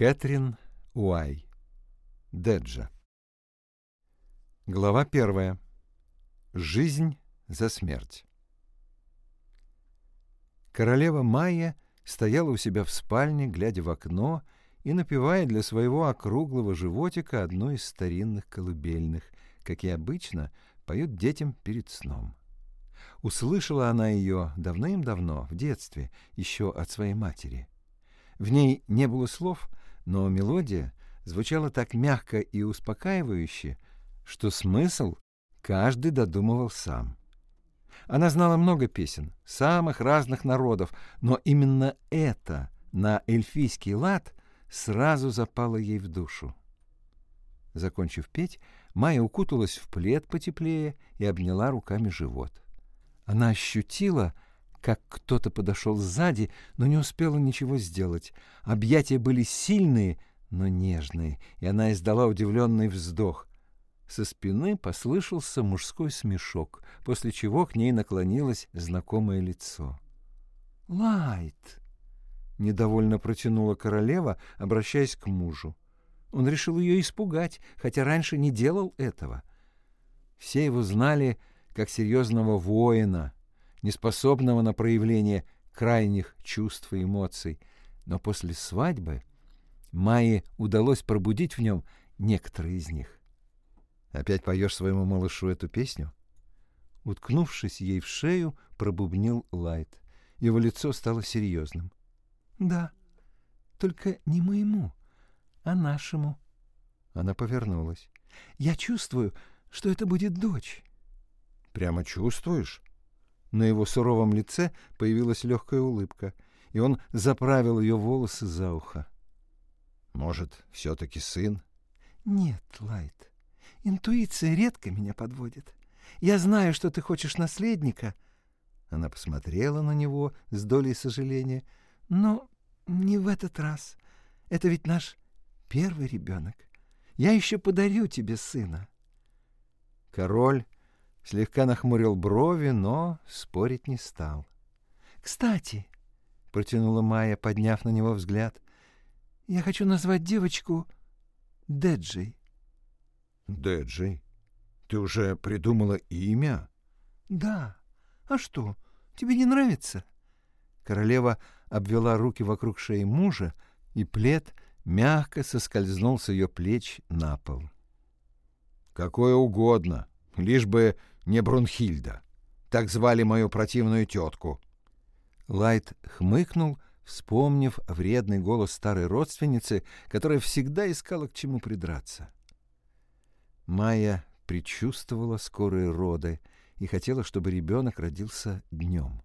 Кэтрин Уай. Деджа. Глава первая. Жизнь за смерть. Королева Майя стояла у себя в спальне, глядя в окно и напевая для своего округлого животика одну из старинных колыбельных, как и обычно поют детям перед сном. Услышала она ее давным-давно, в детстве, еще от своей матери. В ней не было слов, но мелодия звучала так мягко и успокаивающе, что смысл каждый додумывал сам. Она знала много песен, самых разных народов, но именно это на эльфийский лад сразу запало ей в душу. Закончив петь, Майя укуталась в плед потеплее и обняла руками живот. Она ощутила, как кто-то подошел сзади, но не успела ничего сделать. Объятия были сильные, но нежные, и она издала удивленный вздох. Со спины послышался мужской смешок, после чего к ней наклонилось знакомое лицо. «Лайт!» — недовольно протянула королева, обращаясь к мужу. Он решил ее испугать, хотя раньше не делал этого. Все его знали как серьезного воина, неспособного на проявление крайних чувств и эмоций, но после свадьбы Майе удалось пробудить в нем некоторые из них. «Опять поешь своему малышу эту песню?» Уткнувшись ей в шею, пробубнил Лайт. Его лицо стало серьезным. «Да, только не моему, а нашему». Она повернулась. «Я чувствую, что это будет дочь». «Прямо чувствуешь?» На его суровом лице появилась легкая улыбка, и он заправил ее волосы за ухо. «Может, все-таки сын?» «Нет, Лайт, интуиция редко меня подводит. Я знаю, что ты хочешь наследника». Она посмотрела на него с долей сожаления. «Но не в этот раз. Это ведь наш первый ребенок. Я еще подарю тебе сына». Король слегка нахмурил брови, но спорить не стал. «Кстати», — протянула Майя, подняв на него взгляд, — «я хочу назвать девочку Деджей». «Деджей? Ты уже придумала имя?» «Да. А что, тебе не нравится?» Королева обвела руки вокруг шеи мужа, и плед мягко соскользнул с ее плеч на пол. «Какое угодно, лишь бы не Брунхильда. Так звали мою противную тетку. Лайт хмыкнул, вспомнив вредный голос старой родственницы, которая всегда искала к чему придраться. Майя предчувствовала скорые роды и хотела, чтобы ребенок родился днем.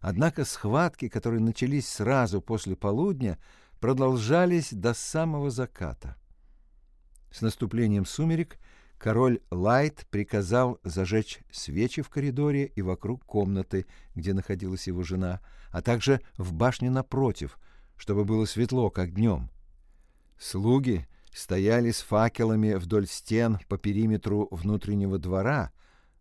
Однако схватки, которые начались сразу после полудня, продолжались до самого заката. С наступлением сумерек король Лайт приказал зажечь свечи в коридоре и вокруг комнаты, где находилась его жена, а также в башне напротив, чтобы было светло, как днем. Слуги стояли с факелами вдоль стен по периметру внутреннего двора,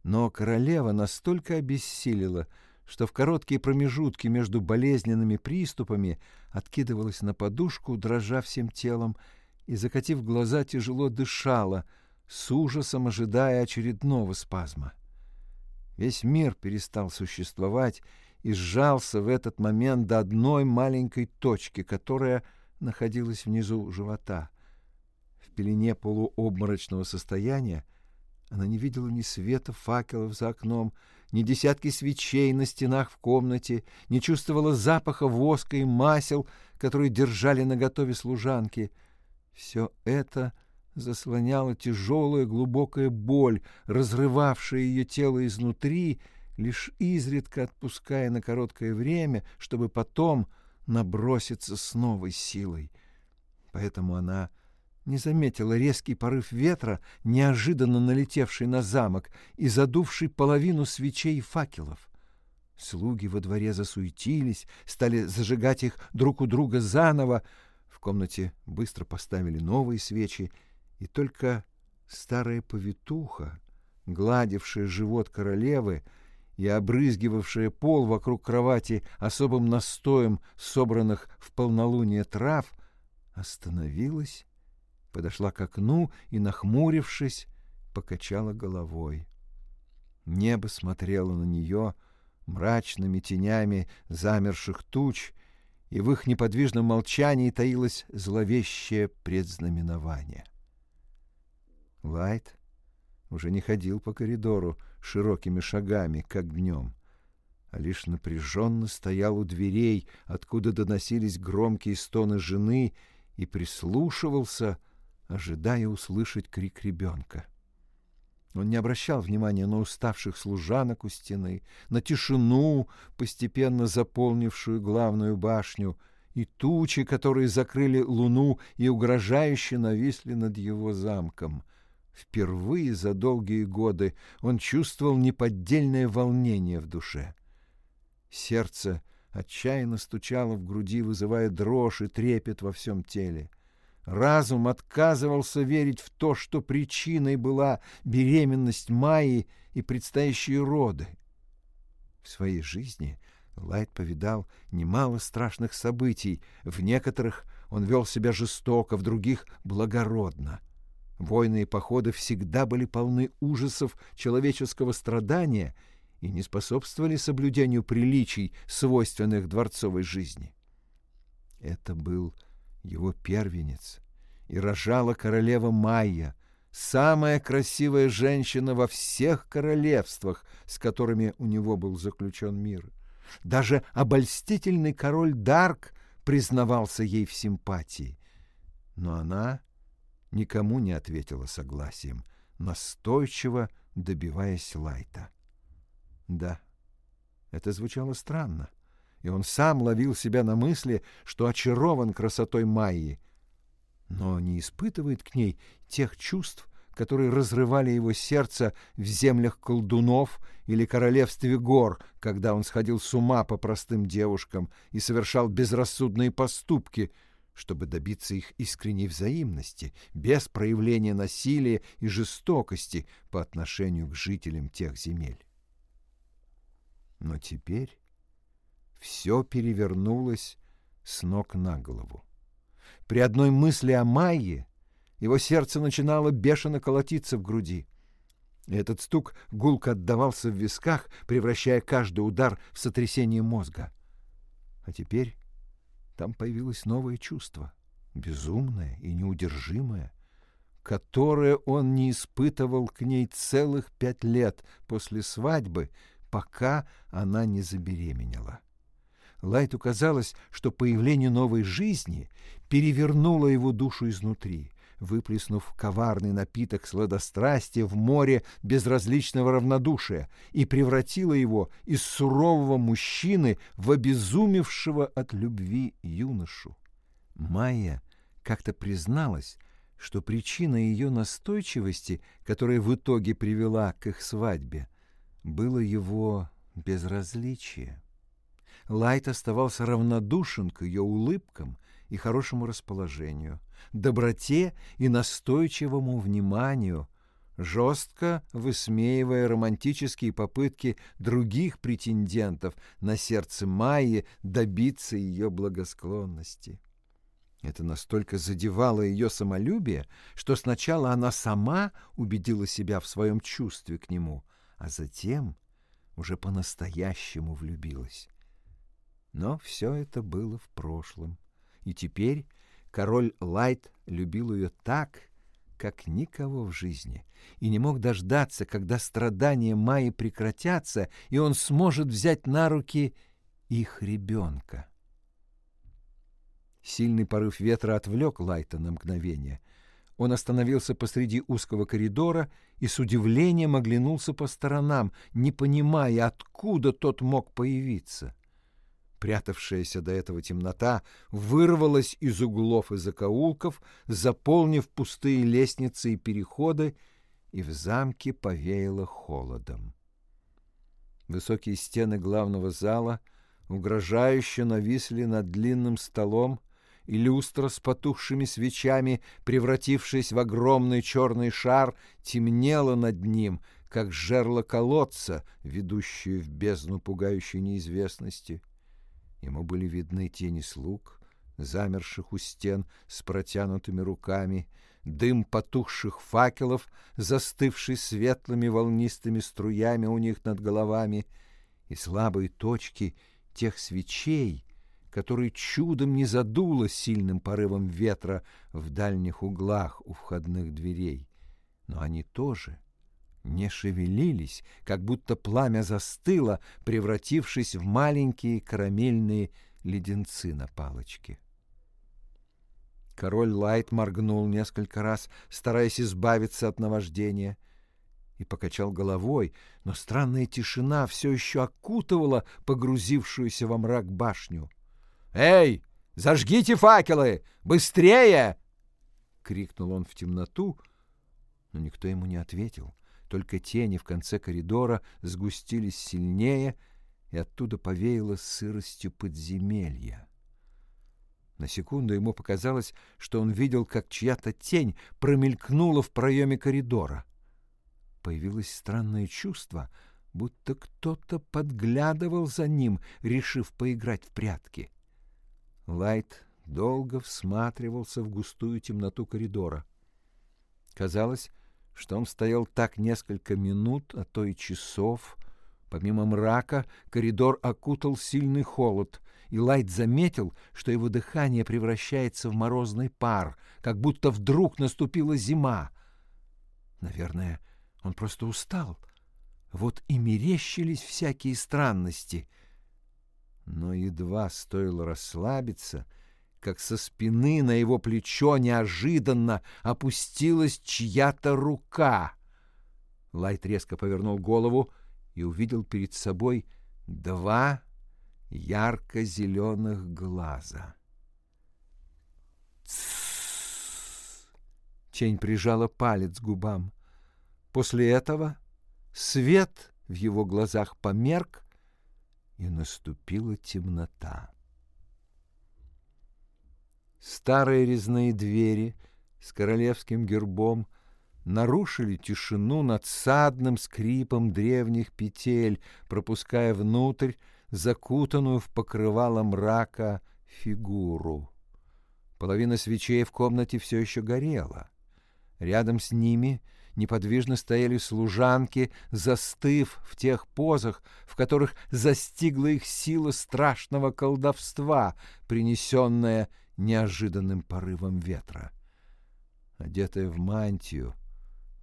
но королева настолько обессилила, что в короткие промежутки между болезненными приступами откидывалась на подушку, дрожа всем телом, и, закатив глаза, тяжело дышала — с ужасом ожидая очередного спазма. Весь мир перестал существовать и сжался в этот момент до одной маленькой точки, которая находилась внизу живота. В пелене полуобморочного состояния она не видела ни света факелов за окном, ни десятки свечей на стенах в комнате, не чувствовала запаха воска и масел, которые держали наготове служанки. Все это — заслоняла тяжелая глубокая боль, разрывавшая ее тело изнутри, лишь изредка отпуская на короткое время, чтобы потом наброситься с новой силой. Поэтому она не заметила резкий порыв ветра, неожиданно налетевший на замок и задувший половину свечей и факелов. Слуги во дворе засуетились, стали зажигать их друг у друга заново. В комнате быстро поставили новые свечи, и только старая повитуха, гладившая живот королевы и обрызгивавшая пол вокруг кровати особым настоем собранных в полнолуние трав, остановилась, подошла к окну и, нахмурившись, покачала головой. Небо смотрело на нее мрачными тенями замерших туч, и в их неподвижном молчании таилось зловещее предзнаменование. Лайт уже не ходил по коридору широкими шагами, как днем, а лишь напряженно стоял у дверей, откуда доносились громкие стоны жены, и прислушивался, ожидая услышать крик ребенка. Он не обращал внимания на уставших служанок у стены, на тишину, постепенно заполнившую главную башню, и тучи, которые закрыли луну и угрожающе нависли над его замком. Впервые за долгие годы он чувствовал неподдельное волнение в душе. Сердце отчаянно стучало в груди, вызывая дрожь и трепет во всем теле. Разум отказывался верить в то, что причиной была беременность Майи и предстоящие роды. В своей жизни Лайт повидал немало страшных событий. В некоторых он вел себя жестоко, в других — благородно. Войны и походы всегда были полны ужасов человеческого страдания и не способствовали соблюдению приличий, свойственных дворцовой жизни. Это был его первенец, и рожала королева Майя, самая красивая женщина во всех королевствах, с которыми у него был заключен мир. Даже обольстительный король Дарк признавался ей в симпатии. Но она никому не ответила согласием, настойчиво добиваясь Лайта. Да, это звучало странно и он сам ловил себя на мысли, что очарован красотой Майи, но не испытывает к ней тех чувств, которые разрывали его сердце в землях колдунов или королевстве гор, когда он сходил с ума по простым девушкам и совершал безрассудные поступки, чтобы добиться их искренней взаимности, без проявления насилия и жестокости по отношению к жителям тех земель. Но теперь все перевернулось с ног на голову. При одной мысли о Майе его сердце начинало бешено колотиться в груди. И этот стук гулко отдавался в висках, превращая каждый удар в сотрясение мозга. А теперь там появилось новое чувство, безумное и неудержимое, которое он не испытывал к ней целых пять лет после свадьбы, пока она не забеременела. Лайту казалось, что появление новой жизни перевернуло его душу изнутри, выплеснув коварный напиток сладострастия в море безразличного равнодушия и превратило его из сурового мужчины в обезумевшего от любви юношу. Майя как-то призналась, что причина ее настойчивости, которая в итоге привела к их свадьбе, было его безразличие. Лайт оставался равнодушен к ее улыбкам и хорошему расположению, доброте и настойчивому вниманию, жестко высмеивая романтические попытки других претендентов на сердце Майи добиться ее благосклонности. Это настолько задевало ее самолюбие, что сначала она сама убедила себя в своем чувстве к нему, а затем уже по-настоящему влюбилась. Но все это было в прошлом. И теперь король Лайт любил ее так, как никого в жизни, и не мог дождаться, когда страдания Майи прекратятся, и он сможет взять на руки их ребенка. Сильный порыв ветра отвлек Лайта на мгновение. Он остановился посреди узкого коридора и с удивлением оглянулся по сторонам, не понимая, откуда тот мог появиться. Прятавшаяся до этого темнота вырвалась из углов и закоулков, заполнив пустые лестницы и переходы, и в замке повеяло холодом. Высокие стены главного зала угрожающе нависли над длинным столом, и люстра с потухшими свечами, превратившись в огромный черный шар, темнела над ним, как жерло колодца, ведущее в бездну пугающей неизвестности. Ему были видны тени слуг, замерших у стен с протянутыми руками, дым потухших факелов, застывший светлыми волнистыми струями у них над головами, и слабые точки тех свечей, которые чудом не задуло сильным порывом ветра в дальних углах у входных дверей. Но они тоже не шевелились, как будто пламя застыло, превратившись в маленькие карамельные леденцы на палочке. Король Лайт моргнул несколько раз, стараясь избавиться от наваждения, и покачал головой, но странная тишина все еще окутывала погрузившуюся во мрак башню. «Эй, зажгите факелы! Быстрее!» — крикнул он в темноту, но никто ему не ответил. Только тени в конце коридора сгустились сильнее, и оттуда повеяло сыростью подземелья. На секунду ему показалось, что он видел, как чья-то тень промелькнула в проеме коридора. Появилось странное чувство, будто кто-то подглядывал за ним, решив поиграть в прятки. Лайт долго всматривался в густую темноту коридора. Казалось, что он стоял так несколько минут, а то и часов. Помимо мрака коридор окутал сильный холод — и Лайт заметил, что его дыхание превращается в морозный пар, как будто вдруг наступила зима. Наверное, он просто устал. Вот и мерещились всякие странности. Но едва стоило расслабиться, как со спины на его плечо неожиданно опустилась чья-то рука. Лайт резко повернул голову и увидел перед собой два ярко-зеленых глаза. Тень прижала палец к губам. После этого свет в его глазах померк, и наступила темнота. Старые резные двери с королевским гербом нарушили тишину надсадным скрипом древних петель, пропуская внутрь закутанную в покрывало мрака фигуру. Половина свечей в комнате все еще горела. Рядом с ними неподвижно стояли служанки, застыв в тех позах, в которых застигла их сила страшного колдовства, принесенная неожиданным порывом ветра. Одетая в мантию,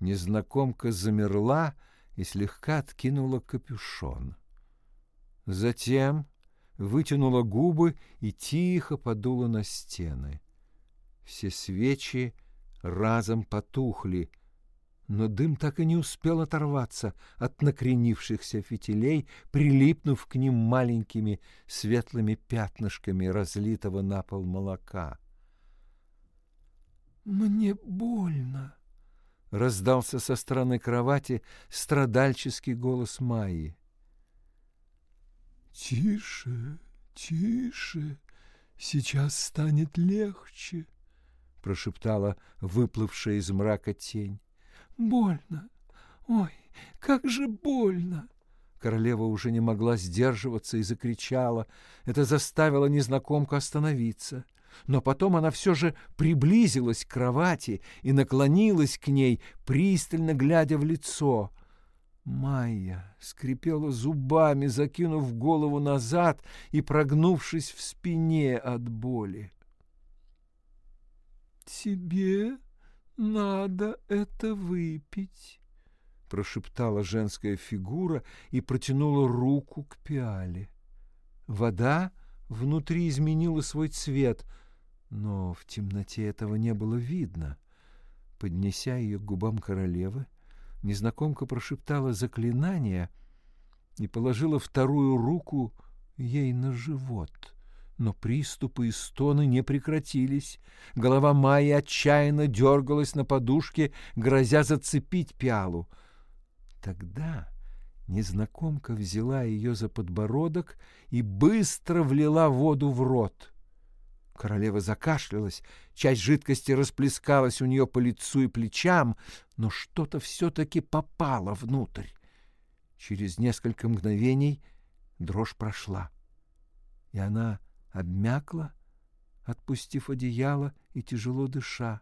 незнакомка замерла и слегка откинула капюшон — Затем вытянула губы и тихо подула на стены. Все свечи разом потухли, но дым так и не успел оторваться от накренившихся фитилей, прилипнув к ним маленькими светлыми пятнышками разлитого на пол молока. «Мне больно!» — раздался со стороны кровати страдальческий голос Майи. «Тише, тише, сейчас станет легче», — прошептала выплывшая из мрака тень. «Больно! Ой, как же больно!» Королева уже не могла сдерживаться и закричала. Это заставило незнакомку остановиться. Но потом она все же приблизилась к кровати и наклонилась к ней, пристально глядя в лицо — Майя скрипела зубами, закинув голову назад и прогнувшись в спине от боли. «Тебе надо это выпить», — прошептала женская фигура и протянула руку к пиале. Вода внутри изменила свой цвет, но в темноте этого не было видно. Поднеся ее к губам королевы, незнакомка прошептала заклинание и положила вторую руку ей на живот. Но приступы и стоны не прекратились. Голова Майи отчаянно дергалась на подушке, грозя зацепить пиалу. Тогда незнакомка взяла ее за подбородок и быстро влила воду в рот — Королева закашлялась, часть жидкости расплескалась у нее по лицу и плечам, но что-то все-таки попало внутрь. Через несколько мгновений дрожь прошла, и она обмякла, отпустив одеяло и тяжело дыша.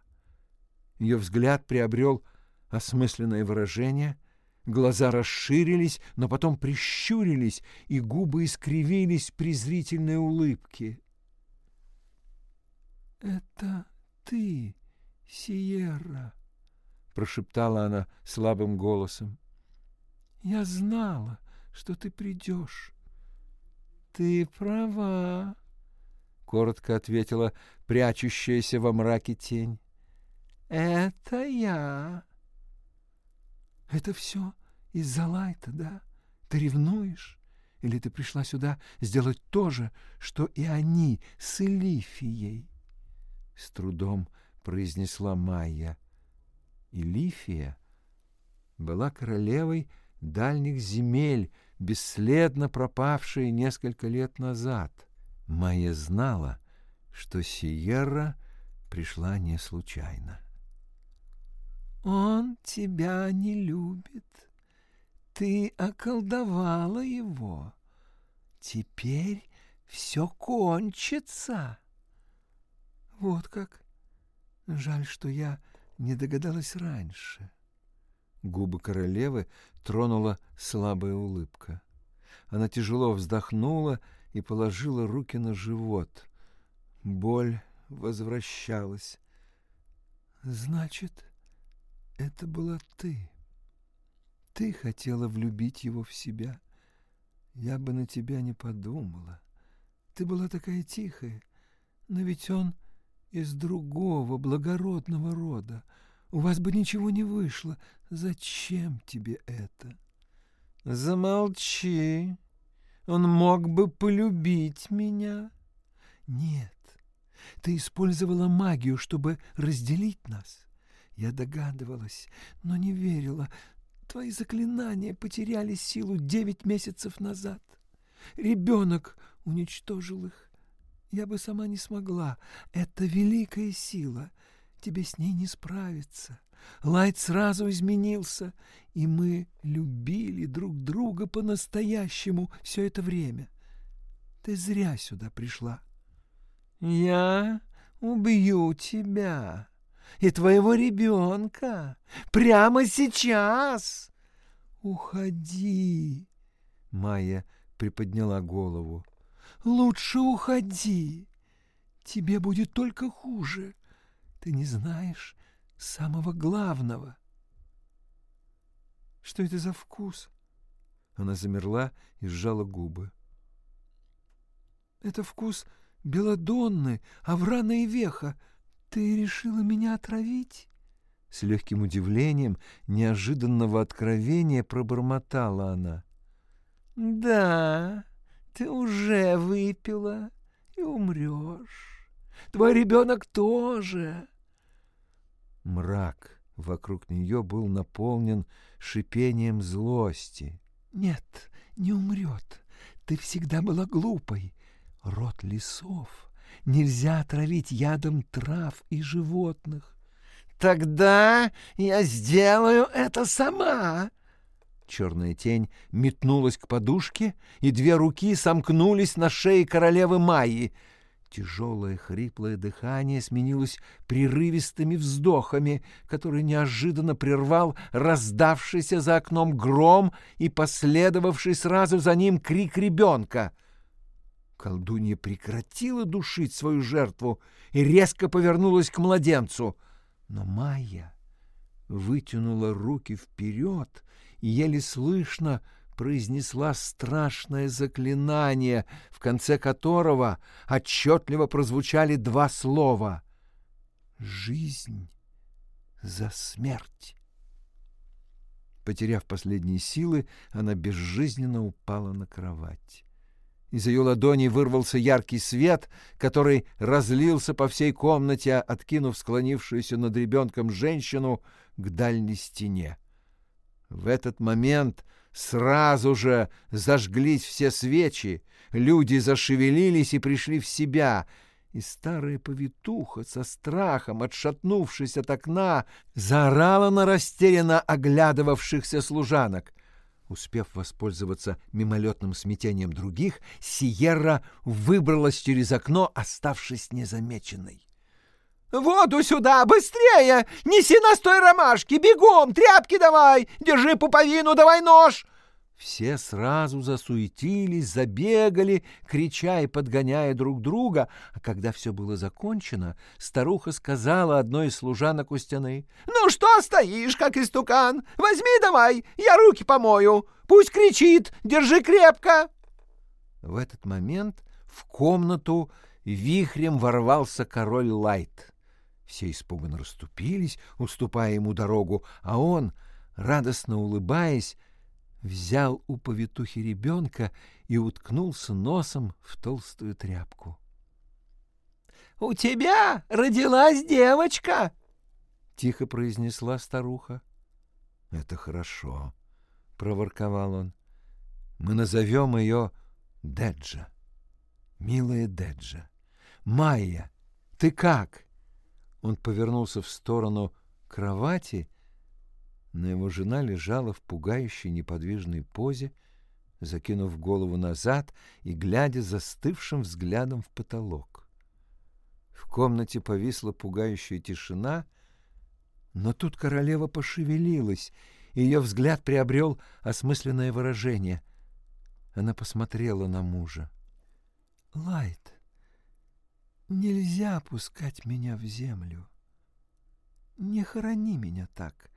Ее взгляд приобрел осмысленное выражение, глаза расширились, но потом прищурились, и губы искривились презрительной улыбки. «Это ты, Сиерра!» — прошептала она слабым голосом. «Я знала, что ты придешь». «Ты права», — коротко ответила прячущаяся во мраке тень. «Это я». «Это все из-за Лайта, да? Ты ревнуешь? Или ты пришла сюда сделать то же, что и они с Элифией?» С трудом произнесла Майя. Илифия была королевой дальних земель, бесследно пропавшей несколько лет назад. Майя знала, что Сиерра пришла не случайно. «Он тебя не любит. Ты околдовала его. Теперь все кончится». «Вот как? Жаль, что я не догадалась раньше. Губы королевы тронула слабая улыбка. Она тяжело вздохнула и положила руки на живот. Боль возвращалась. «Значит, это была ты. Ты хотела влюбить его в себя. Я бы на тебя не подумала. Ты была такая тихая, но ведь он из другого благородного рода. У вас бы ничего не вышло. Зачем тебе это? Замолчи. Он мог бы полюбить меня. Нет, ты использовала магию, чтобы разделить нас. Я догадывалась, но не верила. Твои заклинания потеряли силу девять месяцев назад. Ребенок уничтожил их. Я бы сама не смогла. Это великая сила. Тебе с ней не справиться. Лайт сразу изменился, и мы любили друг друга по-настоящему все это время. Ты зря сюда пришла. Я убью тебя и твоего ребенка прямо сейчас. Уходи. Майя приподняла голову. Лучше уходи. Тебе будет только хуже. Ты не знаешь самого главного. Что это за вкус? Она замерла и сжала губы. Это вкус белодонны, аврана и веха. Ты решила меня отравить? С легким удивлением неожиданного откровения пробормотала она. Да, ты уже выпила и умрешь. Твой ребенок тоже. Мрак вокруг нее был наполнен шипением злости. Нет, не умрет. Ты всегда была глупой. Род лесов нельзя отравить ядом трав и животных. Тогда я сделаю это сама. Черная тень метнулась к подушке, и две руки сомкнулись на шее королевы Майи. Тяжелое хриплое дыхание сменилось прерывистыми вздохами, которые неожиданно прервал раздавшийся за окном гром и последовавший сразу за ним крик ребенка. Колдунья прекратила душить свою жертву и резко повернулась к младенцу. Но Майя вытянула руки вперед и еле слышно произнесла страшное заклинание, в конце которого отчетливо прозвучали два слова «Жизнь за смерть». Потеряв последние силы, она безжизненно упала на кровать. Из ее ладони вырвался яркий свет, который разлился по всей комнате, откинув склонившуюся над ребенком женщину к дальней стене. В этот момент сразу же зажглись все свечи, люди зашевелились и пришли в себя, и старая повитуха со страхом, отшатнувшись от окна, заорала на растерянно оглядывавшихся служанок. Успев воспользоваться мимолетным смятением других, Сиерра выбралась через окно, оставшись незамеченной. «Воду сюда! Быстрее! Неси настой ромашки! Бегом! Тряпки давай! Держи пуповину, давай нож!» Все сразу засуетились, забегали, крича и подгоняя друг друга, а когда все было закончено, старуха сказала одной из служанок у стены. «Ну что стоишь, как истукан? Возьми давай, я руки помою. Пусть кричит, держи крепко!» В этот момент в комнату вихрем ворвался король Лайт. Все испуганно расступились, уступая ему дорогу, а он, радостно улыбаясь, взял у повитухи ребенка и уткнулся носом в толстую тряпку. — У тебя родилась девочка! — тихо произнесла старуха. — Это хорошо, — проворковал он. — Мы назовем ее Деджа. Милая Деджа. Майя, ты как? Он повернулся в сторону кровати но его жена лежала в пугающей неподвижной позе, закинув голову назад и глядя застывшим взглядом в потолок. В комнате повисла пугающая тишина, но тут королева пошевелилась, и ее взгляд приобрел осмысленное выражение. Она посмотрела на мужа. — Лайт, нельзя опускать меня в землю. Не хорони меня так.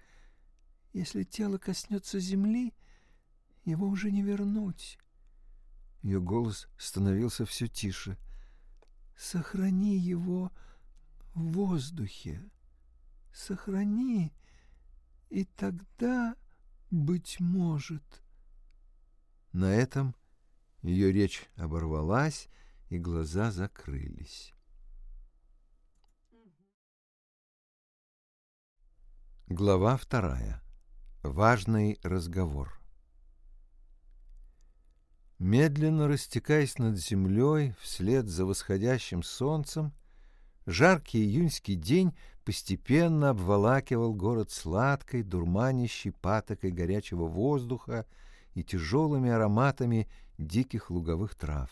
Если тело коснется земли, его уже не вернуть. Ее голос становился все тише. Сохрани его в воздухе. Сохрани, и тогда, быть может... На этом ее речь оборвалась, и глаза закрылись. Глава вторая Важный разговор. Медленно растекаясь над землей вслед за восходящим солнцем, жаркий июньский день постепенно обволакивал город сладкой, дурманящей патокой горячего воздуха и тяжелыми ароматами диких луговых трав.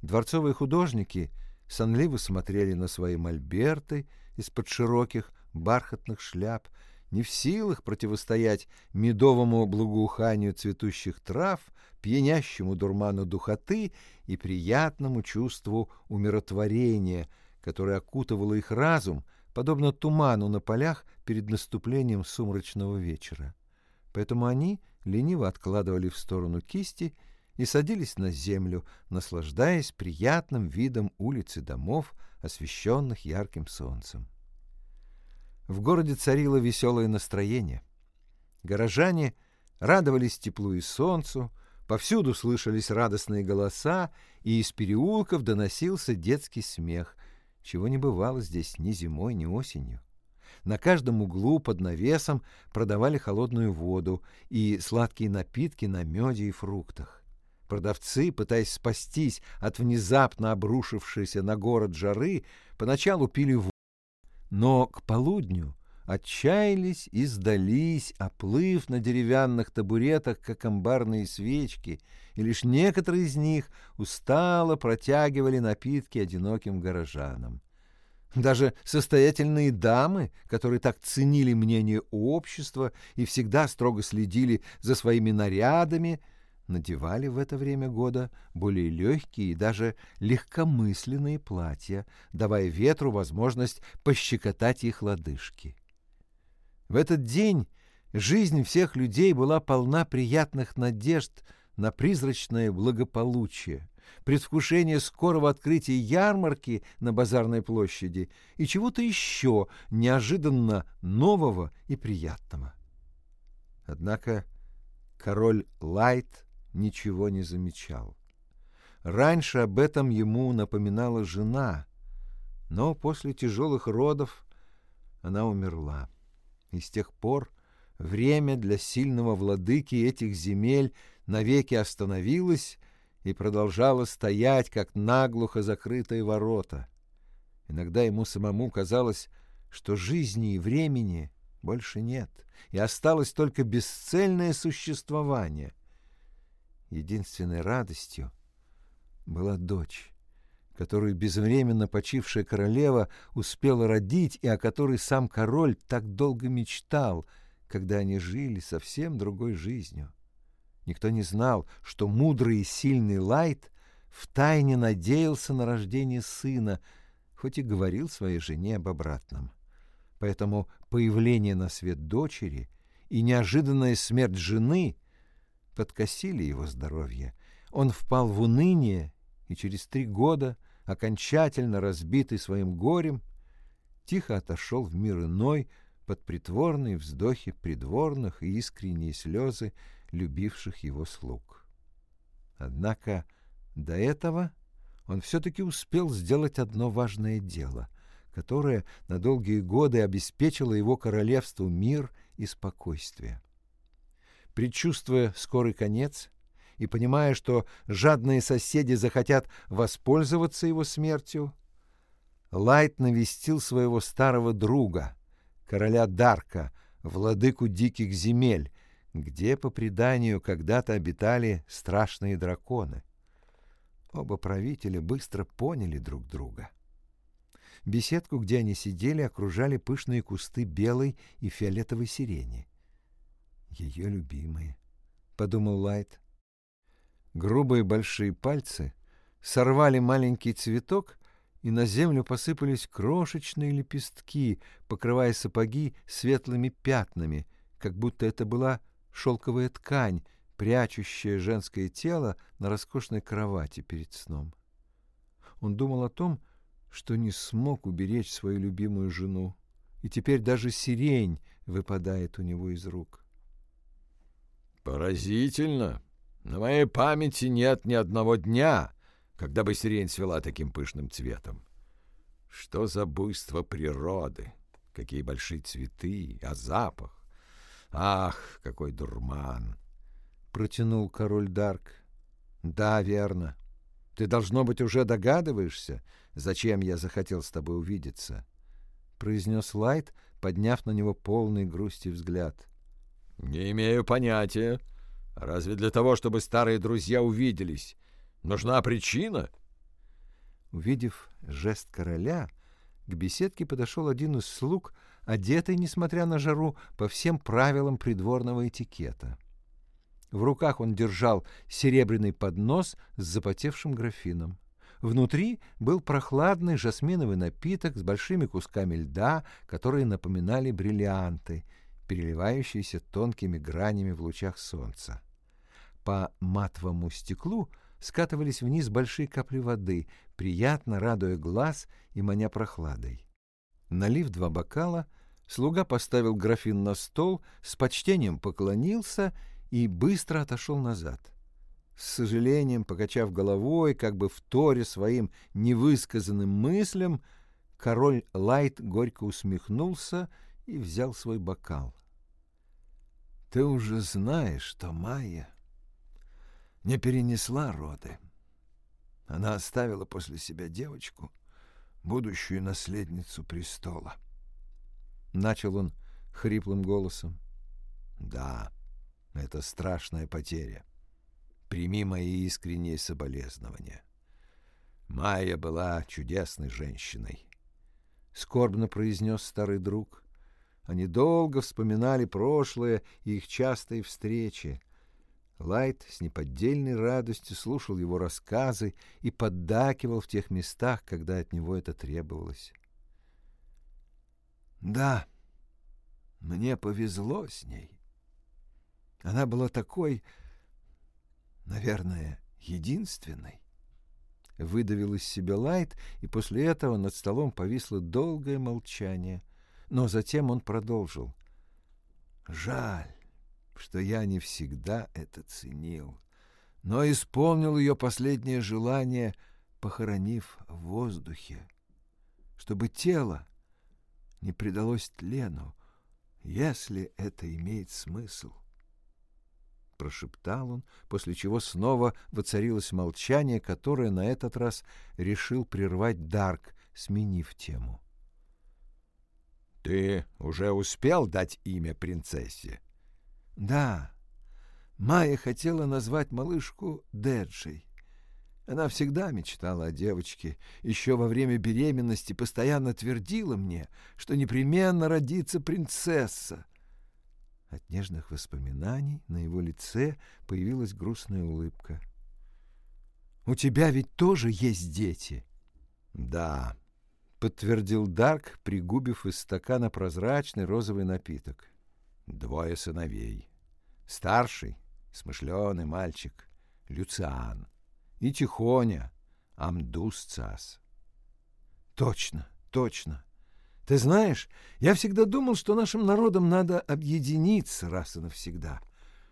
Дворцовые художники сонливо смотрели на свои мольберты из-под широких бархатных шляп, не в силах противостоять медовому благоуханию цветущих трав, пьянящему дурману духоты и приятному чувству умиротворения, которое окутывало их разум, подобно туману на полях перед наступлением сумрачного вечера. Поэтому они лениво откладывали в сторону кисти и садились на землю, наслаждаясь приятным видом улиц и домов, освещенных ярким солнцем. В городе царило веселое настроение. Горожане радовались теплу и солнцу, повсюду слышались радостные голоса, и из переулков доносился детский смех, чего не бывало здесь ни зимой, ни осенью. На каждом углу под навесом продавали холодную воду и сладкие напитки на меде и фруктах. Продавцы, пытаясь спастись от внезапно обрушившейся на город жары, поначалу пили воду, но к полудню отчаялись и сдались, оплыв на деревянных табуретах, как амбарные свечки, и лишь некоторые из них устало протягивали напитки одиноким горожанам. Даже состоятельные дамы, которые так ценили мнение общества и всегда строго следили за своими нарядами, надевали в это время года более легкие и даже легкомысленные платья, давая ветру возможность пощекотать их лодыжки. В этот день жизнь всех людей была полна приятных надежд на призрачное благополучие, предвкушение скорого открытия ярмарки на базарной площади и чего-то еще неожиданно нового и приятного. Однако король Лайт ничего не замечал. Раньше об этом ему напоминала жена, но после тяжелых родов она умерла. И с тех пор время для сильного владыки этих земель навеки остановилось и продолжало стоять, как наглухо закрытые ворота. Иногда ему самому казалось, что жизни и времени больше нет, и осталось только бесцельное существование. Единственной радостью была дочь, которую безвременно почившая королева успела родить и о которой сам король так долго мечтал, когда они жили совсем другой жизнью. Никто не знал, что мудрый и сильный Лайт втайне надеялся на рождение сына, хоть и говорил своей жене об обратном. Поэтому появление на свет дочери и неожиданная смерть жены подкосили его здоровье. Он впал в уныние и через три года, окончательно разбитый своим горем, тихо отошел в мир иной под притворные вздохи придворных и искренние слезы любивших его слуг. Однако до этого он все-таки успел сделать одно важное дело, которое на долгие годы обеспечило его королевству мир и спокойствие. Предчувствуя скорый конец и понимая, что жадные соседи захотят воспользоваться его смертью, Лайт навестил своего старого друга, короля Дарка, владыку диких земель, где, по преданию, когда-то обитали страшные драконы. Оба правителя быстро поняли друг друга. Беседку, где они сидели, окружали пышные кусты белой и фиолетовой сирени. «Ее любимые», — подумал Лайт. Грубые большие пальцы сорвали маленький цветок, и на землю посыпались крошечные лепестки, покрывая сапоги светлыми пятнами, как будто это была шелковая ткань, прячущая женское тело на роскошной кровати перед сном. Он думал о том, что не смог уберечь свою любимую жену, и теперь даже сирень выпадает у него из рук. «Поразительно! На моей памяти нет ни одного дня, когда бы сирень свела таким пышным цветом. Что за буйство природы! Какие большие цветы, а запах! Ах, какой дурман! Протянул король Дарк. Да, верно. Ты, должно быть, уже догадываешься, зачем я захотел с тобой увидеться, произнес Лайт, подняв на него полный грусти взгляд. Не имею понятия. Разве для того, чтобы старые друзья увиделись, нужна причина? Увидев жест короля, к беседке подошел один из слуг, одетый, несмотря на жару, по всем правилам придворного этикета. В руках он держал серебряный поднос с запотевшим графином. Внутри был прохладный жасминовый напиток с большими кусками льда, которые напоминали бриллианты, переливающиеся тонкими гранями в лучах солнца. По матовому стеклу скатывались вниз большие капли воды, приятно радуя глаз и маня прохладой. Налив два бокала, слуга поставил графин на стол, с почтением поклонился и быстро отошел назад. С сожалением, покачав головой, как бы в торе своим невысказанным мыслям, король Лайт горько усмехнулся и взял свой бокал. — Ты уже знаешь, что Майя не перенесла роды. Она оставила после себя девочку, будущую наследницу престола. Начал он хриплым голосом. Да, это страшная потеря. Прими мои искренние соболезнования. Майя была чудесной женщиной. Скорбно произнес старый друг. Они долго вспоминали прошлое и их частые встречи. Лайт с неподдельной радостью слушал его рассказы и поддакивал в тех местах, когда от него это требовалось. «Да, мне повезло с ней. Она была такой, наверное, единственной». Выдавил из себя Лайт, и после этого над столом повисло долгое молчание. Но затем он продолжил. «Жаль, что я не всегда это ценил, но исполнил ее последнее желание, похоронив в воздухе, чтобы тело не предалось тлену, если это имеет смысл. Прошептал он, после чего снова воцарилось молчание, которое на этот раз решил прервать Дарк, сменив тему. — Ты уже успел дать имя принцессе? Да. Майя хотела назвать малышку Деджей. Она всегда мечтала о девочке, еще во время беременности постоянно твердила мне, что непременно родится принцесса. От нежных воспоминаний на его лице появилась грустная улыбка. «У тебя ведь тоже есть дети?» «Да», — подтвердил Дарк, пригубив из стакана прозрачный розовый напиток. «Двое сыновей. Старший — смышленый мальчик, Люциан, и Тихоня, Амдус Цас». «Точно, точно. Ты знаешь, я всегда думал, что нашим народам надо объединиться раз и навсегда,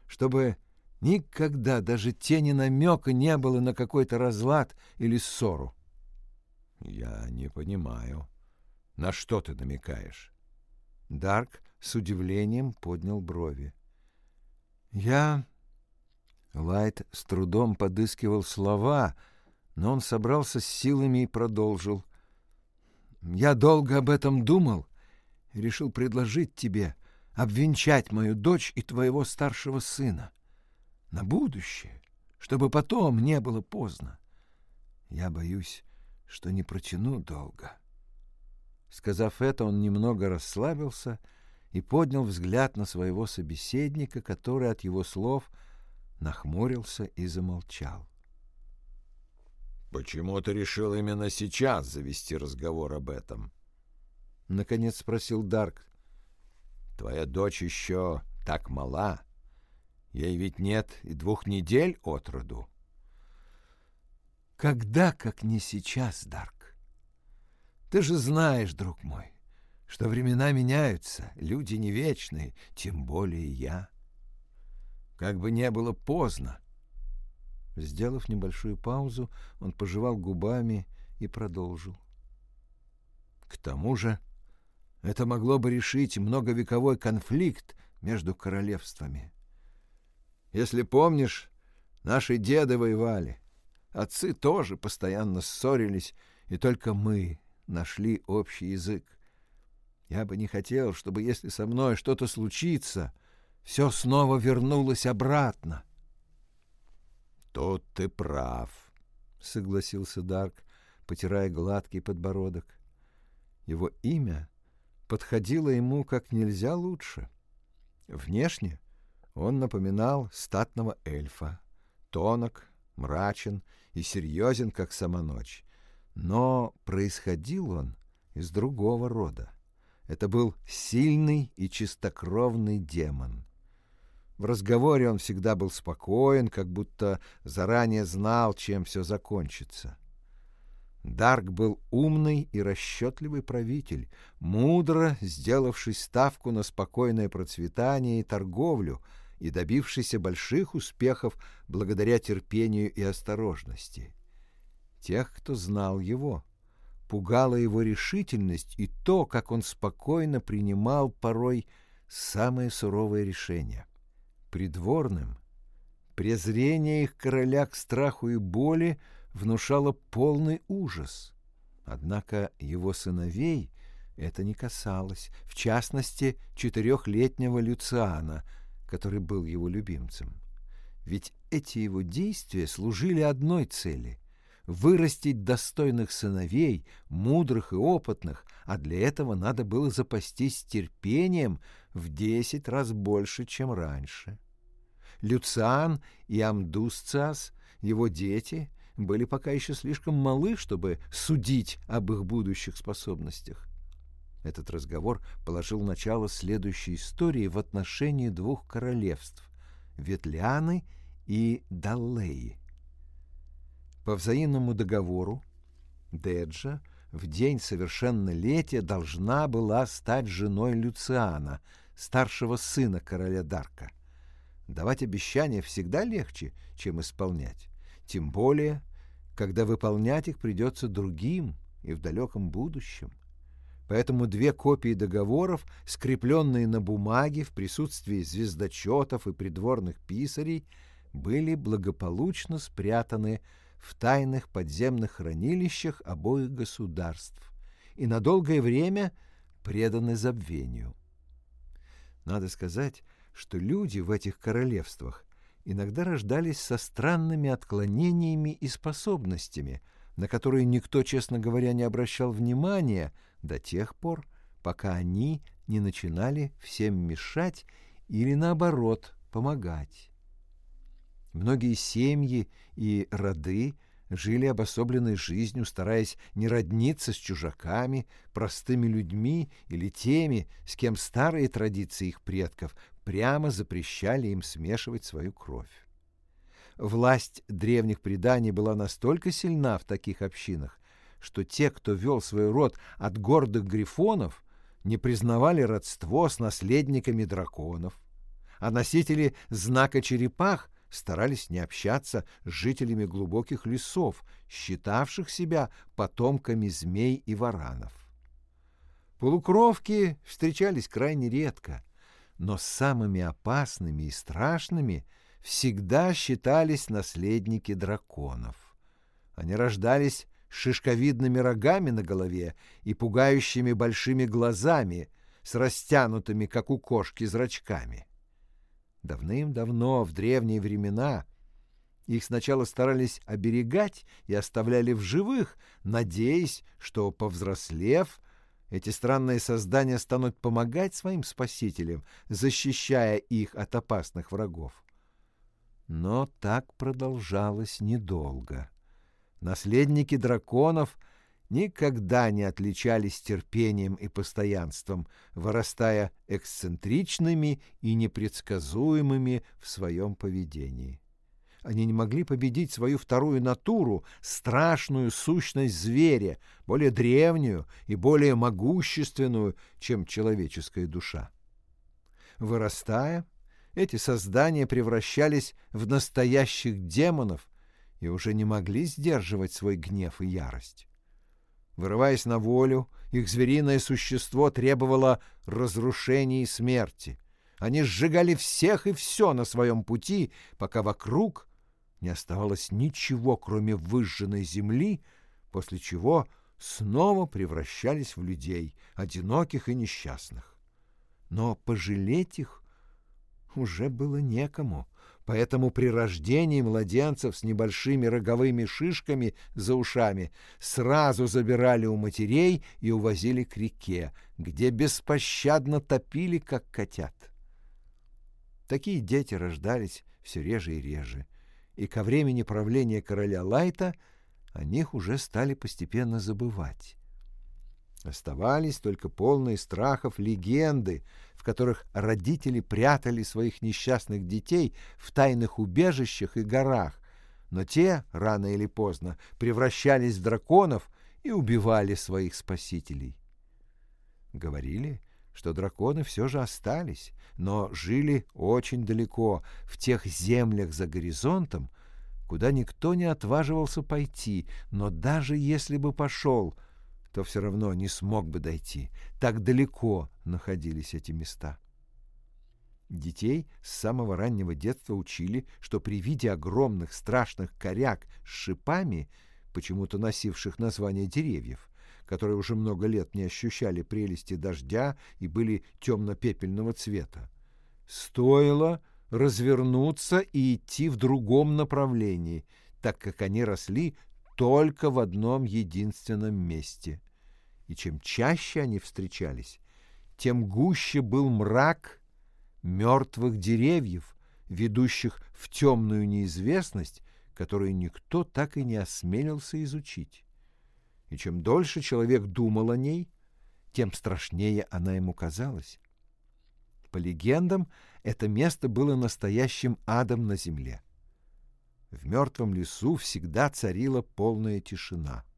чтобы никогда даже тени намека не было на какой-то разлад или ссору. Я не понимаю, на что ты намекаешь? Дарк с удивлением поднял брови. Я... Лайт с трудом подыскивал слова, но он собрался с силами и продолжил — я долго об этом думал и решил предложить тебе обвенчать мою дочь и твоего старшего сына на будущее, чтобы потом не было поздно. Я боюсь, что не протяну долго. Сказав это, он немного расслабился и поднял взгляд на своего собеседника, который от его слов нахмурился и замолчал. «Почему ты решил именно сейчас завести разговор об этом?» — наконец спросил Дарк. «Твоя дочь еще так мала. Ей ведь нет и двух недель от роду». «Когда, как не сейчас, Дарк? Ты же знаешь, друг мой, что времена меняются, люди не вечные, тем более я. Как бы не было поздно, Сделав небольшую паузу, он пожевал губами и продолжил. К тому же это могло бы решить многовековой конфликт между королевствами. Если помнишь, наши деды воевали, отцы тоже постоянно ссорились, и только мы нашли общий язык. Я бы не хотел, чтобы, если со мной что-то случится, все снова вернулось обратно. «Тут ты прав», — согласился Дарк, потирая гладкий подбородок. Его имя подходило ему как нельзя лучше. Внешне он напоминал статного эльфа, тонок, мрачен и серьезен, как сама ночь. Но происходил он из другого рода. Это был сильный и чистокровный демон. В разговоре он всегда был спокоен, как будто заранее знал, чем все закончится. Дарк был умный и расчетливый правитель, мудро сделавший ставку на спокойное процветание и торговлю и добившийся больших успехов благодаря терпению и осторожности. Тех, кто знал его, пугала его решительность и то, как он спокойно принимал порой самые суровые решения придворным, презрение их короля к страху и боли внушало полный ужас. Однако его сыновей это не касалось, в частности, четырехлетнего Люциана, который был его любимцем. Ведь эти его действия служили одной цели — вырастить достойных сыновей, мудрых и опытных, а для этого надо было запастись терпением в десять раз больше, чем раньше. Люциан и Амдусцас, его дети, были пока еще слишком малы, чтобы судить об их будущих способностях. Этот разговор положил начало следующей истории в отношении двух королевств — Ветляны и Даллеи. По взаимному договору Деджа в день совершеннолетия должна была стать женой Люциана, старшего сына короля Дарка. Давать обещания всегда легче, чем исполнять. Тем более, когда выполнять их придется другим и в далеком будущем. Поэтому две копии договоров, скрепленные на бумаге в присутствии звездочетов и придворных писарей, были благополучно спрятаны в тайных подземных хранилищах обоих государств и на долгое время преданы забвению. Надо сказать, что люди в этих королевствах иногда рождались со странными отклонениями и способностями, на которые никто, честно говоря, не обращал внимания до тех пор, пока они не начинали всем мешать или, наоборот, помогать. Многие семьи и роды жили обособленной жизнью, стараясь не родниться с чужаками, простыми людьми или теми, с кем старые традиции их предков прямо запрещали им смешивать свою кровь. Власть древних преданий была настолько сильна в таких общинах, что те, кто вел свой род от гордых грифонов, не признавали родство с наследниками драконов, а носители знака черепах старались не общаться с жителями глубоких лесов, считавших себя потомками змей и варанов. Полукровки встречались крайне редко, но самыми опасными и страшными всегда считались наследники драконов. Они рождались шишковидными рогами на голове и пугающими большими глазами с растянутыми, как у кошки, зрачками. Давным-давно, в древние времена, их сначала старались оберегать и оставляли в живых, надеясь, что, повзрослев, эти странные создания станут помогать своим спасителям, защищая их от опасных врагов. Но так продолжалось недолго. Наследники драконов никогда не отличались терпением и постоянством, вырастая эксцентричными и непредсказуемыми в своем поведении. Они не могли победить свою вторую натуру, страшную сущность зверя, более древнюю и более могущественную, чем человеческая душа. Вырастая, эти создания превращались в настоящих демонов и уже не могли сдерживать свой гнев и ярость. Вырываясь на волю, их звериное существо требовало разрушения и смерти. Они сжигали всех и все на своем пути, пока вокруг не оставалось ничего, кроме выжженной земли, после чего снова превращались в людей, одиноких и несчастных. Но пожалеть их уже было некому, Поэтому при рождении младенцев с небольшими роговыми шишками за ушами сразу забирали у матерей и увозили к реке, где беспощадно топили, как котят. Такие дети рождались все реже и реже, и ко времени правления короля Лайта о них уже стали постепенно забывать. Оставались только полные страхов легенды, которых родители прятали своих несчастных детей в тайных убежищах и горах, но те, рано или поздно, превращались в драконов и убивали своих спасителей. Говорили, что драконы все же остались, но жили очень далеко, в тех землях за горизонтом, куда никто не отваживался пойти, но даже если бы пошел — то все равно не смог бы дойти. Так далеко находились эти места. Детей с самого раннего детства учили, что при виде огромных страшных коряк с шипами, почему-то носивших название деревьев, которые уже много лет не ощущали прелести дождя и были темно-пепельного цвета, стоило развернуться и идти в другом направлении, так как они росли только в одном единственном месте и чем чаще они встречались, тем гуще был мрак мертвых деревьев, ведущих в темную неизвестность, которую никто так и не осмелился изучить. И чем дольше человек думал о ней, тем страшнее она ему казалась. По легендам, это место было настоящим адом на земле. В мертвом лесу всегда царила полная тишина —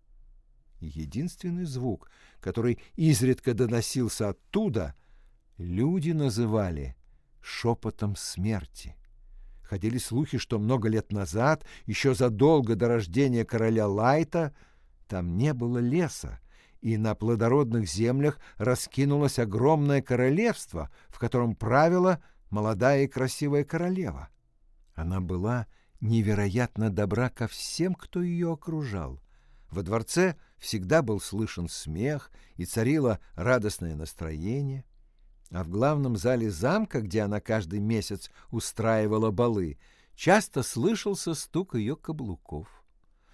единственный звук, который изредка доносился оттуда, люди называли шепотом смерти. Ходили слухи, что много лет назад, еще задолго до рождения короля Лайта, там не было леса, и на плодородных землях раскинулось огромное королевство, в котором правила молодая и красивая королева. Она была невероятно добра ко всем, кто ее окружал — Во дворце всегда был слышен смех и царило радостное настроение, а в главном зале замка, где она каждый месяц устраивала балы, часто слышался стук ее каблуков.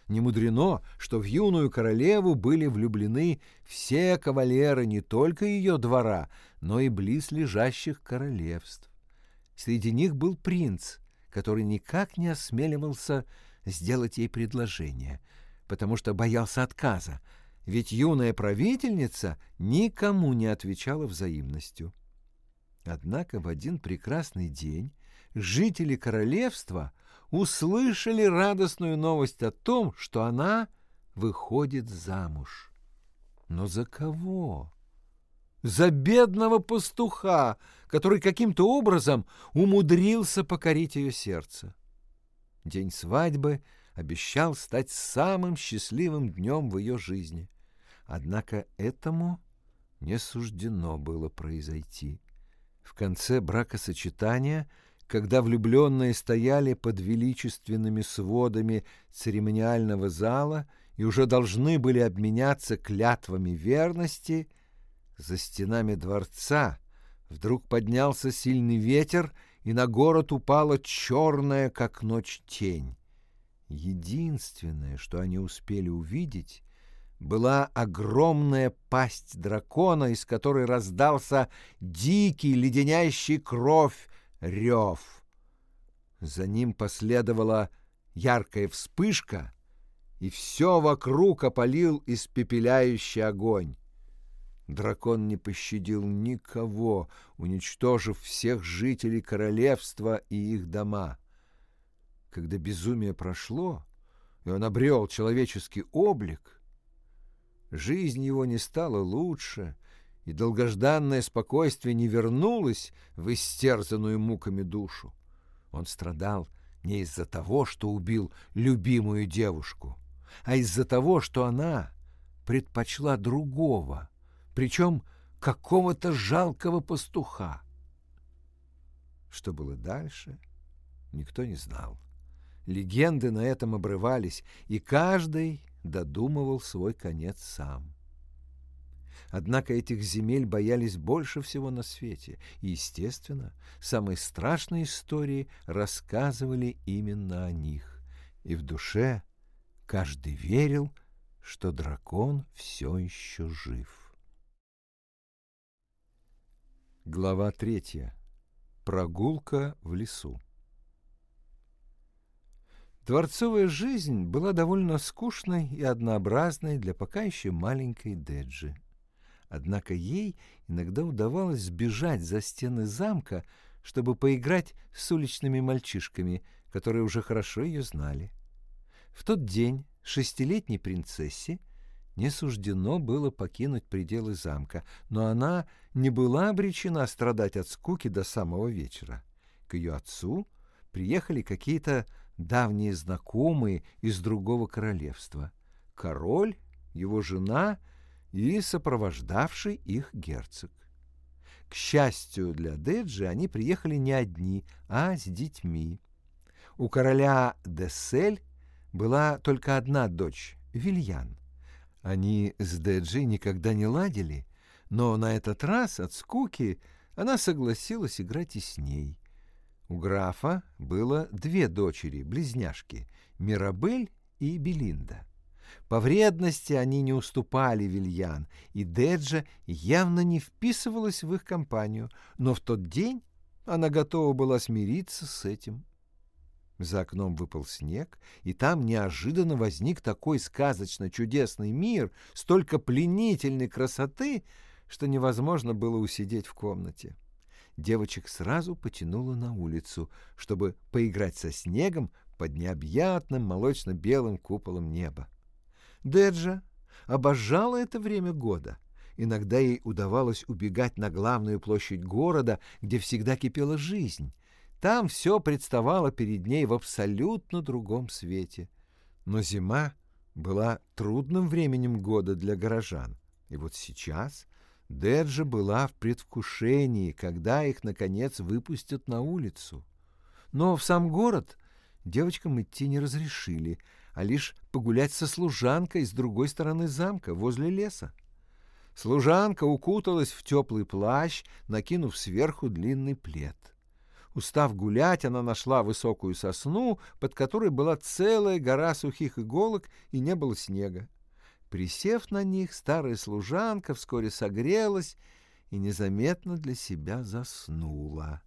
Не мудрено, что в юную королеву были влюблены все кавалеры не только ее двора, но и близлежащих королевств. Среди них был принц, который никак не осмеливался сделать ей предложение, потому что боялся отказа, ведь юная правительница никому не отвечала взаимностью. Однако в один прекрасный день жители королевства — услышали радостную новость о том, что она выходит замуж. Но за кого? За бедного пастуха, который каким-то образом умудрился покорить ее сердце. День свадьбы обещал стать самым счастливым днем в ее жизни. Однако этому не суждено было произойти. В конце бракосочетания – когда влюбленные стояли под величественными сводами церемониального зала и уже должны были обменяться клятвами верности, за стенами дворца вдруг поднялся сильный ветер, и на город упала черная, как ночь, тень. Единственное, что они успели увидеть, была огромная пасть дракона, из которой раздался дикий, леденящий кровь рев. За ним последовала яркая вспышка, и все вокруг опалил испепеляющий огонь. Дракон не пощадил никого, уничтожив всех жителей королевства и их дома. Когда безумие прошло, и он обрел человеческий облик, жизнь его не стала лучше, и долгожданное спокойствие не вернулось в истерзанную муками душу. Он страдал не из-за того, что убил любимую девушку, а из-за того, что она предпочла другого, причем какого-то жалкого пастуха. Что было дальше, никто не знал. Легенды на этом обрывались, и каждый додумывал свой конец сам. Однако этих земель боялись больше всего на свете, и, естественно, самые страшные истории рассказывали именно о них. И в душе каждый верил, что дракон все еще жив. Глава третья. Прогулка в лесу. Дворцовая жизнь была довольно скучной и однообразной для пока еще маленькой Деджи. Однако ей иногда удавалось сбежать за стены замка, чтобы поиграть с уличными мальчишками, которые уже хорошо ее знали. В тот день шестилетней принцессе не суждено было покинуть пределы замка, но она не была обречена страдать от скуки до самого вечера. К ее отцу приехали какие-то давние знакомые из другого королевства. Король, его жена — и сопровождавший их герцог. К счастью для Деджи, они приехали не одни, а с детьми. У короля Дессель была только одна дочь — Вильян. Они с Деджи никогда не ладили, но на этот раз от скуки она согласилась играть и с ней. У графа было две дочери, близняшки — Мирабель и Белинда. По вредности они не уступали Вильян, и Деджа явно не вписывалась в их компанию, но в тот день она готова была смириться с этим. За окном выпал снег, и там неожиданно возник такой сказочно чудесный мир, столько пленительной красоты, что невозможно было усидеть в комнате. Девочек сразу потянуло на улицу, чтобы поиграть со снегом под необъятным молочно-белым куполом неба. Деджа обожала это время года. Иногда ей удавалось убегать на главную площадь города, где всегда кипела жизнь. Там все представало перед ней в абсолютно другом свете. Но зима была трудным временем года для горожан. И вот сейчас Деджа была в предвкушении, когда их, наконец, выпустят на улицу. Но в сам город девочкам идти не разрешили — а лишь погулять со служанкой с другой стороны замка, возле леса. Служанка укуталась в теплый плащ, накинув сверху длинный плед. Устав гулять, она нашла высокую сосну, под которой была целая гора сухих иголок и не было снега. Присев на них, старая служанка вскоре согрелась и незаметно для себя заснула.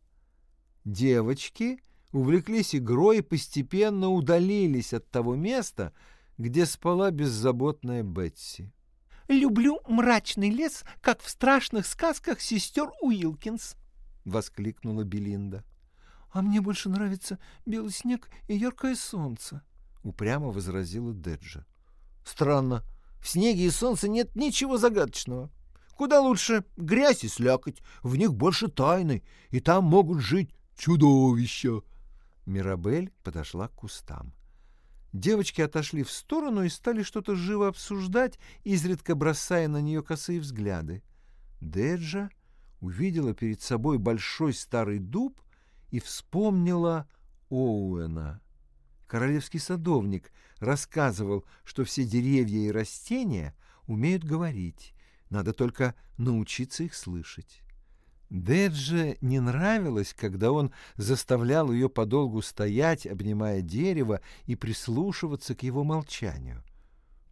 Девочки увлеклись игрой и постепенно удалились от того места, где спала беззаботная Бетси. «Люблю мрачный лес, как в страшных сказках сестер Уилкинс», — воскликнула Белинда. «А мне больше нравится белый снег и яркое солнце», — упрямо возразила Деджа. «Странно. В снеге и солнце нет ничего загадочного. Куда лучше грязь и слякоть, в них больше тайны, и там могут жить чудовища». Мирабель подошла к кустам. Девочки отошли в сторону и стали что-то живо обсуждать, изредка бросая на нее косые взгляды. Деджа увидела перед собой большой старый дуб и вспомнила Оуэна. Королевский садовник рассказывал, что все деревья и растения умеют говорить, надо только научиться их слышать. Дедже не нравилось, когда он заставлял ее подолгу стоять, обнимая дерево, и прислушиваться к его молчанию.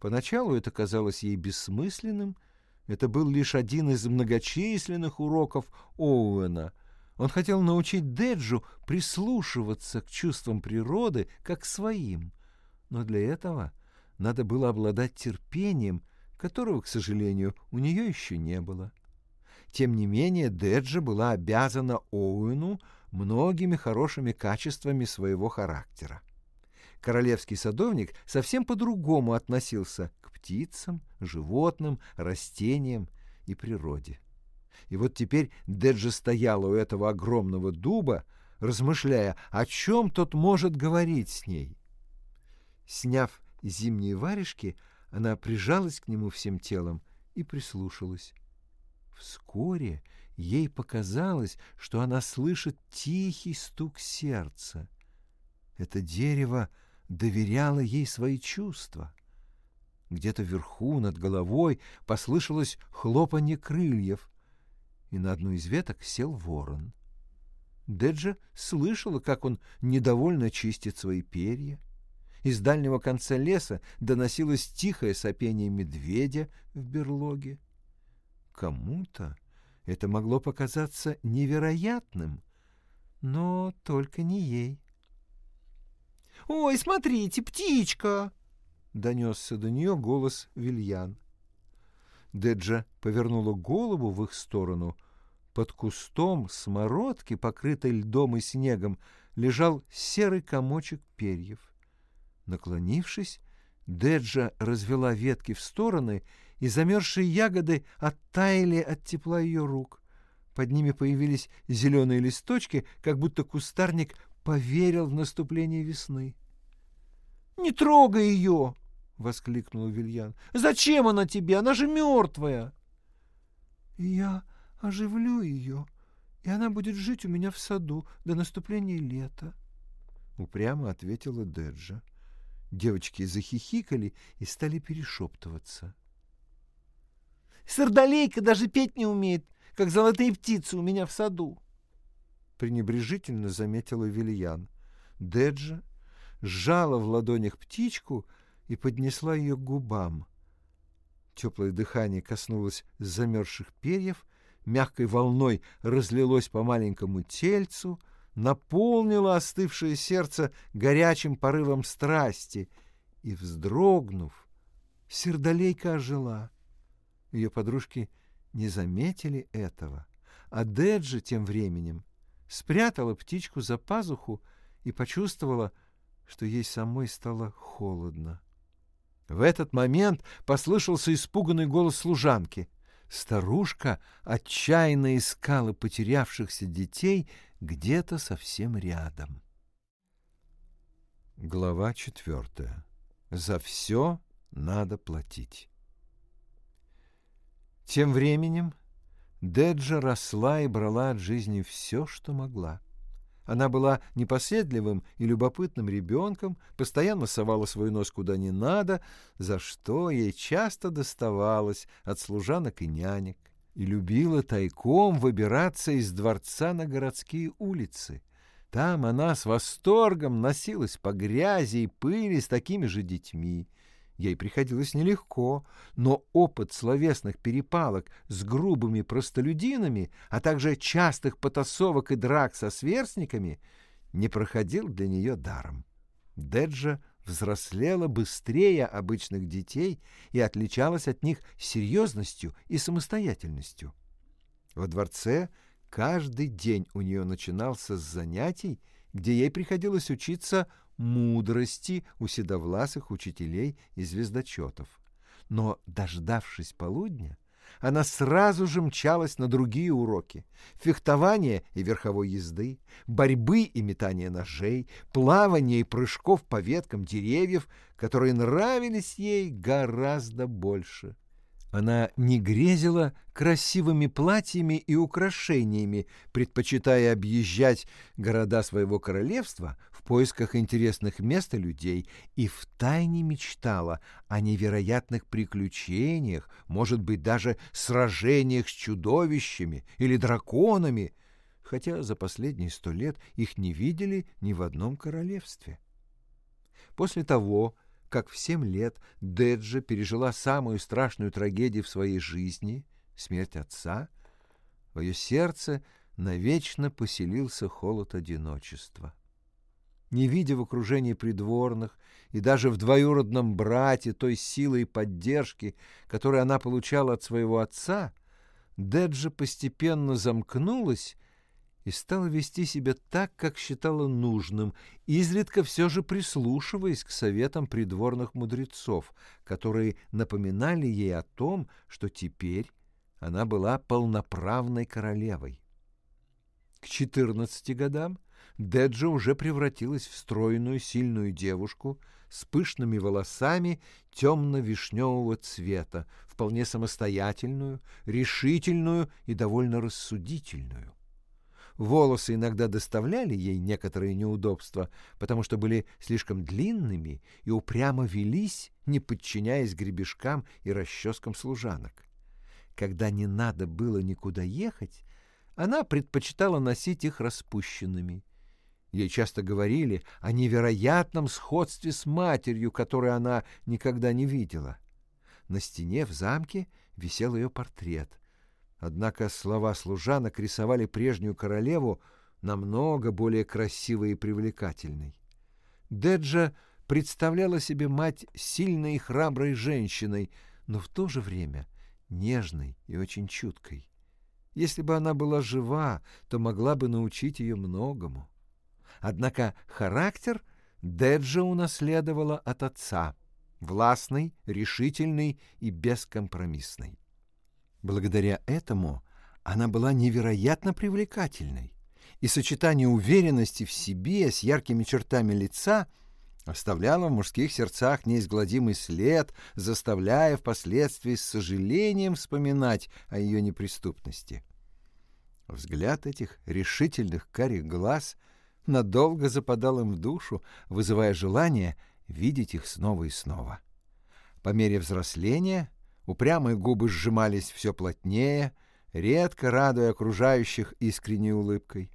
Поначалу это казалось ей бессмысленным. Это был лишь один из многочисленных уроков Оуэна. Он хотел научить Деджу прислушиваться к чувствам природы как своим. Но для этого надо было обладать терпением, которого, к сожалению, у нее еще не было. Тем не менее, Деджа была обязана Оуэну многими хорошими качествами своего характера. Королевский садовник совсем по-другому относился к птицам, животным, растениям и природе. И вот теперь Деджа стояла у этого огромного дуба, размышляя, о чем тот может говорить с ней. Сняв зимние варежки, она прижалась к нему всем телом и прислушалась. Вскоре ей показалось, что она слышит тихий стук сердца. Это дерево доверяло ей свои чувства. Где-то вверху, над головой, послышалось хлопанье крыльев, и на одну из веток сел ворон. Деджа слышала, как он недовольно чистит свои перья. Из дальнего конца леса доносилось тихое сопение медведя в берлоге. Кому-то это могло показаться невероятным, но только не ей. «Ой, смотрите, птичка!» — донесся до нее голос Вильян. Деджа повернула голову в их сторону. Под кустом смородки, покрытой льдом и снегом, лежал серый комочек перьев. Наклонившись, Деджа развела ветки в стороны и замерзшие ягоды оттаяли от тепла ее рук. Под ними появились зеленые листочки, как будто кустарник поверил в наступление весны. — Не трогай ее! — воскликнул Вильян. — Зачем она тебе? Она же мертвая! — Я оживлю ее, и она будет жить у меня в саду до наступления лета, — упрямо ответила Деджа. Девочки захихикали и стали перешептываться. — Сердолейка даже петь не умеет, как золотые птицы у меня в саду. Пренебрежительно заметила Вильян. Деджа сжала в ладонях птичку и поднесла ее к губам. Теплое дыхание коснулось замерзших перьев, мягкой волной разлилось по маленькому тельцу, наполнило остывшее сердце горячим порывом страсти, и, вздрогнув, сердолейка ожила. Ее подружки не заметили этого, а Деджи тем временем спрятала птичку за пазуху и почувствовала, что ей самой стало холодно. В этот момент послышался испуганный голос служанки. Старушка отчаянно искала потерявшихся детей где-то совсем рядом. Глава четвертая. За все надо платить. Тем временем Деджа росла и брала от жизни все, что могла. Она была непоседливым и любопытным ребенком, постоянно совала свой нос куда не надо, за что ей часто доставалось от служанок и нянек, и любила тайком выбираться из дворца на городские улицы. Там она с восторгом носилась по грязи и пыли с такими же детьми. Ей приходилось нелегко, но опыт словесных перепалок с грубыми простолюдинами, а также частых потасовок и драк со сверстниками не проходил для нее даром. Деджа взрослела быстрее обычных детей и отличалась от них серьезностью и самостоятельностью. Во дворце каждый день у нее начинался с занятий, где ей приходилось учиться мудрости у седовласых учителей и звездочетов. Но, дождавшись полудня, она сразу же мчалась на другие уроки — фехтования и верховой езды, борьбы и метания ножей, плавания и прыжков по веткам деревьев, которые нравились ей гораздо больше. Она не грезила красивыми платьями и украшениями, предпочитая объезжать города своего королевства поисках интересных мест и людей, и втайне мечтала о невероятных приключениях, может быть, даже сражениях с чудовищами или драконами, хотя за последние сто лет их не видели ни в одном королевстве. После того, как в семь лет Деджа пережила самую страшную трагедию в своей жизни — смерть отца, в ее сердце навечно поселился холод одиночества. Не видя в окружении придворных и даже в двоюродном брате той силы и поддержки, которую она получала от своего отца, Деджа постепенно замкнулась и стала вести себя так, как считала нужным, изредка все же прислушиваясь к советам придворных мудрецов, которые напоминали ей о том, что теперь она была полноправной королевой. К четырнадцати годам Деджа уже превратилась в стройную, сильную девушку с пышными волосами темно-вишневого цвета, вполне самостоятельную, решительную и довольно рассудительную. Волосы иногда доставляли ей некоторые неудобства, потому что были слишком длинными и упрямо велись, не подчиняясь гребешкам и расческам служанок. Когда не надо было никуда ехать, она предпочитала носить их распущенными. Ей часто говорили о невероятном сходстве с матерью, которую она никогда не видела. На стене в замке висел ее портрет — Однако слова служанок рисовали прежнюю королеву намного более красивой и привлекательной. Деджа представляла себе мать сильной и храброй женщиной, но в то же время нежной и очень чуткой. Если бы она была жива, то могла бы научить ее многому. Однако характер Деджа унаследовала от отца — властный, решительный и бескомпромиссный. Благодаря этому она была невероятно привлекательной, и сочетание уверенности в себе с яркими чертами лица оставляло в мужских сердцах неизгладимый след, заставляя впоследствии с сожалением вспоминать о ее неприступности. Взгляд этих решительных карих глаз надолго западал им в душу, вызывая желание видеть их снова и снова. По мере взросления Упрямые губы сжимались все плотнее, редко радуя окружающих искренней улыбкой.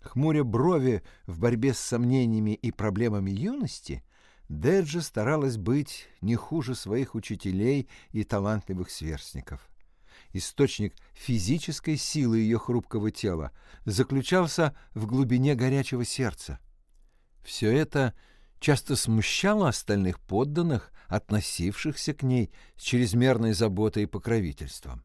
Хмуря брови в борьбе с сомнениями и проблемами юности, Деджи старалась быть не хуже своих учителей и талантливых сверстников. Источник физической силы ее хрупкого тела заключался в глубине горячего сердца. Все это часто смущало остальных подданных, относившихся к ней с чрезмерной заботой и покровительством.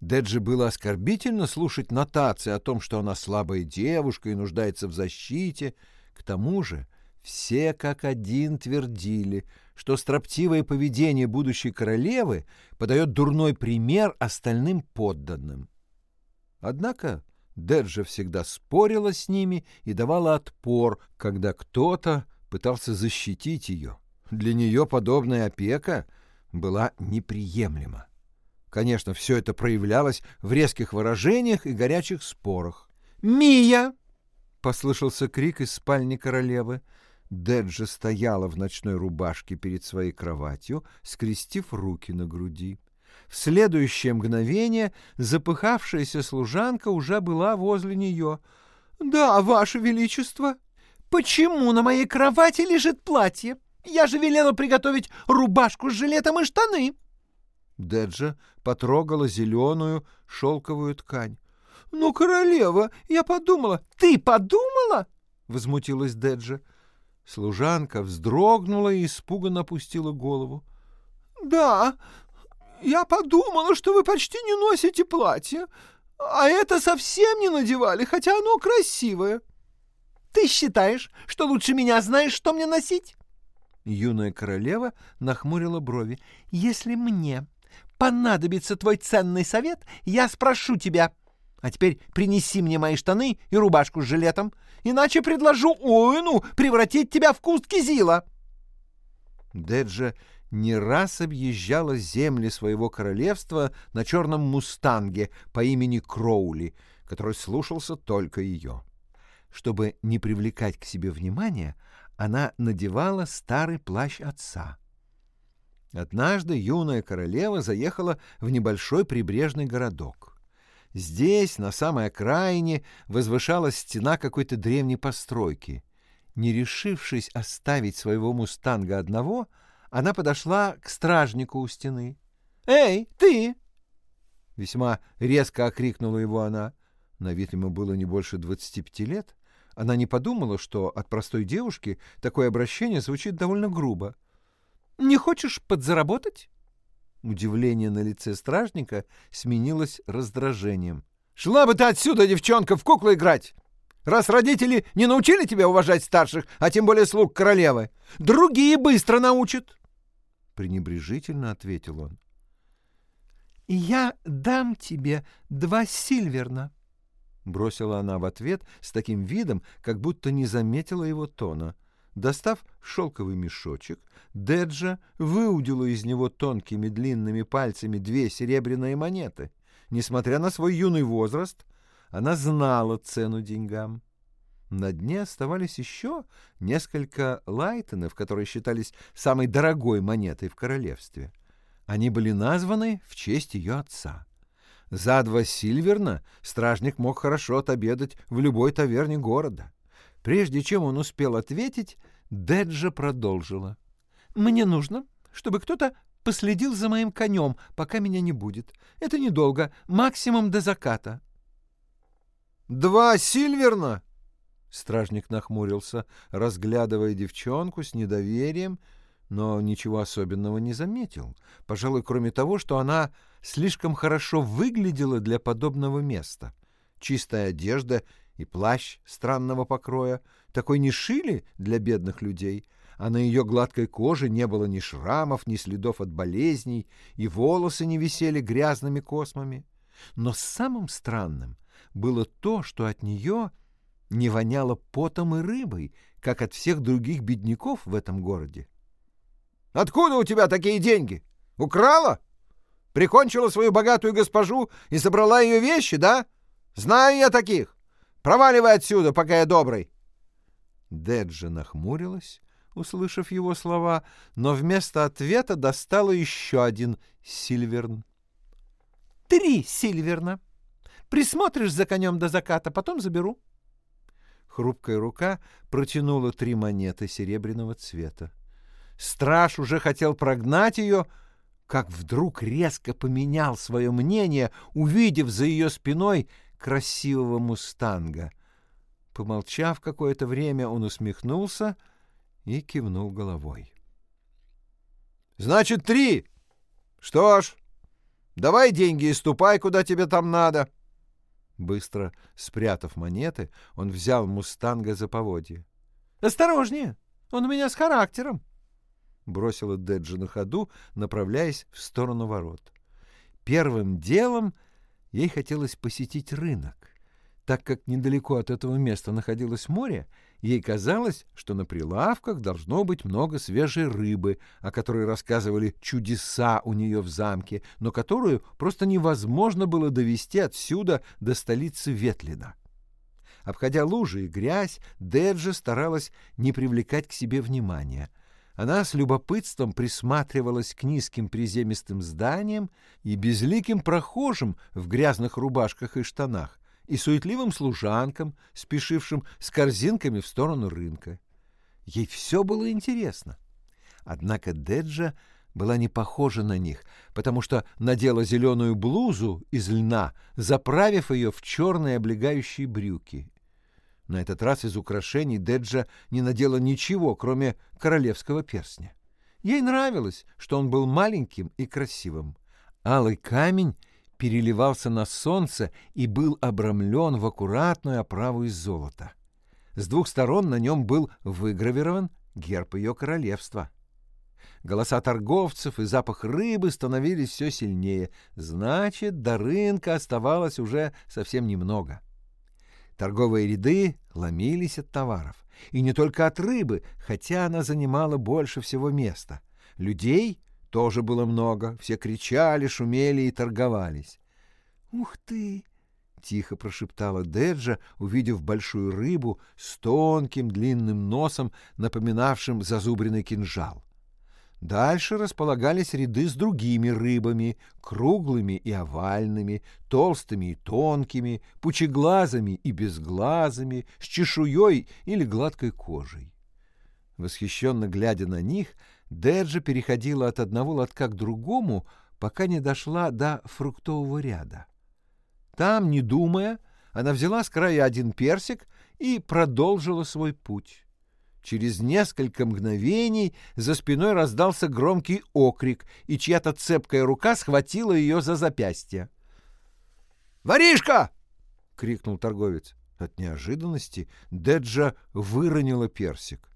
Деджи было оскорбительно слушать нотации о том, что она слабая девушка и нуждается в защите. К тому же все как один твердили, что строптивое поведение будущей королевы подает дурной пример остальным подданным. Однако Деджа всегда спорила с ними и давала отпор, когда кто-то пытался защитить ее. Для нее подобная опека была неприемлема. Конечно, все это проявлялось в резких выражениях и горячих спорах. «Мия!» Послышался крик из спальни королевы. Деджа стояла в ночной рубашке перед своей кроватью, скрестив руки на груди. В следующее мгновение запыхавшаяся служанка уже была возле нее. «Да, ваше величество!» «Почему на моей кровати лежит платье? Я же велела приготовить рубашку с жилетом и штаны!» Деджа потрогала зеленую шелковую ткань. «Ну, королева, я подумала...» «Ты подумала?» — возмутилась Деджа. Служанка вздрогнула и испуганно опустила голову. «Да, я подумала, что вы почти не носите платье, а это совсем не надевали, хотя оно красивое». «Ты считаешь, что лучше меня знаешь, что мне носить?» Юная королева нахмурила брови. «Если мне понадобится твой ценный совет, я спрошу тебя. А теперь принеси мне мои штаны и рубашку с жилетом, иначе предложу Оуэну превратить тебя в куст кизила». Деджа не раз объезжала земли своего королевства на черном мустанге по имени Кроули, который слушался только ее. Чтобы не привлекать к себе внимания, она надевала старый плащ отца. Однажды юная королева заехала в небольшой прибрежный городок. Здесь, на самой окраине, возвышалась стена какой-то древней постройки. Не решившись оставить своего мустанга одного, она подошла к стражнику у стены. «Эй, ты!» Весьма резко окрикнула его она. На вид ему было не больше двадцати пяти лет. Она не подумала, что от простой девушки такое обращение звучит довольно грубо. «Не хочешь подзаработать?» Удивление на лице стражника сменилось раздражением. «Шла бы ты отсюда, девчонка, в куклу играть! Раз родители не научили тебя уважать старших, а тем более слуг королевы, другие быстро научат!» Пренебрежительно ответил он. «Я дам тебе два сильверна», — бросила она в ответ с таким видом, как будто не заметила его тона. Достав шелковый мешочек, Деджа выудила из него тонкими длинными пальцами две серебряные монеты. Несмотря на свой юный возраст, она знала цену деньгам. На дне оставались еще несколько лайтенов, которые считались самой дорогой монетой в королевстве. Они были названы в честь ее отца. За два сильверна стражник мог хорошо отобедать в любой таверне города. Прежде чем он успел ответить, Деджа продолжила. «Мне нужно, чтобы кто-то последил за моим конем, пока меня не будет. Это недолго, максимум до заката». «Два сильверна?» Стражник нахмурился, разглядывая девчонку с недоверием, но ничего особенного не заметил. Пожалуй, кроме того, что она слишком хорошо выглядела для подобного места. Чистая одежда и плащ странного покроя такой не шили для бедных людей, а на ее гладкой коже не было ни шрамов, ни следов от болезней, и волосы не висели грязными космами. Но самым странным было то, что от нее не воняло потом и рыбой, как от всех других бедняков в этом городе. Откуда у тебя такие деньги? Украла? Прикончила свою богатую госпожу и собрала ее вещи, да? Знаю я таких. Проваливай отсюда, пока я добрый. Деджа нахмурилась, услышав его слова, но вместо ответа достала еще один сильверн. «Три сильверна. Присмотришь за конем до заката, потом заберу». Хрупкая рука протянула три монеты серебряного цвета. Страж уже хотел прогнать ее, как вдруг резко поменял свое мнение, увидев за ее спиной красивого мустанга. Помолчав какое-то время, он усмехнулся и кивнул головой. «Значит, три! Что ж, давай деньги и ступай, куда тебе там надо!» Быстро спрятав монеты, он взял мустанга за поводье. «Осторожнее! Он у меня с характером!» — бросила Деджи на ходу, направляясь в сторону ворот. Первым делом ей хотелось посетить рынок. Так как недалеко от этого места находилось море, ей казалось, что на прилавках должно быть много свежей рыбы, о которой рассказывали чудеса у нее в замке, но которую просто невозможно было довести отсюда до столицы Ветлина. Обходя лужи и грязь, Деджа старалась не привлекать к себе внимания. Она с любопытством присматривалась к низким приземистым зданиям и безликим прохожим в грязных рубашках и штанах, и суетливым служанкам, спешившим с корзинками в сторону рынка. Ей все было интересно. Однако Деджа была не похожа на них, потому что надела зеленую блузу из льна, заправив ее в черные облегающие брюки. На этот раз из украшений Деджа не надела ничего, кроме королевского перстня. Ей нравилось, что он был маленьким и красивым. Алый камень переливался на солнце и был обрамлен в аккуратную оправу из золота. С двух сторон на нем был выгравирован герб ее королевства. Голоса торговцев и запах рыбы становились все сильнее. Значит, до рынка оставалось уже совсем немного. Торговые ряды ломились от товаров. И не только от рыбы, хотя она занимала больше всего места. Людей тоже было много. Все кричали, шумели и торговались. «Ух ты!» — тихо прошептала Деджа, увидев большую рыбу с тонким длинным носом, напоминавшим зазубренный кинжал. Дальше располагались ряды с другими рыбами, круглыми и овальными, толстыми и тонкими, пучеглазыми и безглазыми, с чешуей или гладкой кожей. Восхищенно глядя на них, Деджа переходила от одного лотка к другому, пока не дошла до фруктового ряда. Там, не думая, она взяла с края один персик и продолжила свой путь. Через несколько мгновений за спиной раздался громкий окрик, и чья-то цепкая рука схватила ее за запястье. «Воришка!» — крикнул торговец. От неожиданности Деджа выронила персик.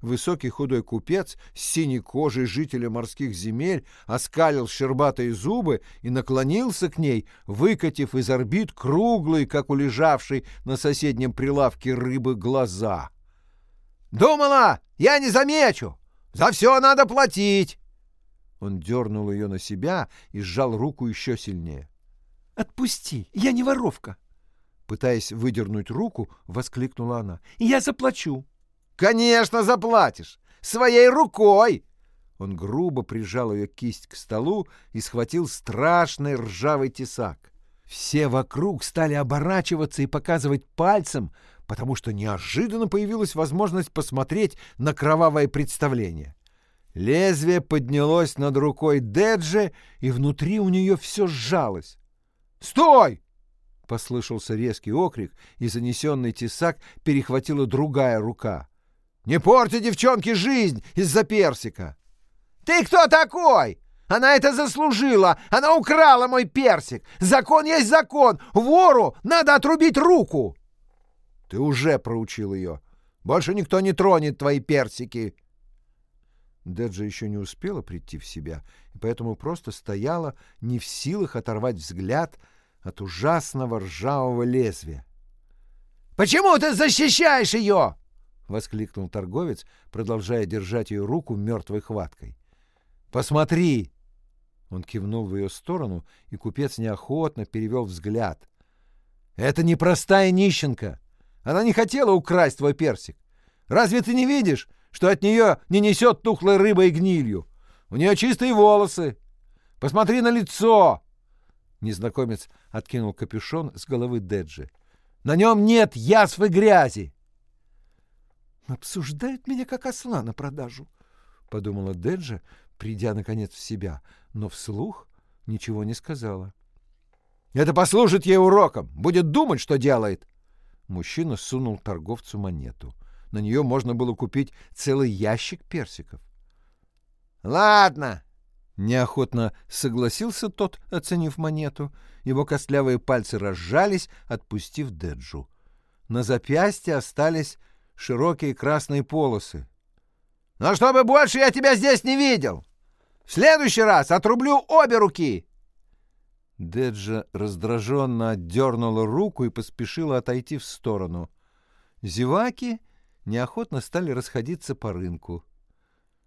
Высокий худой купец с синей кожей жителя морских земель оскалил щербатые зубы и наклонился к ней, выкатив из орбит круглые, как у лежавшей на соседнем прилавке рыбы, глаза — Думала, я не замечу. За все надо платить. Он дернул ее на себя и сжал руку еще сильнее. «Отпусти, я не воровка!» Пытаясь выдернуть руку, воскликнула она. «Я заплачу!» «Конечно заплатишь! Своей рукой!» Он грубо прижал ее кисть к столу и схватил страшный ржавый тесак. Все вокруг стали оборачиваться и показывать пальцем, потому что неожиданно появилась возможность посмотреть на кровавое представление. Лезвие поднялось над рукой Деджи, и внутри у нее все сжалось. «Стой!» — послышался резкий окрик, и занесенный тесак перехватила другая рука. «Не порти девчонке жизнь из-за персика!» «Ты кто такой?» Она это заслужила! Она украла мой персик! Закон есть закон! Вору надо отрубить руку!» Ты уже проучил ее. Больше никто не тронет твои персики. Деджа еще не успела прийти в себя, и поэтому просто стояла, не в силах оторвать взгляд от ужасного ржавого лезвия. «Почему ты защищаешь ее?» — воскликнул торговец, продолжая держать ее руку мертвой хваткой. «Посмотри!» Он кивнул в ее сторону, и купец неохотно перевел взгляд. «Это не простая нищенка!» Она не хотела украсть твой персик. Разве ты не видишь, что от нее не несет тухлой рыбой и гнилью? У нее чистые волосы. Посмотри на лицо!» Незнакомец откинул капюшон с головы Деджи. «На нем нет язв и грязи!» «Обсуждают меня как осла на продажу», — подумала Деджи, придя, наконец, в себя, но вслух ничего не сказала. «Это послужит ей уроком! Будет думать, что делает!» Мужчина сунул торговцу монету. На нее можно было купить целый ящик персиков. «Ладно!» — неохотно согласился тот, оценив монету. Его костлявые пальцы разжались, отпустив Деджу. На запястье остались широкие красные полосы. «Но чтобы больше я тебя здесь не видел! В следующий раз отрублю обе руки!» Деджа раздраженно отдернула руку и поспешила отойти в сторону. Зеваки неохотно стали расходиться по рынку.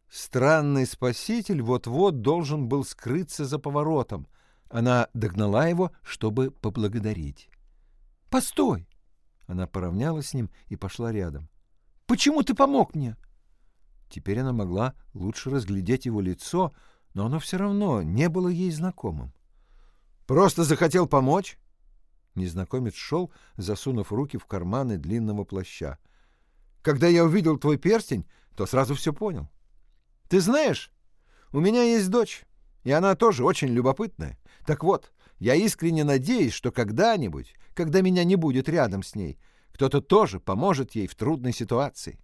Странный спаситель вот-вот должен был скрыться за поворотом. Она догнала его, чтобы поблагодарить. «Постой!» Она поравнялась с ним и пошла рядом. «Почему ты помог мне?» Теперь она могла лучше разглядеть его лицо, но оно все равно не было ей знакомым. «Просто захотел помочь?» Незнакомец шел, засунув руки в карманы длинного плаща. «Когда я увидел твой перстень, то сразу все понял. Ты знаешь, у меня есть дочь, и она тоже очень любопытная. Так вот, я искренне надеюсь, что когда-нибудь, когда меня не будет рядом с ней, кто-то тоже поможет ей в трудной ситуации».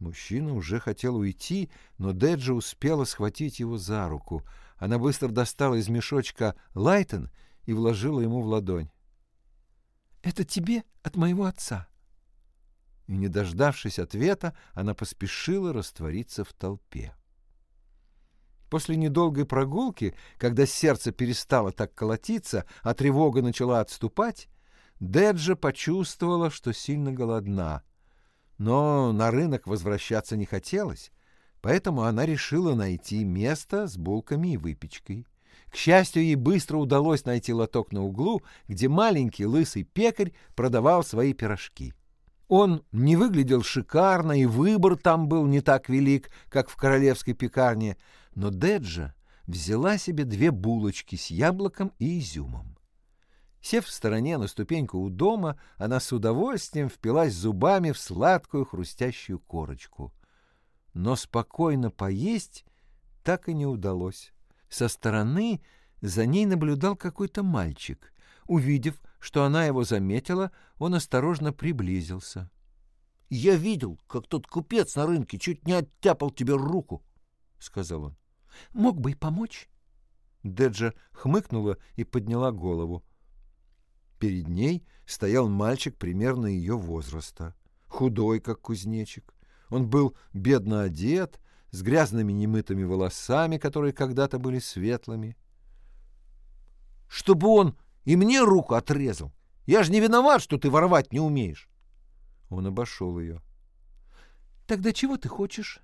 Мужчина уже хотел уйти, но Деджи успела схватить его за руку. Она быстро достала из мешочка лайтон и вложила ему в ладонь. «Это тебе от моего отца». И, не дождавшись ответа, она поспешила раствориться в толпе. После недолгой прогулки, когда сердце перестало так колотиться, а тревога начала отступать, Деджа почувствовала, что сильно голодна. Но на рынок возвращаться не хотелось, поэтому она решила найти место с булками и выпечкой. К счастью, ей быстро удалось найти лоток на углу, где маленький лысый пекарь продавал свои пирожки. Он не выглядел шикарно, и выбор там был не так велик, как в королевской пекарне, но Деджа взяла себе две булочки с яблоком и изюмом. Сев в стороне на ступеньку у дома, она с удовольствием впилась зубами в сладкую хрустящую корочку. Но спокойно поесть так и не удалось. Со стороны за ней наблюдал какой-то мальчик. Увидев, что она его заметила, он осторожно приблизился. — Я видел, как тот купец на рынке чуть не оттяпал тебе руку, — сказал он. — Мог бы и помочь. Деджа хмыкнула и подняла голову. Перед ней стоял мальчик примерно ее возраста, худой, как кузнечик. Он был бедно одет, с грязными немытыми волосами, которые когда-то были светлыми. «Чтобы он и мне руку отрезал! Я же не виноват, что ты воровать не умеешь!» Он обошел ее. «Тогда чего ты хочешь?»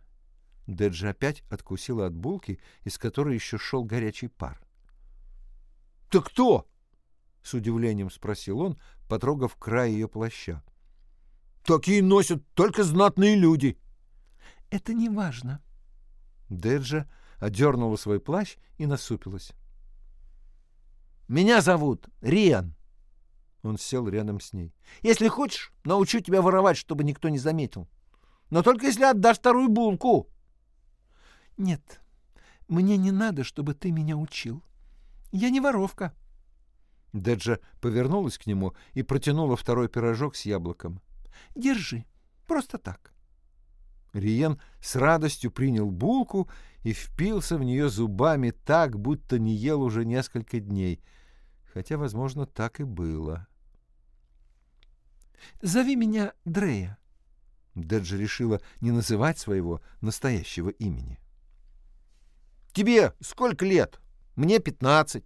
Деджи опять откусила от булки, из которой еще шел горячий пар. «Ты кто?» — с удивлением спросил он, потрогав край ее плаща. «Такие носят только знатные люди». «Это не важно», Деджа одернула свой плащ и насупилась. «Меня зовут Риан». Он сел рядом с ней. «Если хочешь, научу тебя воровать, чтобы никто не заметил. Но только если отдашь вторую булку». «Нет, мне не надо, чтобы ты меня учил. Я не воровка». Деджа повернулась к нему и протянула второй пирожок с яблоком. «Держи, просто так». Риен с радостью принял булку и впился в нее зубами так, будто не ел уже несколько дней, хотя, возможно, так и было. «Зови меня Дрея». Деджи решила не называть своего настоящего имени. «Тебе сколько лет? Мне пятнадцать».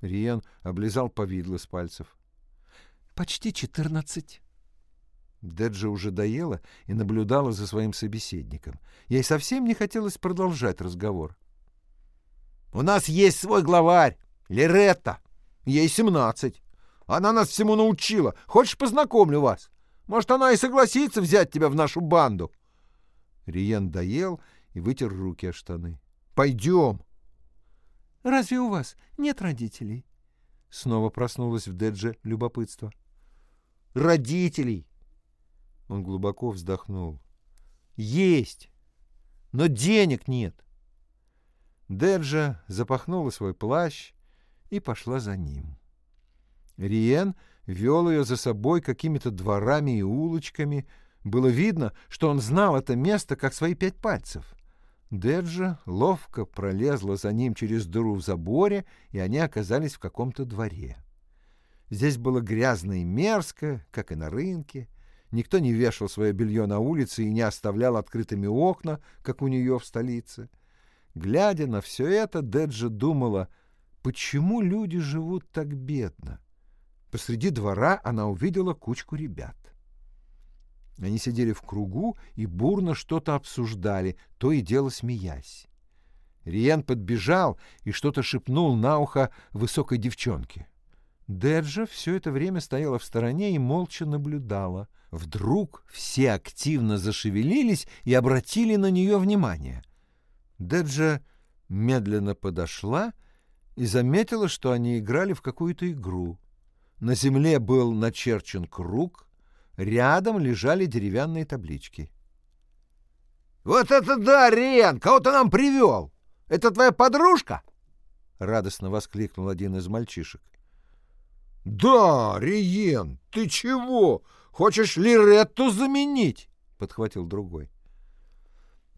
Риен облизал повидло с пальцев. «Почти четырнадцать». Деджа уже доела и наблюдала за своим собеседником. Ей совсем не хотелось продолжать разговор. «У нас есть свой главарь, Леретта. Ей семнадцать. Она нас всему научила. Хочешь, познакомлю вас? Может, она и согласится взять тебя в нашу банду?» Риен доел и вытер руки о штаны. «Пойдем». «Разве у вас нет родителей?» Снова проснулась в Дедже любопытство. «Родителей!» Он глубоко вздохнул. «Есть! Но денег нет!» Деджа запахнула свой плащ и пошла за ним. Риен вел ее за собой какими-то дворами и улочками. Было видно, что он знал это место как свои пять пальцев. Деджа ловко пролезла за ним через дыру в заборе, и они оказались в каком-то дворе. Здесь было грязно и мерзко, как и на рынке. Никто не вешал свое белье на улице и не оставлял открытыми окна, как у нее в столице. Глядя на все это, Деджа думала, почему люди живут так бедно. Посреди двора она увидела кучку ребят. Они сидели в кругу и бурно что-то обсуждали, то и дело смеясь. Риен подбежал и что-то шепнул на ухо высокой девчонке. Деджа все это время стояла в стороне и молча наблюдала. Вдруг все активно зашевелились и обратили на нее внимание. Деджа медленно подошла и заметила, что они играли в какую-то игру. На земле был начерчен круг, рядом лежали деревянные таблички. «Вот это да, Рен! Кого ты нам привел? Это твоя подружка?» — радостно воскликнул один из мальчишек. «Да, Риен, ты чего? Хочешь Лиретту заменить?» — подхватил другой.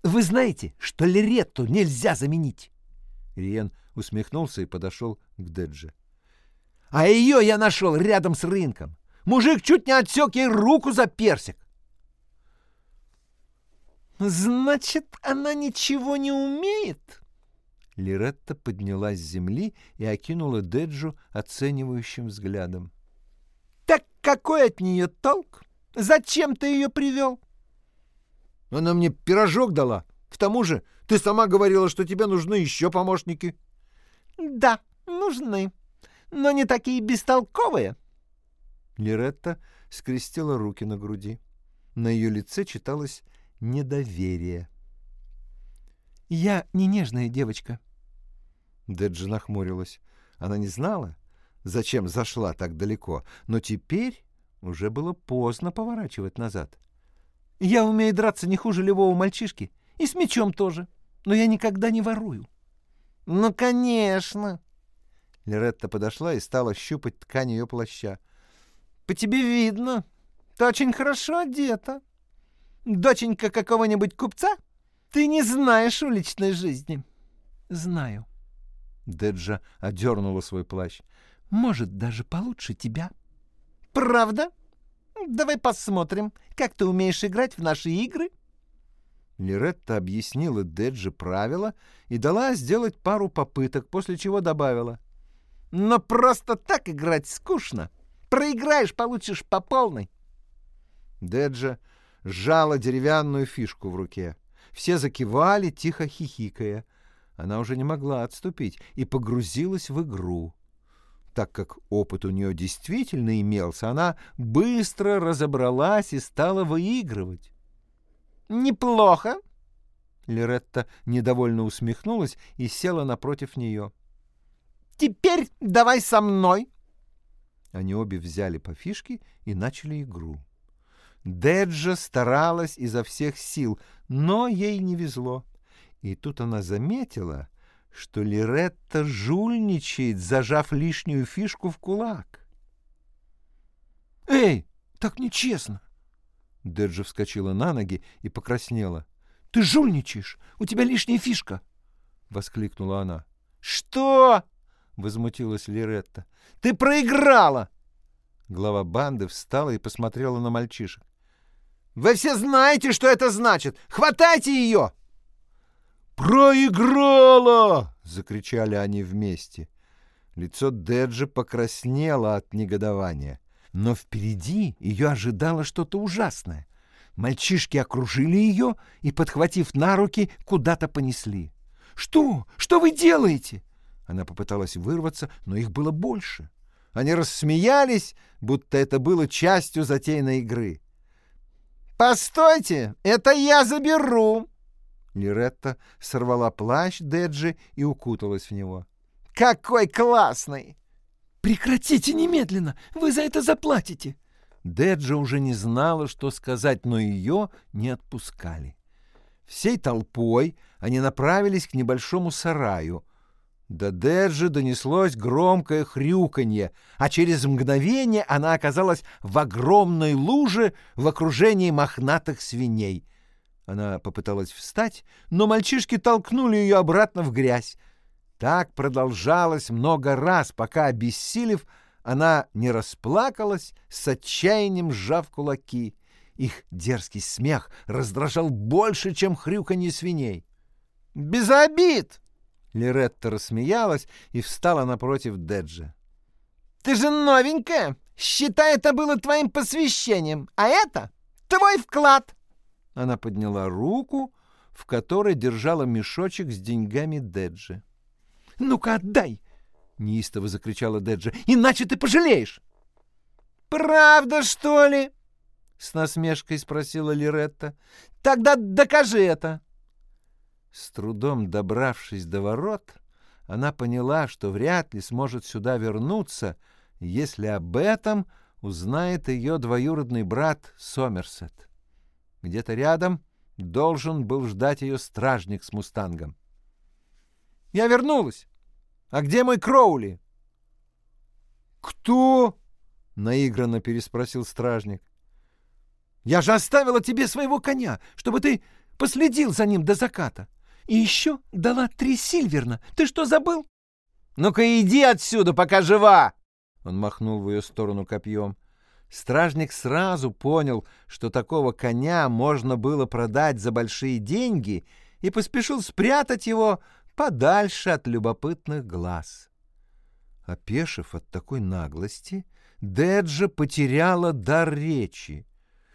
«Вы знаете, что Лиретту нельзя заменить?» Риен усмехнулся и подошел к Дедже. «А ее я нашел рядом с рынком. Мужик чуть не отсек ей руку за персик. «Значит, она ничего не умеет?» Лиретта поднялась с земли и окинула Деджу оценивающим взглядом. «Так какой от нее толк? Зачем ты ее привел?» «Она мне пирожок дала. К тому же ты сама говорила, что тебе нужны еще помощники». «Да, нужны, но не такие бестолковые». Лиретта скрестила руки на груди. На ее лице читалось недоверие. «Я не нежная девочка». Деджи нахмурилась. Она не знала, зачем зашла так далеко, но теперь уже было поздно поворачивать назад. «Я умею драться не хуже любого мальчишки, и с мечом тоже, но я никогда не ворую». «Ну, конечно!» Леретта подошла и стала щупать ткань ее плаща. «По тебе видно, ты очень хорошо одета доченька какого-нибудь купца? Ты не знаешь уличной жизни. Знаю. Деджа одернула свой плащ. Может, даже получше тебя. Правда? Давай посмотрим, как ты умеешь играть в наши игры. Лиретта объяснила Деджи правила и дала сделать пару попыток, после чего добавила. Но просто так играть скучно. Проиграешь, получишь по полной. Деджа сжала деревянную фишку в руке. Все закивали, тихо хихикая. Она уже не могла отступить и погрузилась в игру. Так как опыт у нее действительно имелся, она быстро разобралась и стала выигрывать. «Неплохо!» Леретта недовольно усмехнулась и села напротив нее. «Теперь давай со мной!» Они обе взяли по фишке и начали игру. Деджа старалась изо всех сил, но ей не везло. И тут она заметила, что Лиретта жульничает, зажав лишнюю фишку в кулак. «Эй, так нечестно!» Деджа вскочила на ноги и покраснела. «Ты жульничаешь! У тебя лишняя фишка!» — воскликнула она. «Что?» — возмутилась Лиретта. «Ты проиграла!» Глава банды встала и посмотрела на мальчишек. Вы все знаете, что это значит! Хватайте ее!» «Проиграла!» — закричали они вместе. Лицо Деджи покраснело от негодования. Но впереди ее ожидало что-то ужасное. Мальчишки окружили ее и, подхватив на руки, куда-то понесли. «Что? Что вы делаете?» Она попыталась вырваться, но их было больше. Они рассмеялись, будто это было частью затеянной игры. «Постойте, это я заберу!» Лиретта сорвала плащ Деджи и укуталась в него. «Какой классный!» «Прекратите немедленно! Вы за это заплатите!» Деджа уже не знала, что сказать, но ее не отпускали. Всей толпой они направились к небольшому сараю, до Деджи донеслось громкое хрюканье, а через мгновение она оказалась в огромной луже в окружении мохнатых свиней. Она попыталась встать, но мальчишки толкнули ее обратно в грязь. Так продолжалось много раз, пока, обессилев, она не расплакалась, с отчаянием сжав кулаки. Их дерзкий смех раздражал больше, чем хрюканье свиней. «Без обид!» Лиретта рассмеялась и встала напротив Деджа. «Ты же новенькая! Считай, это было твоим посвящением, а это твой вклад!» Она подняла руку, в которой держала мешочек с деньгами Деджи. «Ну-ка, отдай!» — неистово закричала Деджа. «Иначе ты пожалеешь!» «Правда, что ли?» — с насмешкой спросила Лиретта. «Тогда докажи это!» С трудом добравшись до ворот, она поняла, что вряд ли сможет сюда вернуться, если об этом узнает ее двоюродный брат Сомерсет. Где-то рядом должен был ждать ее стражник с мустангом. «Я вернулась! А где мой Кроули?» «Кто?» — наигранно переспросил стражник. «Я же оставила тебе своего коня, чтобы ты последил за ним до заката. И еще дала три сильверна. Ты что, забыл?» «Ну-ка иди отсюда, пока жива!» Он махнул в ее сторону копьем. Стражник сразу понял, что такого коня можно было продать за большие деньги, и поспешил спрятать его подальше от любопытных глаз. Опешив от такой наглости, Деджа потеряла дар речи.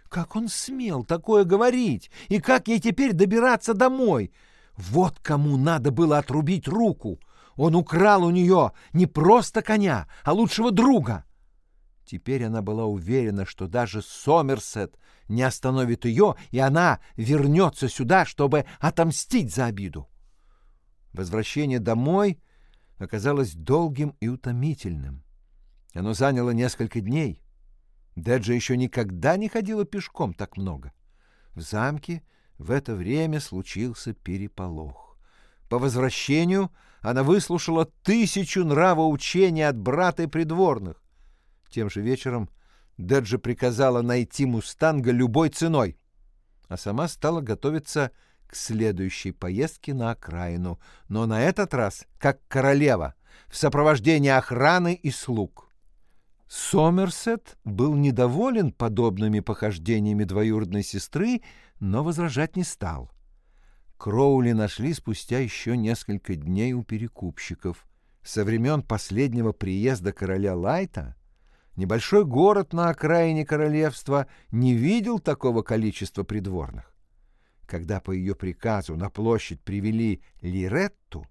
Как он смел такое говорить? И как ей теперь добираться домой? Вот кому надо было отрубить руку. Он украл у нее не просто коня, а лучшего друга. Теперь она была уверена, что даже Сомерсет не остановит ее, и она вернется сюда, чтобы отомстить за обиду. Возвращение домой оказалось долгим и утомительным. Оно заняло несколько дней. Деджа еще никогда не ходила пешком так много. В замке в это время случился переполох. По возвращению она выслушала тысячу нравоучений от брата и придворных. Тем же вечером Деджа приказала найти мустанга любой ценой, а сама стала готовиться к следующей поездке на окраину, но на этот раз как королева, в сопровождении охраны и слуг. Сомерсет был недоволен подобными похождениями двоюродной сестры, но возражать не стал. Кроули нашли спустя еще несколько дней у перекупщиков. Со времен последнего приезда короля Лайта небольшой город на окраине королевства не видел такого количества придворных. Когда по ее приказу на площадь привели Лиретту,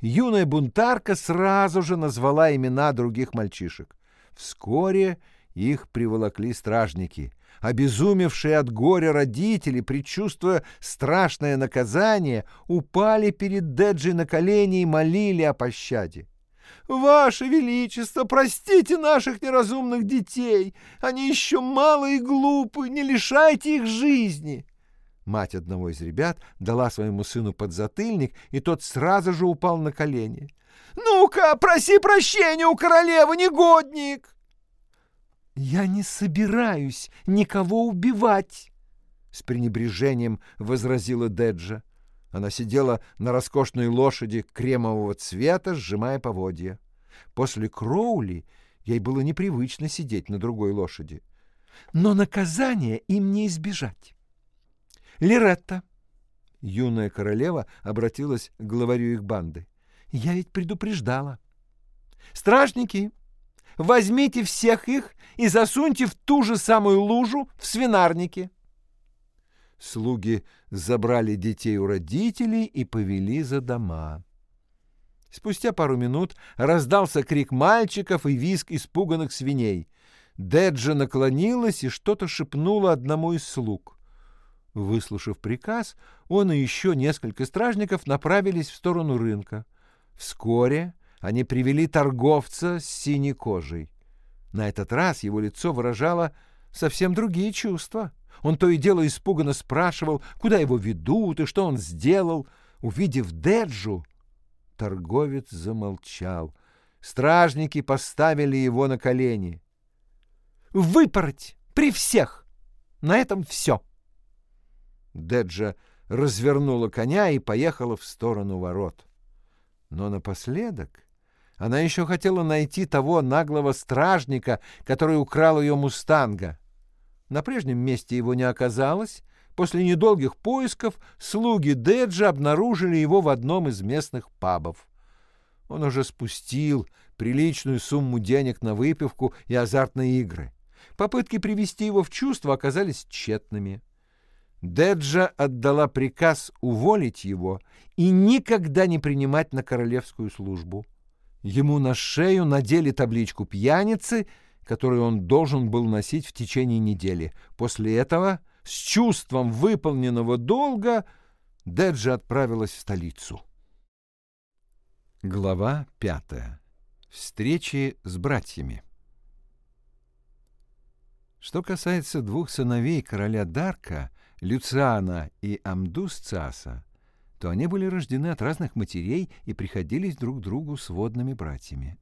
юная бунтарка сразу же назвала имена других мальчишек. Вскоре их приволокли стражники. Обезумевшие от горя родители, предчувствуя страшное наказание, упали перед Деджи на колени и молили о пощаде. «Ваше Величество, простите наших неразумных детей! Они еще малы и глупы, не лишайте их жизни!» Мать одного из ребят дала своему сыну подзатыльник, и тот сразу же упал на колени. «Ну-ка, проси прощения у королевы, негодник!» «Я не собираюсь никого убивать!» С пренебрежением возразила Деджа. Она сидела на роскошной лошади кремового цвета, сжимая поводья. После Кроули ей было непривычно сидеть на другой лошади. Но наказание им не избежать. Лиретта. Юная королева обратилась к главарю их банды. Я ведь предупреждала. Стражники, возьмите всех их и засуньте в ту же самую лужу в свинарнике. Слуги забрали детей у родителей и повели за дома. Спустя пару минут раздался крик мальчиков и визг испуганных свиней. Деджа наклонилась и что-то шепнула одному из слуг. Выслушав приказ, он и еще несколько стражников направились в сторону рынка. Вскоре они привели торговца с синей кожей. На этот раз его лицо выражало совсем другие чувства. Он то и дело испуганно спрашивал, куда его ведут и что он сделал. Увидев Деджу, торговец замолчал. Стражники поставили его на колени. «Выпороть! При всех! На этом все!» Деджа развернула коня и поехала в сторону ворот. Но напоследок она еще хотела найти того наглого стражника, который украл ее мустанга. На прежнем месте его не оказалось. После недолгих поисков слуги Деджа обнаружили его в одном из местных пабов. Он уже спустил приличную сумму денег на выпивку и азартные игры. Попытки привести его в чувство оказались тщетными. Деджа отдала приказ уволить его и никогда не принимать на королевскую службу. Ему на шею надели табличку пьяницы, которую он должен был носить в течение недели. После этого, с чувством выполненного долга, Деджи отправилась в столицу. Глава пятая. Встречи с братьями. Что касается двух сыновей короля Дарка, Люциана и Амдус Цаса, то они были рождены от разных матерей и приходились друг другу сводными братьями.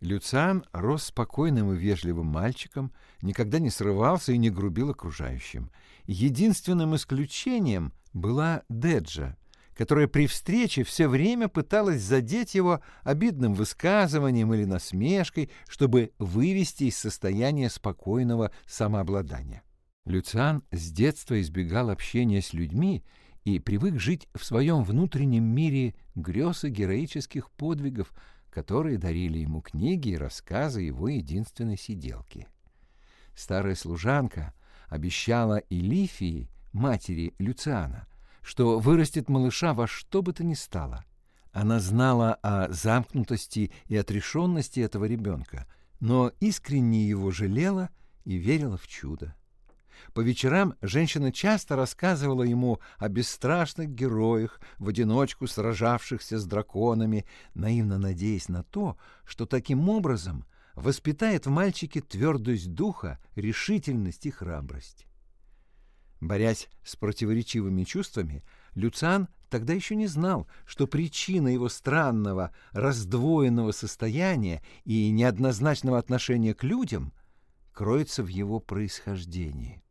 Люциан рос спокойным и вежливым мальчиком, никогда не срывался и не грубил окружающим. Единственным исключением была Деджа, которая при встрече все время пыталась задеть его обидным высказыванием или насмешкой, чтобы вывести из состояния спокойного самообладания. Люциан с детства избегал общения с людьми и привык жить в своем внутреннем мире грез и героических подвигов, которые дарили ему книги и рассказы его единственной сиделки. Старая служанка обещала Илифии, матери Люциана, что вырастет малыша во что бы то ни стало. Она знала о замкнутости и отрешенности этого ребенка, но искренне его жалела и верила в чудо. По вечерам женщина часто рассказывала ему о бесстрашных героях, в одиночку сражавшихся с драконами, наивно надеясь на то, что таким образом воспитает в мальчике твердость духа, решительность и храбрость. Борясь с противоречивыми чувствами, Люциан тогда еще не знал, что причина его странного, раздвоенного состояния и неоднозначного отношения к людям кроется в его происхождении.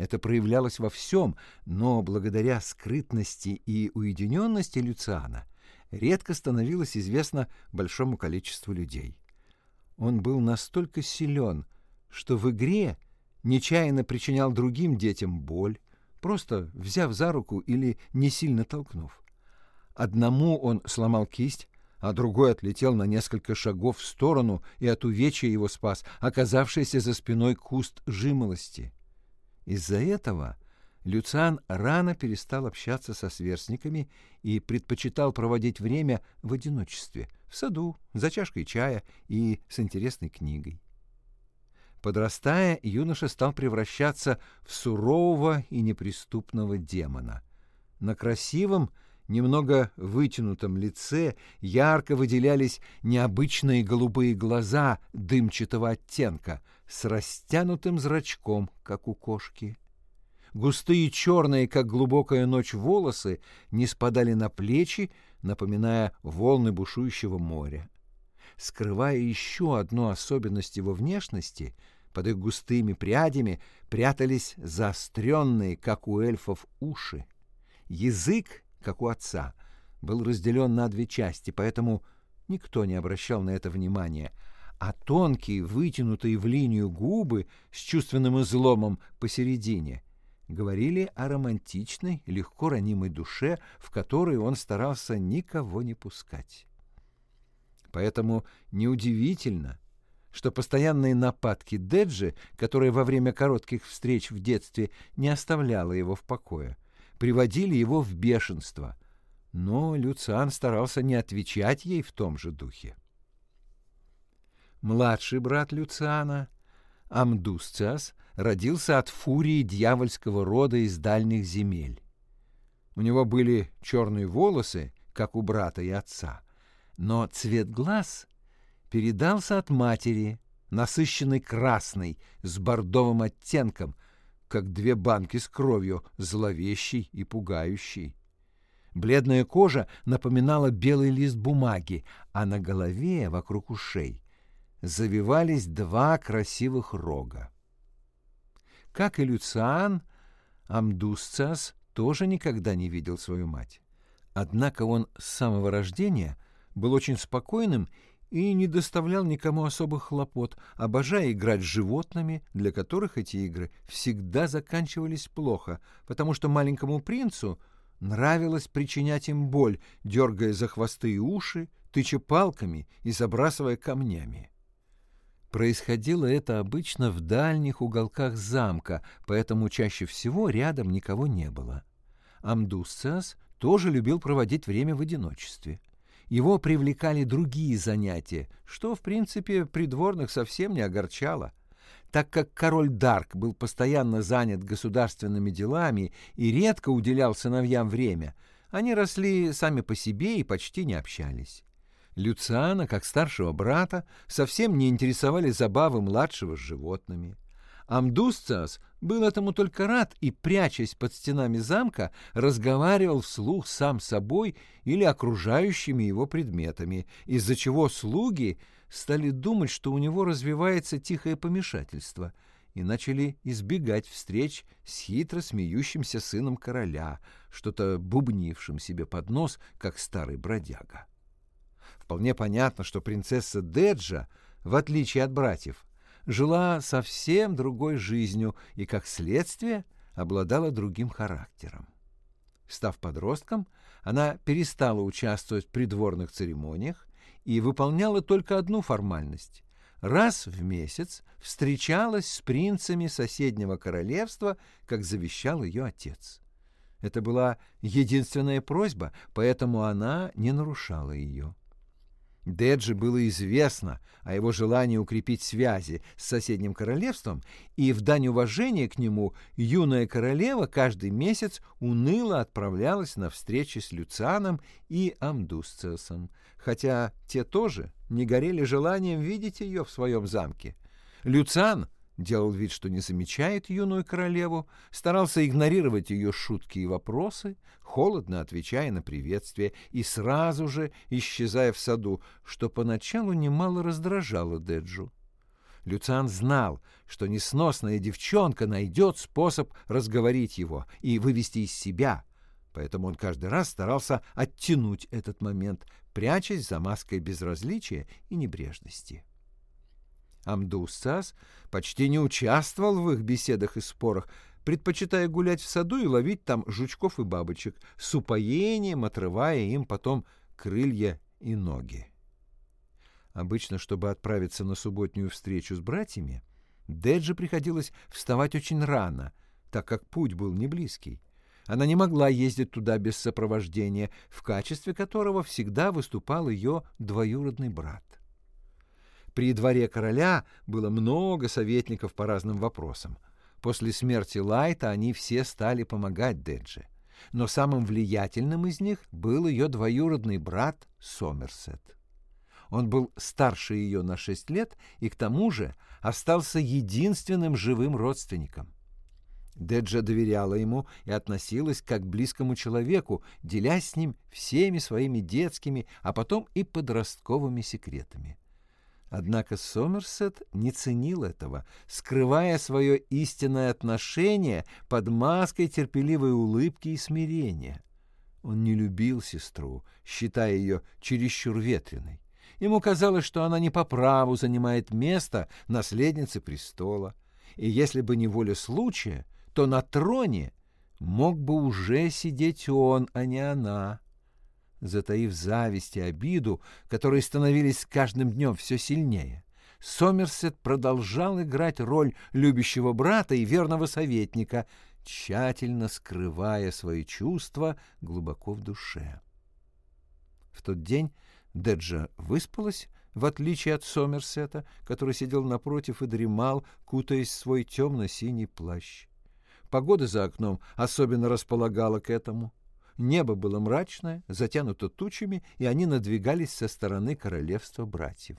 Это проявлялось во всем, но благодаря скрытности и уединенности Люциана редко становилось известно большому количеству людей. Он был настолько силен, что в игре — нечаянно причинял другим детям боль, просто взяв за руку или не сильно толкнув. Одному он сломал кисть, а другой отлетел на несколько шагов в сторону, и от увечья его спас оказавшийся за спиной куст жимолости. Из-за этого Люциан рано перестал общаться со сверстниками и предпочитал проводить время в одиночестве, в саду, за чашкой чая и с интересной книгой. Подрастая, юноша стал превращаться в сурового и неприступного демона. На красивом, немного вытянутом лице ярко выделялись необычные голубые глаза дымчатого оттенка с растянутым зрачком, как у кошки. Густые черные, как глубокая ночь, волосы не спадали на плечи, напоминая волны бушующего моря скрывая еще одну особенность его внешности, под их густыми прядями прятались заостренные, как у эльфов, уши. Язык, как у отца, был разделен на две части, поэтому никто не обращал на это внимания, а тонкие, вытянутые в линию губы с чувственным изломом посередине говорили о романтичной, легко ранимой душе, в которой он старался никого не пускать. Поэтому неудивительно, что постоянные нападки Деджи, которая во время коротких встреч в детстве не оставляла его в покое, приводили его в бешенство. Но Люциан старался не отвечать ей в том же духе. Младший брат Люциана, Амдусциас, родился от фурии дьявольского рода из дальних земель. У него были черные волосы, как у брата и отца, но цвет глаз передался от матери, насыщенный красный, с бордовым оттенком, как две банки с кровью, зловещей и пугающей. Бледная кожа напоминала белый лист бумаги, а на голове, вокруг ушей, завивались два красивых рога. Как и Люциан, Амдусцас тоже никогда не видел свою мать. Однако он с самого рождения — был очень спокойным и не доставлял никому особых хлопот, обожая играть с животными, для которых эти игры всегда заканчивались плохо, потому что маленькому принцу нравилось причинять им боль, дергая за хвосты и уши, тыча палками и забрасывая камнями. Происходило это обычно в дальних уголках замка, поэтому чаще всего рядом никого не было. Амдусцас тоже любил проводить время в одиночестве. Его привлекали другие занятия, что, в принципе, придворных совсем не огорчало. Так как король Дарк был постоянно занят государственными делами и редко уделял сыновьям время, они росли сами по себе и почти не общались. Люциана, как старшего брата, совсем не интересовали забавы младшего с животными. Амдусциас был этому только рад и, прячась под стенами замка, разговаривал вслух сам собой или окружающими его предметами, из-за чего слуги стали думать, что у него развивается тихое помешательство, и начали избегать встреч с хитро смеющимся сыном короля, что-то бубнившим себе под нос, как старый бродяга. Вполне понятно, что принцесса Деджа, в отличие от братьев, жила совсем другой жизнью и, как следствие, обладала другим характером. Став подростком, она перестала участвовать в придворных церемониях и выполняла только одну формальность. Раз в месяц встречалась с принцами соседнего королевства, как завещал ее отец. Это была единственная просьба, поэтому она не нарушала ее. Деджи было известно о его желании укрепить связи с соседним королевством, и в дань уважения к нему юная королева каждый месяц уныло отправлялась на встречи с Люцианом и Амдусциосом, хотя те тоже не горели желанием видеть ее в своем замке. Люциан — делал вид, что не замечает юную королеву, старался игнорировать ее шутки и вопросы, холодно отвечая на приветствие и сразу же исчезая в саду, что поначалу немало раздражало Деджу. Люциан знал, что несносная девчонка найдет способ разговорить его и вывести из себя, поэтому он каждый раз старался оттянуть этот момент, прячась за маской безразличия и небрежности. Амдус почти не участвовал в их беседах и спорах, предпочитая гулять в саду и ловить там жучков и бабочек, с упоением отрывая им потом крылья и ноги. Обычно, чтобы отправиться на субботнюю встречу с братьями, Деджи приходилось вставать очень рано, так как путь был не близкий. Она не могла ездить туда без сопровождения, в качестве которого всегда выступал ее двоюродный брат. При дворе короля было много советников по разным вопросам. После смерти Лайта они все стали помогать Деджи. Но самым влиятельным из них был ее двоюродный брат Сомерсет. Он был старше ее на шесть лет и к тому же остался единственным живым родственником. Деджа доверяла ему и относилась как к близкому человеку, делясь с ним всеми своими детскими, а потом и подростковыми секретами. Однако Сомерсет не ценил этого, скрывая свое истинное отношение под маской терпеливой улыбки и смирения. Он не любил сестру, считая ее чересчур ветреной. Ему казалось, что она не по праву занимает место наследницы престола, и если бы не воля случая, то на троне мог бы уже сидеть он, а не она затаив зависть и обиду, которые становились с каждым днем все сильнее. Сомерсет продолжал играть роль любящего брата и верного советника, тщательно скрывая свои чувства глубоко в душе. В тот день Деджа выспалась, в отличие от Сомерсета, который сидел напротив и дремал, кутаясь в свой темно-синий плащ. Погода за окном особенно располагала к этому — Небо было мрачное, затянуто тучами, и они надвигались со стороны королевства братьев.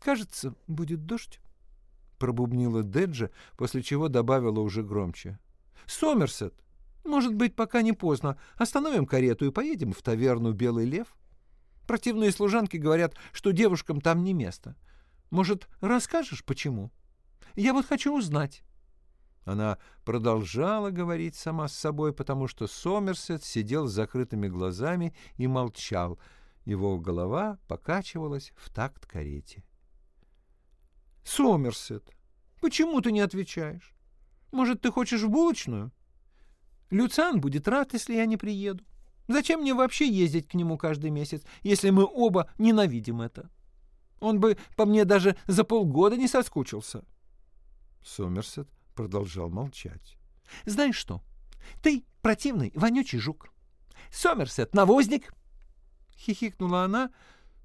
«Кажется, будет дождь», — пробубнила Деджа, после чего добавила уже громче. «Сомерсет! Может быть, пока не поздно. Остановим карету и поедем в таверну «Белый лев». Противные служанки говорят, что девушкам там не место. Может, расскажешь, почему? Я вот хочу узнать». Она продолжала говорить сама с собой, потому что Сомерсет сидел с закрытыми глазами и молчал. Его голова покачивалась в такт карете. «Сомерсет, почему ты не отвечаешь? Может, ты хочешь в булочную? Люциан будет рад, если я не приеду. Зачем мне вообще ездить к нему каждый месяц, если мы оба ненавидим это? Он бы по мне даже за полгода не соскучился». Сомерсет продолжал молчать. «Знаешь что? Ты противный, вонючий жук. Сомерсет — навозник. Хихикнула она,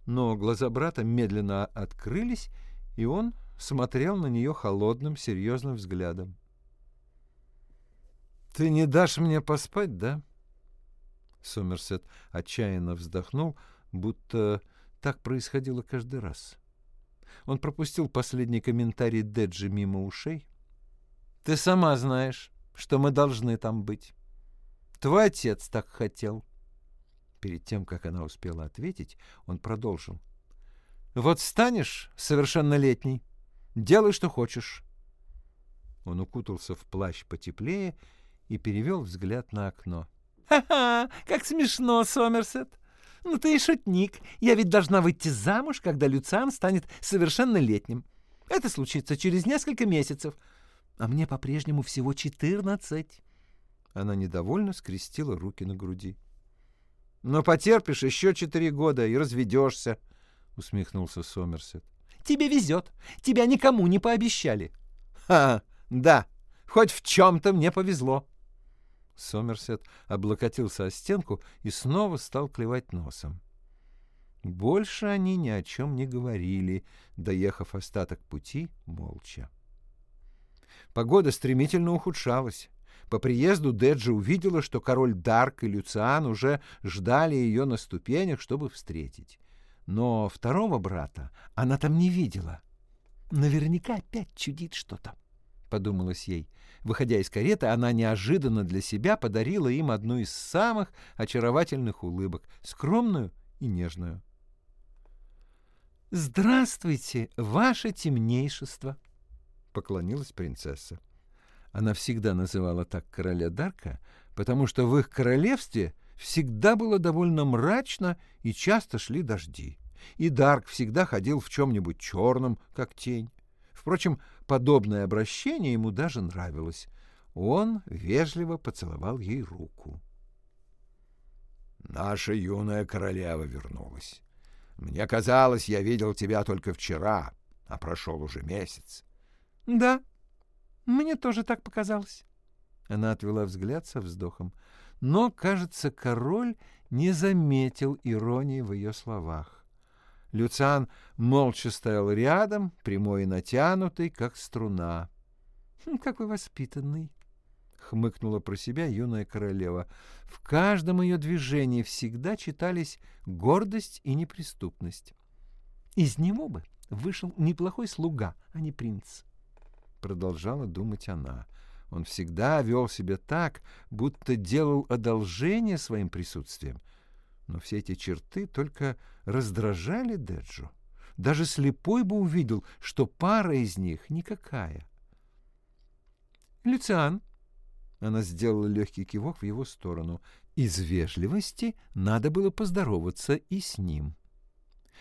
но глаза брата медленно открылись, и он смотрел на нее холодным, серьезным взглядом. «Ты не дашь мне поспать, да?» Сомерсет отчаянно вздохнул, будто так происходило каждый раз. Он пропустил последний комментарий Деджи мимо ушей. «Ты сама знаешь, что мы должны там быть. Твой отец так хотел». Перед тем, как она успела ответить, он продолжил. «Вот станешь совершеннолетней, делай, что хочешь». Он укутался в плащ потеплее и перевел взгляд на окно. «Ха-ха! Как смешно, Сомерсет! Ну ты и шутник. Я ведь должна выйти замуж, когда Люциан станет совершеннолетним. Это случится через несколько месяцев. А мне по-прежнему всего четырнадцать». Она недовольно скрестила руки на груди. «Но потерпишь еще четыре года и разведешься», — усмехнулся Сомерсет. «Тебе везет. Тебя никому не пообещали». «Ха, да, хоть в чем-то мне повезло». Сомерсет облокотился о стенку и снова стал клевать носом. Больше они ни о чем не говорили, доехав остаток пути молча. Погода стремительно ухудшалась. По приезду Деджи увидела, что король Дарк и Люциан уже ждали ее на ступенях, чтобы встретить. Но второго брата она там не видела. Наверняка опять чудит что-то, — подумалось ей. Выходя из кареты, она неожиданно для себя подарила им одну из самых очаровательных улыбок, скромную и нежную. «Здравствуйте, ваше темнейшество!» — поклонилась принцесса. Она всегда называла так короля Дарка, потому что в их королевстве всегда было довольно мрачно и часто шли дожди. И Дарк всегда ходил в чем-нибудь черном, как тень. Впрочем, подобное обращение ему даже нравилось. Он вежливо поцеловал ей руку. «Наша юная королева вернулась. Мне казалось, я видел тебя только вчера, а прошел уже месяц». «Да, мне тоже так показалось. Она отвела взгляд со вздохом. Но, кажется, король не заметил иронии в ее словах. Люциан молча стоял рядом, прямой и натянутый, как струна. «Хм, — Какой воспитанный! — хмыкнула про себя юная королева. В каждом ее движении всегда читались гордость и неприступность. Из него бы вышел неплохой слуга, а не принц продолжала думать она. Он всегда вел себя так, будто делал одолжение своим присутствием. Но все эти черты только раздражали Деджу. Даже слепой бы увидел, что пара из них никакая. «Люциан!» Она сделала легкий кивок в его сторону. Из вежливости надо было поздороваться и с ним.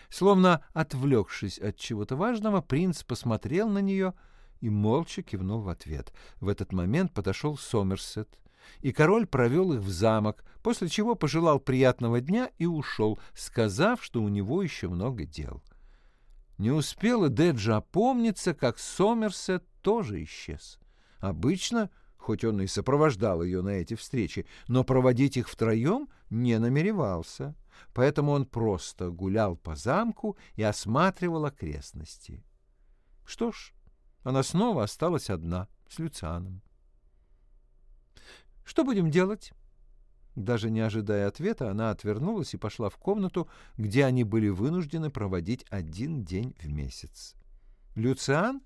Словно отвлекшись от чего-то важного, принц посмотрел на нее — и молча кивнул в ответ. В этот момент подошел Сомерсет, и король провел их в замок, после чего пожелал приятного дня и ушел, сказав, что у него еще много дел. Не успела Деджа опомниться, как Сомерсет тоже исчез. Обычно, хоть он и сопровождал ее на эти встречи, но проводить их втроем не намеревался, поэтому он просто гулял по замку и осматривал окрестности. Что ж, она снова осталась одна с Люцианом. «Что будем делать?» Даже не ожидая ответа, она отвернулась и пошла в комнату, где они были вынуждены проводить один день в месяц. Люциан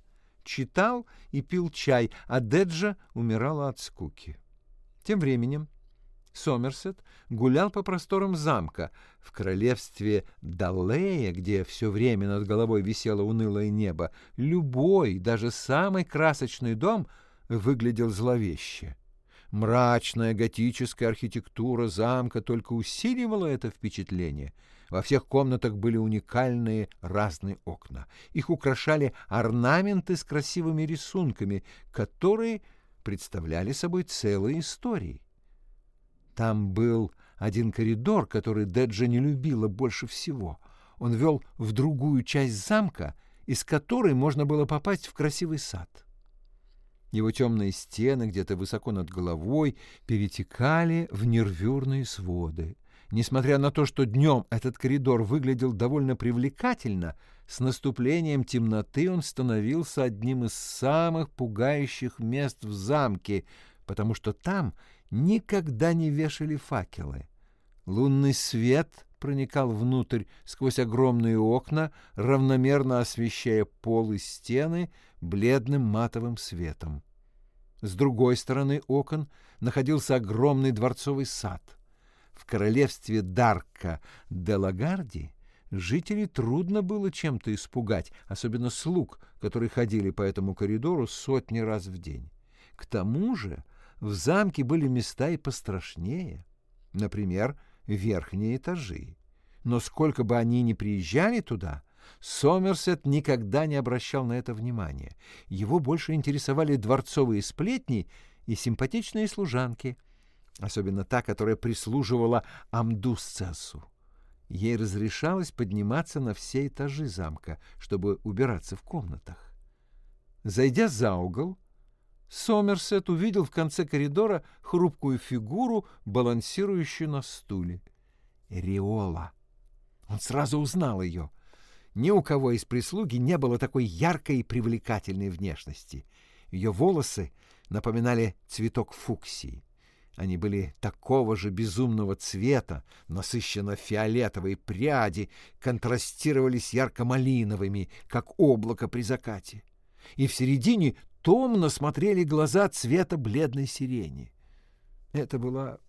читал и пил чай, а Деджа умирала от скуки. Тем временем Сомерсет гулял по просторам замка. В королевстве Даллея, где все время над головой висело унылое небо, любой, даже самый красочный дом выглядел зловеще. Мрачная готическая архитектура замка только усиливала это впечатление. Во всех комнатах были уникальные разные окна. Их украшали орнаменты с красивыми рисунками, которые представляли собой целые истории. Там был один коридор, который Деджа не любила больше всего. Он вел в другую часть замка, из которой можно было попасть в красивый сад. Его темные стены где-то высоко над головой перетекали в нервюрные своды. Несмотря на то, что днем этот коридор выглядел довольно привлекательно, с наступлением темноты он становился одним из самых пугающих мест в замке, потому что там никогда не вешали факелы. Лунный свет проникал внутрь сквозь огромные окна, равномерно освещая пол и стены бледным матовым светом. С другой стороны окон находился огромный дворцовый сад. В королевстве Дарка де Лагарди жителей трудно было чем-то испугать, особенно слуг, которые ходили по этому коридору сотни раз в день. К тому же в замке были места и пострашнее, например, верхние этажи. Но сколько бы они ни приезжали туда, Сомерсет никогда не обращал на это внимания. Его больше интересовали дворцовые сплетни и симпатичные служанки, особенно та, которая прислуживала Амдусцесу. Ей разрешалось подниматься на все этажи замка, чтобы убираться в комнатах. Зайдя за угол, Сомерсет увидел в конце коридора хрупкую фигуру, балансирующую на стуле. Риола. Он сразу узнал ее. Ни у кого из прислуги не было такой яркой и привлекательной внешности. Ее волосы напоминали цветок фуксии. Они были такого же безумного цвета, насыщенно фиолетовые пряди контрастировали с ярко-малиновыми, как облако при закате. И в середине томно смотрели глаза цвета бледной сирени. Это была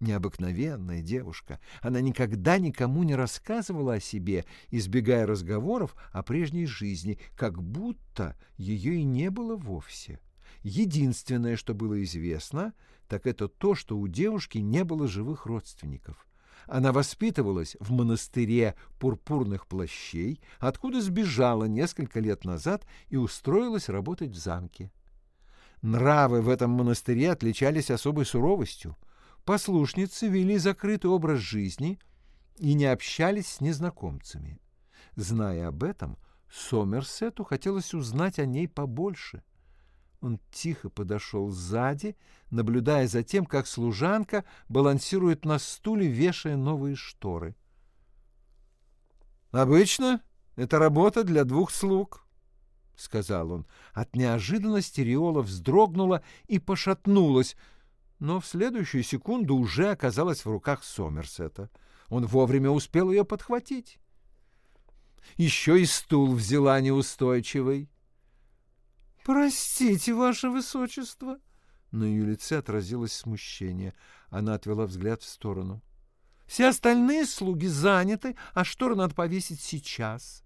необыкновенная девушка. Она никогда никому не рассказывала о себе, избегая разговоров о прежней жизни, как будто ее и не было вовсе. Единственное, что было известно, так это то, что у девушки не было живых родственников. Она воспитывалась в монастыре пурпурных плащей, откуда сбежала несколько лет назад и устроилась работать в замке. Нравы в этом монастыре отличались особой суровостью. Послушницы вели закрытый образ жизни и не общались с незнакомцами. Зная об этом, Сомерсету хотелось узнать о ней побольше. Он тихо подошел сзади, наблюдая за тем, как служанка балансирует на стуле, вешая новые шторы. «Обычно это работа для двух слуг», — сказал он. От неожиданности Риола вздрогнула и пошатнулась, но в следующую секунду уже оказалась в руках Сомерсета. Он вовремя успел ее подхватить. Еще и стул взяла неустойчивый. «Простите, ваше высочество!» На ее лице отразилось смущение. Она отвела взгляд в сторону. «Все остальные слуги заняты, а шторы надо повесить сейчас».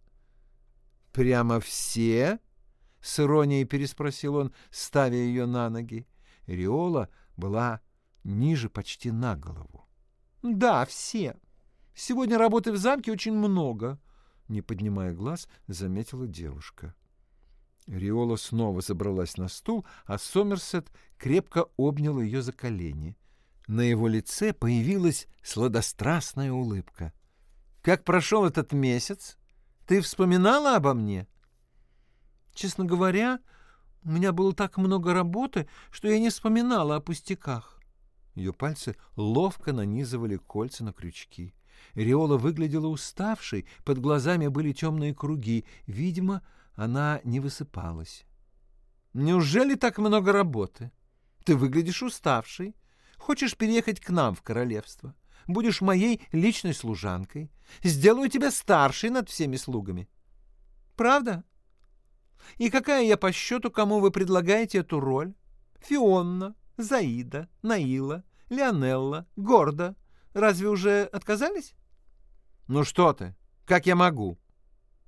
«Прямо все?» — с иронией переспросил он, ставя ее на ноги. Риола была ниже почти на голову. «Да, все. Сегодня работы в замке очень много», — не поднимая глаз, заметила девушка. Риола снова забралась на стул, а Сомерсет крепко обнял ее за колени. На его лице появилась сладострастная улыбка. «Как прошел этот месяц? Ты вспоминала обо мне?» «Честно говоря, у меня было так много работы, что я не вспоминала о пустяках». Ее пальцы ловко нанизывали кольца на крючки. Риола выглядела уставшей, под глазами были темные круги. Видимо, она не высыпалась. «Неужели так много работы? Ты выглядишь уставшей. Хочешь переехать к нам в королевство? Будешь моей личной служанкой. Сделаю тебя старшей над всеми слугами. Правда? И какая я по счету, кому вы предлагаете эту роль? Фионна, Заида, Наила, Леонелла, Горда. Разве уже отказались? Ну что ты? Как я могу?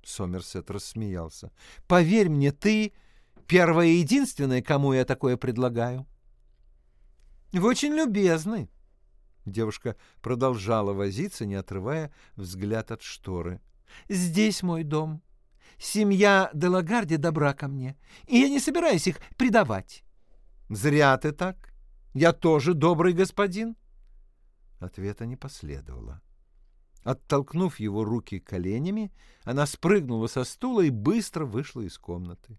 Сомерсет рассмеялся. «Поверь мне, ты первая и единственная, кому я такое предлагаю». «Вы очень любезны». Девушка продолжала возиться, не отрывая взгляд от шторы. «Здесь мой дом. Семья Делагарди добра ко мне, и я не собираюсь их предавать». «Зря ты так. Я тоже добрый господин». Ответа не последовало. Оттолкнув его руки коленями, она спрыгнула со стула и быстро вышла из комнаты.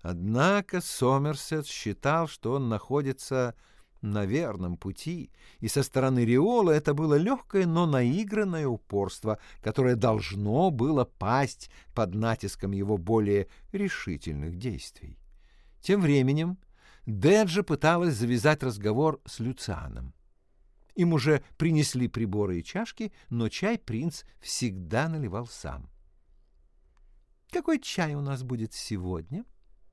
Однако Сомерсет считал, что он находится на верном пути, и со стороны Риола это было легкое, но наигранное упорство, которое должно было пасть под натиском его более решительных действий. Тем временем Деджа пыталась завязать разговор с Люцианом. Им уже принесли приборы и чашки, но чай принц всегда наливал сам. «Какой чай у нас будет сегодня?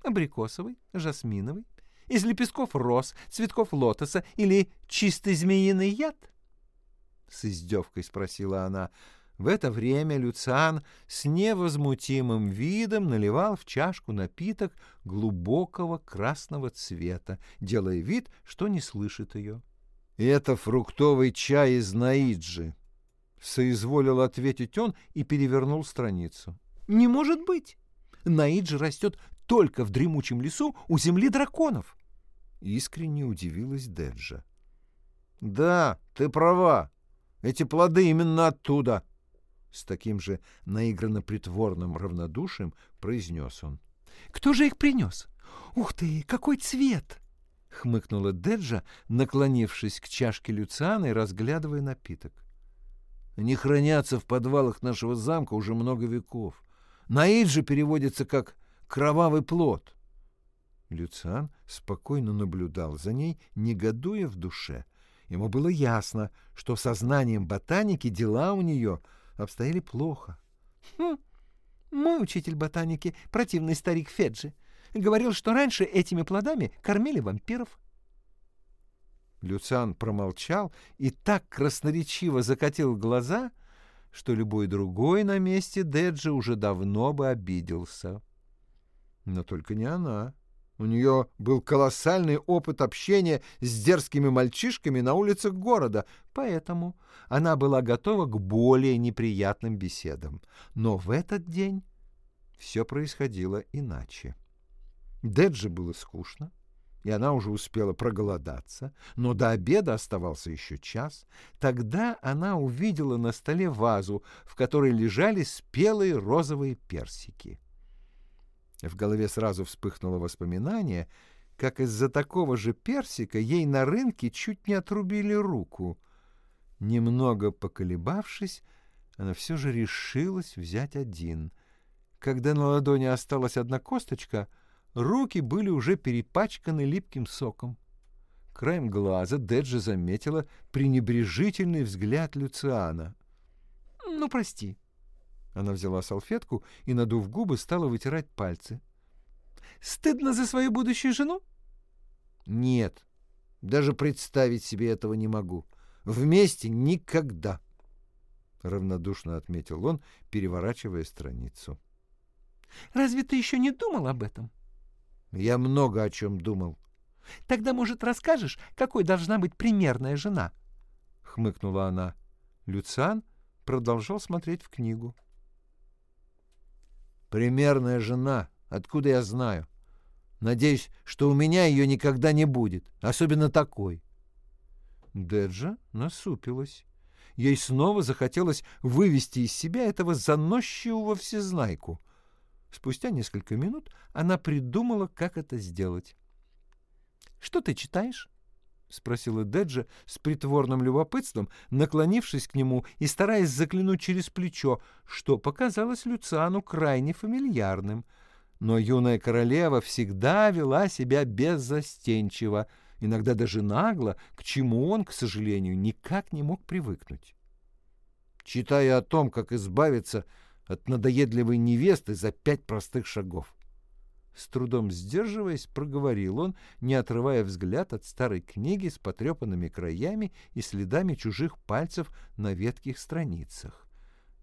Абрикосовый, жасминовый, из лепестков роз, цветков лотоса или чистый змеиный яд? — с издевкой спросила она. В это время Люциан с невозмутимым видом наливал в чашку напиток глубокого красного цвета, делая вид, что не слышит ее. — Это фруктовый чай из Наиджи, — соизволил ответить он и перевернул страницу. — Не может быть! Наиджи растет только в дремучем лесу у земли драконов. Искренне удивилась Деджа. «Да, ты права. Эти плоды именно оттуда!» С таким же наигранно притворным равнодушием произнес он. «Кто же их принес? Ух ты, какой цвет!» — хмыкнула Деджа, наклонившись к чашке Люциана и разглядывая напиток. «Они хранятся в подвалах нашего замка уже много веков. Наиджи переводится как «кровавый плод». Люциан спокойно наблюдал за ней, негодуя в душе. Ему было ясно, что сознанием ботаники дела у нее обстояли плохо. «Хм, мой учитель ботаники, противный старик Феджи, говорил, что раньше этими плодами кормили вампиров». Люциан промолчал и так красноречиво закатил глаза, что любой другой на месте Деджи уже давно бы обиделся. Но только не она. У нее был колоссальный опыт общения с дерзкими мальчишками на улицах города, поэтому она была готова к более неприятным беседам. Но в этот день все происходило иначе. Деджи было скучно, и она уже успела проголодаться, но до обеда оставался еще час. Тогда она увидела на столе вазу, в которой лежали спелые розовые персики. В голове сразу вспыхнуло воспоминание, как из-за такого же персика ей на рынке чуть не отрубили руку. Немного поколебавшись, она все же решилась взять один. Когда на ладони осталась одна косточка, руки были уже перепачканы липким соком. Краем глаза Деджи заметила пренебрежительный взгляд Люциана. «Ну, прости», она взяла салфетку и, надув губы, стала вытирать пальцы. «Стыдно за свою будущую жену?» «Нет, даже представить себе этого не могу. Вместе никогда!» Равнодушно отметил он, переворачивая страницу. «Разве ты еще не думал об этом?» «Я много о чем думал». «Тогда, может, расскажешь, какой должна быть примерная жена?» — хмыкнула она. Люциан продолжал смотреть в книгу. Примерная жена. Откуда я знаю? Надеюсь, что у меня ее никогда не будет, особенно такой. Деджа насупилась. Ей снова захотелось вывести из себя этого заносчивого всезнайку. Спустя несколько минут она придумала, как это сделать. «Что ты читаешь?» — спросила Деджа с притворным любопытством, наклонившись к нему и стараясь заглянуть через плечо, что показалось Люциану крайне фамильярным. Но юная королева всегда вела себя беззастенчиво, иногда даже нагло, к чему он, к сожалению, никак не мог привыкнуть. Читая о том, как избавиться от надоедливой невесты за пять простых шагов. С трудом сдерживаясь, проговорил он, не отрывая взгляд от старой книги с потрепанными краями и следами чужих пальцев на ветких страницах.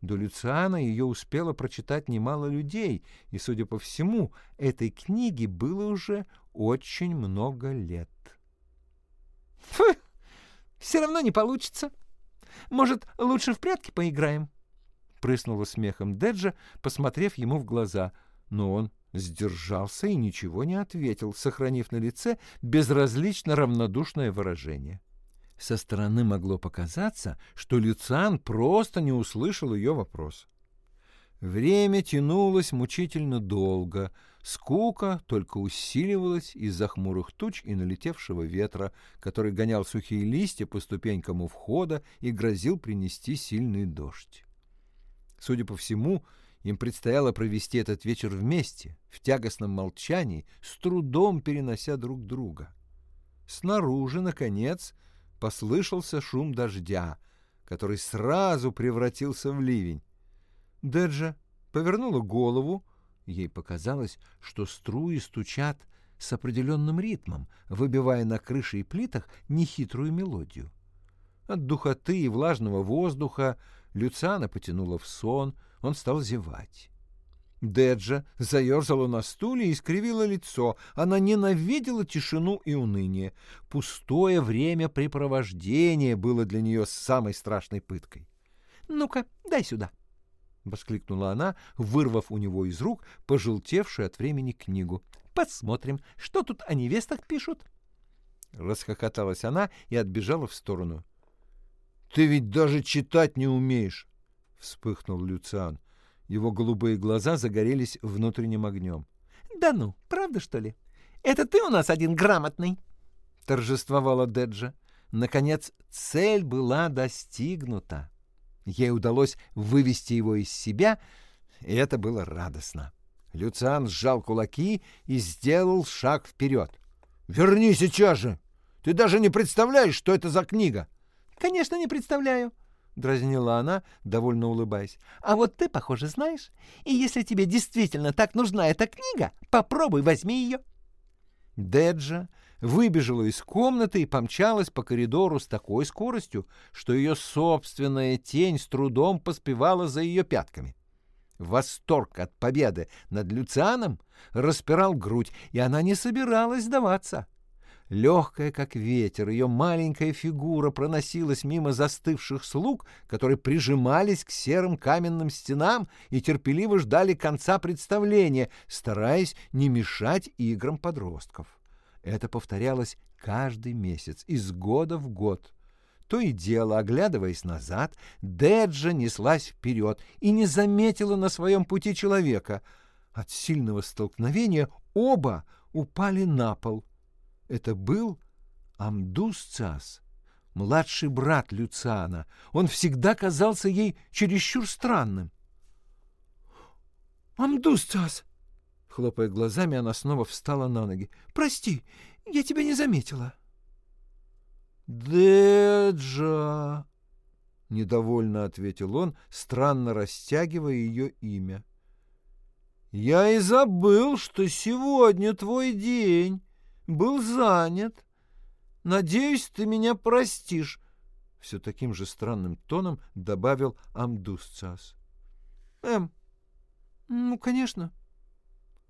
До Люциана ее успело прочитать немало людей, и, судя по всему, этой книге было уже очень много лет. «Фу! Все равно не получится. Может, лучше в прятки поиграем?» Прыснула смехом Деджа, посмотрев ему в глаза, но он сдержался и ничего не ответил, сохранив на лице безразлично равнодушное выражение. Со стороны могло показаться, что Люциан просто не услышал ее вопрос. Время тянулось мучительно долго, Скука только усиливалась из-за хмурых туч и налетевшего ветра, который гонял сухие листья по ступенькам у входа и грозил принести сильный дождь. Судя по всему, им предстояло провести этот вечер вместе, в тягостном молчании, с трудом перенося друг друга. Снаружи, наконец, послышался шум дождя, который сразу превратился в ливень. Деджа повернула голову, Ей показалось, что струи стучат с определенным ритмом, выбивая на крыше и плитах нехитрую мелодию. От духоты и влажного воздуха Люциана потянула в сон, он стал зевать. Деджа заерзала на стуле и искривила лицо. Она ненавидела тишину и уныние. Пустое времяпрепровождение было для нее самой страшной пыткой. «Ну-ка, дай сюда», — воскликнула она, вырвав у него из рук пожелтевшую от времени книгу. «Посмотрим, что тут о невестах пишут». Расхохоталась она и отбежала в сторону. «Ты ведь даже читать не умеешь!» — вспыхнул Люциан. Его голубые глаза загорелись внутренним огнем. «Да ну, правда, что ли? Это ты у нас один грамотный!» — торжествовала Деджа. Наконец, цель была достигнута. Ей удалось вывести его из себя, и это было радостно. Люциан сжал кулаки и сделал шаг вперед. «Верни сейчас же! Ты даже не представляешь, что это за книга!» «Конечно, не представляю!» — дразнила она, довольно улыбаясь. «А вот ты, похоже, знаешь. И если тебе действительно так нужна эта книга, попробуй возьми ее». Деджа выбежала из комнаты и помчалась по коридору с такой скоростью, что ее собственная тень с трудом поспевала за ее пятками. Восторг от победы над Люцианом распирал грудь, и она не собиралась сдаваться. Легкая, как ветер, ее маленькая фигура проносилась мимо застывших слуг, которые прижимались к серым каменным стенам и терпеливо ждали конца представления, стараясь не мешать играм подростков. Это повторялось каждый месяц, из года в год. То и дело, оглядываясь назад, Деджа неслась вперед и не заметила на своем пути человека. От сильного столкновения оба упали на пол. Это был Амдус Цас, младший брат Люциана. Он всегда казался ей чересчур странным. «Амдус Цас!» Хлопая глазами, она снова встала на ноги. «Прости, я тебя не заметила». «Деджа!» — недовольно ответил он, странно растягивая ее имя. «Я и забыл, что сегодня твой день. Был занят. Надеюсь, ты меня простишь». Все таким же странным тоном добавил Амдусцас. «Эм, ну, конечно».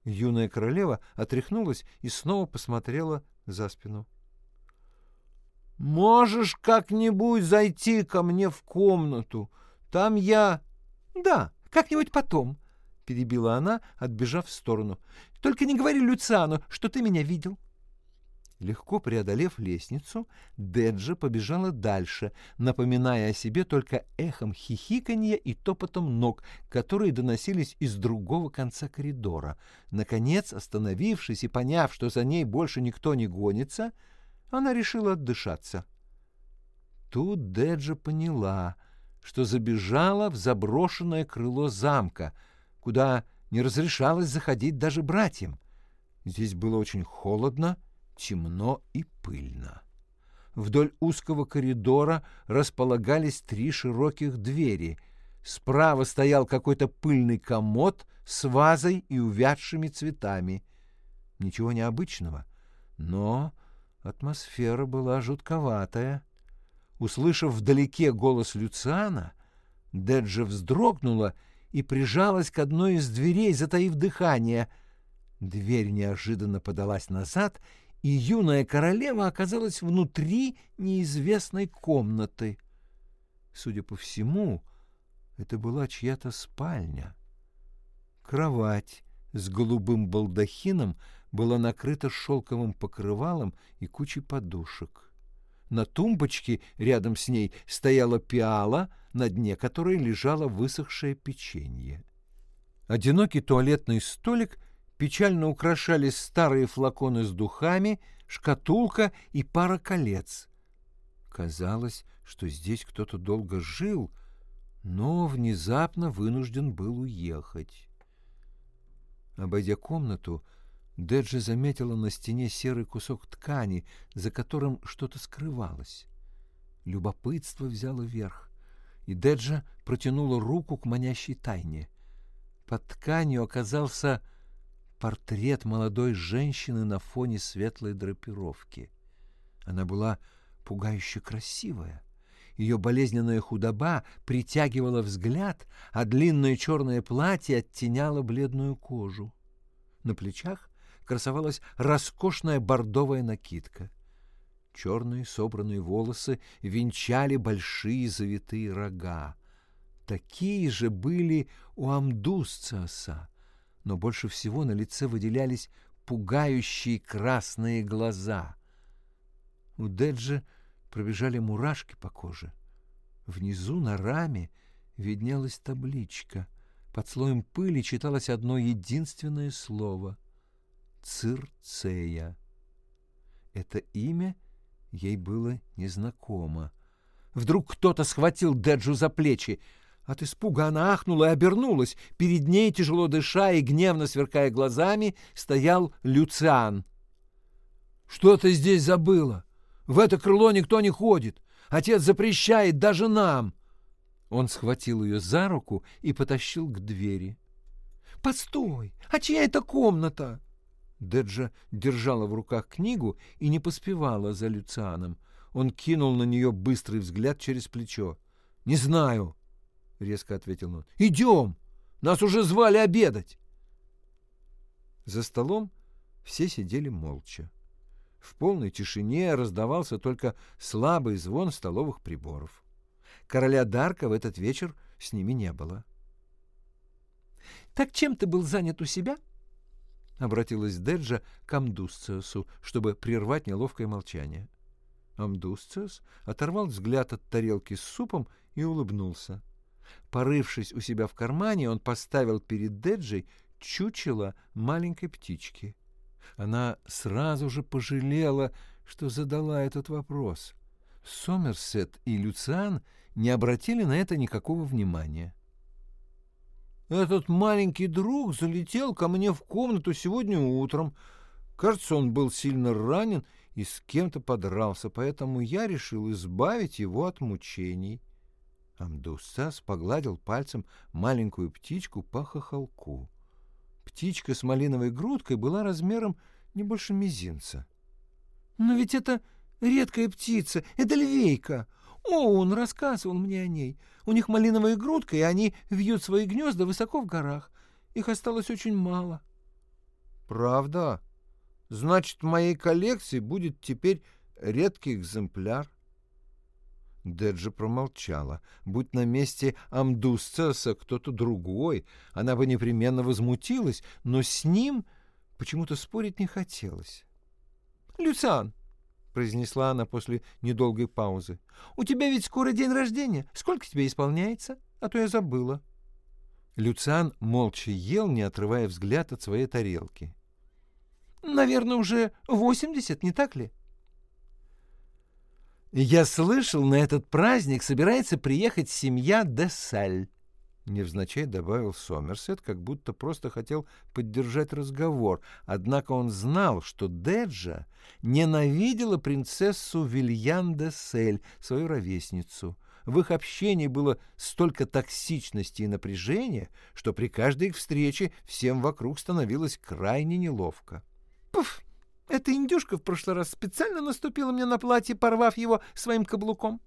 Юная королева отряхнулась и снова посмотрела за спину. «Можешь как-нибудь зайти ко мне в комнату? Там я...» «Да, как-нибудь потом», — перебила она, отбежав в сторону. «Только не говори Люциану, что ты меня видел». Легко преодолев лестницу, Деджа побежала дальше, напоминая о себе только эхом хихиканья и топотом ног, которые доносились из другого конца коридора. Наконец, остановившись и поняв, что за ней больше никто не гонится, она решила отдышаться. Тут Деджа поняла, что забежала в заброшенное крыло замка, куда не разрешалось заходить даже братьям. Здесь было очень холодно, темно и пыльно. Вдоль узкого коридора располагались три широких двери. Справа стоял какой-то пыльный комод с вазой и увядшими цветами. Ничего необычного, но атмосфера была жутковатая. Услышав вдалеке голос Люциана, Деджа вздрогнула и прижалась к одной из дверей, затаив дыхание. Дверь неожиданно подалась назад, и юная королева оказалась внутри неизвестной комнаты. Судя по всему, это была чья-то спальня. Кровать с голубым балдахином была накрыта шелковым покрывалом и кучей подушек. На тумбочке рядом с ней стояла пиала, на дне которой лежало высохшее печенье. Одинокий туалетный столик — печально украшали старые флаконы с духами, шкатулка и пара колец. Казалось, что здесь кто-то долго жил, но внезапно вынужден был уехать. Обойдя комнату, Деджи заметила на стене серый кусок ткани, за которым что-то скрывалось. Любопытство взяло верх, и Деджа протянула руку к манящей тайне. Под тканью оказался портрет молодой женщины на фоне светлой драпировки. Она была пугающе красивая. Ее болезненная худоба притягивала взгляд, а длинное черное платье оттеняло бледную кожу. На плечах красовалась роскошная бордовая накидка. Черные собранные волосы венчали большие завитые рога. Такие же были у Амдусциаса, но больше всего на лице выделялись пугающие красные глаза. У Деджи пробежали мурашки по коже. Внизу на раме виднелась табличка. Под слоем пыли читалось одно единственное слово — Цирцея. Это имя ей было незнакомо. Вдруг кто-то схватил Деджу за плечи. От испуга она ахнула и обернулась. Перед ней, тяжело дыша и гневно сверкая глазами, стоял Люциан. «Что ты здесь забыла? В это крыло никто не ходит. Отец запрещает даже нам!» Он схватил ее за руку и потащил к двери. «Постой! А чья это комната?» Деджа держала в руках книгу и не поспевала за Люцианом. Он кинул на нее быстрый взгляд через плечо. «Не знаю», — резко ответил он. «Идем! Нас уже звали обедать!» За столом все сидели молча. В полной тишине раздавался только слабый звон столовых приборов. Короля Дарка в этот вечер с ними не было. «Так чем ты был занят у себя?» — обратилась Деджа к Амдусциусу, чтобы прервать неловкое молчание. Амдусциус оторвал взгляд от тарелки с супом и улыбнулся. Порывшись у себя в кармане, он поставил перед Деджей чучело маленькой птички — она сразу же пожалела, что задала этот вопрос. Сомерсет и Люциан не обратили на это никакого внимания. «Этот маленький друг залетел ко мне в комнату сегодня утром. Кажется, он был сильно ранен и с кем-то подрался, поэтому я решил избавить его от мучений». Амдустас погладил пальцем маленькую птичку по хохолку. Птичка с малиновой грудкой была размером не больше мизинца. «Но ведь это редкая птица, это львейка. О, он рассказывал мне о ней. У них малиновая грудка, и они вьют свои гнезда высоко в горах. Их осталось очень мало». «Правда? Значит, в моей коллекции будет теперь редкий экземпляр». Деджи промолчала. Будь на месте Амдусцеса кто-то другой, она бы непременно возмутилась, но с ним почему-то спорить не хотелось. «Люциан!» — произнесла она после недолгой паузы. «У тебя ведь скоро день рождения. Сколько тебе исполняется? А то я забыла». Люциан молча ел, не отрывая взгляд от своей тарелки. «Наверное, уже восемьдесят, не так ли?» «Я слышал, на этот праздник собирается приехать семья Десаль», — невзначай добавил Сомерсет, как будто просто хотел поддержать разговор. Однако он знал, что Деджа ненавидела принцессу Вильян Десель, свою ровесницу. В их общении было столько токсичности и напряжения, что при каждой их встрече всем вокруг становилось крайне неловко. «Пуф!» Эта индюшка в прошлый раз специально наступила мне на платье, порвав его своим каблуком.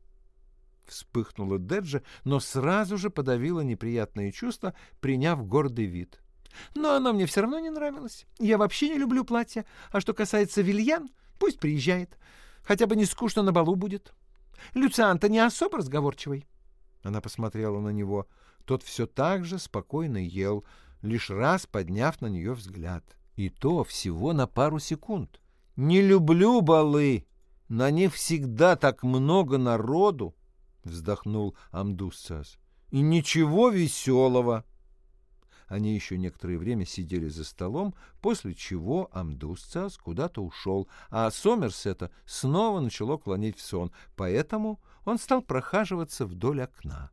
Вспыхнула Деджа, но сразу же подавила неприятные чувства, приняв гордый вид. Но она мне все равно не нравилась. Я вообще не люблю платья. А что касается Вильян, пусть приезжает. Хотя бы не скучно на балу будет. Люциан-то не особо разговорчивый. Она посмотрела на него. Тот все так же спокойно ел, лишь раз подняв на нее взгляд. — и то всего на пару секунд. «Не люблю балы! На них всегда так много народу!» — вздохнул Амдуссас. «И ничего веселого!» Они еще некоторое время сидели за столом, после чего Амдусцас куда-то ушел, а Сомерсета снова начало клонить в сон, поэтому он стал прохаживаться вдоль окна.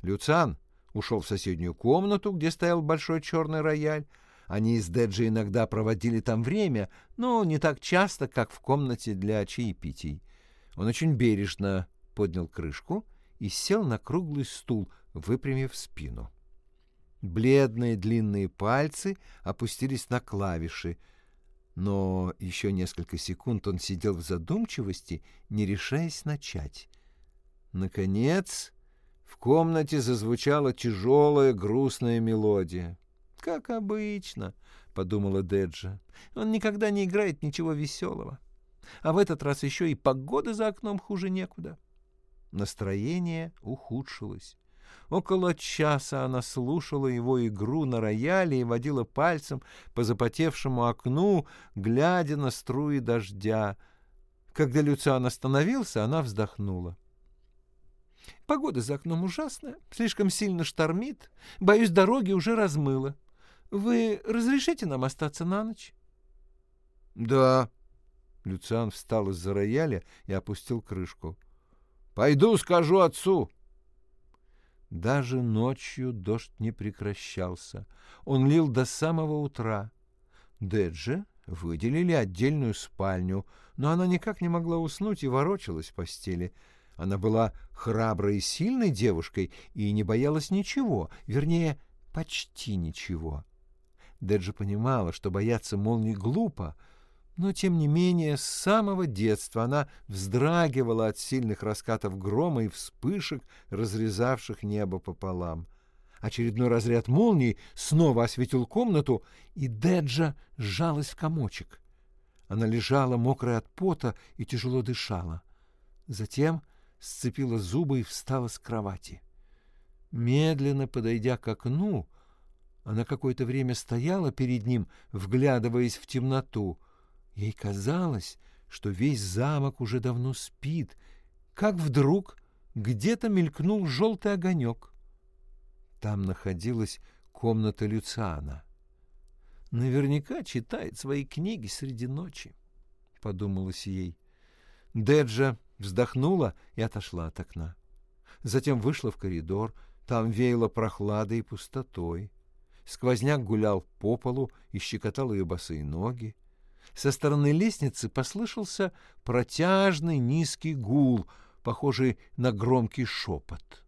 Люциан ушел в соседнюю комнату, где стоял большой черный рояль. Они с Деджи иногда проводили там время, но не так часто, как в комнате для чаепитий. Он очень бережно поднял крышку и сел на круглый стул, выпрямив спину. Бледные длинные пальцы опустились на клавиши, но еще несколько секунд он сидел в задумчивости, не решаясь начать. Наконец, в комнате зазвучала тяжелая грустная мелодия. «Как обычно», — подумала Деджа, — «он никогда не играет ничего веселого. А в этот раз еще и погода за окном хуже некуда». Настроение ухудшилось. Около часа она слушала его игру на рояле и водила пальцем по запотевшему окну, глядя на струи дождя. Когда Люциан остановился, она вздохнула. Погода за окном ужасная, слишком сильно штормит. Боюсь, дороги уже размыло. Вы разрешите нам остаться на ночь? — Да. Люциан встал из-за рояля и опустил крышку. Пойду скажу отцу. Даже ночью дождь не прекращался. Он лил до самого утра. Деджи выделили отдельную спальню, но она никак не могла уснуть и ворочалась в постели. Она была храброй и сильной девушкой и не боялась ничего, вернее, почти ничего. Деджи понимала, что бояться молнии глупо, но, тем не менее, с самого детства она вздрагивала от сильных раскатов грома и вспышек, разрезавших небо пополам. Очередной разряд молнии снова осветил комнату, и Деджа сжалась в комочек. Она лежала, мокрая от пота, и тяжело дышала. Затем сцепила зубы и встала с кровати. Медленно подойдя к окну, она какое-то время стояла перед ним, вглядываясь в темноту — Ей казалось, что весь замок уже давно спит, как вдруг где-то мелькнул желтый огонек. Там находилась комната Люциана. Наверняка читает свои книги среди ночи, — подумалось ей. Деджа вздохнула и отошла от окна. Затем вышла в коридор, там веяло прохладой и пустотой. Сквозняк гулял по полу и щекотал ее босые ноги. Со стороны лестницы послышался протяжный низкий гул, похожий на громкий шепот.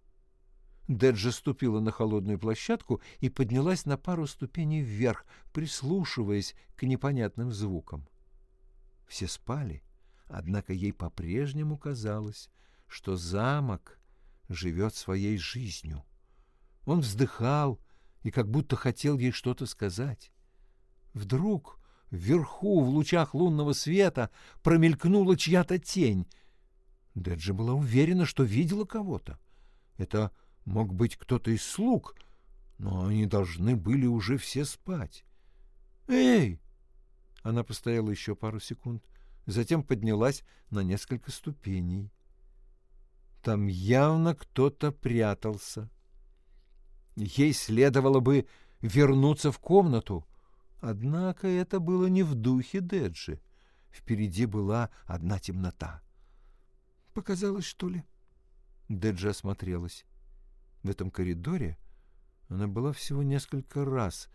Деджа ступила на холодную площадку и поднялась на пару ступеней вверх, прислушиваясь к непонятным звукам. Все спали, однако ей по-прежнему казалось, что замок живет своей жизнью. Он вздыхал и как будто хотел ей что-то сказать. Вдруг Вверху, в лучах лунного света, промелькнула чья-то тень. Деджи была уверена, что видела кого-то. Это мог быть кто-то из слуг, но они должны были уже все спать. «Эй!» Она постояла еще пару секунд, затем поднялась на несколько ступеней. Там явно кто-то прятался. Ей следовало бы вернуться в комнату, Однако это было не в духе Деджи. Впереди была одна темнота. «Показалось, что ли?» Деджи осмотрелась. В этом коридоре она была всего несколько раз,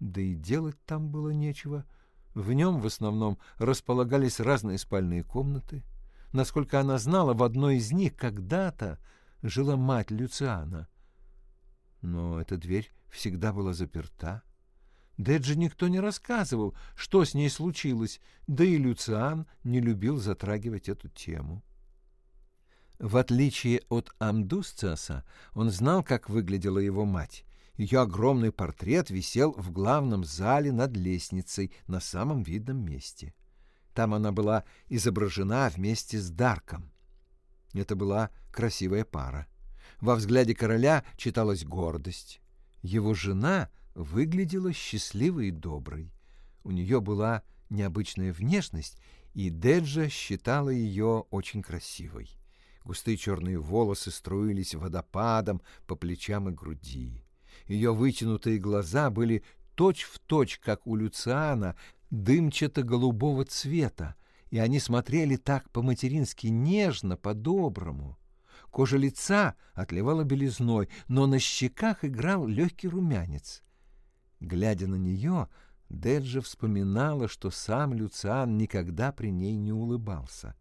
да и делать там было нечего. В нем в основном располагались разные спальные комнаты. Насколько она знала, в одной из них когда-то жила мать Люциана. Но эта дверь всегда была заперта. Деджи никто не рассказывал, что с ней случилось, да и Люциан не любил затрагивать эту тему. В отличие от Амдусциаса, он знал, как выглядела его мать. Ее огромный портрет висел в главном зале над лестницей на самом видном месте. Там она была изображена вместе с Дарком. Это была красивая пара. Во взгляде короля читалась гордость. Его жена — выглядела счастливой и доброй. У нее была необычная внешность, и Деджа считала ее очень красивой. Густые черные волосы струились водопадом по плечам и груди. Ее вытянутые глаза были точь-в-точь, точь, как у Люциана, дымчато-голубого цвета, и они смотрели так по-матерински нежно, по-доброму. Кожа лица отливала белизной, но на щеках играл легкий румянец. Глядя на нее, Деджа вспоминала, что сам Люциан никогда при ней не улыбался.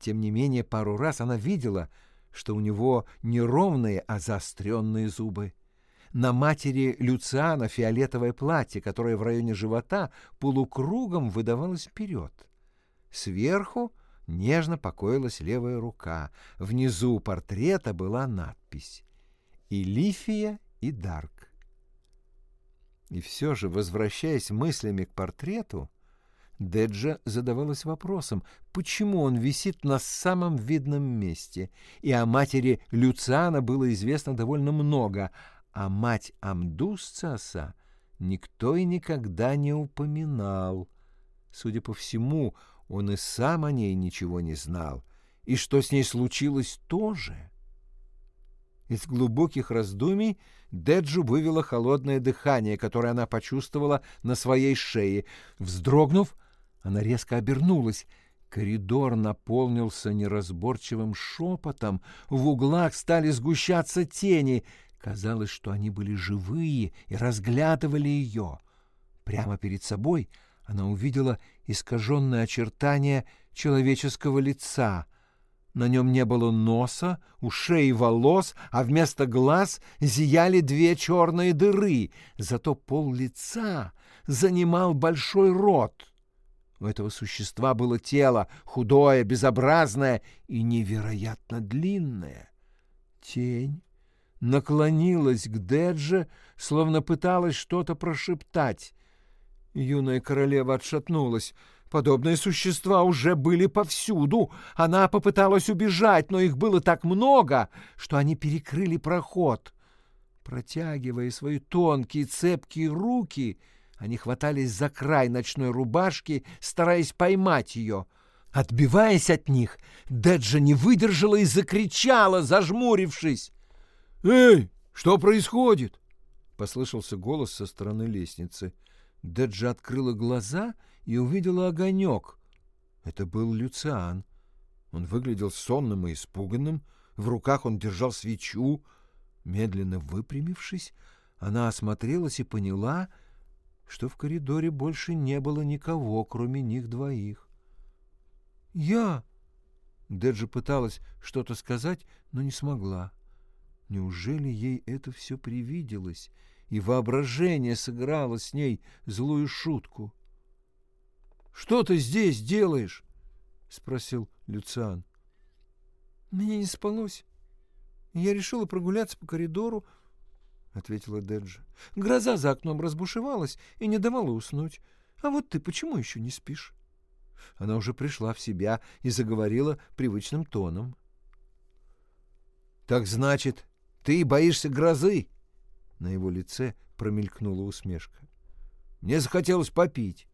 Тем не менее, пару раз она видела, что у него не ровные, а заостренные зубы. На матери Люциана фиолетовое платье, которое в районе живота полукругом выдавалось вперед. Сверху нежно покоилась левая рука. Внизу портрета была надпись «И Лифия, и Дарк». И все же, возвращаясь мыслями к портрету, Деджа задавалась вопросом, почему он висит на самом видном месте, и о матери Люциана было известно довольно много, а мать Амдусцаса никто и никогда не упоминал. Судя по всему, он и сам о ней ничего не знал, и что с ней случилось тоже. Из глубоких раздумий Деджу вывело холодное дыхание, которое она почувствовала на своей шее. Вздрогнув, она резко обернулась. Коридор наполнился неразборчивым шепотом, в углах стали сгущаться тени. Казалось, что они были живые и разглядывали ее. Прямо перед собой она увидела искаженное очертание человеческого лица. На нем не было носа, ушей и волос, а вместо глаз зияли две черные дыры, зато пол лица занимал большой рот — у этого существа было тело, худое, безобразное и невероятно длинное. Тень наклонилась к Дедже, словно пыталась что-то прошептать. Юная королева отшатнулась. Подобные существа уже были повсюду. Она попыталась убежать, но их было так много, что они перекрыли проход. Протягивая свои тонкие цепкие руки — они хватались за край ночной рубашки, стараясь поймать ее. Отбиваясь от них, Деджа не выдержала и закричала, зажмурившись. «Эй, что происходит?» — послышался голос со стороны лестницы. Деджа открыла глаза и увидела огонек. Это был Люциан. Он выглядел сонным и испуганным. В руках он держал свечу. Медленно выпрямившись, она осмотрелась и поняла — что в коридоре больше не было никого, кроме них двоих. «Я!» Деджи пыталась что-то сказать, но не смогла. Неужели ей это все привиделось, и воображение сыграло с ней злую шутку? «Что ты здесь делаешь?» — спросил Люциан. «Мне не спалось. Я решила прогуляться по коридору, — ответила Деджа. «Гроза за окном разбушевалась и не давала уснуть. А вот ты почему еще не спишь?» Она уже пришла в себя и заговорила привычным тоном. «Так значит, ты боишься грозы?» На его лице промелькнула усмешка. «Мне захотелось попить».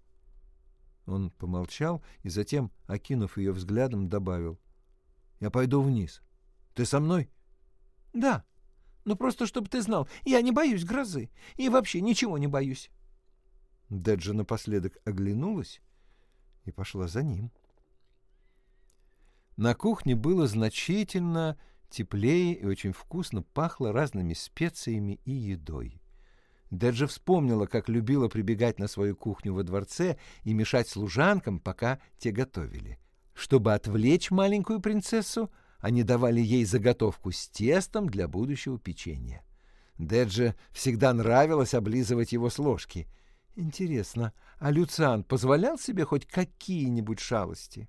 Он помолчал и затем, окинув ее взглядом, добавил. «Я пойду вниз. Ты со мной?» «Да», ну, просто чтобы ты знал, я не боюсь грозы. И вообще ничего не боюсь. Деджа напоследок оглянулась и пошла за ним. На кухне было значительно теплее и очень вкусно пахло разными специями и едой. Деджа вспомнила, как любила прибегать на свою кухню во дворце и мешать служанкам, пока те готовили. Чтобы отвлечь маленькую принцессу, они давали ей заготовку с тестом для будущего печенья. Дедже всегда нравилось облизывать его с ложки. Интересно, а Люциан позволял себе хоть какие-нибудь шалости?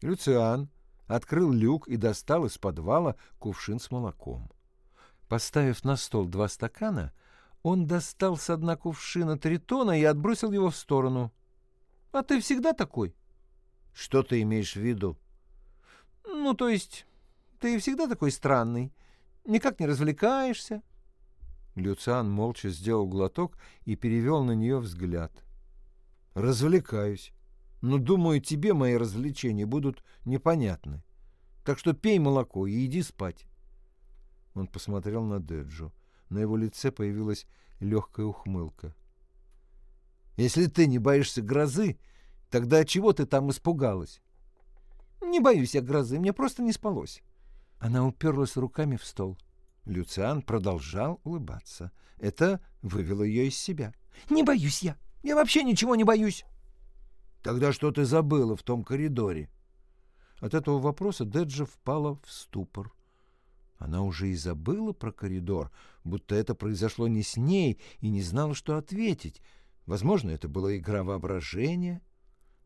Люциан открыл люк и достал из подвала кувшин с молоком. Поставив на стол два стакана, он достал с дна кувшина тритона и отбросил его в сторону. — А ты всегда такой? — Что ты имеешь в виду? Ну, то есть, ты всегда такой странный. Никак не развлекаешься. Люциан молча сделал глоток и перевел на нее взгляд. «Развлекаюсь. Но, думаю, тебе мои развлечения будут непонятны. Так что пей молоко и иди спать». Он посмотрел на Деджу. На его лице появилась легкая ухмылка. «Если ты не боишься грозы, тогда чего ты там испугалась?» «Не боюсь я грозы, мне просто не спалось». Она уперлась руками в стол. Люциан продолжал улыбаться. Это вывело ее из себя. «Не боюсь я. Я вообще ничего не боюсь». «Тогда что ты забыла в том коридоре?» От этого вопроса Деджа впала в ступор. Она уже и забыла про коридор, будто это произошло не с ней и не знала, что ответить. Возможно, это была игра воображения.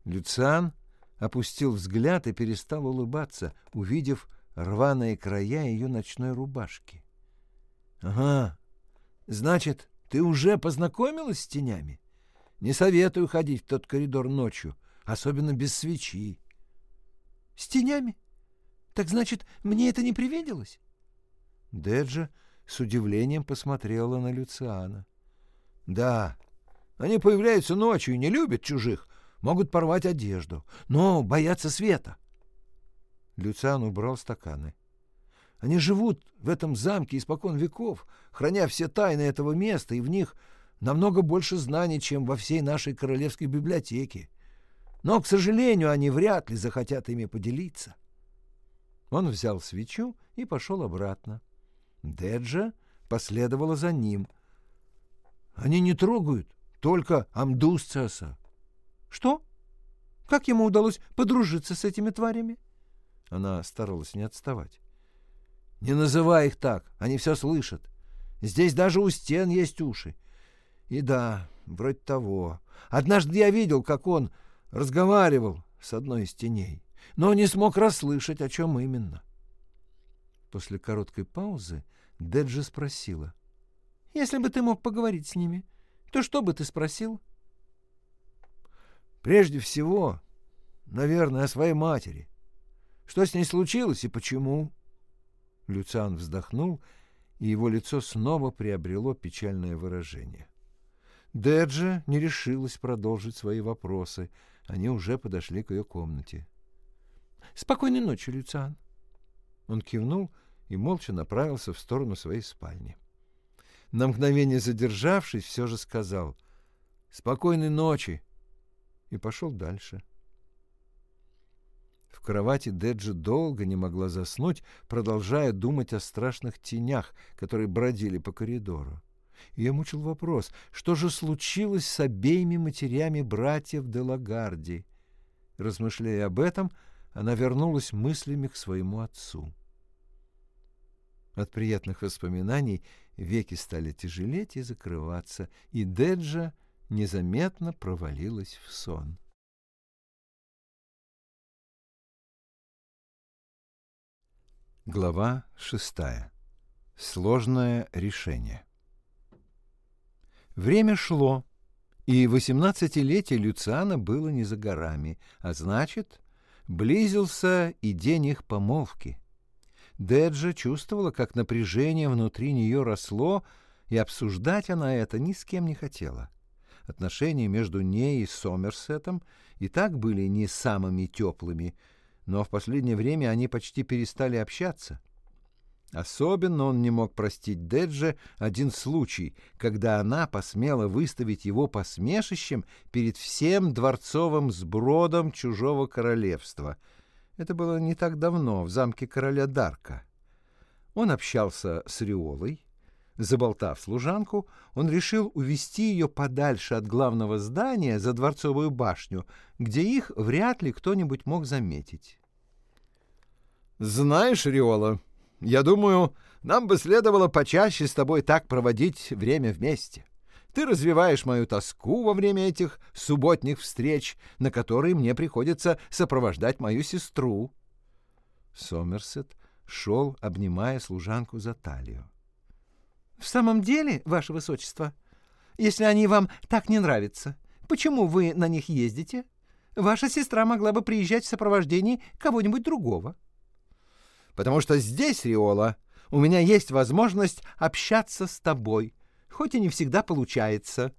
Люциан опустил взгляд и перестал улыбаться, увидев рваные края ее ночной рубашки. — Ага, значит, ты уже познакомилась с тенями? Не советую ходить в тот коридор ночью, особенно без свечи. — С тенями? Так значит, мне это не привиделось? Деджа с удивлением посмотрела на Люциана. — Да, они появляются ночью и не любят чужих, могут порвать одежду, но боятся света. Люциан убрал стаканы. Они живут в этом замке испокон веков, храня все тайны этого места, и в них намного больше знаний, чем во всей нашей королевской библиотеке. Но, к сожалению, они вряд ли захотят ими поделиться. Он взял свечу и пошел обратно. Деджа последовала за ним. Они не трогают, только Амдусцеса. Что? Как ему удалось подружиться с этими тварями? Она старалась не отставать. Не называй их так, они все слышат. Здесь даже у стен есть уши. И да, вроде того. Однажды я видел, как он разговаривал с одной из теней, но не смог расслышать, о чем именно. После короткой паузы Деджи спросила. — Если бы ты мог поговорить с ними, то что бы ты спросил? — Прежде всего, наверное, о своей матери. Что с ней случилось и почему? Люциан вздохнул, и его лицо снова приобрело печальное выражение. Деджа не решилась продолжить свои вопросы. Они уже подошли к ее комнате. — Спокойной ночи, Люциан. Он кивнул и молча направился в сторону своей спальни. На мгновение задержавшись, все же сказал «Спокойной ночи!» и пошел дальше. В кровати Деджи долго не могла заснуть, продолжая думать о страшных тенях, которые бродили по коридору. Ее мучил вопрос, что же случилось с обеими матерями братьев де Лагарди. Размышляя об этом, она вернулась мыслями к своему отцу. От приятных воспоминаний веки стали тяжелеть и закрываться, и Деджа незаметно провалилась в сон. Глава шестая. Сложное решение. Время шло, и восемнадцатилетие Люциана было не за горами, а значит, близился и день их помолвки — Деджа чувствовала, как напряжение внутри нее росло, и обсуждать она это ни с кем не хотела. Отношения между ней и Сомерсетом и так были не самыми теплыми, но в последнее время они почти перестали общаться. Особенно он не мог простить Дедже один случай, когда она посмела выставить его посмешищем перед всем дворцовым сбродом чужого королевства — это было не так давно, в замке короля Дарка. Он общался с Риолой. Заболтав служанку, он решил увести ее подальше от главного здания за дворцовую башню, где их вряд ли кто-нибудь мог заметить. «Знаешь, Риола, я думаю, нам бы следовало почаще с тобой так проводить время вместе. Ты развиваешь мою тоску во время этих субботних встреч, на которые мне приходится сопровождать мою сестру. Сомерсет шел, обнимая служанку за талию. — В самом деле, ваше высочество, если они вам так не нравятся, почему вы на них ездите? Ваша сестра могла бы приезжать в сопровождении кого-нибудь другого. — Потому что здесь, Риола, у меня есть возможность общаться с тобой, хоть и не всегда получается.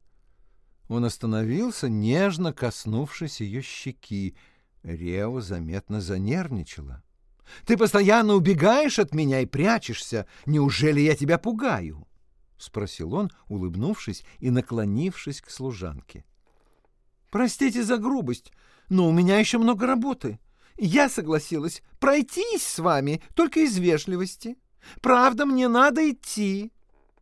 Он остановился, нежно коснувшись ее щеки. Рео заметно занервничала. — Ты постоянно убегаешь от меня и прячешься. Неужели я тебя пугаю? — спросил он, улыбнувшись и наклонившись к служанке. «Простите за грубость, но у меня еще много работы. Я согласилась пройтись с вами только из вежливости. Правда, мне надо идти».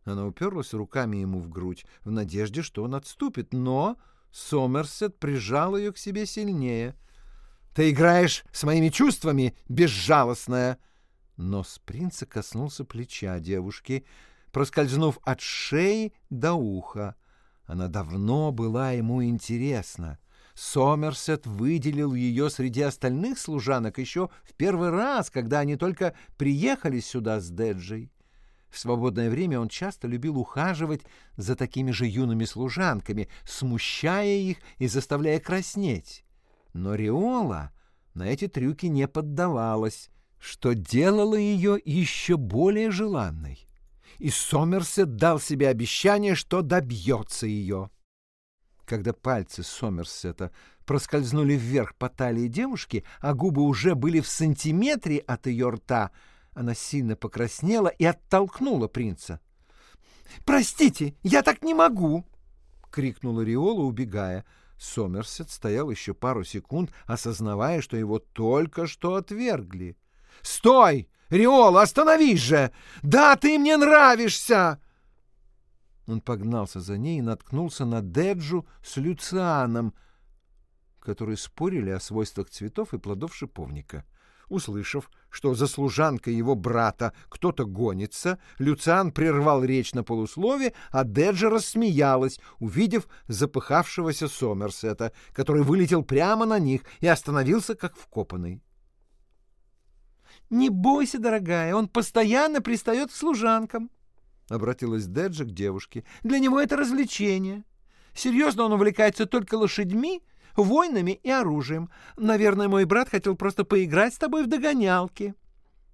Она уперлась руками ему в грудь в надежде, что он отступит, но Сомерсет прижал ее к себе сильнее. «Ты играешь с моими чувствами, безжалостная!» Нос принца коснулся плеча девушки, проскользнув от шеи до уха. Она давно была ему интересна. Сомерсет выделил ее среди остальных служанок еще в первый раз, когда они только приехали сюда с Деджей. В свободное время он часто любил ухаживать за такими же юными служанками, смущая их и заставляя краснеть. Но Риола на эти трюки не поддавалась, что делало ее еще более желанной. И Сомерсет дал себе обещание, что добьется ее. Когда пальцы Сомерсета проскользнули вверх по талии девушки, а губы уже были в сантиметре от ее рта, она сильно покраснела и оттолкнула принца. «Простите, я так не могу!» — крикнула Риола, убегая. Сомерсет стоял еще пару секунд, осознавая, что его только что отвергли. «Стой! Риола, остановись же! Да, ты мне нравишься!» Он погнался за ней и наткнулся на Деджу с Люцианом, которые спорили о свойствах цветов и плодов шиповника. Услышав, что за служанкой его брата кто-то гонится, Люциан прервал речь на полуслове, а Деджа рассмеялась, увидев запыхавшегося Сомерсета, который вылетел прямо на них и остановился как вкопанный. «Не бойся, дорогая, он постоянно пристает к служанкам», — обратилась Деджа к девушке. «Для него это развлечение. Серьезно он увлекается только лошадьми, войнами и оружием. Наверное, мой брат хотел просто поиграть с тобой в догонялки».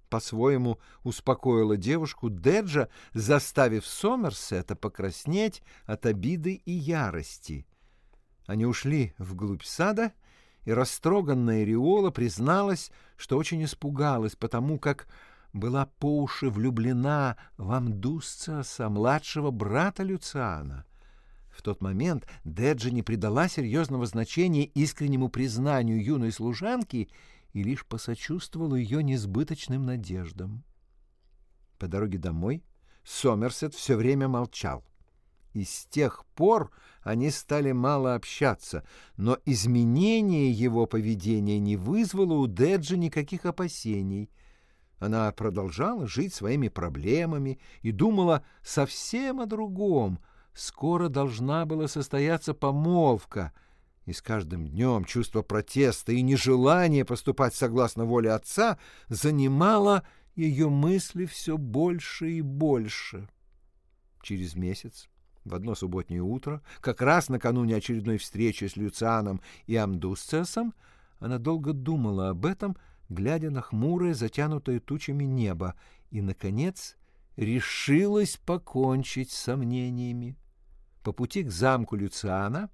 По-своему успокоила девушку Деджа, заставив Сомерсета покраснеть от обиды и ярости. Они ушли вглубь сада, и растроганная Риола призналась, что очень испугалась, потому как была по уши влюблена в Амдусцаса, младшего брата Люциана. В тот момент Деджи не придала серьезного значения искреннему признанию юной служанки и лишь посочувствовала ее несбыточным надеждам. По дороге домой Сомерсет все время молчал. И с тех пор они стали мало общаться, но изменение его поведения не вызвало у Деджи никаких опасений — она продолжала жить своими проблемами и думала совсем о другом. Скоро должна была состояться помолвка, и с каждым днем чувство протеста и нежелание поступать согласно воле отца занимало ее мысли все больше и больше. Через месяц, в одно субботнее утро, как раз накануне очередной встречи с Люцианом и Амдусцесом, она долго думала об этом — глядя на хмурое, затянутое тучами небо, и, наконец, решилась покончить с сомнениями. По пути к замку Люциана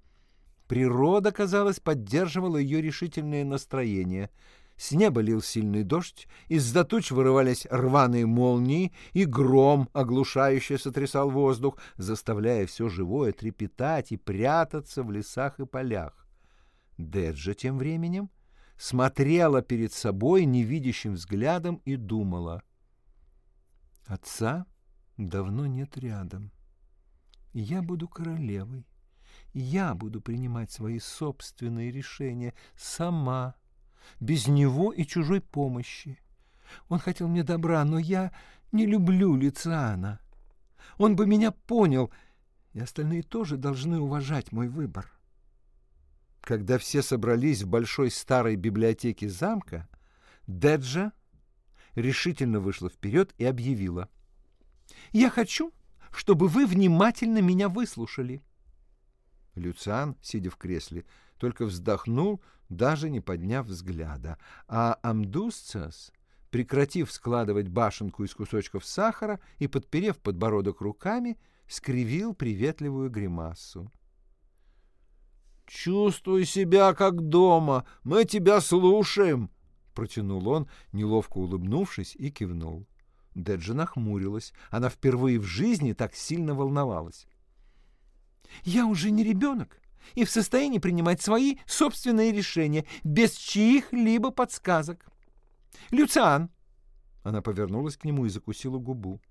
природа, казалось, поддерживала ее решительное настроение. С неба лил сильный дождь, из-за туч вырывались рваные молнии, и гром оглушающе сотрясал воздух, заставляя все живое трепетать и прятаться в лесах и полях. Деджа тем временем — смотрела перед собой невидящим взглядом и думала. Отца давно нет рядом. Я буду королевой. Я буду принимать свои собственные решения сама, без него и чужой помощи. Он хотел мне добра, но я не люблю Лициана. Он бы меня понял, и остальные тоже должны уважать мой выбор. Когда все собрались в большой старой библиотеке замка, Деджа решительно вышла вперед и объявила. «Я хочу, чтобы вы внимательно меня выслушали». Люциан, сидя в кресле, только вздохнул, даже не подняв взгляда, а Амдусцас, прекратив складывать башенку из кусочков сахара и подперев подбородок руками, скривил приветливую гримасу. «Чувствуй себя как дома, мы тебя слушаем», — протянул он, неловко улыбнувшись, и кивнул. Деджа нахмурилась. Она впервые в жизни так сильно волновалась. «Я уже не ребенок и в состоянии принимать свои собственные решения без чьих-либо подсказок. Люциан!» Она повернулась к нему и закусила губу.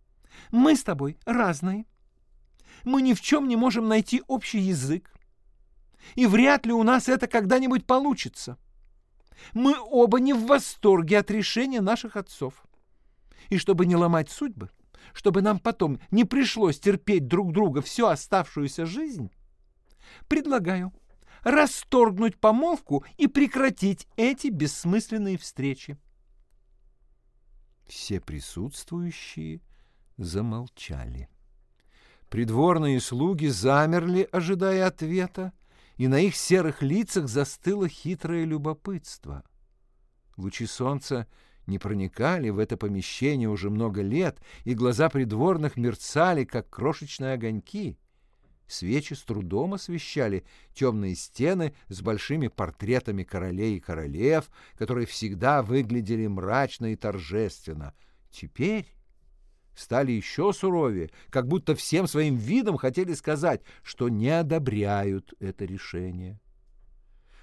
«Мы с тобой разные. Мы ни в чем не можем найти общий язык. И вряд ли у нас это когда-нибудь получится. Мы оба не в восторге от решения наших отцов. И чтобы не ломать судьбы, чтобы нам потом не пришлось терпеть друг друга всю оставшуюся жизнь, предлагаю расторгнуть помолвку и прекратить эти бессмысленные встречи. Все присутствующие замолчали. Придворные слуги замерли, ожидая ответа, и на их серых лицах застыло хитрое любопытство. Лучи солнца не проникали в это помещение уже много лет, и глаза придворных мерцали, как крошечные огоньки. Свечи с трудом освещали темные стены с большими портретами королей и королев, которые всегда выглядели мрачно и торжественно. Теперь стали еще суровее, как будто всем своим видом хотели сказать, что не одобряют это решение.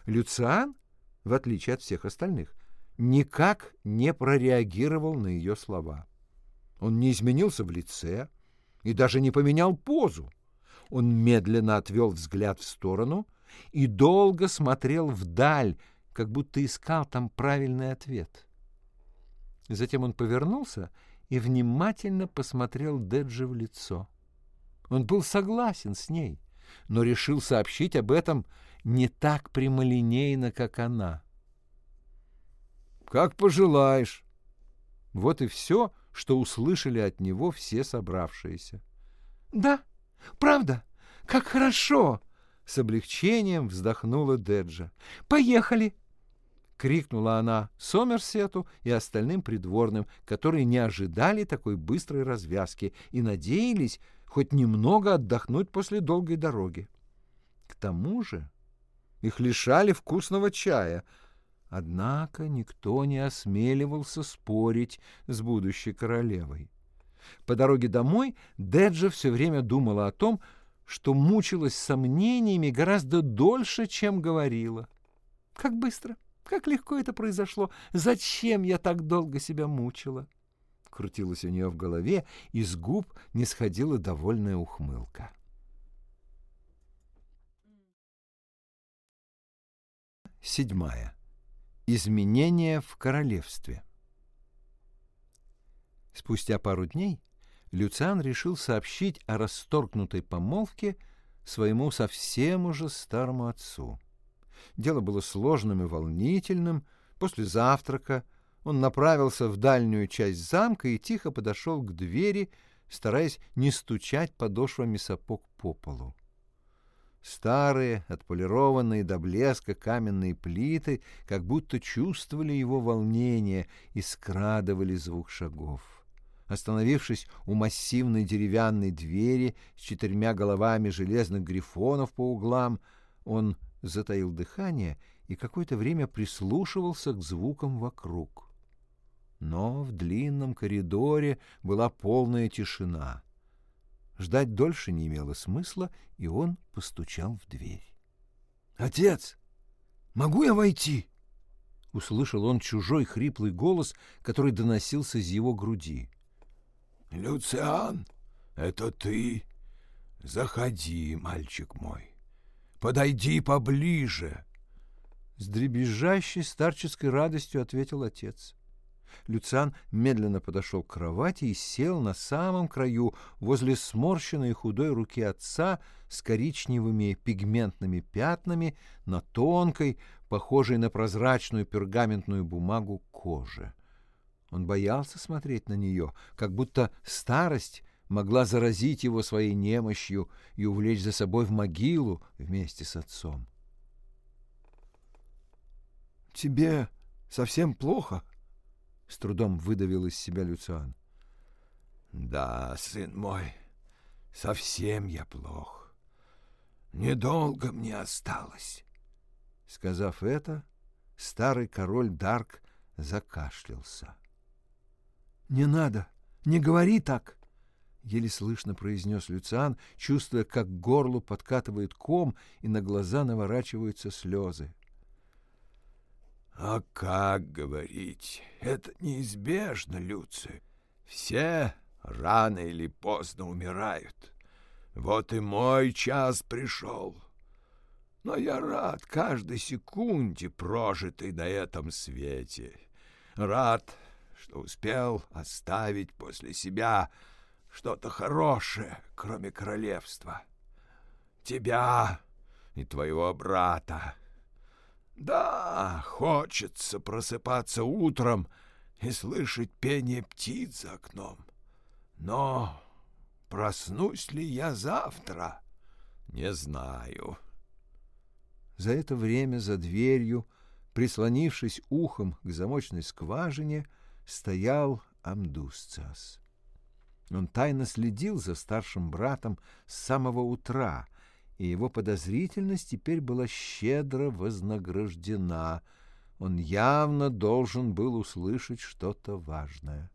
Люциан, в отличие от всех остальных, никак не прореагировал на ее слова. Он не изменился в лице и даже не поменял позу. Он медленно отвел взгляд в сторону и долго смотрел вдаль, как будто искал там правильный ответ. Затем он повернулся и внимательно посмотрел Деджи в лицо. Он был согласен с ней, но решил сообщить об этом не так прямолинейно, как она. «Как пожелаешь». Вот и все, что услышали от него все собравшиеся. «Да, правда, как хорошо!» С облегчением вздохнула Деджа. «Поехали!» — крикнула она Сомерсету и остальным придворным, которые не ожидали такой быстрой развязки и надеялись хоть немного отдохнуть после долгой дороги. К тому же их лишали вкусного чая, однако никто не осмеливался спорить с будущей королевой. По дороге домой Деджа все время думала о том, что мучилась сомнениями гораздо дольше, чем говорила. Как быстро! — как легко это произошло! Зачем я так долго себя мучила?» Крутилась у нее в голове, и с губ не сходила довольная ухмылка. Седьмая. Изменения в королевстве. Спустя пару дней Люциан решил сообщить о расторгнутой помолвке своему совсем уже старому отцу. Дело было сложным и волнительным. После завтрака он направился в дальнюю часть замка и тихо подошел к двери, стараясь не стучать подошвами сапог по полу. Старые, отполированные до блеска каменные плиты как будто чувствовали его волнение и скрадывали звук шагов. Остановившись у массивной деревянной двери с четырьмя головами железных грифонов по углам, он затаил дыхание и какое-то время прислушивался к звукам вокруг. Но в длинном коридоре была полная тишина. Ждать дольше не имело смысла, и он постучал в дверь. «Отец, могу я войти?» Услышал он чужой хриплый голос, который доносился из его груди. «Люциан, это ты? Заходи, мальчик мой». Подойди поближе. С дребезжащей старческой радостью ответил отец. Люциан медленно подошел к кровати и сел на самом краю возле сморщенной худой руки отца с коричневыми пигментными пятнами на тонкой, похожей на прозрачную пергаментную бумагу коже. Он боялся смотреть на нее, как будто старость могла заразить его своей немощью и увлечь за собой в могилу вместе с отцом. «Тебе совсем плохо?» — с трудом выдавил из себя Люциан. «Да, сын мой, совсем я плох. Недолго мне осталось». Сказав это, старый король Дарк закашлялся. «Не надо!» Не говори так!» Еле слышно произнес Люциан, чувствуя, как к горлу подкатывает ком и на глаза наворачиваются слезы. «А как говорить? Это неизбежно, Люци. Все рано или поздно умирают. Вот и мой час пришел. Но я рад каждой секунде, прожитой на этом свете. Рад, что успел оставить после себя что-то хорошее, кроме королевства. Тебя и твоего брата. Да, хочется просыпаться утром и слышать пение птиц за окном. Но проснусь ли я завтра, не знаю. За это время за дверью, прислонившись ухом к замочной скважине, стоял Амдусцас. Он тайно следил за старшим братом с самого утра, и его подозрительность теперь была щедро вознаграждена. Он явно должен был услышать что-то важное.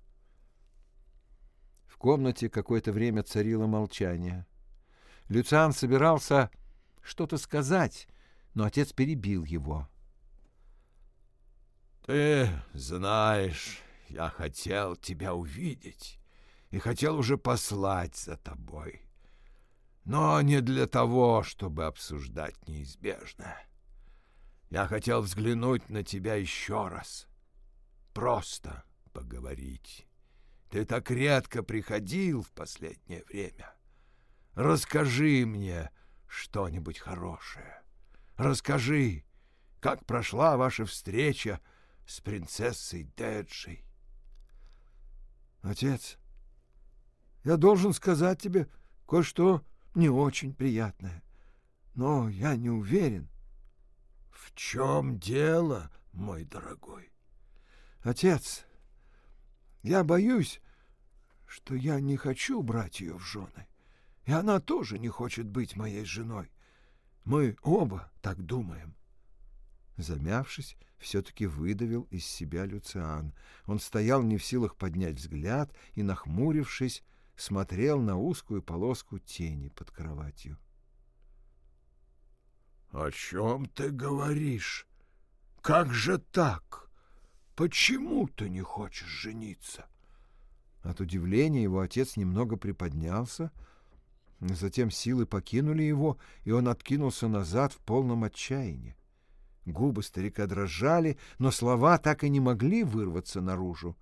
В комнате какое-то время царило молчание. Люциан собирался что-то сказать, но отец перебил его. «Ты знаешь, я хотел тебя увидеть и хотел уже послать за тобой, но не для того, чтобы обсуждать неизбежное. Я хотел взглянуть на тебя еще раз, просто поговорить. Ты так редко приходил в последнее время. Расскажи мне что-нибудь хорошее». Расскажи, как прошла ваша встреча с принцессой Деджей? Отец, я должен сказать тебе кое-что не очень приятное, но я не уверен. В чем дело, мой дорогой? Отец, я боюсь, что я не хочу брать ее в жены, и она тоже не хочет быть моей женой. Мы оба так думаем. Замявшись, все-таки выдавил из себя Люциан. Он стоял не в силах поднять взгляд и, нахмурившись, смотрел на узкую полоску тени под кроватью. — О чем ты говоришь? Как же так? Почему ты не хочешь жениться? От удивления его отец немного приподнялся, Затем силы покинули его, и он откинулся назад в полном отчаянии. Губы старика дрожали, но слова так и не могли вырваться наружу.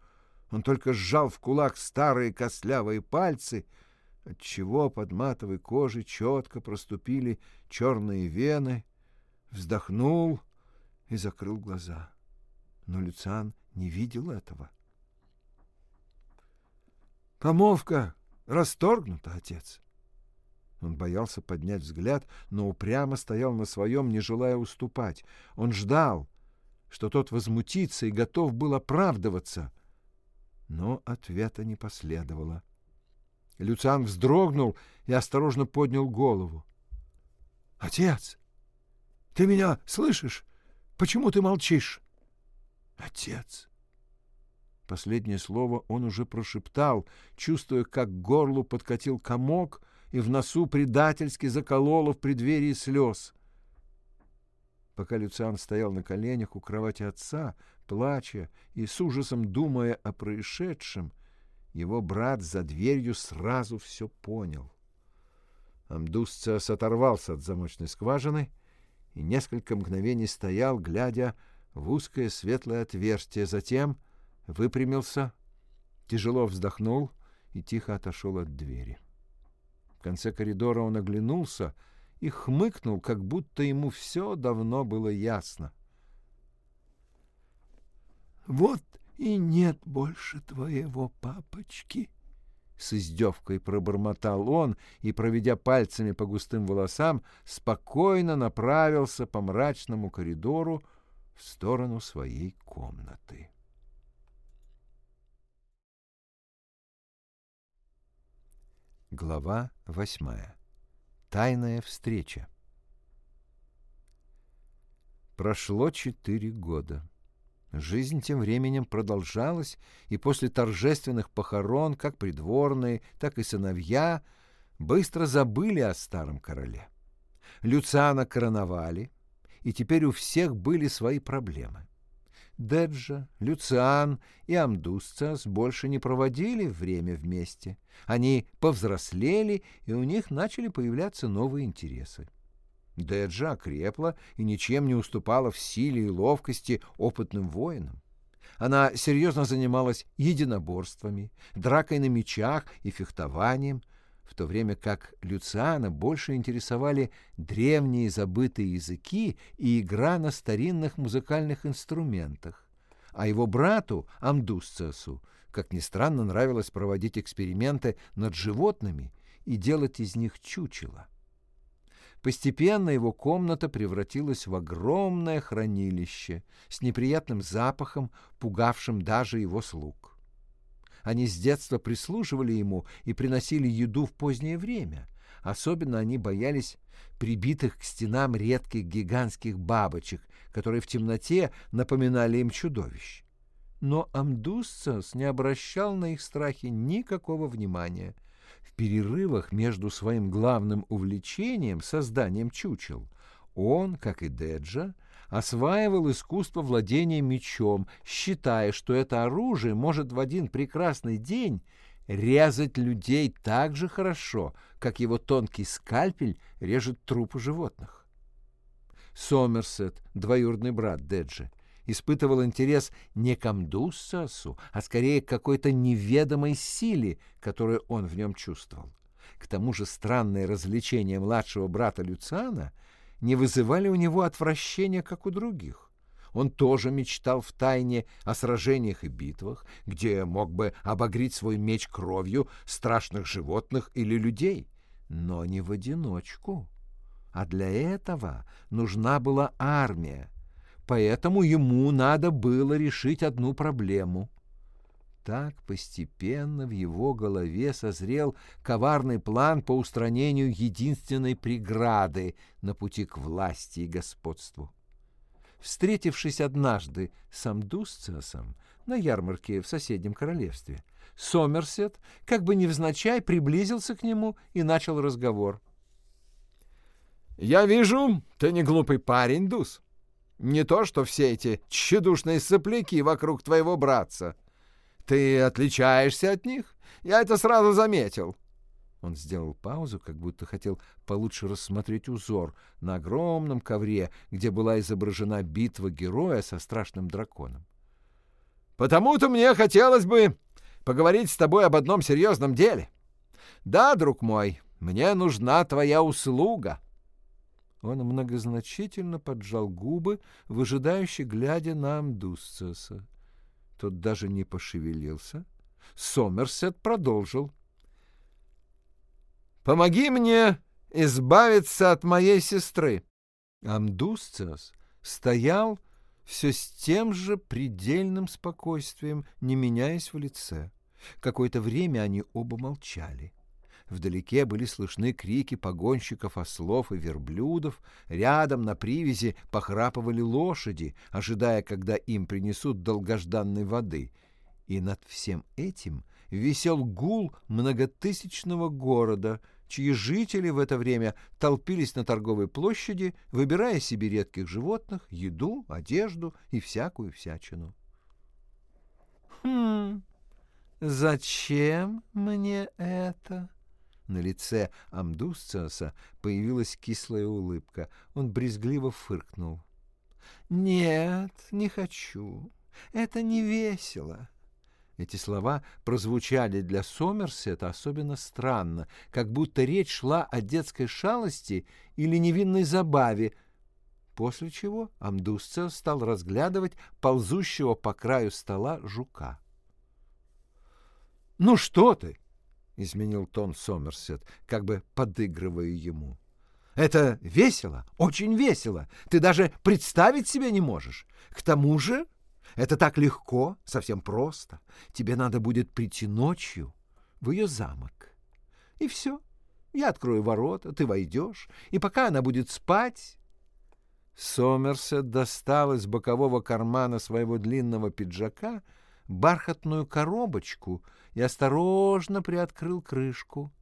Он только сжал в кулак старые костлявые пальцы, отчего под матовой кожей четко проступили черные вены, вздохнул и закрыл глаза. Но Люциан не видел этого. «Помолвка расторгнута, отец», он боялся поднять взгляд, но упрямо стоял на своем, не желая уступать. Он ждал, что тот возмутится и готов был оправдываться. Но ответа не последовало. Люциан вздрогнул и осторожно поднял голову. — Отец, ты меня слышишь? Почему ты молчишь? — Отец. Последнее слово он уже прошептал, чувствуя, как к горлу подкатил комок — и в носу предательски заколола в преддверии слез. Пока Люциан стоял на коленях у кровати отца, плача и с ужасом думая о происшедшем, его брат за дверью сразу все понял. Амдусцас оторвался от замочной скважины и несколько мгновений стоял, глядя в узкое светлое отверстие, затем выпрямился, тяжело вздохнул и тихо отошел от двери. — в конце коридора он оглянулся и хмыкнул, как будто ему все давно было ясно. «Вот и нет больше твоего папочки!» С издевкой пробормотал он и, проведя пальцами по густым волосам, спокойно направился по мрачному коридору в сторону своей комнаты. Глава восьмая. Тайная встреча. Прошло четыре года. Жизнь тем временем продолжалась, и после торжественных похорон как придворные, так и сыновья быстро забыли о старом короле. Люциана короновали, и теперь у всех были свои проблемы. Деджа, Люциан и Амдусцас больше не проводили время вместе. Они повзрослели, и у них начали появляться новые интересы. Деджа окрепла и ничем не уступала в силе и ловкости опытным воинам. Она серьезно занималась единоборствами, дракой на мечах и фехтованием, в то время как Люциана больше интересовали древние забытые языки и игра на старинных музыкальных инструментах. А его брату, Амдусцесу, как ни странно, нравилось проводить эксперименты над животными и делать из них чучело. Постепенно его комната превратилась в огромное хранилище с неприятным запахом, пугавшим даже его слуг. Они с детства прислуживали ему и приносили еду в позднее время. Особенно они боялись прибитых к стенам редких гигантских бабочек, которые в темноте напоминали им чудовищ. Но Амдусцас не обращал на их страхи никакого внимания — перерывах между своим главным увлечением, созданием чучел, он, как и Деджа, осваивал искусство владения мечом, считая, что это оружие может в один прекрасный день резать людей так же хорошо, как его тонкий скальпель режет трупы животных. Сомерсет, двоюродный брат Деджи, испытывал интерес не к Амдуссасу, а скорее к какой-то неведомой силе, которую он в нем чувствовал. К тому же странные развлечения младшего брата Люциана не вызывали у него отвращения, как у других. Он тоже мечтал в тайне о сражениях и битвах, где мог бы обогреть свой меч кровью страшных животных или людей, но не в одиночку. А для этого нужна была армия, поэтому ему надо было решить одну проблему. Так постепенно в его голове созрел коварный план по устранению единственной преграды на пути к власти и господству. Встретившись однажды с Амдусциасом на ярмарке в соседнем королевстве, Сомерсет, как бы невзначай, приблизился к нему и начал разговор. «Я вижу, ты не глупый парень, Дус. Не то, что все эти тщедушные сопляки вокруг твоего братца. Ты отличаешься от них? Я это сразу заметил. Он сделал паузу, как будто хотел получше рассмотреть узор на огромном ковре, где была изображена битва героя со страшным драконом. «Потому-то мне хотелось бы поговорить с тобой об одном серьезном деле. Да, друг мой, мне нужна твоя услуга». Он многозначительно поджал губы, выжидающе глядя на Амдусцеса. Тот даже не пошевелился. Сомерсет продолжил. «Помоги мне избавиться от моей сестры!» Амдусцес стоял все с тем же предельным спокойствием, не меняясь в лице. Какое-то время они оба молчали. Вдалеке были слышны крики погонщиков ослов и верблюдов, рядом на привязи похрапывали лошади, ожидая, когда им принесут долгожданной воды. И над всем этим висел гул многотысячного города, чьи жители в это время толпились на торговой площади, выбирая себе редких животных, еду, одежду и всякую всячину. «Хм, зачем мне это?» На лице Амдусциоса появилась кислая улыбка. Он брезгливо фыркнул. «Нет, не хочу. Это не весело». Эти слова прозвучали для Сомерсета особенно странно, как будто речь шла о детской шалости или невинной забаве, после чего Амдусциос стал разглядывать ползущего по краю стола жука. «Ну что ты? Изменил тон Сомерсет, как бы подыгрывая ему. Это весело, очень весело. Ты даже представить себе не можешь. К тому же это так легко, совсем просто. Тебе надо будет прийти ночью в ее замок. И все. Я открою ворота, ты войдешь, и пока она будет спать... Сомерсет достал из бокового кармана своего длинного пиджака бархатную коробочку и осторожно приоткрыл крышку.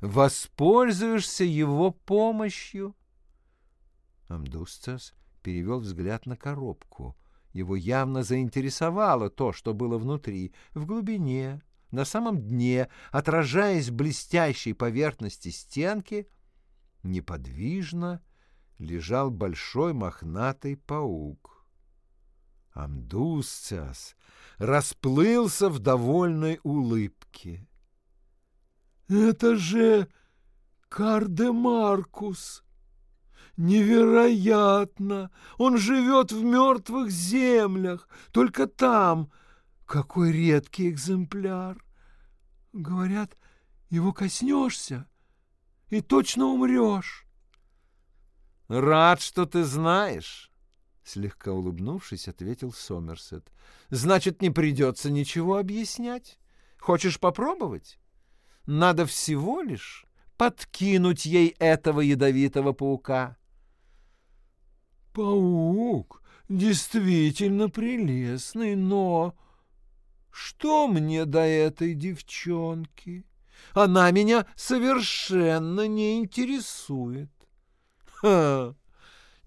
«Воспользуешься его помощью?» Амдусцес перевел взгляд на коробку. Его явно заинтересовало то, что было внутри, в глубине, на самом дне, отражаясь в блестящей поверхности стенки, неподвижно лежал большой мохнатый паук. Амдусцас расплылся в довольной улыбке. «Это же Кардемаркус!» Невероятно! Он живет в мертвых землях, только там. Какой редкий экземпляр! Говорят, его коснешься и точно умрешь. Рад, что ты знаешь, слегка улыбнувшись, ответил Сомерсет. Значит, не придется ничего объяснять. Хочешь попробовать? Надо всего лишь подкинуть ей этого ядовитого паука. Паук действительно прелестный, но... Что мне до этой девчонки? Она меня совершенно не интересует. Ха!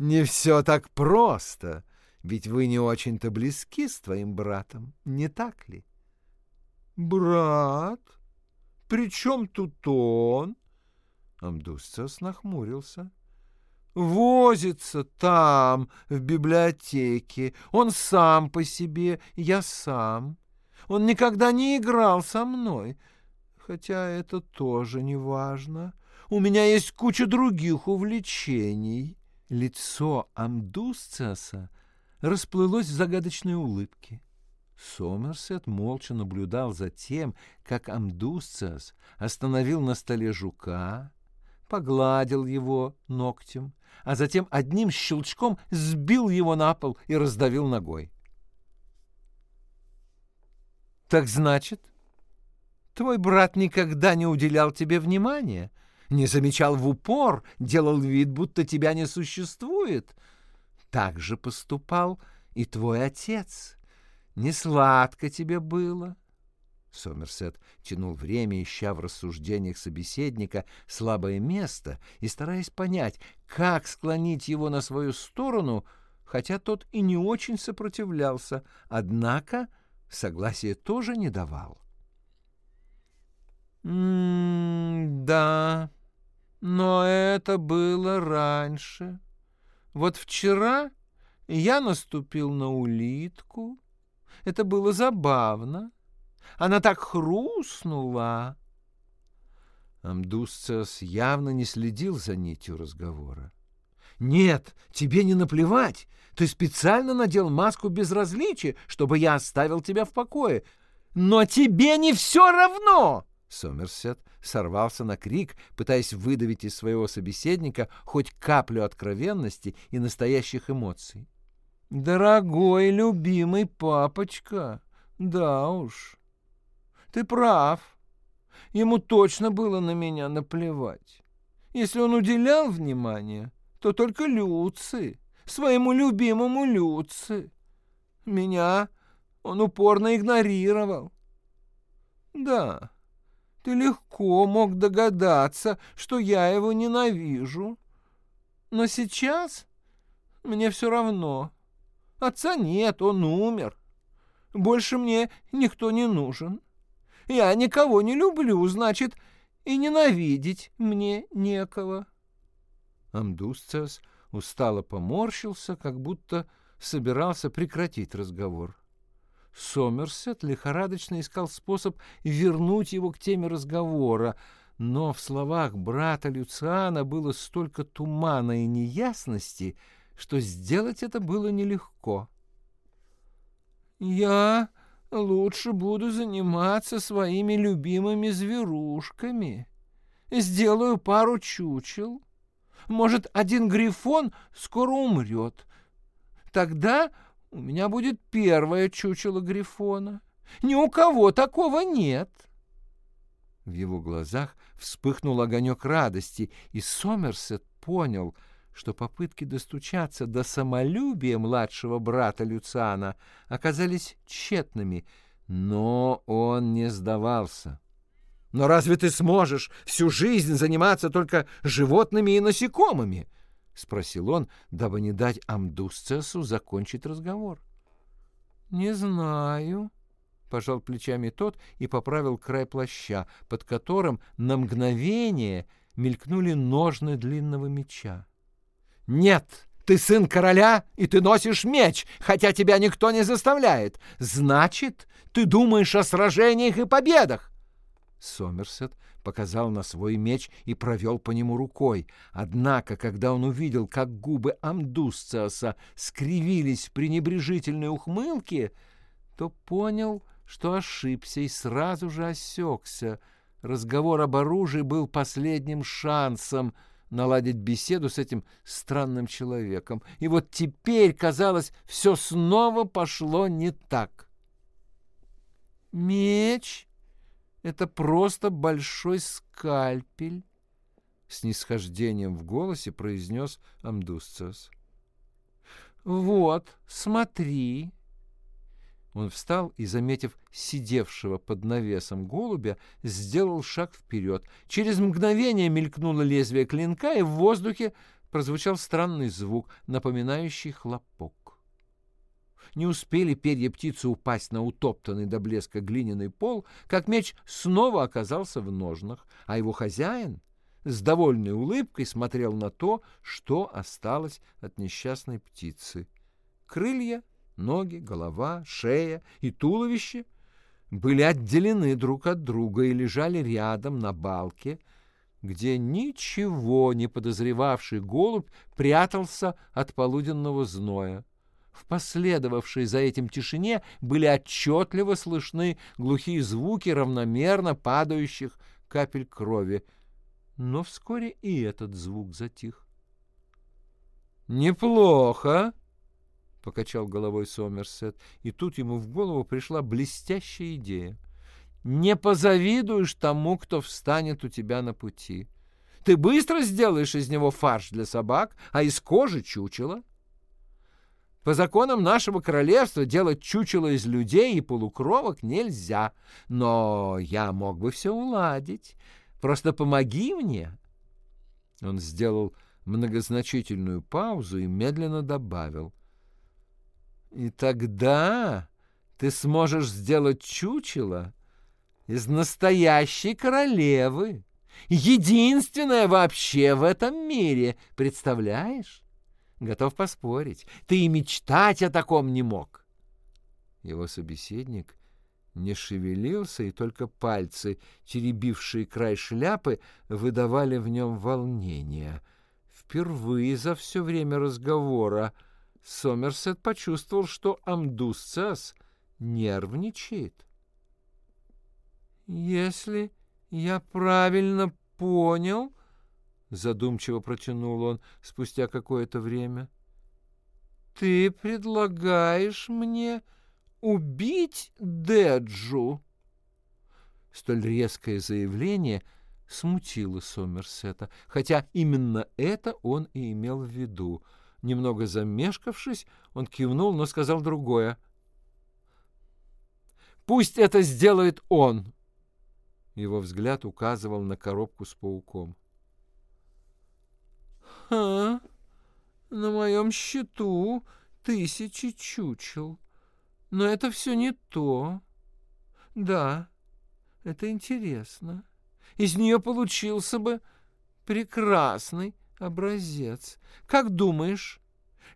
Не все так просто, ведь вы не очень-то близки с твоим братом, не так ли? Брат? При чем тут он? Амдусцес нахмурился возится там, в библиотеке. Он сам по себе, я сам. Он никогда не играл со мной, хотя это тоже не важно. У меня есть куча других увлечений. Лицо Амдусцеса расплылось в загадочной улыбке. Сомерсет молча наблюдал за тем, как Амдусцес остановил на столе жука, погладил его ногтем, а затем одним щелчком сбил его на пол и раздавил ногой. «Так значит, твой брат никогда не уделял тебе внимания, не замечал в упор, делал вид, будто тебя не существует. Так же поступал и твой отец. Не сладко тебе было, Сомерсет тянул время, ища в рассуждениях собеседника слабое место и стараясь понять, как склонить его на свою сторону, хотя тот и не очень сопротивлялся, однако согласия тоже не давал. «М-да, но это было раньше. Вот вчера я наступил на улитку. Это было забавно». Она так хрустнула. Амдусцес явно не следил за нитью разговора. «Нет, тебе не наплевать. Ты специально надел маску безразличия, чтобы я оставил тебя в покое. Но тебе не все равно!» Сомерсет сорвался на крик, пытаясь выдавить из своего собеседника хоть каплю откровенности и настоящих эмоций. «Дорогой, любимый папочка, да уж, ты прав. Ему точно было на меня наплевать. Если он уделял внимание, то только Люци, своему любимому Люци. Меня он упорно игнорировал. Да, ты легко мог догадаться, что я его ненавижу. Но сейчас мне все равно. Отца нет, он умер. Больше мне никто не нужен. Я никого не люблю, значит, и ненавидеть мне некого. Амдусцес устало поморщился, как будто собирался прекратить разговор. Сомерсет лихорадочно искал способ вернуть его к теме разговора, но в словах брата Люциана было столько тумана и неясности, что сделать это было нелегко. «Я лучше буду заниматься своими любимыми зверушками. Сделаю пару чучел. Может, один грифон скоро умрет. Тогда у меня будет первое чучело грифона. Ни у кого такого нет. В его глазах вспыхнул огонек радости, и Сомерсет понял, что попытки достучаться до самолюбия младшего брата Люциана оказались тщетными, но он не сдавался. «Но разве ты сможешь всю жизнь заниматься только животными и насекомыми?» — спросил он, дабы не дать Амдусцесу закончить разговор. «Не знаю», — пожал плечами тот и поправил край плаща, под которым на мгновение мелькнули ножны длинного меча. «Нет!» Ты сын короля, и ты носишь меч, хотя тебя никто не заставляет. Значит, ты думаешь о сражениях и победах. Сомерсет показал на свой меч и провел по нему рукой. Однако, когда он увидел, как губы Амдусциаса скривились в пренебрежительной ухмылке, то понял, что ошибся и сразу же осекся. Разговор об оружии был последним шансом наладить беседу с этим странным человеком. И вот теперь, казалось, все снова пошло не так. «Меч!» Это просто большой скальпель, — с нисхождением в голосе произнес Амдусцес. Вот, смотри. Он встал и, заметив сидевшего под навесом голубя, сделал шаг вперед. Через мгновение мелькнуло лезвие клинка, и в воздухе прозвучал странный звук, напоминающий хлопок. Не успели перья птицы упасть на утоптанный до блеска глиняный пол, как меч снова оказался в ножнах, а его хозяин с довольной улыбкой смотрел на то, что осталось от несчастной птицы. Крылья, ноги, голова, шея и туловище были отделены друг от друга и лежали рядом на балке, где ничего не подозревавший голубь прятался от полуденного зноя. В последовавшей за этим тишине были отчетливо слышны глухие звуки равномерно падающих капель крови. Но вскоре и этот звук затих. «Неплохо!» — покачал головой Сомерсет, и тут ему в голову пришла блестящая идея. «Не позавидуешь тому, кто встанет у тебя на пути. Ты быстро сделаешь из него фарш для собак, а из кожи чучело. По законам нашего королевства делать чучело из людей и полукровок нельзя, но я мог бы все уладить. Просто помоги мне. Он сделал многозначительную паузу и медленно добавил. И тогда ты сможешь сделать чучело из настоящей королевы. Единственное вообще в этом мире, представляешь? Готов поспорить, ты и мечтать о таком не мог. Его собеседник не шевелился, и только пальцы, теребившие край шляпы, выдавали в нем волнение. Впервые за все время разговора Сомерсет почувствовал, что Амдусцас нервничает. «Если я правильно понял...» задумчиво протянул он спустя какое-то время. Ты предлагаешь мне убить Деджу? Столь резкое заявление смутило Сомерсета, хотя именно это он и имел в виду. Немного замешкавшись, он кивнул, но сказал другое. «Пусть это сделает он!» Его взгляд указывал на коробку с пауком. «А, на моем счету тысячи чучел. Но это все не то. Да, это интересно. Из нее получился бы прекрасный образец. Как думаешь,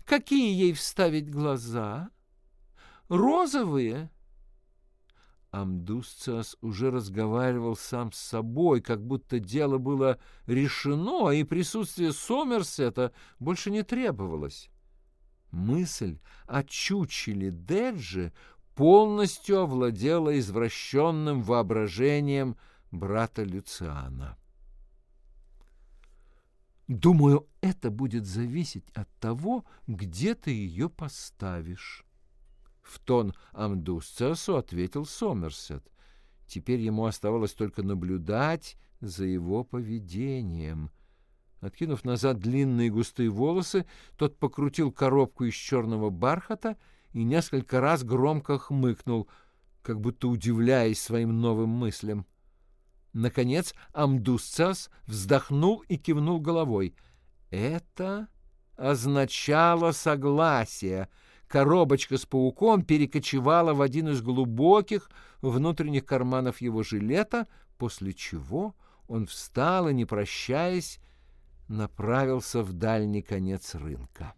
какие ей вставить глаза? Розовые Амдусцас уже разговаривал сам с собой, как будто дело было решено, и присутствие Сомерсета больше не требовалось. Мысль о чучеле Деджи полностью овладела извращенным воображением брата Люциана. «Думаю, это будет зависеть от того, где ты ее поставишь». В тон Амдусцесу ответил Сомерсет. Теперь ему оставалось только наблюдать за его поведением. Откинув назад длинные густые волосы, тот покрутил коробку из черного бархата и несколько раз громко хмыкнул, как будто удивляясь своим новым мыслям. Наконец Амдусцас вздохнул и кивнул головой. Это означало согласие. Коробочка с пауком перекочевала в один из глубоких внутренних карманов его жилета, после чего он встал и, не прощаясь, направился в дальний конец рынка.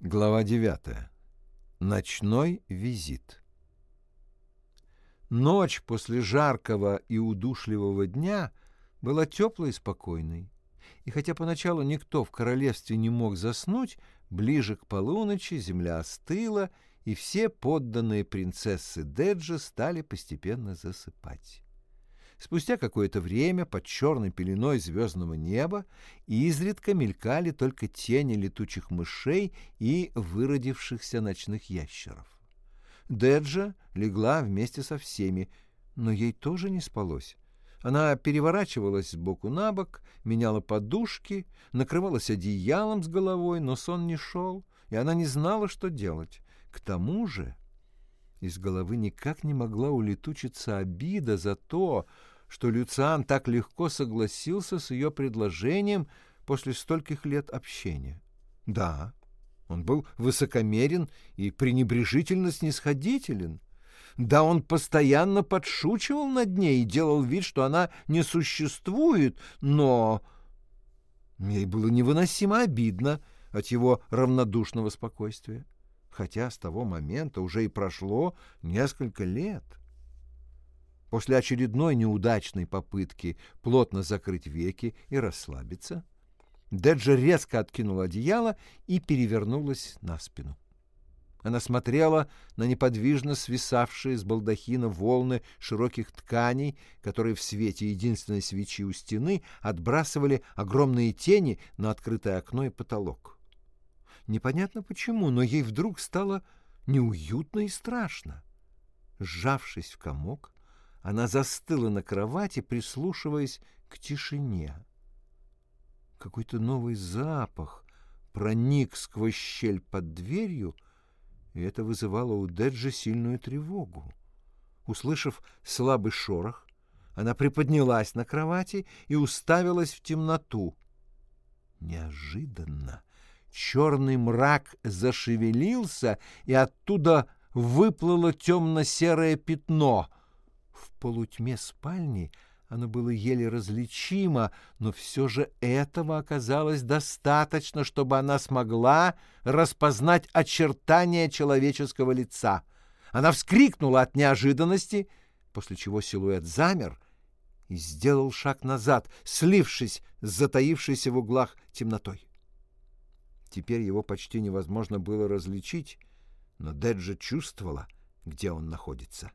Глава 9. Ночной визит. Ночь после жаркого и удушливого дня была теплой и спокойной. И хотя поначалу никто в королевстве не мог заснуть, ближе к полуночи земля остыла, и все подданные принцессы Деджи стали постепенно засыпать. Спустя какое-то время под черной пеленой звездного неба изредка мелькали только тени летучих мышей и выродившихся ночных ящеров. Деджа легла вместе со всеми, но ей тоже не спалось. Она переворачивалась с боку на бок, меняла подушки, накрывалась одеялом с головой, но сон не шел, и она не знала, что делать. К тому же из головы никак не могла улетучиться обида за то, что Люциан так легко согласился с ее предложением после стольких лет общения. Да, он был высокомерен и пренебрежительно снисходителен. Да, он постоянно подшучивал над ней и делал вид, что она не существует, но... Ей было невыносимо обидно от его равнодушного спокойствия, хотя с того момента уже и прошло несколько лет. После очередной неудачной попытки плотно закрыть веки и расслабиться, Деджа резко откинула одеяло и перевернулась на спину. Она смотрела на неподвижно свисавшие с балдахина волны широких тканей, которые в свете единственной свечи у стены отбрасывали огромные тени на открытое окно и потолок. Непонятно почему, но ей вдруг стало неуютно и страшно. Сжавшись в комок, она застыла на кровати, прислушиваясь к тишине. Какой-то новый запах проник сквозь щель под дверью, и это вызывало у Деджи сильную тревогу. Услышав слабый шорох, она приподнялась на кровати и уставилась в темноту. Неожиданно черный мрак зашевелился, и оттуда выплыло темно-серое пятно. В полутьме спальни оно было еле различимо, но все же этого оказалось достаточно, чтобы она смогла распознать очертания человеческого лица. Она вскрикнула от неожиданности, после чего силуэт замер и сделал шаг назад, слившись с затаившейся в углах темнотой. Теперь его почти невозможно было различить, но Деджа чувствовала, где он находится.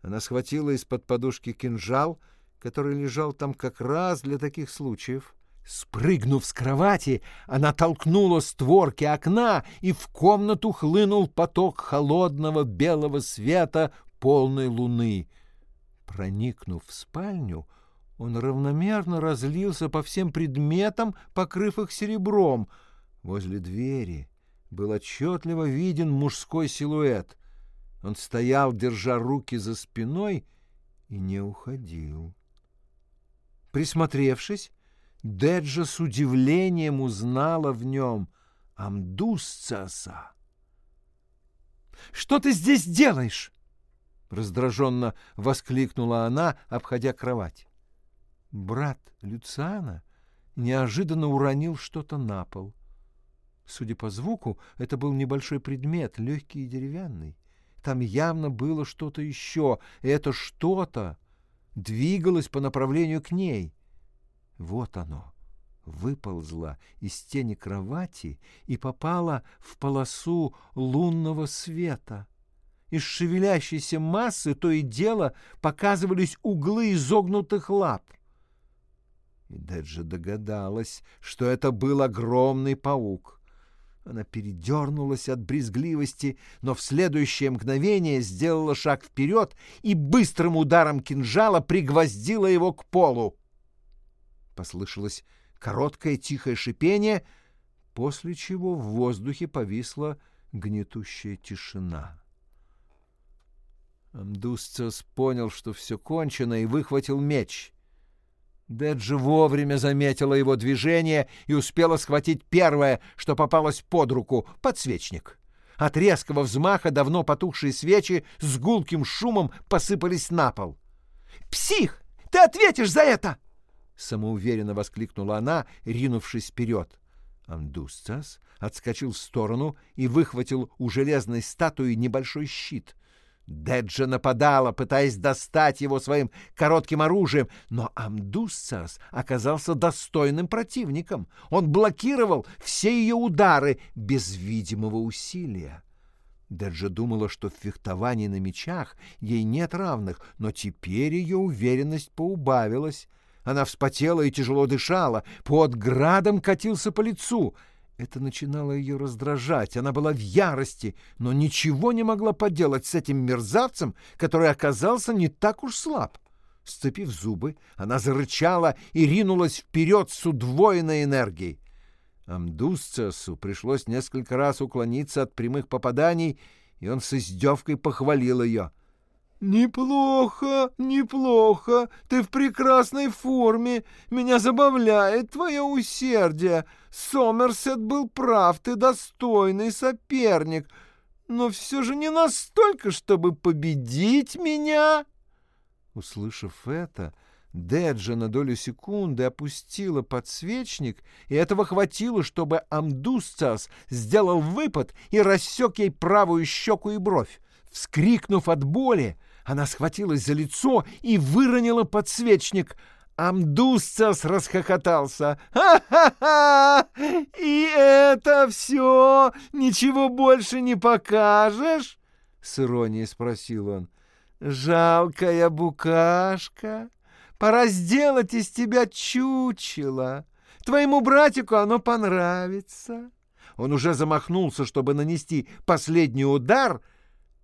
Она схватила из-под подушки кинжал — который лежал там как раз для таких случаев. Спрыгнув с кровати, она толкнула створки окна, и в комнату хлынул поток холодного белого света полной луны. Проникнув в спальню, он равномерно разлился по всем предметам, покрыв их серебром. Возле двери был отчетливо виден мужской силуэт. Он стоял, держа руки за спиной, и не уходил. Присмотревшись, Деджа с удивлением узнала в нем Амдусцаса. «Что ты здесь делаешь?» — раздраженно воскликнула она, обходя кровать. Брат Люциана неожиданно уронил что-то на пол. Судя по звуку, это был небольшой предмет, легкий и деревянный. Там явно было что-то еще, и это что-то двигалось по направлению к ней. Вот оно выползло из тени кровати и попало в полосу лунного света. Из шевелящейся массы то и дело показывались углы изогнутых лап. И Деджа догадалась, что это был огромный паук. Она передернулась от брезгливости, но в следующее мгновение сделала шаг вперед и быстрым ударом кинжала пригвоздила его к полу. Послышалось короткое тихое шипение, после чего в воздухе повисла гнетущая тишина. Амдусциос понял, что все кончено, и выхватил меч. Деджи вовремя заметила его движение и успела схватить первое, что попалось под руку — подсвечник. От резкого взмаха давно потухшие свечи с гулким шумом посыпались на пол. «Псих! Ты ответишь за это!» Самоуверенно воскликнула она, ринувшись вперед. Андусцас отскочил в сторону и выхватил у железной статуи небольшой щит. Деджа нападала, пытаясь достать его своим коротким оружием, но Амдуссас оказался достойным противником. Он блокировал все ее удары без видимого усилия. Деджа думала, что в фехтовании на мечах ей нет равных, но теперь ее уверенность поубавилась. Она вспотела и тяжело дышала, под градом катился по лицу — это начинало ее раздражать. Она была в ярости, но ничего не могла поделать с этим мерзавцем, который оказался не так уж слаб. Сцепив зубы, она зарычала и ринулась вперед с удвоенной энергией. Амдусцесу пришлось несколько раз уклониться от прямых попаданий, и он с издевкой похвалил ее — «Неплохо, неплохо, ты в прекрасной форме, меня забавляет твое усердие. Сомерсет был прав, ты достойный соперник, но все же не настолько, чтобы победить меня». Услышав это, Деджа на долю секунды опустила подсвечник, и этого хватило, чтобы Амдусцас сделал выпад и рассек ей правую щеку и бровь. Вскрикнув от боли, она схватилась за лицо и выронила подсвечник. Амдусцас расхохотался. «Ха-ха-ха! И это все? Ничего больше не покажешь?» С иронией спросил он. «Жалкая букашка! Пора сделать из тебя чучело. Твоему братику оно понравится». Он уже замахнулся, чтобы нанести последний удар —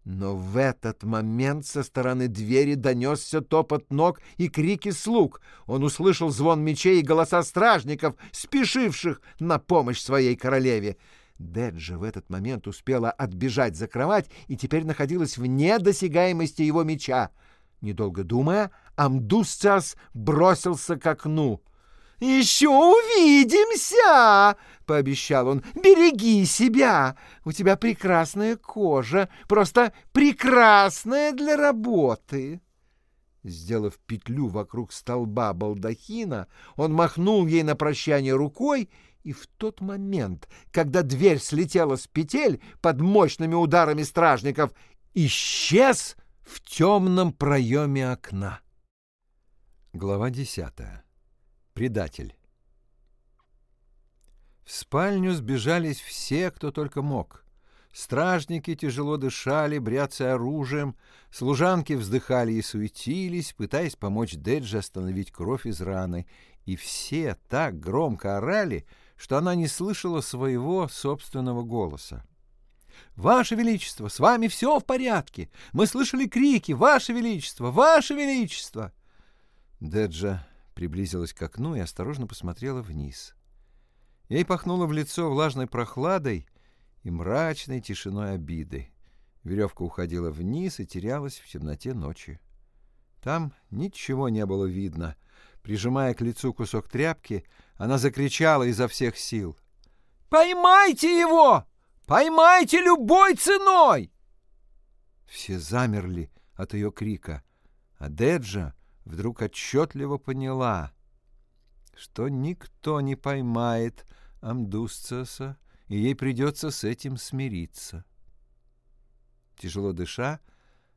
но в этот момент со стороны двери донесся топот ног и крики слуг. Он услышал звон мечей и голоса стражников, спешивших на помощь своей королеве. Деджа в этот момент успела отбежать за кровать и теперь находилась вне досягаемости его меча. Недолго думая, Амдусцас бросился к окну. «Еще увидимся!» — пообещал он. «Береги себя! У тебя прекрасная кожа, просто прекрасная для работы!» Сделав петлю вокруг столба балдахина, он махнул ей на прощание рукой, и в тот момент, когда дверь слетела с петель под мощными ударами стражников, исчез в темном проеме окна. Глава десятая предатель. В спальню сбежались все, кто только мог. Стражники тяжело дышали, бряцая оружием, служанки вздыхали и суетились, пытаясь помочь Деджи остановить кровь из раны, и все так громко орали, что она не слышала своего собственного голоса. «Ваше Величество, с вами все в порядке! Мы слышали крики! Ваше Величество! Ваше Величество!» Деджа приблизилась к окну и осторожно посмотрела вниз. Ей пахнуло в лицо влажной прохладой и мрачной тишиной обиды. Веревка уходила вниз и терялась в темноте ночи. Там ничего не было видно. Прижимая к лицу кусок тряпки, она закричала изо всех сил. «Поймайте его! Поймайте любой ценой!» Все замерли от ее крика, а Деджа вдруг отчетливо поняла, что никто не поймает Амдусцеса, и ей придется с этим смириться. Тяжело дыша,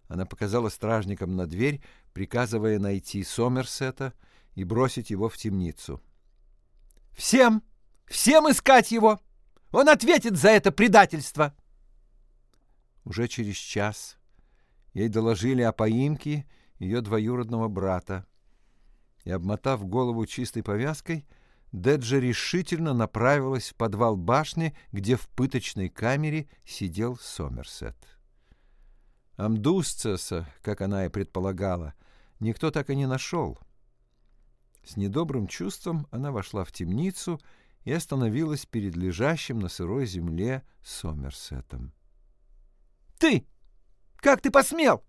она показала стражникам на дверь, приказывая найти Сомерсета и бросить его в темницу. «Всем! Всем искать его! Он ответит за это предательство!» Уже через час ей доложили о поимке ее двоюродного брата, и, обмотав голову чистой повязкой, Деджа решительно направилась в подвал башни, где в пыточной камере сидел Сомерсет. Амдусцеса, как она и предполагала, никто так и не нашел. С недобрым чувством она вошла в темницу и остановилась перед лежащим на сырой земле Сомерсетом. «Ты! Как ты посмел?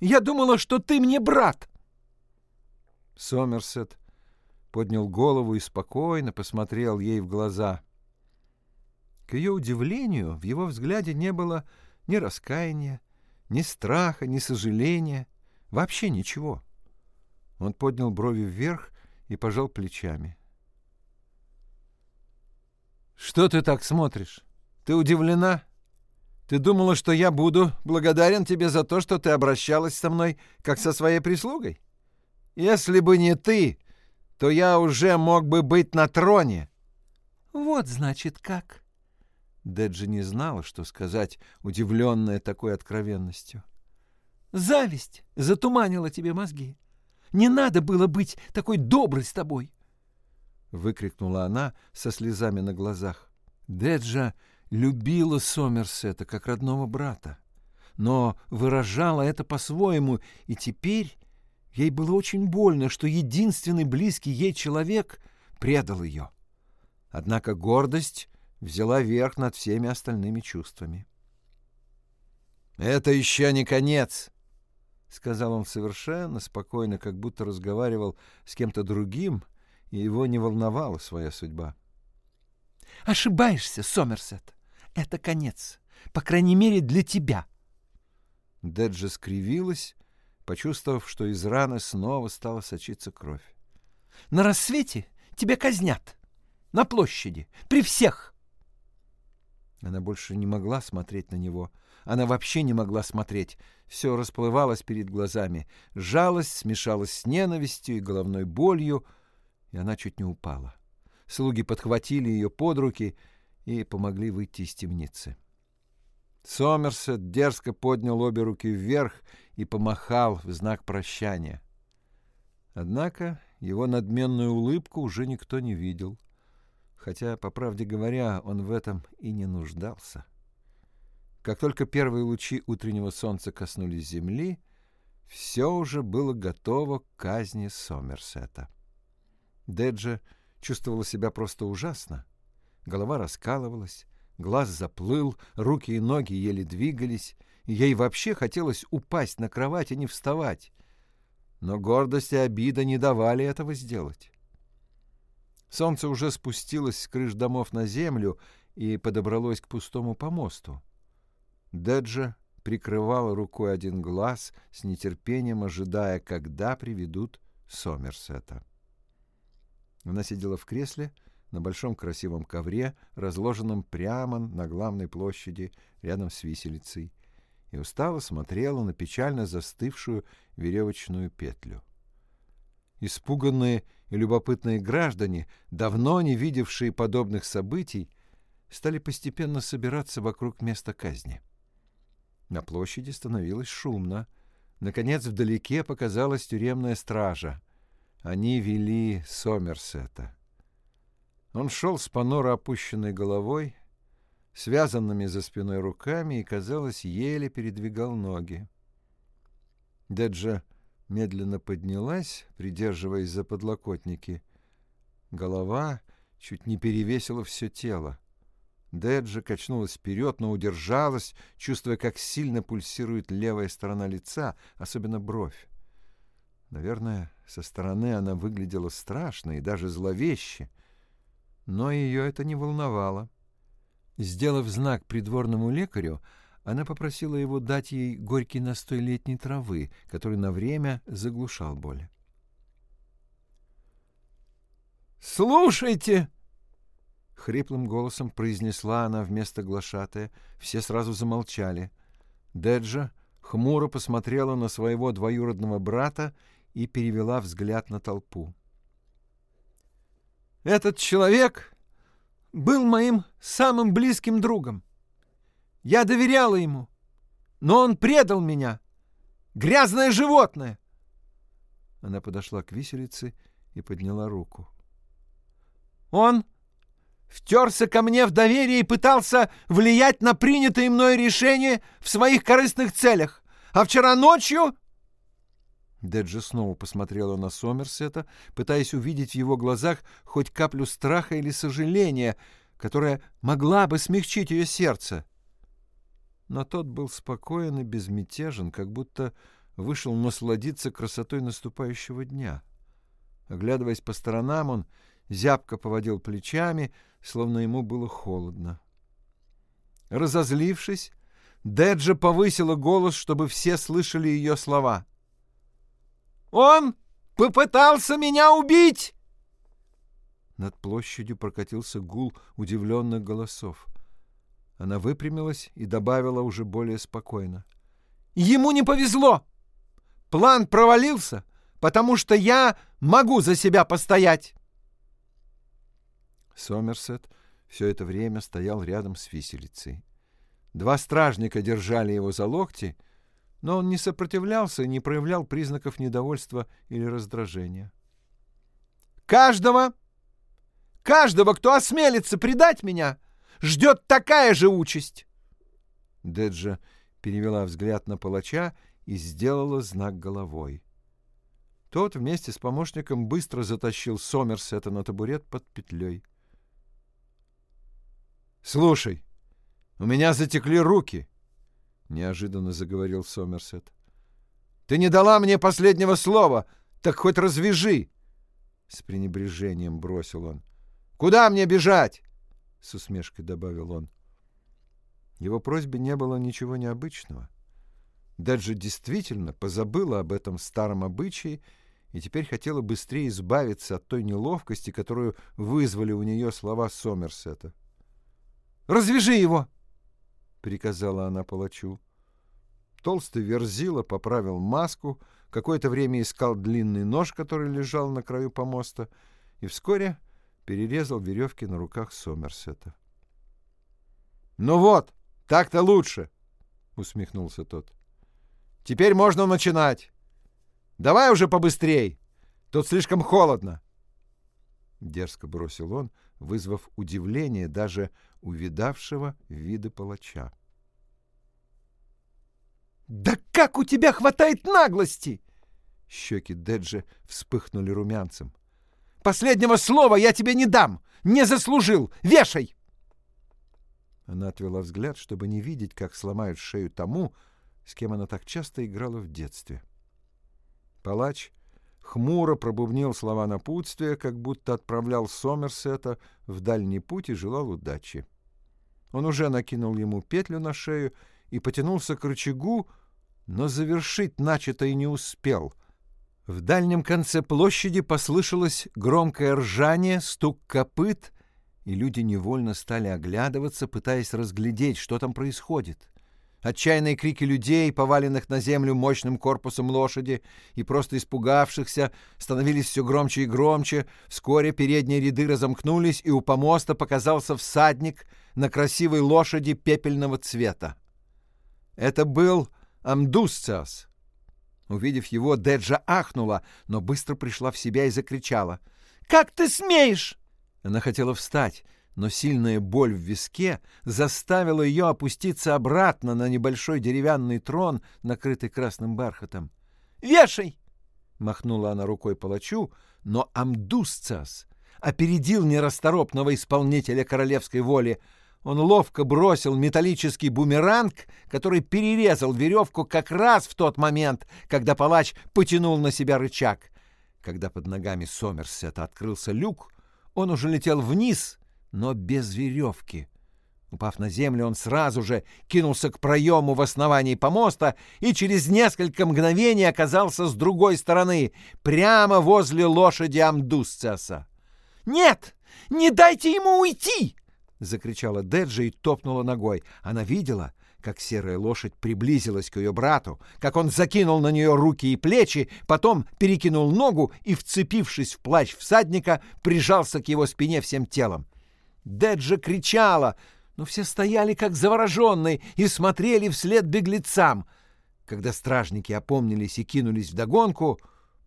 Я думала, что ты мне брат!» Сомерсет поднял голову и спокойно посмотрел ей в глаза. К ее удивлению, в его взгляде не было ни раскаяния, ни страха, ни сожаления, вообще ничего. Он поднял брови вверх и пожал плечами. «Что ты так смотришь? Ты удивлена? Ты думала, что я буду благодарен тебе за то, что ты обращалась со мной, как со своей прислугой? Если бы не ты, то я уже мог бы быть на троне». «Вот, значит, как?» Деджи не знала, что сказать, удивленная такой откровенностью. «Зависть затуманила тебе мозги. Не надо было быть такой доброй с тобой!» Выкрикнула она со слезами на глазах. Деджа любила Сомерсета как родного брата, но выражала это по-своему, и теперь ей было очень больно, что единственный близкий ей человек предал ее. Однако гордость взяла верх над всеми остальными чувствами. «Это еще не конец!» — сказал он совершенно спокойно, как будто разговаривал с кем-то другим, и его не волновала своя судьба. «Ошибаешься, Сомерсет. Это конец. По крайней мере, для тебя». Деджи скривилась, почувствовав, что из раны снова стала сочиться кровь. «На рассвете тебя казнят. На площади. При всех». Она больше не могла смотреть на него. Она вообще не могла смотреть. Все расплывалось перед глазами. Жалость смешалась с ненавистью и головной болью, и она чуть не упала. Слуги подхватили ее под руки и помогли выйти из темницы. Сомерсет дерзко поднял обе руки вверх и помахал в знак прощания. Однако его надменную улыбку уже никто не видел — хотя, по правде говоря, он в этом и не нуждался. Как только первые лучи утреннего солнца коснулись земли, все уже было готово к казни Сомерсета. Деджа чувствовала себя просто ужасно. Голова раскалывалась, глаз заплыл, руки и ноги еле двигались, ей вообще хотелось упасть на кровать и не вставать. Но гордость и обида не давали этого сделать. Солнце уже спустилось с крыш домов на землю и подобралось к пустому помосту. Деджа прикрывала рукой один глаз, с нетерпением ожидая, когда приведут Сомерсета. Она сидела в кресле на большом красивом ковре, разложенном прямо на главной площади рядом с виселицей, и устало смотрела на печально застывшую веревочную петлю. Испуганные и любопытные граждане, давно не видевшие подобных событий, стали постепенно собираться вокруг места казни. На площади становилось шумно. Наконец вдалеке показалась тюремная стража. Они вели Сомерсета. Он шел с понора опущенной головой, связанными за спиной руками и, казалось, еле передвигал ноги. Деджа медленно поднялась, придерживаясь за подлокотники. Голова чуть не перевесила все тело. Деджа качнулась вперед, но удержалась, чувствуя, как сильно пульсирует левая сторона лица, особенно бровь. Наверное, со стороны она выглядела страшно и даже зловеще, но ее это не волновало. Сделав знак придворному лекарю, она попросила его дать ей горький настой летней травы, который на время заглушал боль. «Слушайте!» — хриплым голосом произнесла она вместо глашатая. Все сразу замолчали. Деджа хмуро посмотрела на своего двоюродного брата и перевела взгляд на толпу. «Этот человек был моим самым близким другом. Я доверяла ему, но он предал меня. Грязное животное!» Она подошла к виселице и подняла руку. Он втерся ко мне в доверие и пытался влиять на принятые мной решения в своих корыстных целях. А вчера ночью...» Деджи снова посмотрела на Сомерсета, пытаясь увидеть в его глазах хоть каплю страха или сожаления, которая могла бы смягчить ее сердце. Но тот был спокоен и безмятежен, как будто вышел насладиться красотой наступающего дня. Оглядываясь по сторонам, он зябко поводил плечами, словно ему было холодно. Разозлившись, Деджа повысила голос, чтобы все слышали ее слова. «Он попытался меня убить!» Над площадью прокатился гул удивленных голосов. Она выпрямилась и добавила уже более спокойно. «Ему не повезло! План провалился, потому что я могу за себя постоять!» Сомерсет все это время стоял рядом с виселицей. Два стражника держали его за локти, но он не сопротивлялся и не проявлял признаков недовольства или раздражения. «Каждого, каждого, кто осмелится предать меня, ждет такая же участь!» Деджа перевела взгляд на палача и сделала знак головой. Тот вместе с помощником быстро затащил Сомерсета на табурет под петлей. «Слушай, у меня затекли руки», — неожиданно заговорил Сомерсет. «Ты не дала мне последнего слова, так хоть развяжи!» С пренебрежением бросил он. «Куда мне бежать?» — с усмешкой добавил он. Его просьбе не было ничего необычного. Даджи действительно позабыла об этом старом обычае и теперь хотела быстрее избавиться от той неловкости, которую вызвали у нее слова Сомерсета. Развяжи его!» — приказала она палачу. Толстый верзила поправил маску, какое-то время искал длинный нож, который лежал на краю помоста, и вскоре перерезал веревки на руках Сомерсета. «Ну вот, так-то лучше!» — усмехнулся тот. «Теперь можно начинать. Давай уже побыстрей. Тут слишком холодно». Дерзко бросил он, вызвав удивление даже увидавшего виды палача. «Да как у тебя хватает наглости!» Щеки Деджи вспыхнули румянцем. «Последнего слова я тебе не дам! Не заслужил! Вешай!» Она отвела взгляд, чтобы не видеть, как сломают шею тому, с кем она так часто играла в детстве. Палач хмуро пробубнил слова напутствия, как будто отправлял Сомерсета в дальний путь и желал удачи. Он уже накинул ему петлю на шею и потянулся к рычагу, но завершить начатое не успел. В дальнем конце площади послышалось громкое ржание, стук копыт, и люди невольно стали оглядываться, пытаясь разглядеть, что там происходит. Отчаянные крики людей, поваленных на землю мощным корпусом лошади и просто испугавшихся, становились все громче и громче. Вскоре передние ряды разомкнулись, и у помоста показался всадник на красивой лошади пепельного цвета. Это был Амдусциас. Увидев его, Деджа ахнула, но быстро пришла в себя и закричала. «Как ты смеешь?» Она хотела встать, но сильная боль в виске заставила ее опуститься обратно на небольшой деревянный трон, накрытый красным бархатом. «Вешай!» — махнула она рукой палачу, но Амдусцас опередил нерасторопного исполнителя королевской воли. Он ловко бросил металлический бумеранг, который перерезал веревку как раз в тот момент, когда палач потянул на себя рычаг. Когда под ногами Сомерсета открылся люк, он уже летел вниз — но без веревки. Упав на землю, он сразу же кинулся к проему в основании помоста и через несколько мгновений оказался с другой стороны, прямо возле лошади Амдусциаса. «Нет! Не дайте ему уйти!» — закричала Деджи и топнула ногой. Она видела, как серая лошадь приблизилась к ее брату, как он закинул на нее руки и плечи, потом перекинул ногу и, вцепившись в плащ всадника, прижался к его спине всем телом. Деджа кричала, но все стояли как завороженные и смотрели вслед беглецам. Когда стражники опомнились и кинулись вдогонку,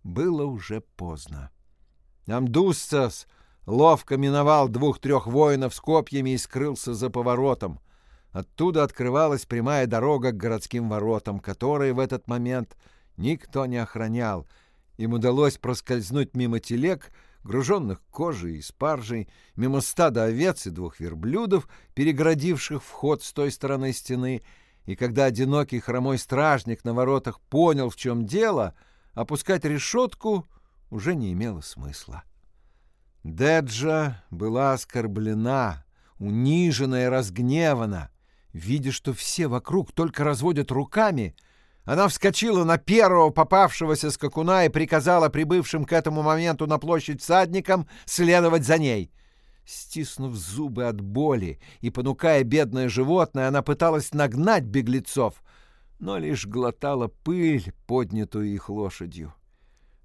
было уже поздно. Амдусцас ловко миновал двух-трех воинов с копьями и скрылся за поворотом. Оттуда открывалась прямая дорога к городским воротам, которые в этот момент никто не охранял. Им удалось проскользнуть мимо телег, груженных кожей и спаржей, мимо стада овец и двух верблюдов, перегородивших вход с той стороны стены, и когда одинокий хромой стражник на воротах понял, в чем дело, опускать решетку уже не имело смысла. Деджа была оскорблена, унижена и разгневана. Видя, что все вокруг только разводят руками, она вскочила на первого попавшегося скакуна и приказала прибывшим к этому моменту на площадь всадникам следовать за ней. Стиснув зубы от боли и понукая бедное животное, она пыталась нагнать беглецов, но лишь глотала пыль, поднятую их лошадью.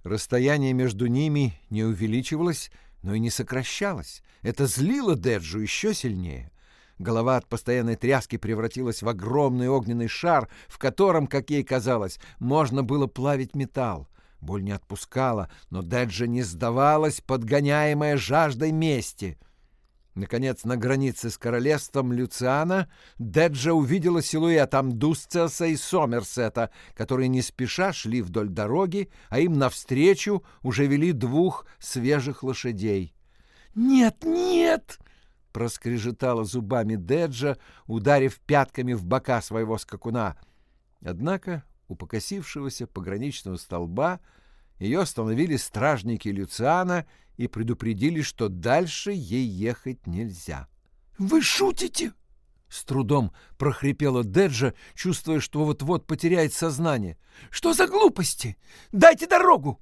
Расстояние между ними не увеличивалось, но и не сокращалось. Это злило Деджу еще сильнее. Голова от постоянной тряски превратилась в огромный огненный шар, в котором, как ей казалось, можно было плавить металл. Боль не отпускала, но Деджа не сдавалась, подгоняемая жаждой мести — Наконец, на границе с королевством Люциана Деджа увидела силуэт Амдусциаса и Сомерсета, которые не спеша шли вдоль дороги, а им навстречу уже вели двух свежих лошадей. «Нет, нет!» — проскрежетала зубами Деджа, ударив пятками в бока своего скакуна. Однако у покосившегося пограничного столба ее остановили стражники Люциана и предупредили, что дальше ей ехать нельзя. «Вы шутите?» С трудом прохрипела Деджа, чувствуя, что вот-вот потеряет сознание. «Что за глупости? Дайте дорогу!»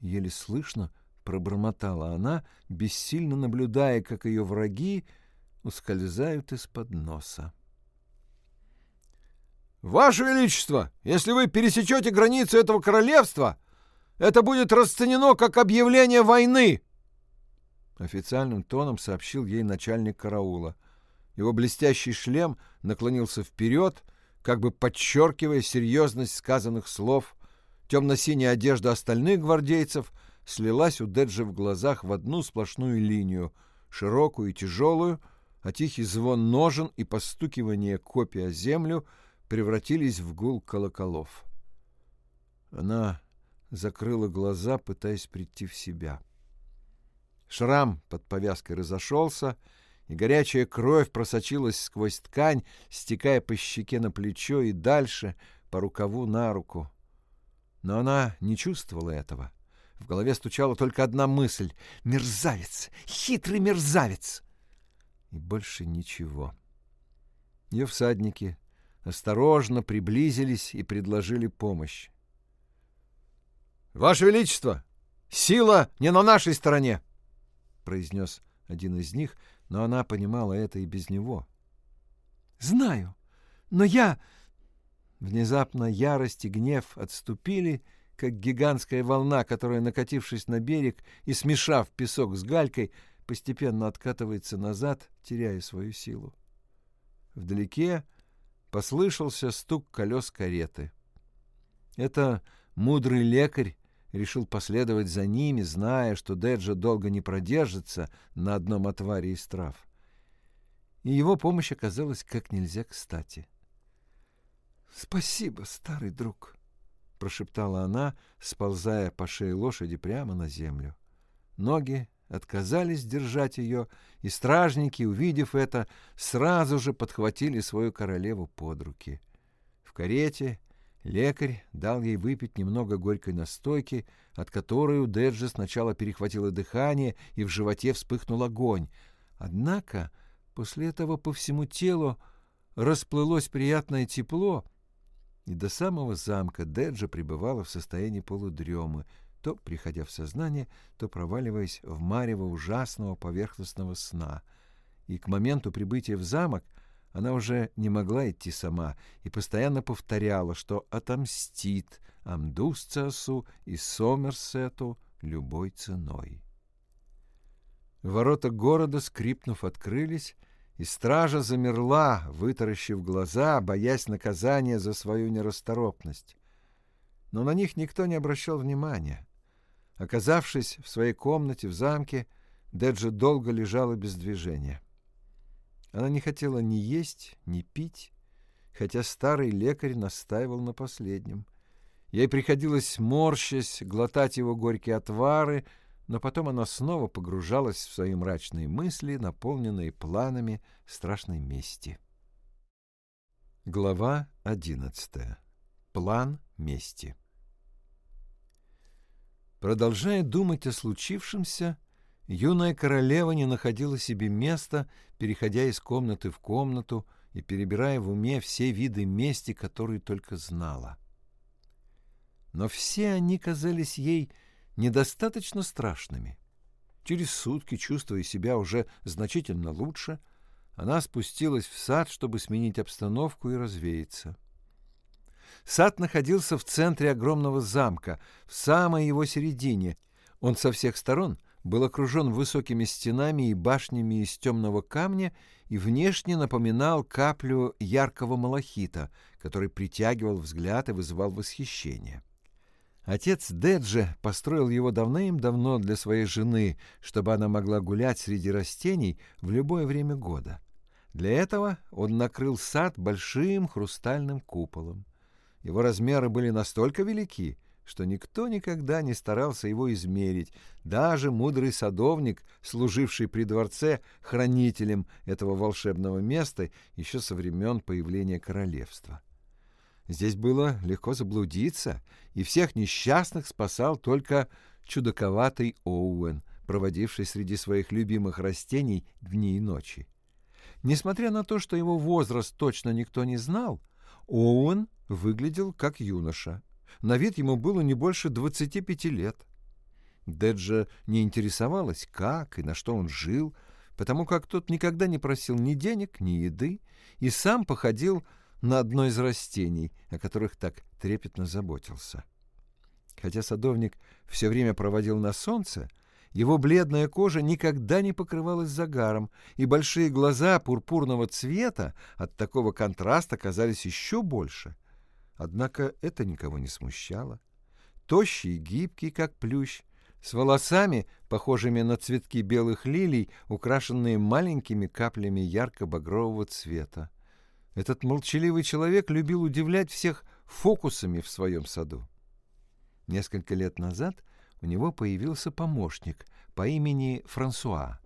Еле слышно пробормотала она, бессильно наблюдая, как ее враги ускользают из-под носа. «Ваше Величество, если вы пересечете границу этого королевства, это будет расценено как объявление войны!» Официальным тоном сообщил ей начальник караула. Его блестящий шлем наклонился вперед, как бы подчеркивая серьезность сказанных слов. Темно-синяя одежда остальных гвардейцев слилась у Деджи в глазах в одну сплошную линию, широкую и тяжелую, а тихий звон ножен и постукивание копий землю превратились в гул колоколов. Она закрыла глаза, пытаясь прийти в себя. Шрам под повязкой разошелся, и горячая кровь просочилась сквозь ткань, стекая по щеке на плечо и дальше по рукаву на руку. Но она не чувствовала этого. В голове стучала только одна мысль — «Мерзавец! Хитрый мерзавец!» И больше ничего. Ее всадники осторожно приблизились и предложили помощь. «Ваше Величество, сила не на нашей стороне!» — произнес один из них, но она понимала это и без него. «Знаю, но я...» Внезапно ярость и гнев отступили, как гигантская волна, которая, накатившись на берег и смешав песок с галькой, постепенно откатывается назад, теряя свою силу. Вдалеке послышался стук колес кареты. Это мудрый лекарь решил последовать за ними, зная, что Деджа долго не продержится на одном отваре из трав. И его помощь оказалась как нельзя кстати. «Спасибо, старый друг», — прошептала она, сползая по шее лошади прямо на землю. Ноги отказались держать ее, и стражники, увидев это, сразу же подхватили свою королеву под руки. В карете Лекарь дал ей выпить немного горькой настойки, от которой у Деджи сначала перехватило дыхание и в животе вспыхнул огонь. Однако после этого по всему телу расплылось приятное тепло, и до самого замка Деджа пребывала в состоянии полудремы, то приходя в сознание, то проваливаясь в марево ужасного поверхностного сна. И к моменту прибытия в замок — она уже не могла идти сама и постоянно повторяла, что отомстит Амдусциасу и Сомерсету любой ценой. Ворота города, скрипнув, открылись, и стража замерла, вытаращив глаза, боясь наказания за свою нерасторопность. Но на них никто не обращал внимания. Оказавшись в своей комнате в замке, Деджа долго лежала без движения. Она не хотела ни есть, ни пить, хотя старый лекарь настаивал на последнем. Ей приходилось, морщась, глотать его горькие отвары, но потом она снова погружалась в свои мрачные мысли, наполненные планами страшной мести. Глава одиннадцатая. План мести. Продолжая думать о случившемся, юная королева не находила себе места, переходя из комнаты в комнату и перебирая в уме все виды мести, которые только знала. Но все они казались ей недостаточно страшными. Через сутки, чувствуя себя уже значительно лучше, она спустилась в сад, чтобы сменить обстановку и развеяться. Сад находился в центре огромного замка, в самой его середине. Он со всех сторон был окружен высокими стенами и башнями из темного камня и внешне напоминал каплю яркого малахита, который притягивал взгляд и вызывал восхищение. Отец Деджи построил его давным-давно для своей жены, чтобы она могла гулять среди растений в любое время года. Для этого он накрыл сад большим хрустальным куполом. Его размеры были настолько велики, что никто никогда не старался его измерить, даже мудрый садовник, служивший при дворце хранителем этого волшебного места еще со времен появления королевства. Здесь было легко заблудиться, и всех несчастных спасал только чудаковатый Оуэн, проводивший среди своих любимых растений дни и ночи. Несмотря на то, что его возраст точно никто не знал, Оуэн выглядел как юноша. На вид ему было не больше 25 лет. Деджа не интересовалась, как и на что он жил, потому как тот никогда не просил ни денег, ни еды, и сам походил на одно из растений, о которых так трепетно заботился. Хотя садовник все время проводил на солнце, его бледная кожа никогда не покрывалась загаром, и большие глаза пурпурного цвета от такого контраста казались еще больше. Однако это никого не смущало. Тощий и гибкий, как плющ, с волосами, похожими на цветки белых лилий, украшенные маленькими каплями ярко-багрового цвета. Этот молчаливый человек любил удивлять всех фокусами в своем саду. Несколько лет назад у него появился помощник по имени Франсуа,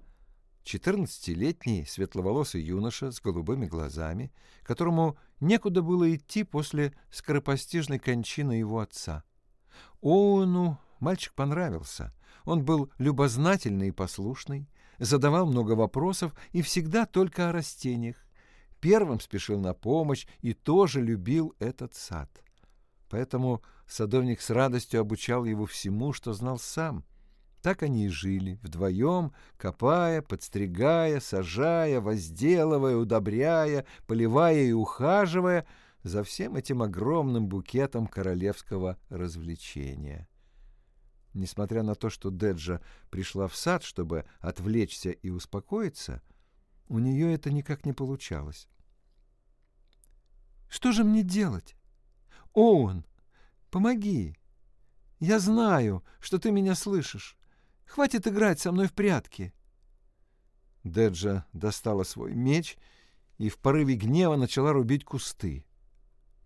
четырнадцатилетний светловолосый юноша с голубыми глазами, которому некуда было идти после скоропостижной кончины его отца. Оуэну мальчик понравился. Он был любознательный и послушный, задавал много вопросов и всегда только о растениях. Первым спешил на помощь и тоже любил этот сад. Поэтому садовник с радостью обучал его всему, что знал сам. Так они и жили, вдвоем, копая, подстригая, сажая, возделывая, удобряя, поливая и ухаживая за всем этим огромным букетом королевского развлечения. Несмотря на то, что Деджа пришла в сад, чтобы отвлечься и успокоиться, у нее это никак не получалось. «Что же мне делать? Оуэн, помоги! Я знаю, что ты меня слышишь. Хватит играть со мной в прятки!» Деджа достала свой меч и в порыве гнева начала рубить кусты.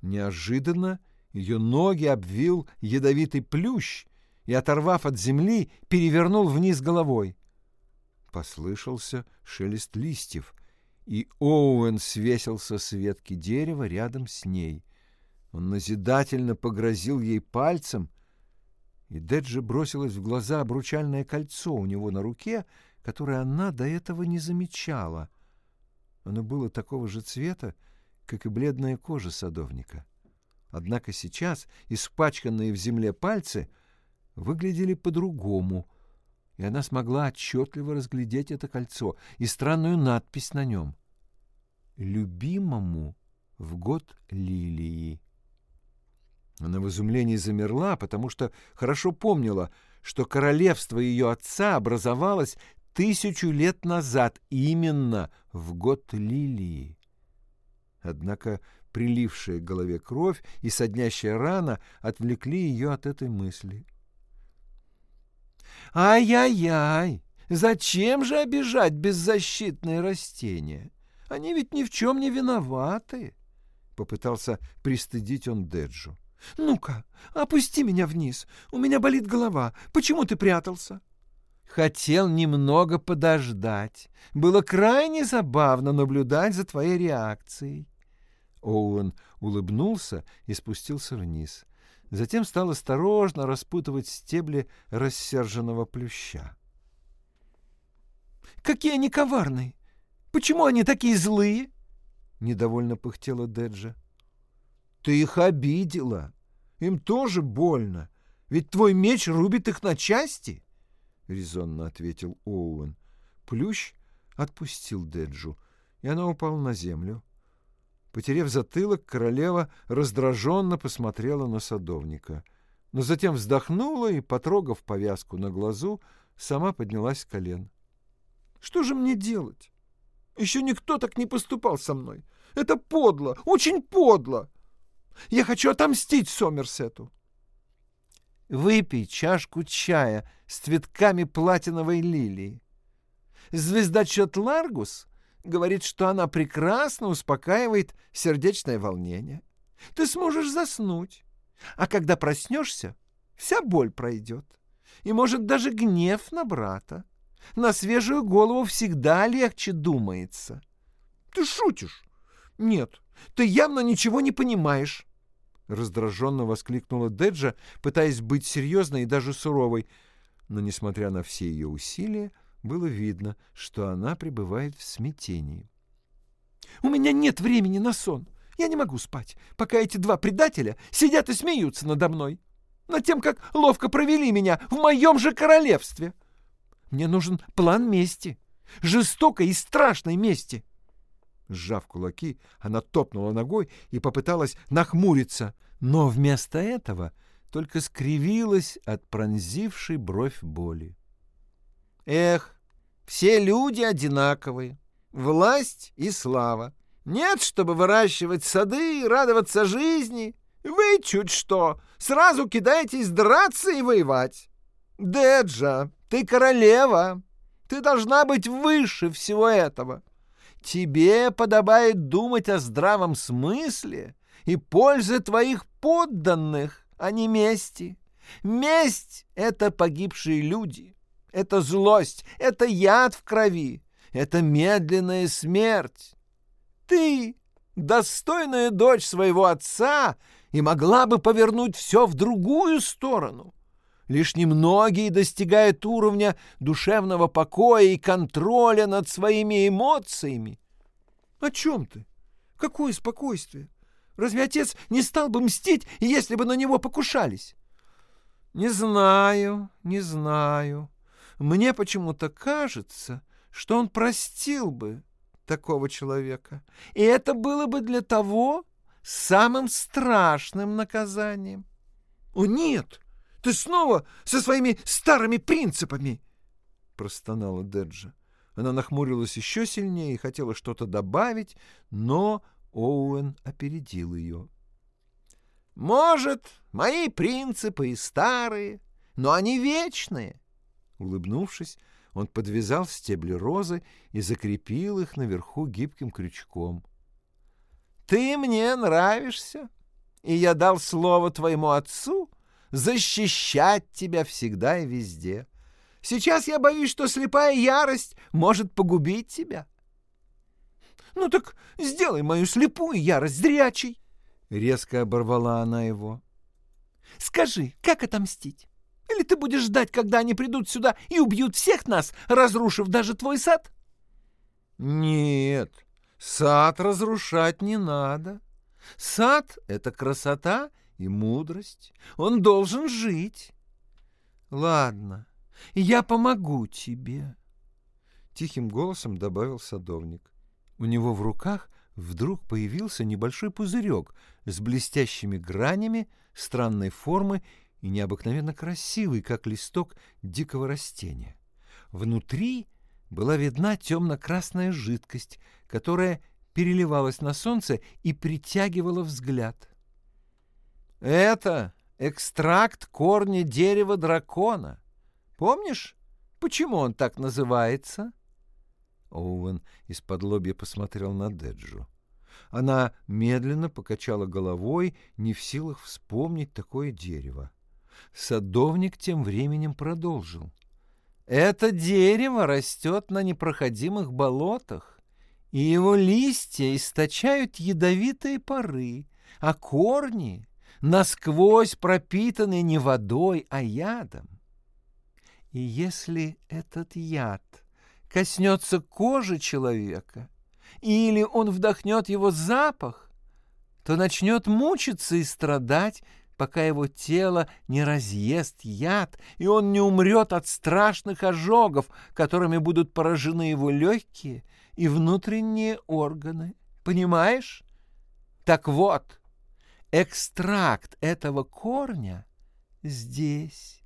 Неожиданно ее ноги обвил ядовитый плющ и, оторвав от земли, перевернул вниз головой. Послышался шелест листьев, и Оуэн свесился с ветки дерева рядом с ней. Он назидательно погрозил ей пальцем, и Деджи бросилось в глаза обручальное кольцо у него на руке, которое она до этого не замечала. Оно было такого же цвета, как и бледная кожа садовника. Однако сейчас испачканные в земле пальцы выглядели по-другому, и она смогла отчетливо разглядеть это кольцо и странную надпись на нем. «Любимому в год лилии». Она в изумлении замерла, потому что хорошо помнила, что королевство ее отца образовалось тысячу лет назад, именно в год лилии. Однако прилившая к голове кровь и соднящая рана отвлекли ее от этой мысли. «Ай-яй-яй! Зачем же обижать беззащитные растения? Они ведь ни в чем не виноваты. Попытался пристыдить он Деджу. «Ну-ка, опусти меня вниз. У меня болит голова. Почему ты прятался?» «Хотел немного подождать. Было крайне забавно наблюдать за твоей реакцией». Оуэн улыбнулся и спустился вниз. Затем стал осторожно распутывать стебли рассерженного плюща. «Какие они коварные! Почему они такие злые?» — недовольно пыхтела Деджа. «Ты их обидела. Им тоже больно. Ведь твой меч рубит их на части!» — резонно ответил Оуэн. Плющ отпустил Деджу, и она упала на землю. Потерев затылок, королева раздраженно посмотрела на садовника, но затем вздохнула и, потрогав повязку на глазу, сама поднялась с колен. «Что же мне делать? Еще никто так не поступал со мной. Это подло, очень подло. Я хочу отомстить Сомерсету». «Выпей чашку чая с цветками платиновой лилии. Звездочет Ларгус говорит, что она прекрасно успокаивает сердечное волнение. Ты сможешь заснуть, а когда проснешься, вся боль пройдет. И, может, даже гнев на брата. На свежую голову всегда легче думается. Ты шутишь? Нет, ты явно ничего не понимаешь. Раздраженно воскликнула Деджа, пытаясь быть серьезной и даже суровой. Но, несмотря на все ее усилия, было видно, что она пребывает в смятении. «У меня нет времени на сон. Я не могу спать, пока эти два предателя сидят и смеются надо мной, над тем, как ловко провели меня в моем же королевстве. Мне нужен план мести, жестокой и страшной мести». Сжав кулаки, она топнула ногой и попыталась нахмуриться, но вместо этого только скривилась от пронзившей бровь боли. Эх, все люди одинаковые. Власть и слава. Нет, чтобы выращивать сады и радоваться жизни. Вы чуть что, сразу кидаетесь драться и воевать. Деджа, ты королева. Ты должна быть выше всего этого. Тебе подобает думать о здравом смысле и пользе твоих подданных, а не мести. Месть — это погибшие люди. Это злость, это яд в крови, это медленная смерть. Ты, достойная дочь своего отца, и могла бы повернуть все в другую сторону. Лишь немногие достигают уровня душевного покоя и контроля над своими эмоциями. О чем ты? Какое спокойствие? Разве отец не стал бы мстить, если бы на него покушались? Не знаю, не знаю. Мне почему-то кажется, что он простил бы такого человека. И это было бы для того самым страшным наказанием. «О, нет! Ты снова со своими старыми принципами!» — простонала Деджа. Она нахмурилась еще сильнее и хотела что-то добавить, но Оуэн опередил ее. «Может, мои принципы и старые, но они вечные. Улыбнувшись, он подвязал стебли розы и закрепил их наверху гибким крючком. «Ты мне нравишься, и я дал слово твоему отцу защищать тебя всегда и везде. Сейчас я боюсь, что слепая ярость может погубить тебя». «Ну так сделай мою слепую ярость зрячей!» — резко оборвала она его. «Скажи, как отомстить? Или ты будешь ждать, когда они придут сюда и убьют всех нас, разрушив даже твой сад? Нет, сад разрушать не надо. Сад — это красота и мудрость. Он должен жить. Ладно, я помогу тебе. Тихим голосом добавил садовник. У него в руках вдруг появился небольшой пузырек с блестящими гранями, странной формы и необыкновенно красивый, как листок дикого растения. Внутри была видна темно-красная жидкость, которая переливалась на солнце и притягивала взгляд. «Это экстракт корня дерева дракона. Помнишь, Почему он так называется?» Оуэн из-под лобья посмотрел на Деджу. Она медленно покачала головой, не в силах вспомнить такое дерево. Садовник тем временем продолжил. «Это дерево растет на непроходимых болотах, и его листья источают ядовитые пары, а корни насквозь пропитаны не водой, а ядом. И если этот яд коснется кожи человека, или он вдохнет его запах, то начнет мучиться и страдать, пока его тело не разъест яд, и он не умрет от страшных ожогов, которыми будут поражены его легкие и внутренние органы. Понимаешь? Так вот, экстракт этого корня здесь.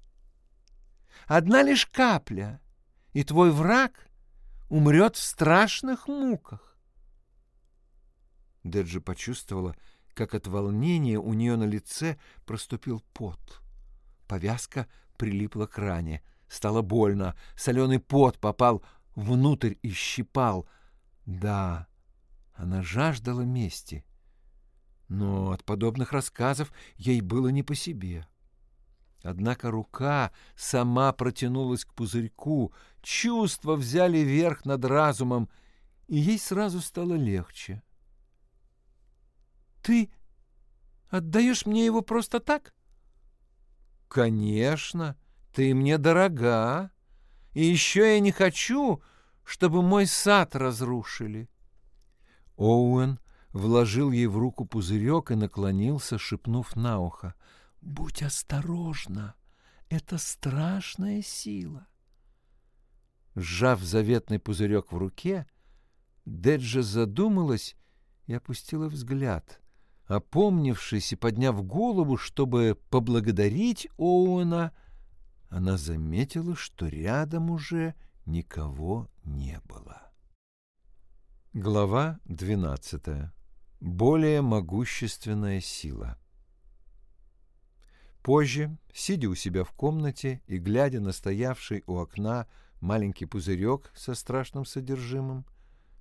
Одна лишь капля, и твой враг умрет в страшных муках. Деджи почувствовала, как от волнения у нее на лице проступил пот. Повязка прилипла к ране. Стало больно. Соленый пот попал внутрь и щипал. Да, она жаждала мести. Но от подобных рассказов ей было не по себе. Однако рука сама протянулась к пузырьку, чувства взяли верх над разумом, и ей сразу стало легче. Ты отдаешь мне его просто так? Конечно, ты мне дорога. И еще я не хочу, чтобы мой сад разрушили. Оуэн вложил ей в руку пузырек и наклонился, шепнув на ухо. «Будь осторожна, это страшная сила». Сжав заветный пузырек в руке, Деджа задумалась и опустила взгляд. Опомнившись и подняв голову, чтобы поблагодарить Оуэна, она заметила, что рядом уже никого не было. Глава двенадцатая. Более могущественная сила. Позже, сидя у себя в комнате и глядя на стоявший у окна маленький пузырек со страшным содержимым,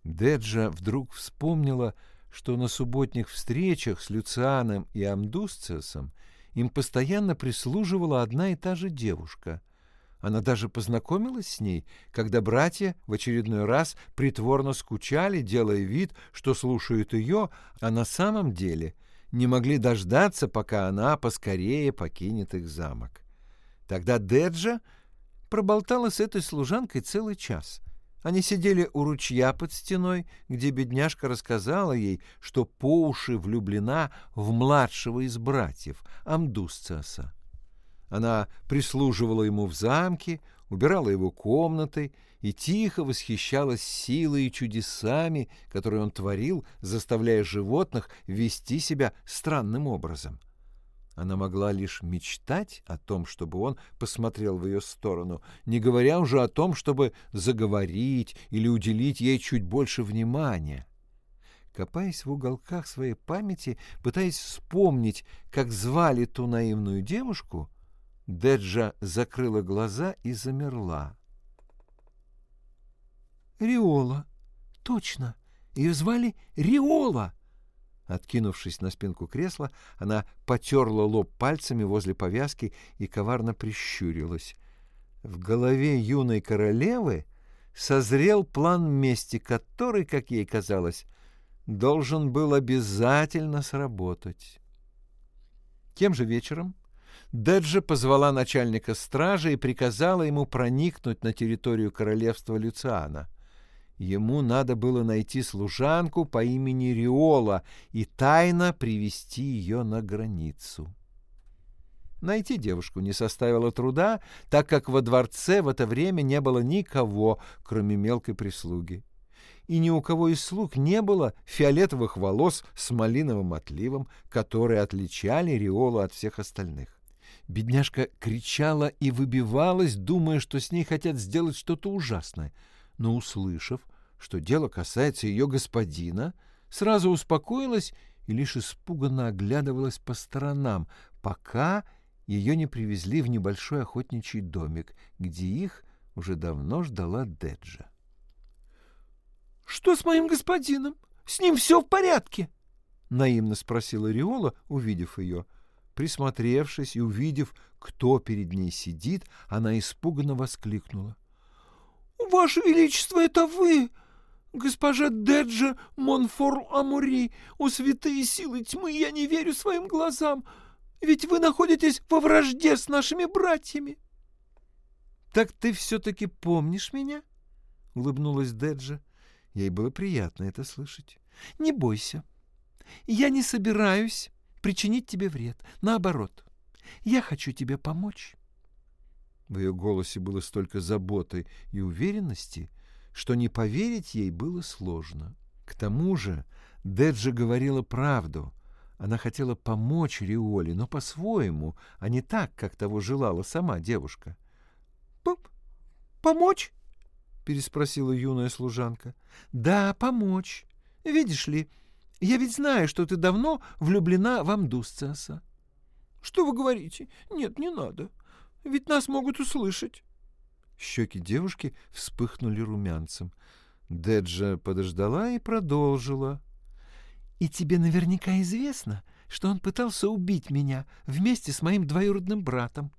Деджа вдруг вспомнила, что на субботних встречах с Люцианом и Амдусциосом им постоянно прислуживала одна и та же девушка. Она даже познакомилась с ней, когда братья в очередной раз притворно скучали, делая вид, что слушают ее, а на самом деле не могли дождаться, пока она поскорее покинет их замок. Тогда Деджа проболтала с этой служанкой целый час — они сидели у ручья под стеной, где бедняжка рассказала ей, что по уши влюблена в младшего из братьев, Амдусциаса. Она прислуживала ему в замке, убирала его комнатой и тихо восхищалась силой и чудесами, которые он творил, заставляя животных вести себя странным образом. — она могла лишь мечтать о том, чтобы он посмотрел в ее сторону, не говоря уже о том, чтобы заговорить или уделить ей чуть больше внимания. Копаясь в уголках своей памяти, пытаясь вспомнить, как звали ту наивную девушку, Деджа закрыла глаза и замерла. «Риола! Точно! Ее звали Риола!» Откинувшись на спинку кресла, она потерла лоб пальцами возле повязки и коварно прищурилась. В голове юной королевы созрел план мести, который, как ей казалось, должен был обязательно сработать. Тем же вечером Деджа позвала начальника стражи и приказала ему проникнуть на территорию королевства Люциана. Ему надо было найти служанку по имени Риола и тайно привести ее на границу. Найти девушку не составило труда, так как во дворце в это время не было никого, кроме мелкой прислуги. И ни у кого из слуг не было фиолетовых волос с малиновым отливом, которые отличали Риолу от всех остальных. Бедняжка кричала и выбивалась, думая, что с ней хотят сделать что-то ужасное — но, услышав, что дело касается ее господина, сразу успокоилась и лишь испуганно оглядывалась по сторонам, пока ее не привезли в небольшой охотничий домик, где их уже давно ждала Деджа. «Что с моим господином? С ним все в порядке?» — наивно спросила Риола, увидев ее. Присмотревшись и увидев, кто перед ней сидит, она испуганно воскликнула. «Ваше Величество, это вы! Госпожа Деджа Монфор Амури! У святые силы тьмы я не верю своим глазам! Ведь вы находитесь во вражде с нашими братьями!» «Так ты все-таки помнишь меня?» — улыбнулась Деджа. Ей было приятно это слышать. «Не бойся. Я не собираюсь причинить тебе вред. Наоборот, я хочу тебе помочь». В ее голосе было столько заботы и уверенности, что не поверить ей было сложно. К тому же Деджа говорила правду. Она хотела помочь Риоле, но по-своему, а не так, как того желала сама девушка. «Помочь?» — переспросила юная служанка. «Да, помочь. Видишь ли, я ведь знаю, что ты давно влюблена в Амдусциаса». «Что вы говорите? Нет, не надо. Ведь нас могут услышать». Щеки девушки вспыхнули румянцем. Деджа подождала и продолжила. «И тебе наверняка известно, что он пытался убить меня вместе с моим двоюродным братом.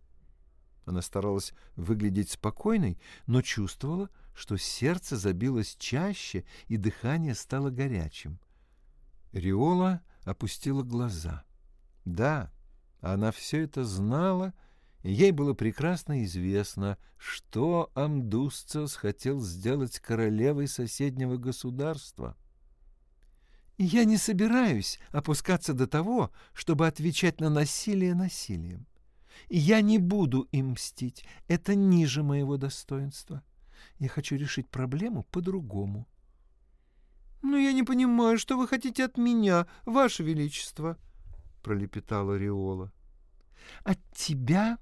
Она старалась выглядеть спокойной, но чувствовала, что сердце забилось чаще и дыхание стало горячим. Риола опустила глаза. Да, она все это знала, ей было прекрасно известно, что Амдусциос хотел сделать королевой соседнего государства. «Я не собираюсь опускаться до того, чтобы отвечать на насилие насилием. Я не буду им мстить. Это ниже моего достоинства. Я хочу решить проблему по-другому. — Но я не понимаю, что вы хотите от меня, Ваше Величество, — пролепетала Риола. — От тебя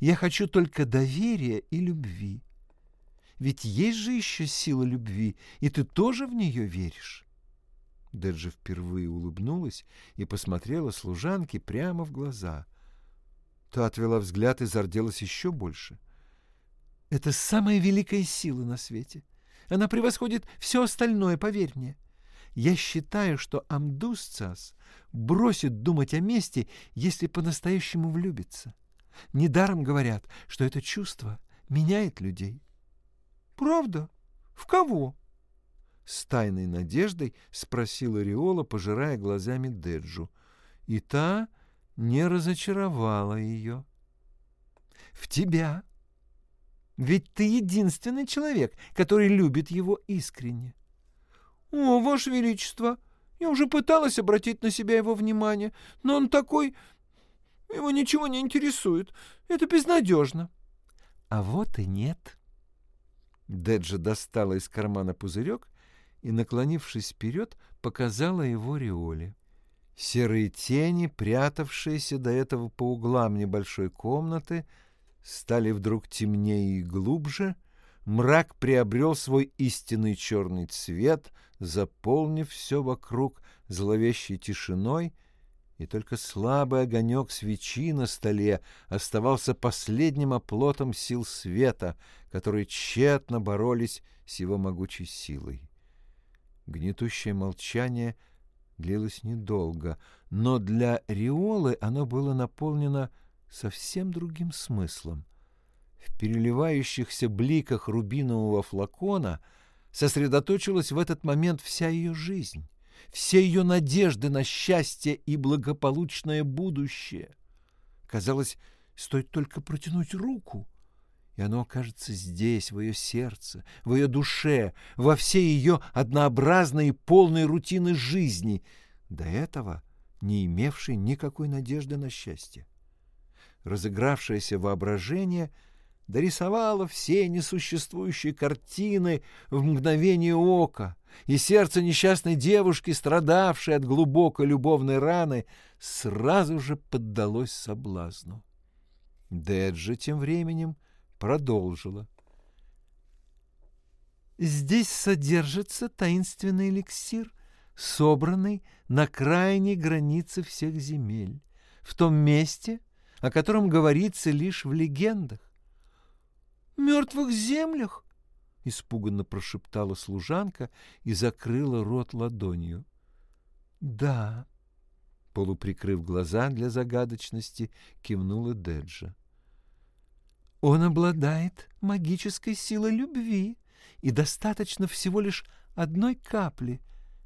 я хочу только доверия и любви. Ведь есть же еще сила любви, и ты тоже в нее веришь. Деджи впервые улыбнулась и посмотрела служанке прямо в глаза. Та отвела взгляд и зарделась еще больше. «Это самая великая сила на свете. Она превосходит все остальное, поверь мне. Я считаю, что Амдусцас бросит думать о мести, если по-настоящему влюбится. Недаром говорят, что это чувство меняет людей». «Правда? В кого?» С тайной надеждой спросила Риола, пожирая глазами Деджу. И та не разочаровала ее. В тебя. Ведь ты единственный человек, который любит его искренне. О, Ваше Величество, я уже пыталась обратить на себя его внимание, но он такой... Его ничего не интересует. Это безнадежно. А вот и нет. Деджа достала из кармана пузырек и, наклонившись вперед, показала его Риоле. Серые тени, прятавшиеся до этого по углам небольшой комнаты, стали вдруг темнее и глубже, мрак приобрел свой истинный черный цвет, заполнив все вокруг зловещей тишиной, и только слабый огонек свечи на столе оставался последним оплотом сил света, которые тщетно боролись с его могучей силой. Гнетущее молчание — длилось недолго, но для Риолы оно было наполнено совсем другим смыслом. В переливающихся бликах рубинового флакона сосредоточилась в этот момент вся ее жизнь, все ее надежды на счастье и благополучное будущее. Казалось, стоит только протянуть руку, и оно окажется здесь, в ее сердце, в ее душе, во всей ее однообразной и полной рутины жизни, до этого не имевшей никакой надежды на счастье. Разыгравшееся воображение дорисовало все несуществующие картины в мгновение ока, и сердце несчастной девушки, страдавшей от глубокой любовной раны, сразу же поддалось соблазну. Деджи тем временем — продолжила. Здесь содержится таинственный эликсир, собранный на крайней границе всех земель, в том месте, о котором говорится лишь в легендах. Мертвых землях? — испуганно прошептала служанка и закрыла рот ладонью. — Да, — полуприкрыв глаза для загадочности, кивнула Деджа. — Он обладает магической силой любви, и достаточно всего лишь одной капли,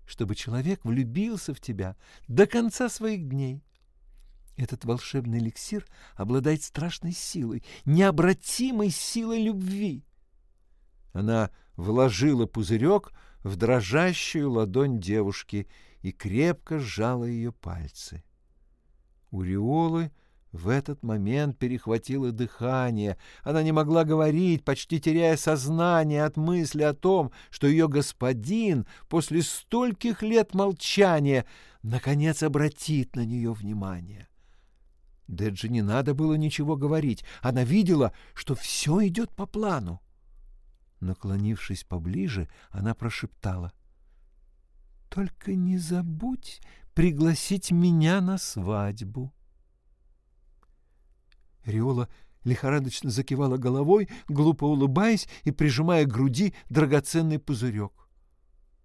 чтобы человек влюбился в тебя до конца своих дней. Этот волшебный эликсир обладает страшной силой, необратимой силой любви. Она вложила пузырек в дрожащую ладонь девушки и крепко сжала ее пальцы. У Риолы в этот момент перехватило дыхание. Она не могла говорить, почти теряя сознание от мысли о том, что ее господин после стольких лет молчания наконец обратит на нее внимание. Деджи не надо было ничего говорить. Она видела, что все идет по плану. Наклонившись поближе, она прошептала. «Только не забудь пригласить меня на свадьбу». Риола лихорадочно закивала головой, глупо улыбаясь и прижимая к груди драгоценный пузырек.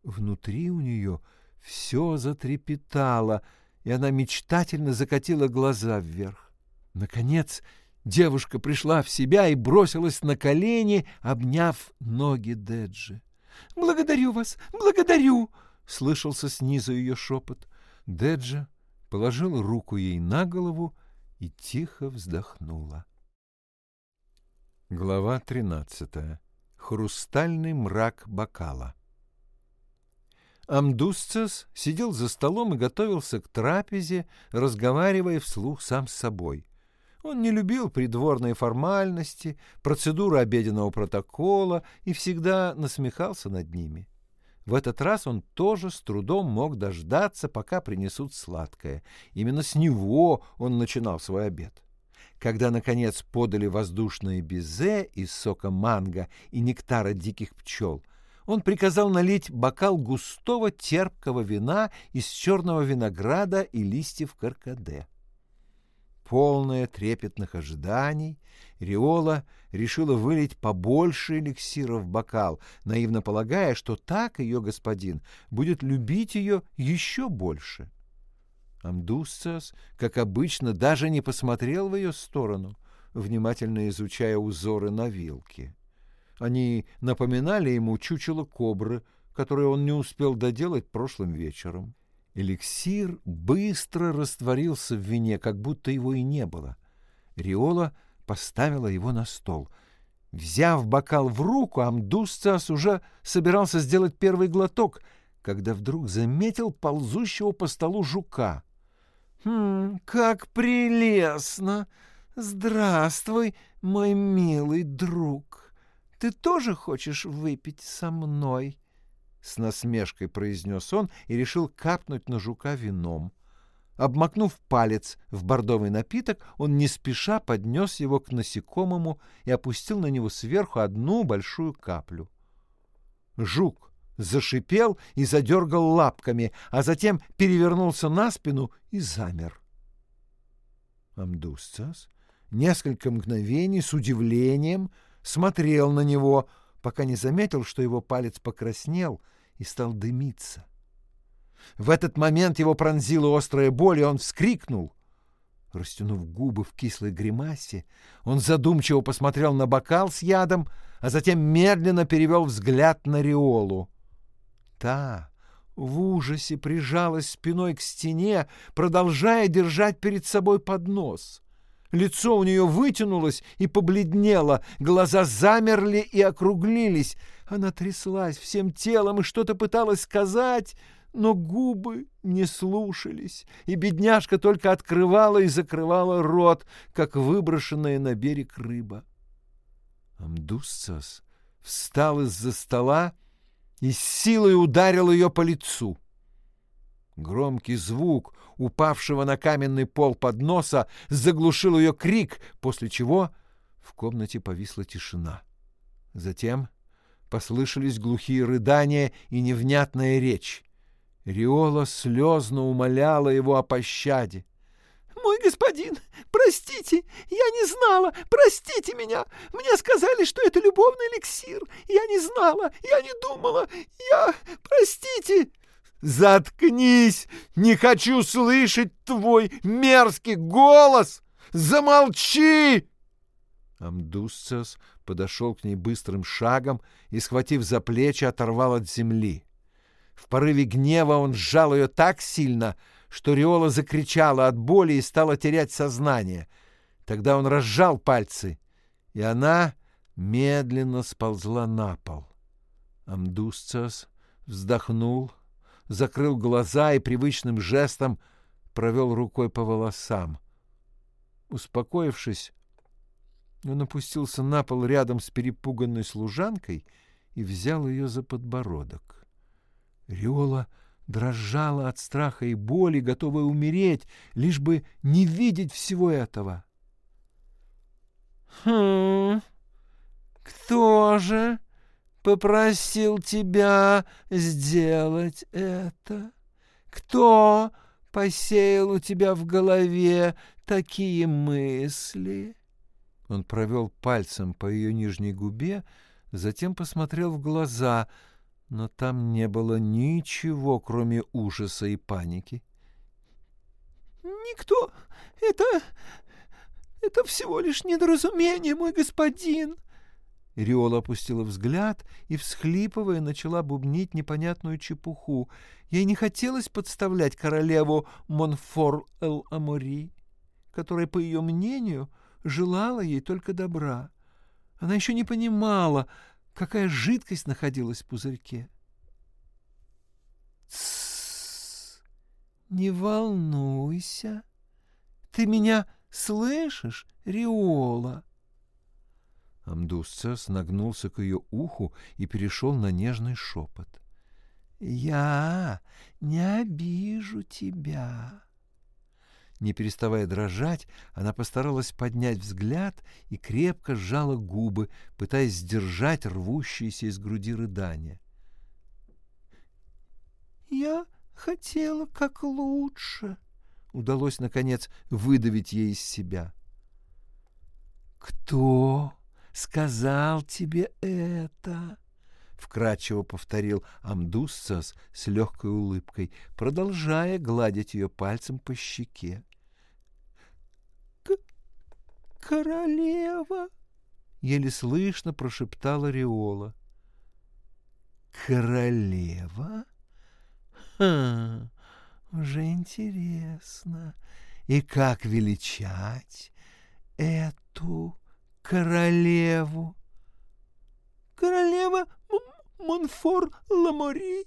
Внутри у нее все затрепетало — и она мечтательно закатила глаза вверх. Наконец девушка пришла в себя и бросилась на колени, обняв ноги Деджи. «Благодарю вас! Благодарю!» — слышался снизу ее шепот. Деджа положила руку ей на голову и тихо вздохнула. Глава тринадцатая. Хрустальный мрак бокала. Амдусцес сидел за столом и готовился к трапезе, разговаривая вслух сам с собой. Он не любил придворные формальности, процедуры обеденного протокола и всегда насмехался над ними. В этот раз он тоже с трудом мог дождаться, пока принесут сладкое. Именно с него он начинал свой обед. Когда, наконец, подали воздушное безе из сока манго и нектара диких пчел, он приказал налить бокал густого терпкого вина из черного винограда и листьев каркаде. Полная трепетных ожиданий, Риола решила вылить побольше эликсира в бокал, наивно полагая, что так ее господин будет любить ее еще больше. Амдусцас, как обычно, даже не посмотрел в ее сторону, внимательно изучая узоры на вилке. Они напоминали ему чучело кобры, которое он не успел доделать прошлым вечером. Эликсир быстро растворился в вине, как будто его и не было. Риола поставила его на стол. Взяв бокал в руку, Амдусцас уже собирался сделать первый глоток, когда вдруг заметил ползущего по столу жука. «Хм, как прелестно! Здравствуй, мой милый друг!» Ты тоже хочешь выпить со мной?» С насмешкой произнес он и решил капнуть на жука вином. Обмакнув палец в бордовый напиток, он не спеша поднес его к насекомому и опустил на него сверху одну большую каплю. Жук зашипел и задергал лапками, а затем перевернулся на спину и замер. Амдусцас несколько мгновений с удивлением смотрел на него, пока не заметил, что его палец покраснел и стал дымиться. В этот момент его пронзила острая боль, и он вскрикнул. Растянув губы в кислой гримасе, он задумчиво посмотрел на бокал с ядом, а затем медленно перевел взгляд на Риолу. Та в ужасе прижалась спиной к стене, продолжая держать перед собой поднос. Лицо у нее вытянулось и побледнело, глаза замерли и округлились. Она тряслась всем телом и что-то пыталась сказать, но губы не слушались, и бедняжка только открывала и закрывала рот, как выброшенная на берег рыба. Амдуссас встал из-за стола и с силой ударил ее по лицу. Громкий звук упавшего на каменный пол подноса заглушил ее крик, после чего в комнате повисла тишина. Затем послышались глухие рыдания и невнятная речь. Риола слезно умоляла его о пощаде. «Мой господин, простите, я не знала, простите меня. Мне сказали, что это любовный эликсир. Я не знала, я не думала, я... Простите!» «Заткнись! Не хочу слышать твой мерзкий голос! Замолчи!» Амдусцес подошел к ней быстрым шагом и, схватив за плечи, оторвал от земли. В порыве гнева он сжал ее так сильно, что Риола закричала от боли и стала терять сознание. Тогда он разжал пальцы, и она медленно сползла на пол. Амдусцес вздохнул, закрыл глаза и привычным жестом провел рукой по волосам. Успокоившись, он опустился на пол рядом с перепуганной служанкой и взял ее за подбородок. Риола дрожала от страха и боли, готовая умереть, лишь бы не видеть всего этого. «Хм, кто же попросил тебя сделать это? Кто посеял у тебя в голове такие мысли?» Он провел пальцем по ее нижней губе, затем посмотрел в глаза, но там не было ничего, кроме ужаса и паники. «Никто! Это... это всего лишь недоразумение, мой господин!» Риола опустила взгляд и, всхлипывая, начала бубнить непонятную чепуху. Ей не хотелось подставлять королеву Монфор-эл-Амори, которая, по ее мнению, желала ей только добра. Она еще не понимала, какая жидкость находилась в пузырьке. «Тссс! Не волнуйся! Ты меня слышишь, Риола?» Амдусцес нагнулся к ее уху и перешел на нежный шепот. «Я не обижу тебя. Не переставая дрожать, она постаралась поднять взгляд и крепко сжала губы, пытаясь сдержать рвущиеся из груди рыдания. «Я хотела как лучше», — удалось, наконец, выдавить ей из себя. «Кто сказал тебе это?» — вкратчиво повторил Амдуссас с легкой улыбкой, продолжая гладить ее пальцем по щеке королева!» — еле слышно прошептала Риола. «Королева? Хм, уже интересно. И как величать эту королеву?» «Королева Монфор-Ламори.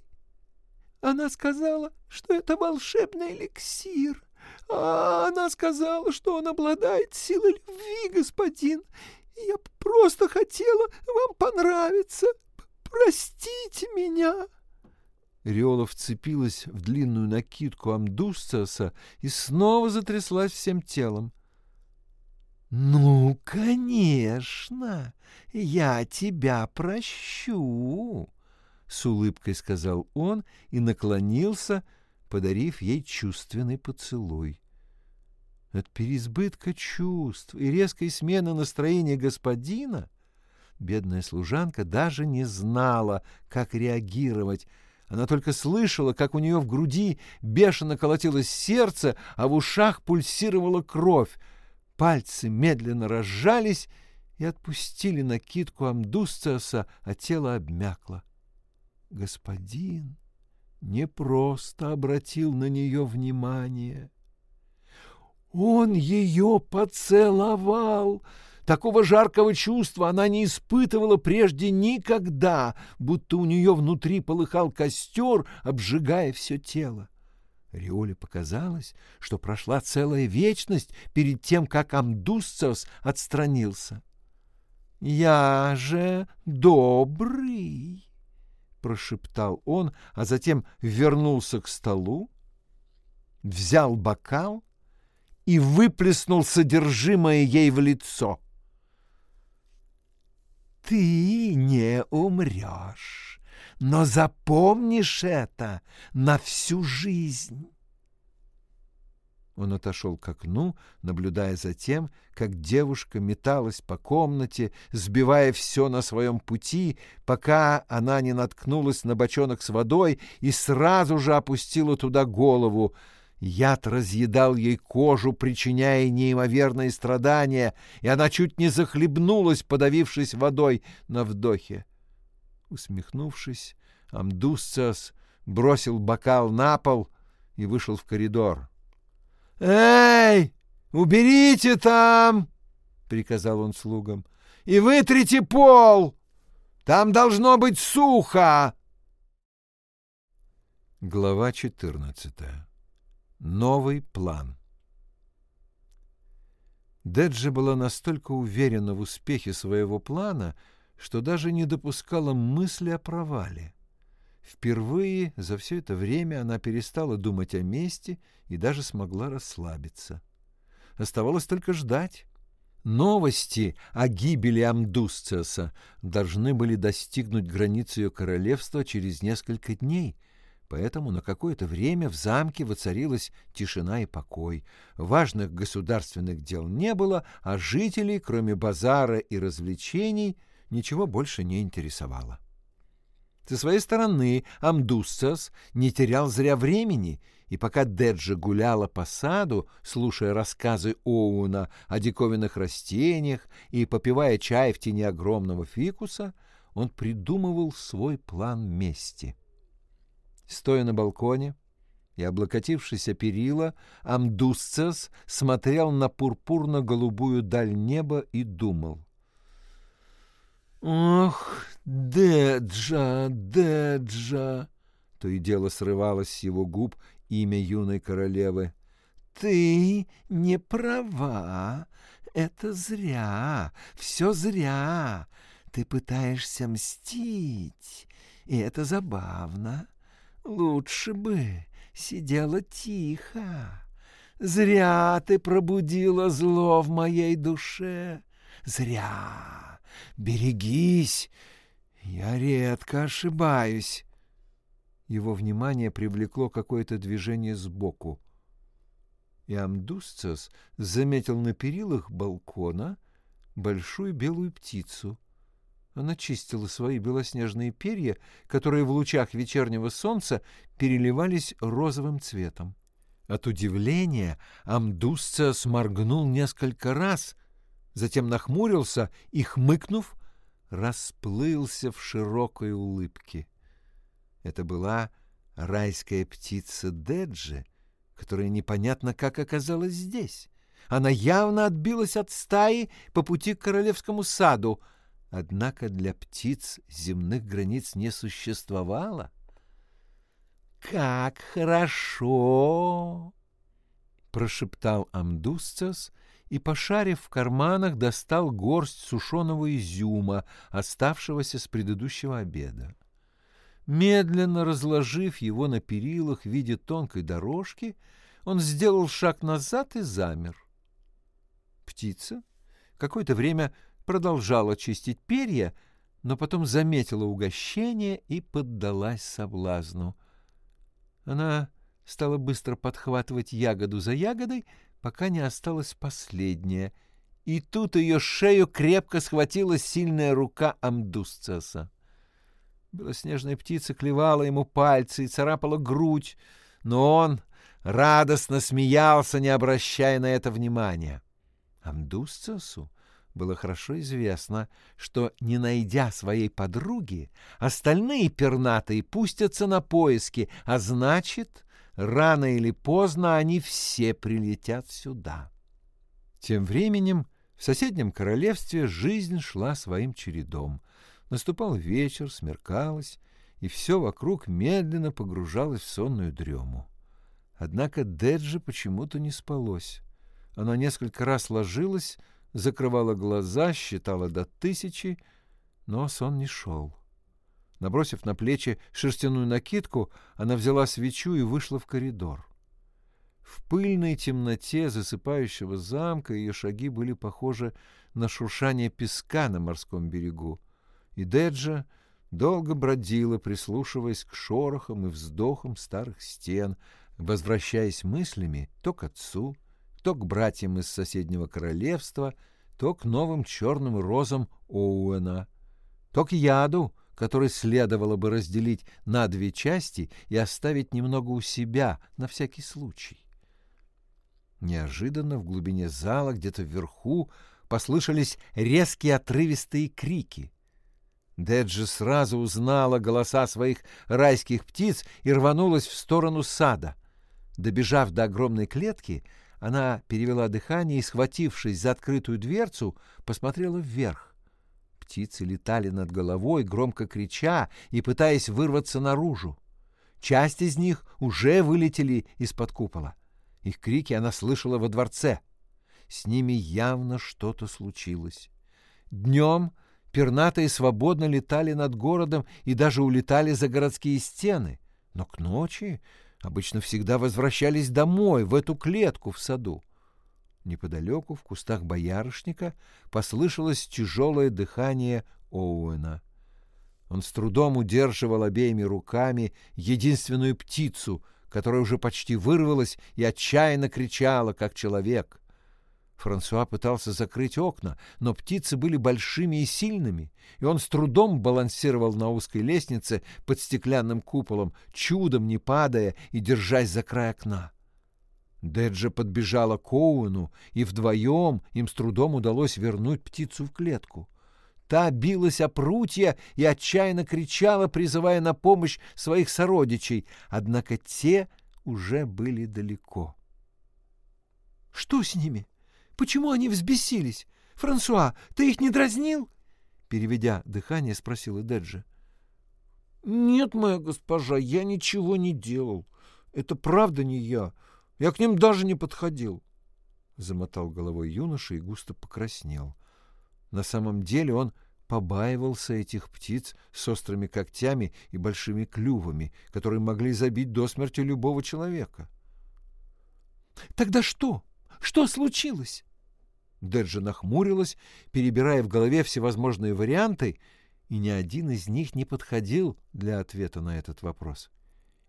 Она сказала, что это волшебный эликсир. А она сказала, что он обладает силой любви, господин. Я просто хотела вам понравиться. Простите меня. Риола вцепилась в длинную накидку Амдусцаса и снова затряслась всем телом. «Ну, конечно, я тебя прощу», — с улыбкой сказал он и наклонился, подарив ей чувственный поцелуй. От переизбытка чувств и резкой смены настроения господина бедная служанка даже не знала, как реагировать. Она только слышала, как у нее в груди бешено колотилось сердце, а в ушах пульсировала кровь. Пальцы медленно разжались и отпустили накидку Амдусциоса, а тело обмякло. Господин не просто обратил на нее внимание. Он ее поцеловал. Такого жаркого чувства она не испытывала прежде никогда, будто у нее внутри полыхал костер, обжигая все тело. Риоле показалось, что прошла целая вечность перед тем, как Амдусцевс отстранился. «Я же добрый!» прошептал он, а затем вернулся к столу, взял бокал и выплеснул содержимое ей в лицо. «Ты не умрешь, но запомнишь это на всю жизнь». Он отошел к окну, наблюдая за тем, как девушка металась по комнате, сбивая все на своем пути, пока она не наткнулась на бочонок с водой и сразу же опустила туда голову. Яд разъедал ей кожу, причиняя неимоверные страдания, и она чуть не захлебнулась, подавившись водой на вдохе. Усмехнувшись, Амдусцас бросил бокал на пол и вышел в коридор. «Эй, уберите там!» — приказал он слугам. «И вытрите пол! Там должно быть сухо!» Глава 14. Новый план. Деджи была настолько уверена в успехе своего плана, что даже не допускала мысли о провале. Впервые за все это время она перестала думать о мести и даже смогла расслабиться. Оставалось только ждать. Новости о гибели Амдусциаса должны были достигнуть границы ее королевства через несколько дней, поэтому на какое-то время в замке воцарилась тишина и покой. Важных государственных дел не было, а жителей, кроме базара и развлечений, ничего больше не интересовало. Со своей стороны Амдуссас не терял зря времени, и пока Деджи гуляла по саду, слушая рассказы Оуна о диковинных растениях и попивая чай в тени огромного фикуса, он придумывал свой план мести. Стоя на балконе и облокотившись о перила, Амдусцес смотрел на пурпурно-голубую даль неба и думал. «Ох, Деджа, Деджа!» То и дело срывалось с его губ имя юной королевы. «Ты не права. Это зря. Все зря. Ты пытаешься мстить, и это забавно. Лучше бы сидела тихо. Зря ты пробудила зло в моей душе. Зря. Берегись, я редко ошибаюсь. Его внимание привлекло какое-то движение сбоку. И Амдусцес заметил на перилах балкона большую белую птицу. Она чистила свои белоснежные перья, которые в лучах вечернего солнца переливались розовым цветом. От удивления Амдусцес моргнул несколько раз, затем нахмурился и, хмыкнув, расплылся в широкой улыбке. Это была райская птица Деджи, которая непонятно как оказалась здесь. Она явно отбилась от стаи по пути к королевскому саду, однако для птиц земных границ не существовало. «Как хорошо!» — прошептал Амдусцес — и, пошарив в карманах, достал горсть сушеного изюма, оставшегося с предыдущего обеда. Медленно разложив его на перилах в виде тонкой дорожки, он сделал шаг назад и замер. Птица какое-то время продолжала чистить перья, но потом заметила угощение и поддалась соблазну. Она стала быстро подхватывать ягоду за ягодой, пока не осталась последняя, и тут ее шею крепко схватила сильная рука Амдусцеса. Белоснежная птица клевала ему пальцы и царапала грудь, но он радостно смеялся, не обращая на это внимания. Амдусцесу было хорошо известно, что, не найдя своей подруги, остальные пернатые пустятся на поиски, а значит, рано или поздно они все прилетят сюда. Тем временем в соседнем королевстве жизнь шла своим чередом. Наступал вечер, смеркалось, и все вокруг медленно погружалось в сонную дрему. Однако Деджи почему-то не спалось. Она несколько раз ложилась, закрывала глаза, считала до тысячи, но сон не шел. Набросив на плечи шерстяную накидку, она взяла свечу и вышла в коридор. В пыльной темноте засыпающего замка ее шаги были похожи на шуршание песка на морском берегу, и Деджа долго бродила, прислушиваясь к шорохам и вздохам старых стен, возвращаясь мыслями то к отцу, то к братьям из соседнего королевства, то к новым черным розам Оуэна, то к яду, который следовало бы разделить на две части и оставить немного у себя на всякий случай. Неожиданно в глубине зала, где-то вверху, послышались резкие отрывистые крики. Деджи сразу узнала голоса своих райских птиц и рванулась в сторону сада. Добежав до огромной клетки, она перевела дыхание и, схватившись за открытую дверцу, посмотрела вверх. Птицы летали над головой, громко крича и пытаясь вырваться наружу. Часть из них уже вылетели из-под купола. Их крики она слышала во дворце. С ними явно что-то случилось. Днем пернатые свободно летали над городом и даже улетали за городские стены, но к ночи обычно всегда возвращались домой, в эту клетку в саду. Неподалеку, в кустах боярышника, послышалось тяжелое дыхание Оуэна. Он с трудом удерживал обеими руками единственную птицу — которая уже почти вырвалась и отчаянно кричала, как человек. Франсуа пытался закрыть окна, но птицы были большими и сильными, и он с трудом балансировал на узкой лестнице под стеклянным куполом, чудом не падая и держась за край окна. Деджа подбежала к Оуэну, и вдвоем им с трудом удалось вернуть птицу в клетку. Та билась о прутья и отчаянно кричала, призывая на помощь своих сородичей, однако те уже были далеко. — Что с ними? Почему они взбесились? Франсуа, ты их не дразнил? Переведя дыхание, спросила Деджи. — Нет, моя госпожа, я ничего не делал. Это правда не я. Я к ним даже не подходил. Замотал головой юноша и густо покраснел. — на самом деле он побаивался этих птиц с острыми когтями и большими клювами, которые могли забить до смерти любого человека. «Тогда что? Что случилось?» Деджа нахмурилась, перебирая в голове всевозможные варианты, и ни один из них не подходил для ответа на этот вопрос.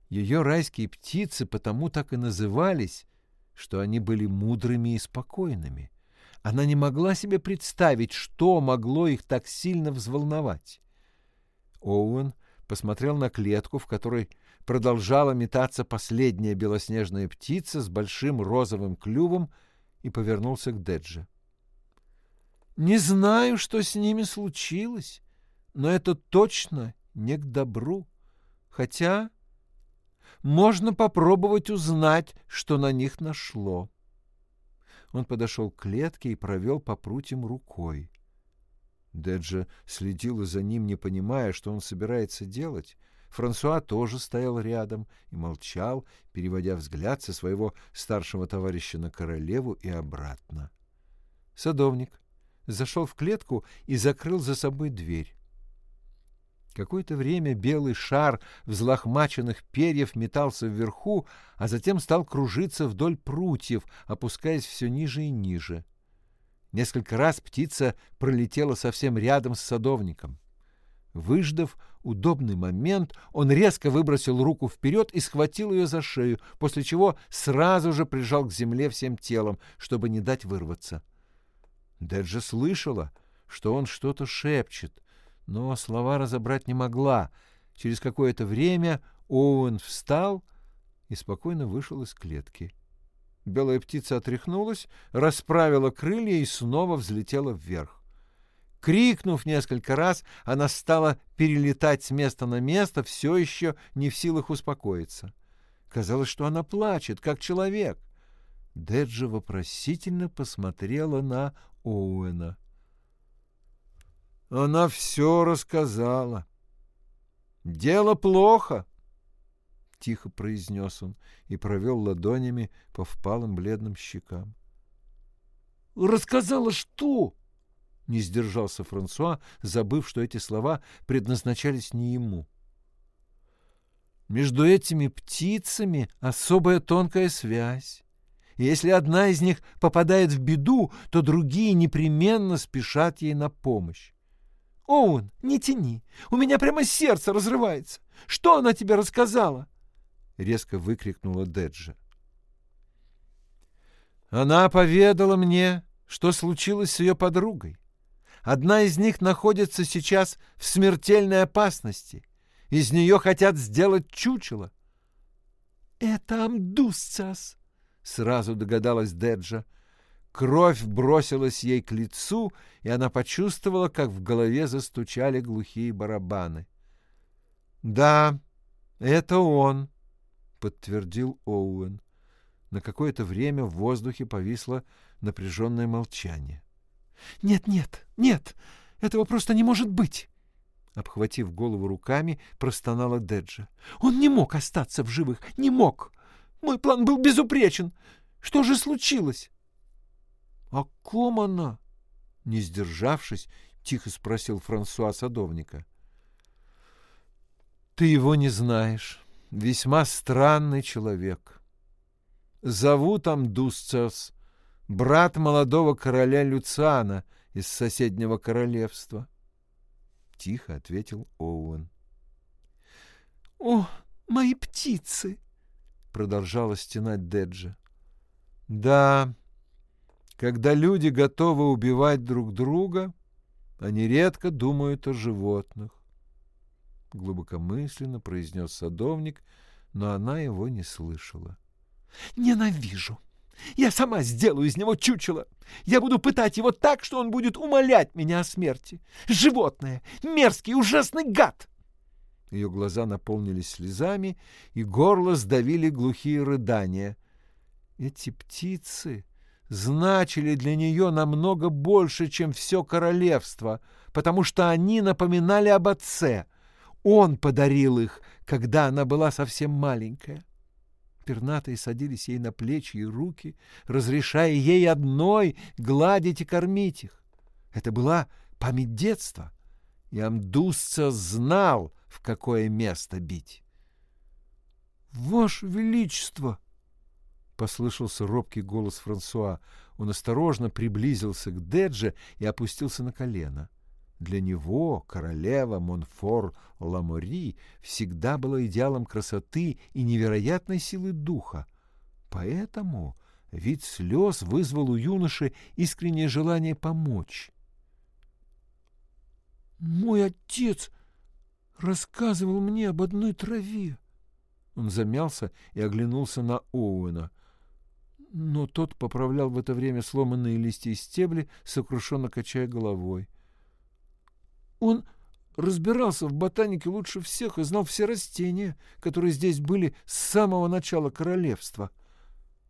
Ее райские птицы потому так и назывались, что они были мудрыми и спокойными. Она не могла себе представить, что могло их так сильно взволновать. Оуэн посмотрел на клетку, в которой продолжала метаться последняя белоснежная птица с большим розовым клювом и повернулся к Деджи. «Не знаю, что с ними случилось, но это точно не к добру. Хотя можно попробовать узнать, что на них нашло». Он подошел к клетке и провел по прутьям рукой. Деджа следила за ним, не понимая, что он собирается делать. Франсуа тоже стоял рядом и молчал, переводя взгляд со своего старшего товарища на королеву и обратно. Садовник зашел в клетку и закрыл за собой дверь. Какое-то время белый шар взлохмаченных перьев метался вверху, а затем стал кружиться вдоль прутьев, опускаясь все ниже и ниже. Несколько раз птица пролетела совсем рядом с садовником. Выждав удобный момент, он резко выбросил руку вперед и схватил ее за шею, после чего сразу же прижал к земле всем телом, чтобы не дать вырваться. Деджа слышала, что он что-то шепчет, но слова разобрать не могла. Через какое-то время Оуэн встал и спокойно вышел из клетки. Белая птица отряхнулась, расправила крылья и снова взлетела вверх. Крикнув несколько раз, она стала перелетать с места на место, все еще не в силах успокоиться. Казалось, что она плачет, как человек. Деджа вопросительно посмотрела на Оуэна. Она все рассказала. «Дело плохо», — тихо произнес он и провел ладонями по впалым бледным щекам. «Рассказала что?» — не сдержался Франсуа, забыв, что эти слова предназначались не ему. «Между этими птицами особая тонкая связь. И если одна из них попадает в беду, то другие непременно спешат ей на помощь. «Оуэн, не тяни. У меня прямо сердце разрывается. Что она тебе рассказала?» — резко выкрикнула Деджа. Она поведала мне, что случилось с ее подругой. Одна из них находится сейчас в смертельной опасности. Из нее хотят сделать чучело. — Это Амдусцас, — сразу догадалась Деджа. Кровь бросилась ей к лицу, и она почувствовала, как в голове застучали глухие барабаны. — Да, это он, — подтвердил Оуэн. На какое-то время в воздухе повисло напряженное молчание. «Нет, нет, нет, этого просто не может быть!» Обхватив голову руками, простонала Деджа. «Он не мог остаться в живых, не мог! Мой план был безупречен! Что же случилось?» «О ком она?» Не сдержавшись, тихо спросил Франсуа садовника. «Ты его не знаешь. Весьма странный человек. Зовут Амдусцерс, брат молодого короля Люциана из соседнего королевства. — тихо ответил Оуэн. — О, мои птицы! — продолжала стенать Деджа. — Да, когда люди готовы убивать друг друга, они редко думают о животных. Глубокомысленно произнес садовник, но она его не слышала. — Ненавижу! Я сама сделаю из него чучело. Я буду пытать его так, что он будет умолять меня о смерти. Животное! Мерзкий, ужасный гад!» Ее глаза наполнились слезами, и горло сдавили глухие рыдания. Эти птицы значили для нее намного больше, чем все королевство, потому что они напоминали об отце. Он подарил их, когда она была совсем маленькая. Пернатые садились ей на плечи и руки, разрешая ей одной гладить и кормить их. Это была память детства, и Амдусца знал, в какое место бить. — Ваше Величество! — послышался робкий голос Франсуа. Он осторожно приблизился к Дедже и опустился на колено. Для него королева Монфор-Ламори всегда была идеалом красоты и невероятной силы духа. Поэтому вид слез вызвал у юноши искреннее желание помочь. «Мой отец рассказывал мне об одной траве». Он замялся и оглянулся на Оуэна. Но тот поправлял в это время сломанные листья и стебли, сокрушенно качая головой. Он разбирался в ботанике лучше всех и знал все растения, которые здесь были с самого начала королевства.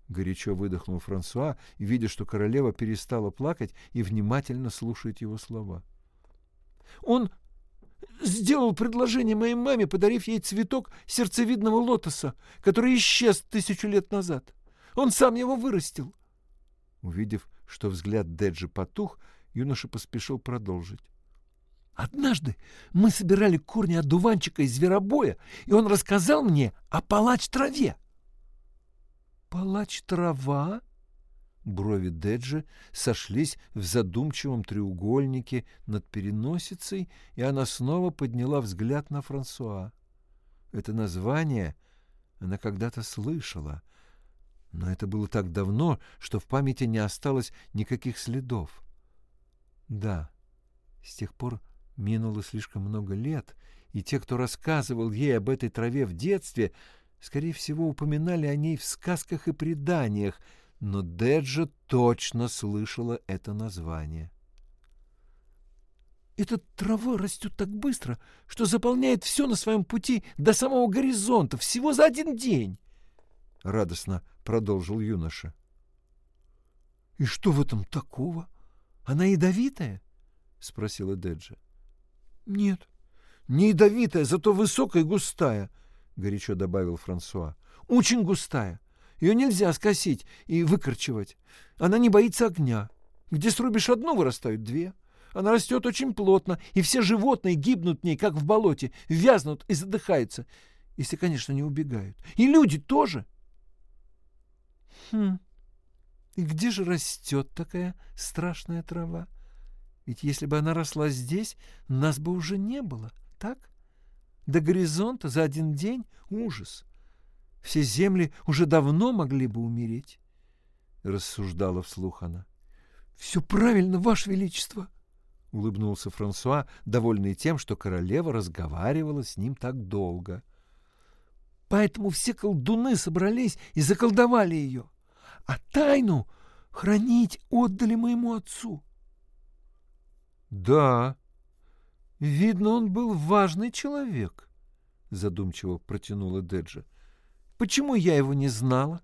Горячо выдохнул Франсуа, видя, что королева перестала плакать и внимательно слушает его слова. Он сделал предложение моей маме, подарив ей цветок сердцевидного лотоса, который исчез тысячу лет назад. Он сам его вырастил. Увидев, что взгляд Деджи потух, юноша поспешил продолжить. Однажды мы собирали корни одуванчика из зверобоя, и он рассказал мне о палач-траве. «Палач-трава?» Брови Деджи сошлись в задумчивом треугольнике над переносицей, и она снова подняла взгляд на Франсуа. Это название она когда-то слышала, но это было так давно, что в памяти не осталось никаких следов. Да, с тех пор Минуло слишком много лет, и те, кто рассказывал ей об этой траве в детстве, скорее всего, упоминали о ней в сказках и преданиях, но Деджа точно слышала это название. «Эта трава растет так быстро, что заполняет все на своем пути до самого горизонта всего за один день!» — радостно продолжил юноша. «И что в этом такого? Она ядовитая?» — спросила Деджа. «Нет, не ядовитая, зато высокая и густая», — горячо добавил Франсуа. «Очень густая. Ее нельзя скосить и выкорчевать. Она не боится огня. Где срубишь одну, вырастают две. Она растет очень плотно, и все животные гибнут в ней, как в болоте, вязнут и задыхаются, если, конечно, не убегают. И люди тоже». «Хм, и где же растет такая страшная трава?» Ведь если бы она росла здесь, нас бы уже не было, так? До горизонта за один день ужас. все земли уже давно могли бы умереть, — рассуждала вслух она. — Все правильно, Ваше Величество, — улыбнулся Франсуа, довольный тем, что королева разговаривала с ним так долго. — Поэтому все колдуны собрались и заколдовали ее, а тайну хранить отдали моему отцу. — Да, видно, он был важный человек, — задумчиво протянула Деджа. — Почему я его не знала?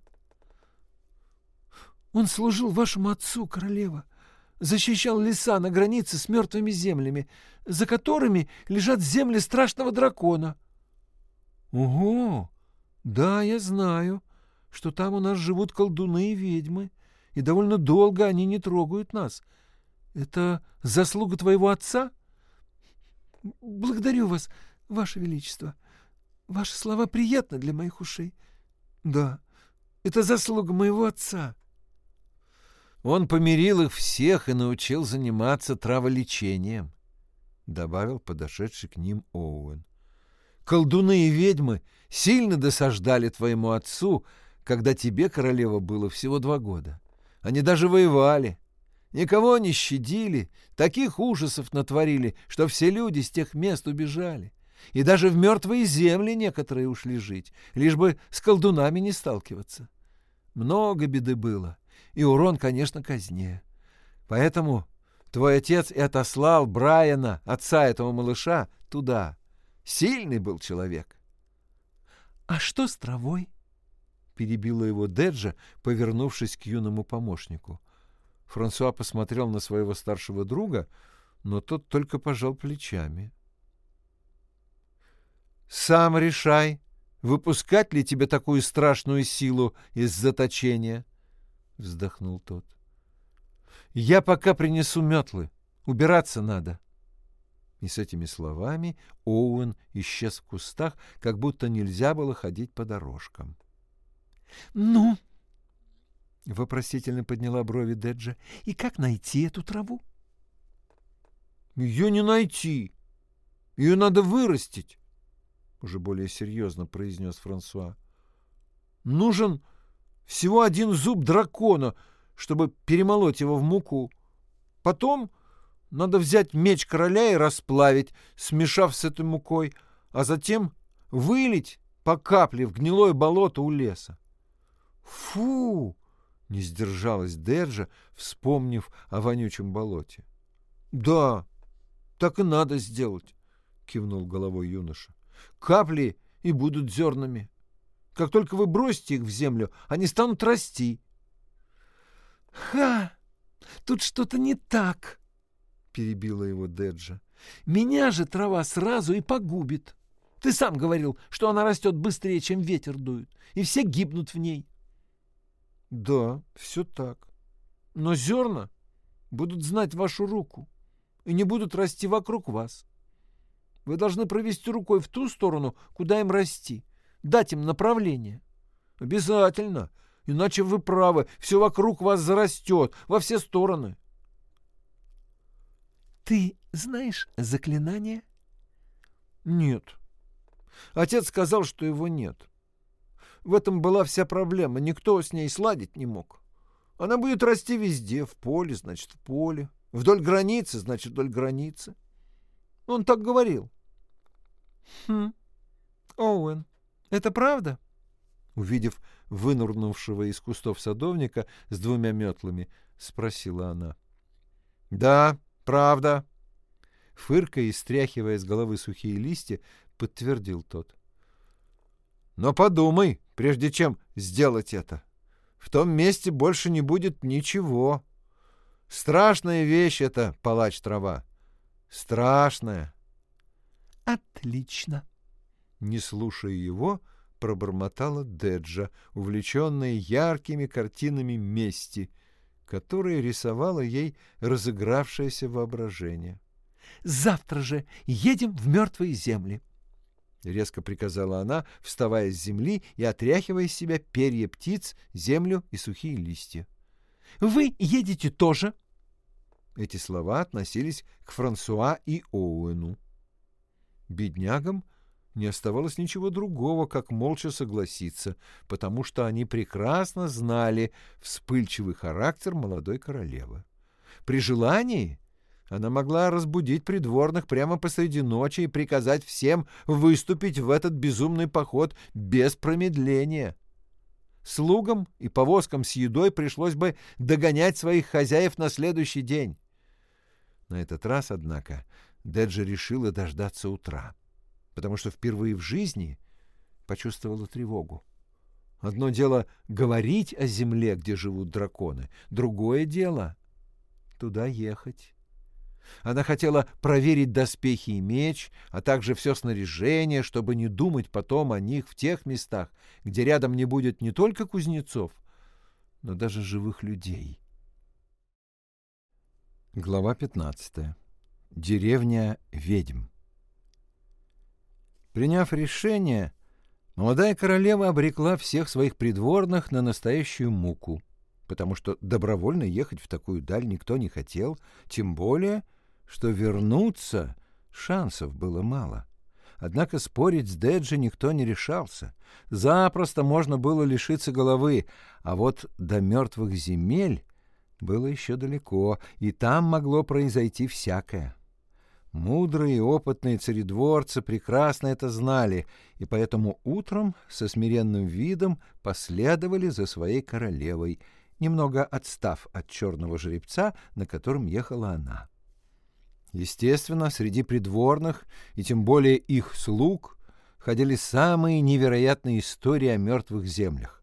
Он служил вашему отцу, королева, защищал леса на границе с мертвыми землями, за которыми лежат земли страшного дракона. Ого! Да, я знаю, что там у нас живут колдуны и ведьмы, и довольно долго они не трогают нас. Это заслуга твоего отца? Благодарю вас, ваше величество. Ваши слова приятны для моих ушей. Да, это заслуга моего отца. Он помирил их всех и научил заниматься траволечением, — добавил подошедший к ним Оуэн. Колдуны и ведьмы сильно досаждали твоему отцу, когда тебе, королева, было всего два года. Они даже воевали. Никого не щадили, таких ужасов натворили, что все люди с тех мест убежали и даже в мертвые земли некоторые ушли жить, лишь бы с колдунами не сталкиваться. Много беды было, и урон, конечно, казне. Поэтому твой отец и отослал Брайана, отца этого малыша, туда. Сильный был человек. — А что с травой? — перебила его Деджа, повернувшись к юному помощнику. Франсуа посмотрел на своего старшего друга, но тот только пожал плечами. — сам решай, выпускать ли тебе такую страшную силу из заточения, — вздохнул тот. — Я пока принесу метлы. Убираться надо. И с этими словами Оуэн исчез в кустах, как будто нельзя было ходить по дорожкам. — Ну? — вопросительно подняла брови Деджа. — И как найти эту траву? — Ее не найти. Ее надо вырастить уже более серьезно произнес Франсуа. Нужен всего один зуб дракона, чтобы перемолоть его в муку. Потом надо взять меч короля и расплавить, смешав с этой мукой, а затем вылить по капле в гнилое болото у леса. Фу! Не сдержалась Держа, вспомнив о вонючем болоте. Да, так и надо сделать, кивнул головой юноша. Капли и будут зернами. Как только вы бросите их в землю, они станут расти. — Ха! Тут что-то не так, — перебила его Деджа. — Меня же трава сразу и погубит. Ты сам говорил, что она растет быстрее, чем ветер дует, и все гибнут в ней. — Да, все так. Но зерна будут знать вашу руку и не будут расти вокруг вас. Вы должны провести рукой в ту сторону, куда им расти, дать им направление. Обязательно, иначе вы правы, все вокруг вас зарастет, во все стороны. Ты знаешь заклинание? Нет. Отец сказал, что его нет. В этом была вся проблема, никто с ней сладить не мог. Она будет расти везде, в поле, значит, в поле, вдоль границы, значит, вдоль границы. Он так говорил. Хм. Оуэн, это правда? Увидев вынурнувшего из кустов садовника с двумя метлами, спросила она. Да, правда. Фыркая и стряхивая с головы сухие листья, подтвердил тот. Но подумай, прежде чем сделать это. В том месте больше не будет ничего. Страшная вещь это, палач трава. Страшная. Отлично. Не слушая его, пробормотала Деджа, увлеченная яркими картинами мести, которые рисовало ей разыгравшееся воображение. «Завтра же едем в мертвые земли!» — резко приказала она, вставая с земли и отряхивая с себя перья птиц, землю и сухие листья. «Вы едете тоже?» Эти слова относились к Франсуа и Оуэну. Беднягам не оставалось ничего другого, как молча согласиться, потому что они прекрасно знали вспыльчивый характер молодой королевы. При желании она могла разбудить придворных прямо посреди ночи и приказать всем выступить в этот безумный поход без промедления. Слугам и повозкам с едой пришлось бы догонять своих хозяев на следующий день. На этот раз, однако, Деджи решила дождаться утра, потому что впервые в жизни почувствовала тревогу. Одно дело говорить о земле, где живут драконы, другое дело — туда ехать. Она хотела проверить доспехи и меч, а также все снаряжение, чтобы не думать потом о них в тех местах, где рядом не будет не только кузнецов, но даже живых людей. Глава 15. Деревня ведьм. Приняв решение, молодая королева обрекла всех своих придворных на настоящую муку, потому что добровольно ехать в такую даль никто не хотел, тем более что вернуться шансов было мало. Однако спорить с Деджи никто не решался. Запросто можно было лишиться головы, а вот до мертвых земель было еще далеко, и там могло произойти всякое. Мудрые и опытные царедворцы прекрасно это знали, и поэтому утром со смиренным видом последовали за своей королевой, немного отстав от черного жеребца, на котором ехала она. Естественно, среди придворных, и тем более их слуг, ходили самые невероятные истории о мертвых землях.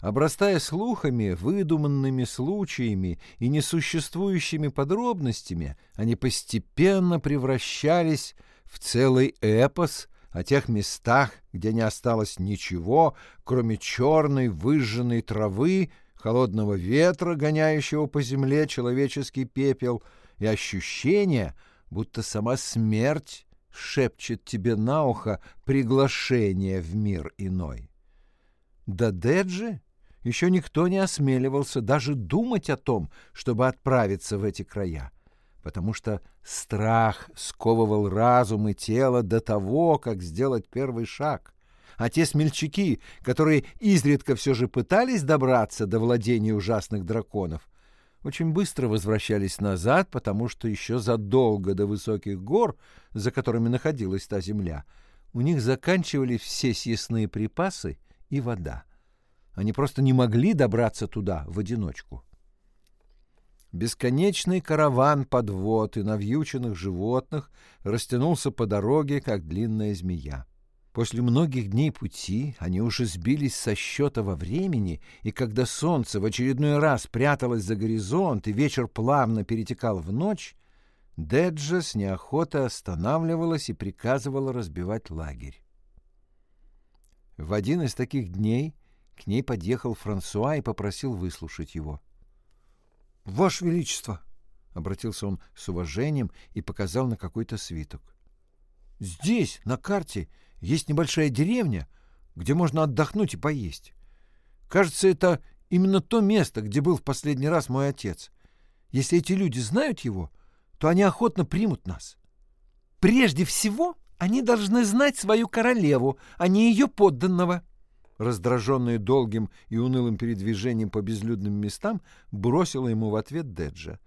Обрастая слухами, выдуманными случаями и несуществующими подробностями, они постепенно превращались в целый эпос о тех местах, где не осталось ничего, кроме черной выжженной травы, холодного ветра, гоняющего по земле человеческий пепел — и ощущение, будто сама смерть шепчет тебе на ухо приглашение в мир иной. Да Деджи еще никто не осмеливался даже думать о том, чтобы отправиться в эти края, потому что страх сковывал разум и тело до того, как сделать первый шаг — а те смельчаки, которые изредка все же пытались добраться до владения ужасных драконов, очень быстро возвращались назад, потому что еще задолго до высоких гор, за которыми находилась та земля, у них заканчивались все съестные припасы и вода. Они просто не могли добраться туда в одиночку. Бесконечный караван подвод и навьюченных животных растянулся по дороге, как длинная змея. После многих дней пути они уже сбились со счета во времени, и когда солнце в очередной раз пряталось за горизонт и вечер плавно перетекал в ночь, Деджа с неохотой останавливалась и приказывала разбивать лагерь. В один из таких дней к ней подъехал Франсуа и попросил выслушать его. — Ваше Величество! — обратился он с уважением и показал на какой-то свиток. — Здесь, на карте, есть небольшая деревня, где можно отдохнуть и поесть. Кажется, это именно то место, где был в последний раз мой отец. Если эти люди знают его, то они охотно примут нас. Прежде всего, они должны знать свою королеву, а не ее подданного. Раздраженная долгим и унылым передвижением по безлюдным местам, бросила ему в ответ Деджа.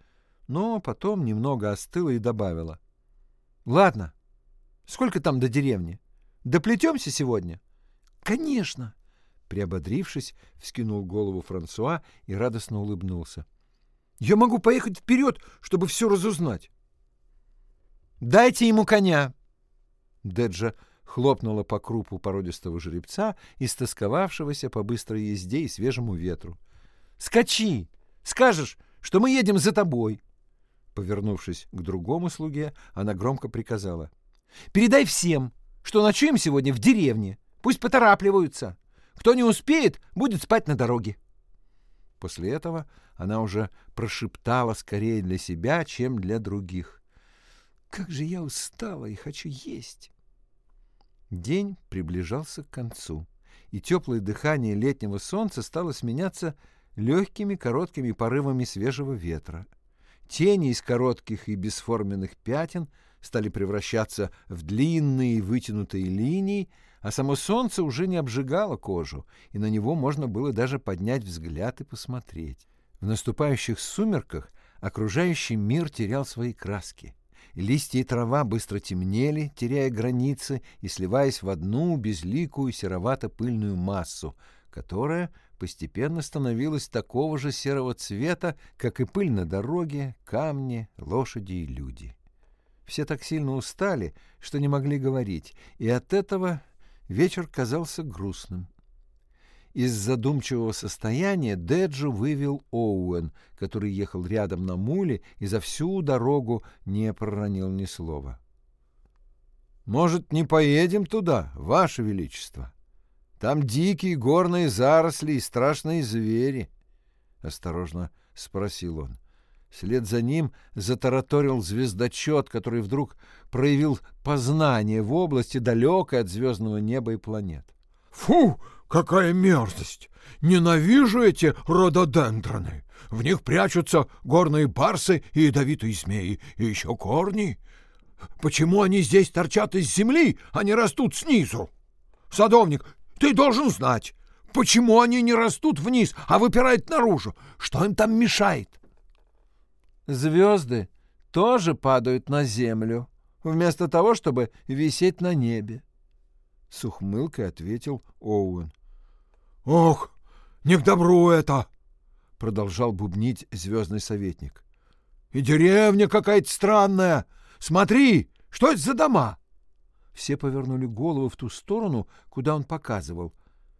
Но потом немного остыла и добавила. — Ладно, сколько там до деревни? Доплетемся сегодня? — Конечно! Приободрившись, вскинул голову Франсуа и радостно улыбнулся. — Я могу поехать вперед, чтобы все разузнать. — Дайте ему коня! Деджа хлопнула по крупу породистого жеребца, истосковавшегося по быстрой езде и свежему ветру. — Скачи! Скажешь, что мы едем за тобой! Повернувшись к другому слуге, она громко приказала. — Передай всем, что ночуем сегодня в деревне. Пусть поторапливаются. Кто не успеет, будет спать на дороге. После этого она уже прошептала скорее для себя, чем для других. «Как же я устала и хочу есть!» День приближался к концу, и теплое дыхание летнего солнца стало сменяться легкими короткими порывами свежего ветра. Тени из коротких и бесформенных пятен стали превращаться в длинные вытянутые линии, а само солнце уже не обжигало кожу, и на него можно было даже поднять взгляд и посмотреть. В наступающих сумерках окружающий мир терял свои краски. Листья и трава быстро темнели, теряя границы и сливаясь в одну безликую серовато-пыльную массу, которая постепенно становилась такого же серого цвета, как и пыль на дороге, камни, лошади и люди. Все так сильно устали, что не могли говорить, и от этого вечер казался грустным. Из задумчивого состояния Деджу вывел Оуэн, который ехал рядом на муле и за всю дорогу не проронил ни слова. «Может, не поедем туда, Ваше Величество? Там дикие горные заросли и страшные звери», — осторожно спросил он. Вслед за ним затараторил звездочет, который вдруг проявил познание в области, далекой от звездного неба и планет. «Фу!» Какая мерзость! Ненавижу эти рододендроны. В них прячутся горные барсы и ядовитые змеи, и еще корни. Почему они здесь торчат из земли, а не растут снизу? Садовник, ты должен знать, почему они не растут вниз, а выпирают наружу. Что им там мешает? Звезды тоже падают на землю, вместо того, чтобы висеть на небе. С ухмылкой ответил Оуэн. «Ох, не к добру это!» — продолжал бубнить звездный советник. «И деревня какая-то странная! Смотри, что это за дома?» Все повернули голову в ту сторону, куда он показывал.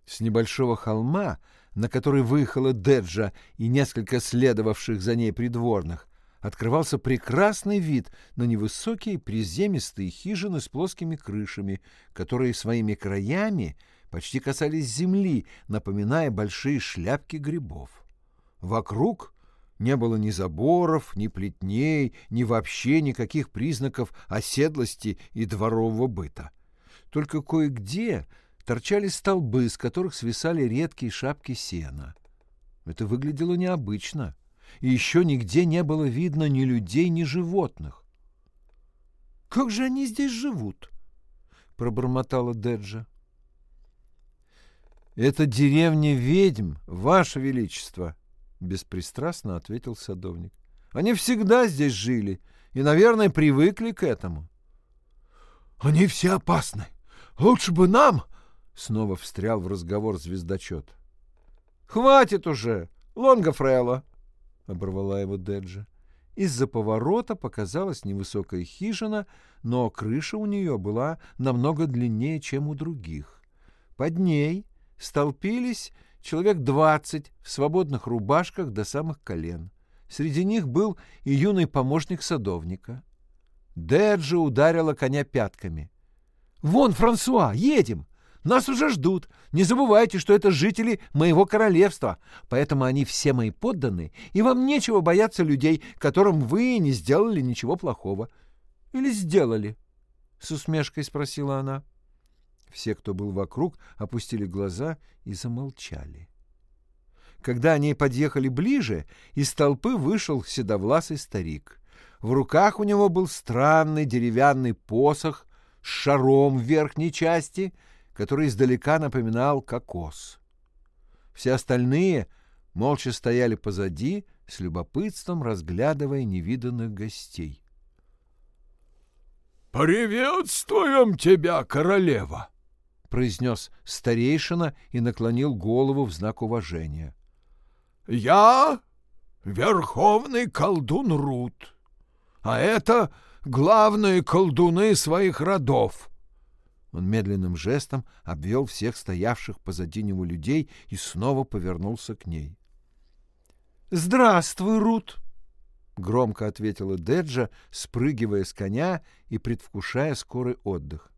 С небольшого холма, на который выехала Деджа и несколько следовавших за ней придворных, открывался прекрасный вид на невысокие приземистые хижины с плоскими крышами, которые своими краями — почти касались земли, напоминая большие шляпки грибов. Вокруг не было ни заборов, ни плетней, ни вообще никаких признаков оседлости и дворового быта. Только кое-где торчали столбы, с которых свисали редкие шапки сена. Это выглядело необычно, и еще нигде не было видно ни людей, ни животных. «Как же они здесь живут?» — пробормотала Деджа. «Это деревня ведьм, Ваше Величество», — беспристрастно ответил садовник. «Они всегда здесь жили и, наверное, привыкли к этому». «Они все опасны. Лучше бы нам...» — снова встрял в разговор звездочет. «Хватит уже, Лонга Фрелла!» — оборвала его Деджа. Из-за поворота показалась невысокая хижина, но крыша у нее была намного длиннее, чем у других. Под ней столпились человек двадцать в свободных рубашках до самых колен. Среди них был и юный помощник садовника. Деджи ударила коня пятками. «Вон, Франсуа, едем! Нас уже ждут. Не забывайте, что это жители моего королевства, поэтому они все мои подданные, и вам нечего бояться людей, которым вы не сделали ничего плохого. Или сделали?» — с усмешкой спросила она. Все, кто был вокруг, опустили глаза и замолчали. Когда они подъехали ближе, из толпы вышел седовласый старик. В руках у него был странный деревянный посох с шаром в верхней части, который издалека напоминал кокос. Все остальные молча стояли позади, с любопытством разглядывая невиданных гостей. «Приветствуем тебя, королева!» Произнес старейшина и наклонил голову в знак уважения. «Я верховный колдун Рут, а это главные колдуны своих родов». Он медленным жестом обвел всех стоявших позади него людей и снова повернулся к ней. «Здравствуй, Рут!» — громко ответила Деджа, спрыгивая с коня и предвкушая скорый отдых.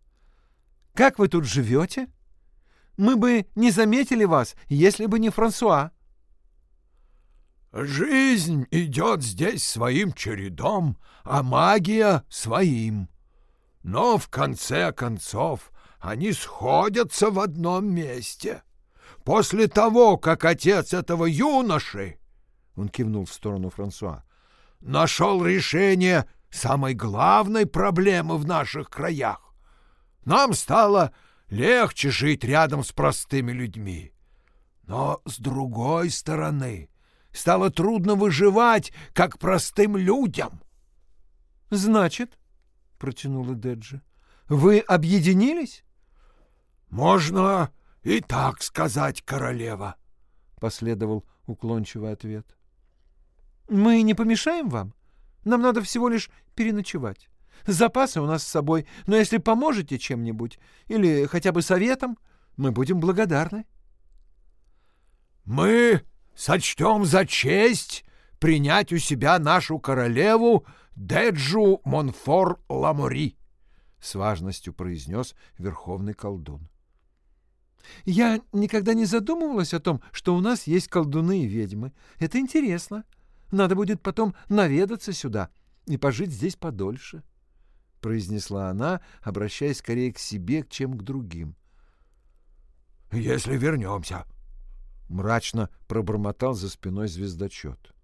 Как вы тут живете? Мы бы не заметили вас, если бы не Франсуа. Жизнь идет здесь своим чередом, а магия — своим. Но в конце концов они сходятся в одном месте. После того, как отец этого юноши, — он кивнул в сторону Франсуа, — нашел решение самой главной проблемы в наших краях. Нам стало легче жить рядом с простыми людьми. Но, с другой стороны, стало трудно выживать, как простым людям. — Значит, — протянула Деджи, — вы объединились? — Можно и так сказать, королева, — последовал уклончивый ответ. — Мы не помешаем вам? Нам надо всего лишь переночевать. Запасы у нас с собой, но если поможете чем-нибудь или хотя бы советом, мы будем благодарны. — Мы сочтем за честь принять у себя нашу королеву Деджу Монфор Ламори, — с важностью произнес верховный колдун. Я никогда не задумывалась о том, что у нас есть колдуны и ведьмы. Это интересно. Надо будет потом наведаться сюда и пожить здесь подольше, — произнесла она, обращаясь скорее к себе, чем к другим. — Если вернемся, — мрачно пробормотал за спиной звездочет.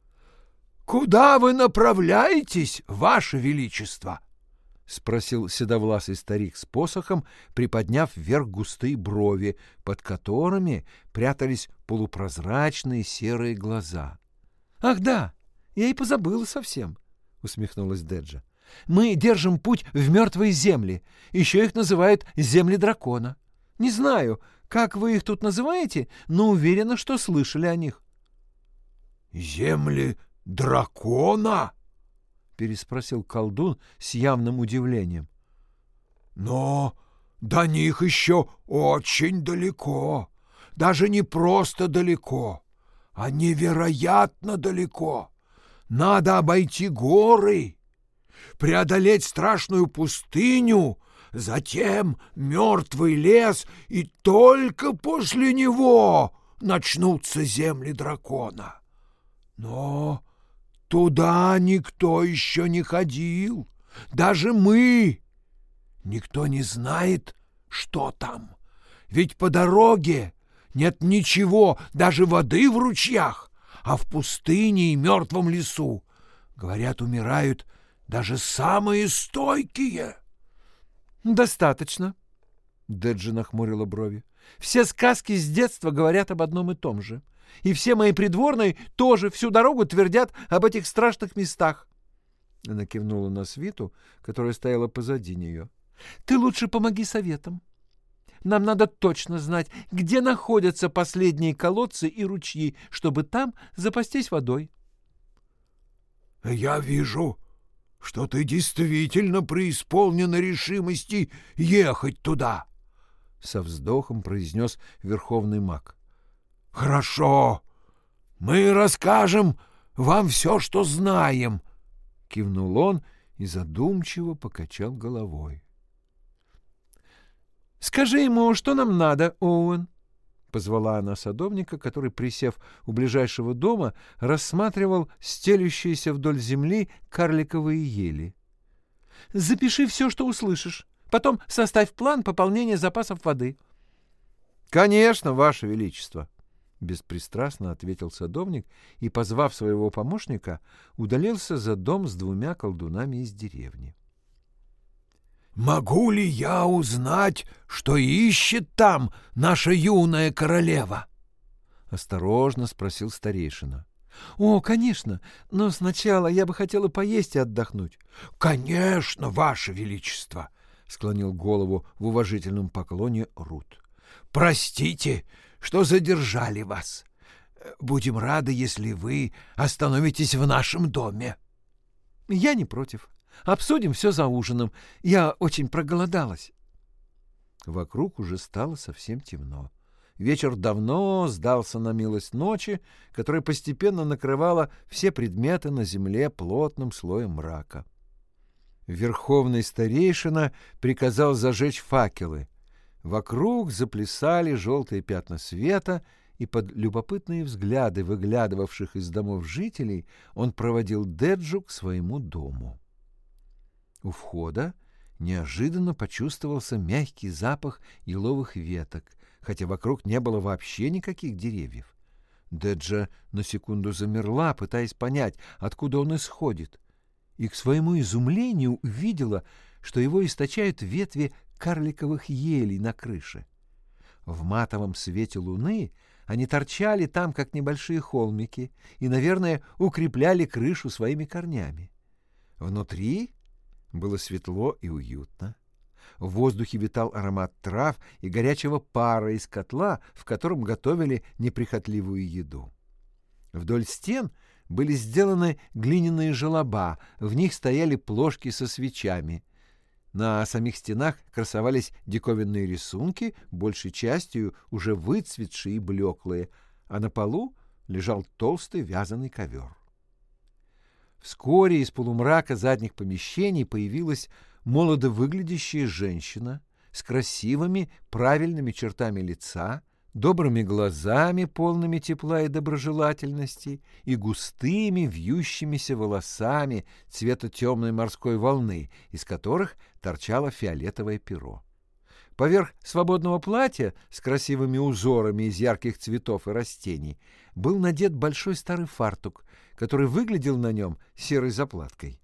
— Куда вы направляетесь, Ваше Величество? — спросил седовласый старик с посохом, приподняв вверх густые брови, под которыми прятались полупрозрачные серые глаза. — Ах да, я и позабыла совсем, — усмехнулась Деджа. — Мы держим путь в мертвые земли, еще их называют земли дракона. Не знаю, как вы их тут называете, но уверена, что слышали о них. — Земли дракона? — переспросил колдун с явным удивлением. «Но до них еще очень далеко. Даже не просто далеко, а невероятно далеко. Надо обойти горы, преодолеть страшную пустыню, затем мертвый лес, и только после него начнутся земли дракона. Но Туда никто еще не ходил, даже мы. Никто не знает, что там. Ведь по дороге нет ничего, даже воды в ручьях, а в пустыне и мертвом лесу, говорят, умирают даже самые стойкие. Достаточно. Деджи нахмурила брови. Все сказки с детства говорят об одном и том же — и все мои придворные тоже всю дорогу твердят об этих страшных местах. Она кивнула на свиту, которая стояла позади нее. Ты лучше помоги советам. Нам надо точно знать, где находятся последние колодцы и ручьи, чтобы там запастись водой. — Я вижу, что ты действительно преисполнена решимости ехать туда, — со вздохом произнес верховный маг. «Хорошо, мы расскажем вам все, что знаем», — кивнул он и задумчиво покачал головой. «Скажи ему, что нам надо, Оуэн», — позвала она садовника, который, присев у ближайшего дома, рассматривал стелющиеся вдоль земли карликовые ели. «Запиши все, что услышишь. Потом составь план пополнения запасов воды». «Конечно, Ваше Величество», — беспристрастно ответил садовник и, позвав своего помощника, удалился за дом с двумя колдунами из деревни. «Могу ли я узнать, что ищет там наша юная королева?» — осторожно спросил старейшина. «О, конечно, но сначала я бы хотела поесть и отдохнуть». «Конечно, ваше величество!» — склонил голову в уважительном поклоне Рут. «Простите, что задержали вас. Будем рады, если вы остановитесь в нашем доме. — Я не против. Обсудим все за ужином. Я очень проголодалась. Вокруг уже стало совсем темно. Вечер давно сдался на милость ночи, которая постепенно накрывала все предметы на земле плотным слоем мрака. Верховный старейшина приказал зажечь факелы — Вокруг заплясали желтые пятна света, и под любопытные взгляды выглядывавших из домов жителей он проводил Деджу к своему дому. У входа неожиданно почувствовался мягкий запах еловых веток, хотя вокруг не было вообще никаких деревьев. Деджа на секунду замерла, пытаясь понять, откуда он исходит, и к своему изумлению увидела, что его источают ветви карликовых елей на крыше. В матовом свете луны они торчали там, как небольшие холмики, и, наверное, укрепляли крышу своими корнями. Внутри было светло и уютно. В воздухе витал аромат трав и горячего пара из котла, в котором готовили неприхотливую еду. Вдоль стен были сделаны глиняные желоба, в них стояли плошки со свечами. На самих стенах красовались диковинные рисунки, большей частью уже выцветшие и блеклые, а на полу лежал толстый вязаный ковер. Вскоре из полумрака задних помещений появилась молодо выглядящая женщина с красивыми, правильными чертами лица, добрыми глазами, полными тепла и доброжелательности, и густыми вьющимися волосами цвета темной морской волны, из которых торчало фиолетовое перо. Поверх свободного платья с красивыми узорами из ярких цветов и растений был надет большой старый фартук, который выглядел на нем серой заплаткой.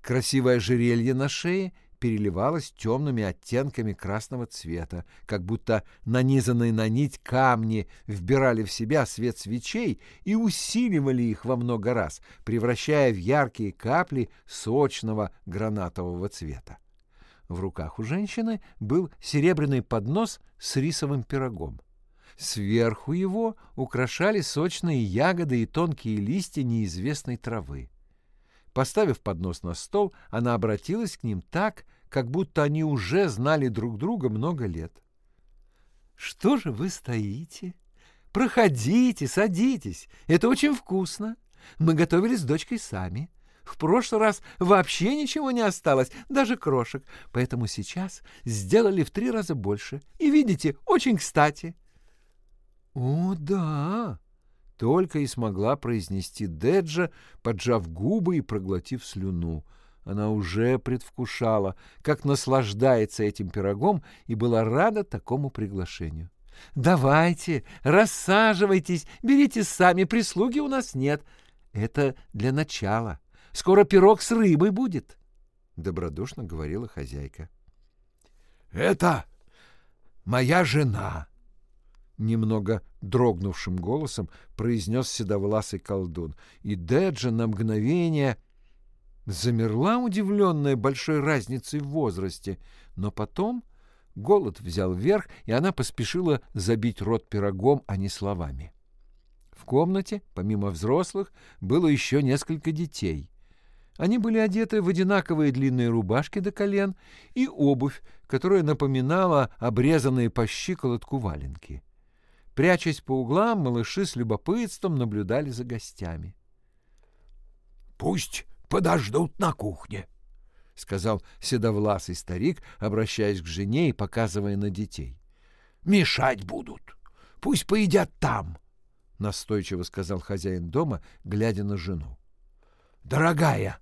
Красивое ожерелье на шее переливалось темными оттенками красного цвета, как будто нанизанные на нить камни вбирали в себя свет свечей и усиливали их во много раз, превращая в яркие капли сочного гранатового цвета. В руках у женщины был серебряный поднос с рисовым пирогом. Сверху его украшали сочные ягоды и тонкие листья неизвестной травы. Поставив поднос на стол, она обратилась к ним так, как будто они уже знали друг друга много лет. «Что же вы стоите? Проходите, садитесь. Это очень вкусно. Мы готовили с дочкой сами. В прошлый раз вообще ничего не осталось, даже крошек, поэтому сейчас сделали в три раза больше. И видите, очень кстати». «О, да!» — только и смогла произнести Деджа, поджав губы и проглотив слюну. Она уже предвкушала, как наслаждается этим пирогом и была рада такому приглашению. «Давайте, рассаживайтесь, берите сами, прислуги у нас нет. Это для начала. Скоро пирог с рыбой будет», — добродушно говорила хозяйка. «Это моя жена», немного дрогнувшим голосом произнес седовласый колдун, и Деджа на мгновение замерла, удивленная большой разницей в возрасте, но потом голод взял верх, и она поспешила забить рот пирогом, а не словами. В комнате, помимо взрослых, было еще несколько детей. Они были одеты в одинаковые длинные рубашки до колен и обувь, которая напоминала обрезанные по щиколотку валенки. Прячась по углам, малыши с любопытством наблюдали за гостями. — Пусть подождут на кухне, — сказал седовласый старик, обращаясь к жене и показывая на детей. — Мешать будут. Пусть поедят там, — настойчиво сказал хозяин дома, глядя на жену. — Дорогая,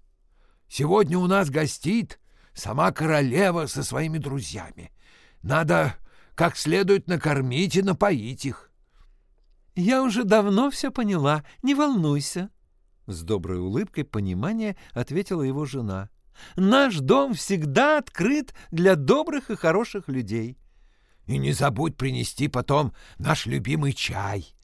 сегодня у нас гостит сама королева со своими друзьями. Надо как следует накормить и напоить их. — Я уже давно все поняла, не волнуйся. С доброй улыбкой понимания ответила его жена. — Наш дом всегда открыт для добрых и хороших людей. — И не забудь принести потом наш любимый чай.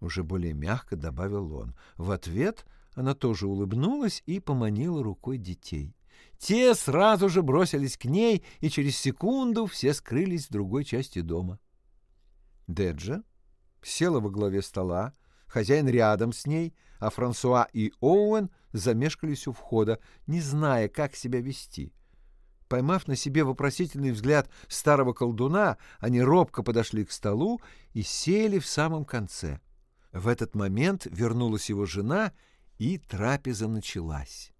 Уже более мягко добавил он. В ответ она тоже улыбнулась и поманила рукой детей. Те сразу же бросились к ней, и через секунду все скрылись в другой части дома. Деджа села во главе стола, хозяин рядом с ней, а Франсуа и Оуэн замешкались у входа, не зная, как себя вести. Поймав на себе вопросительный взгляд старого колдуна, они робко подошли к столу и сели в самом конце. В этот момент вернулась его жена, и трапеза началась.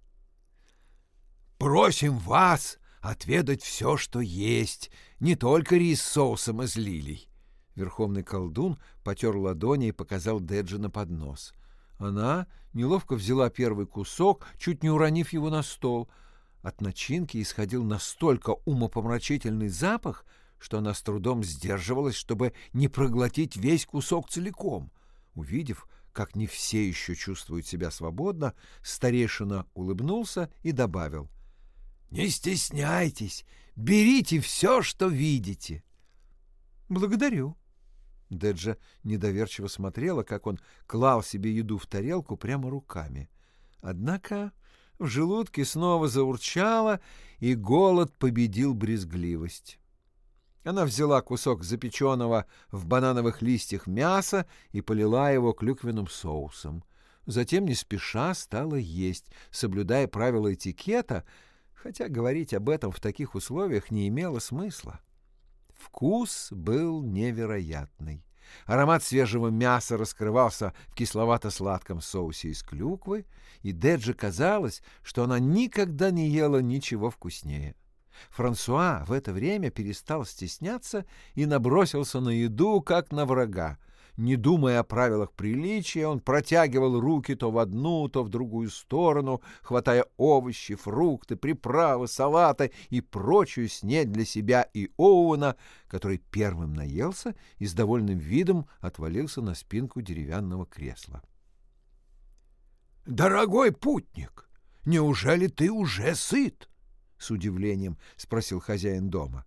Просим вас отведать все, что есть, не только рис с соусом из лилий. Верховный колдун потер ладони и показал Деджи на поднос. Она неловко взяла первый кусок, чуть не уронив его на стол. От начинки исходил настолько умопомрачительный запах, что она с трудом сдерживалась, чтобы не проглотить весь кусок целиком. Увидев, как не все еще чувствуют себя свободно, старейшина улыбнулся и добавил. «Не стесняйтесь, берите все, что видите». «Благодарю». Деджа недоверчиво смотрела, как он клал себе еду в тарелку прямо руками. Однако в желудке снова заурчало, и голод победил брезгливость. Она взяла кусок запеченного в банановых листьях мяса и полила его клюквенным соусом. Затем не спеша стала есть, соблюдая правила этикета, хотя говорить об этом в таких условиях не имело смысла. Вкус был невероятный. Аромат свежего мяса раскрывался в кисловато-сладком соусе из клюквы, и Деджи казалось, что она никогда не ела ничего вкуснее. Франсуа в это время перестал стесняться и набросился на еду, как на врага. Не думая о правилах приличия, он протягивал руки то в одну, то в другую сторону, хватая овощи, фрукты, приправы, салаты и прочую снедь для себя и Оуэна, который первым наелся и с довольным видом отвалился на спинку деревянного кресла. «Дорогой путник, неужели ты уже сыт?» — с удивлением спросил хозяин дома.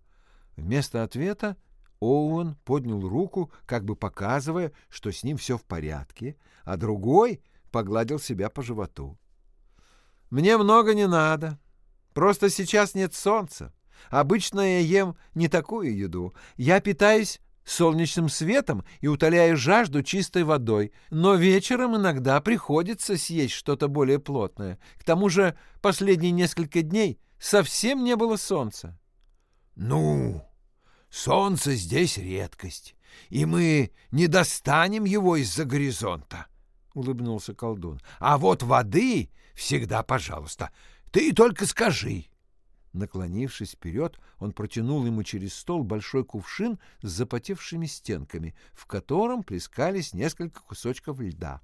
Вместо ответа Оуэн поднял руку, как бы показывая, что с ним все в порядке, а другой погладил себя по животу. «Мне много не надо. Просто сейчас нет солнца. Обычно я ем не такую еду. Я питаюсь солнечным светом и утоляю жажду чистой водой, но вечером иногда приходится съесть что-то более плотное. К тому же последние несколько дней совсем не было солнца». «Ну, Солнце здесь редкость, и мы не достанем его из-за горизонта, — улыбнулся колдун. — А вот воды всегда пожалуйста. Ты только скажи. Наклонившись вперед, он протянул ему через стол большой кувшин с запотевшими стенками, в котором плескались несколько кусочков льда.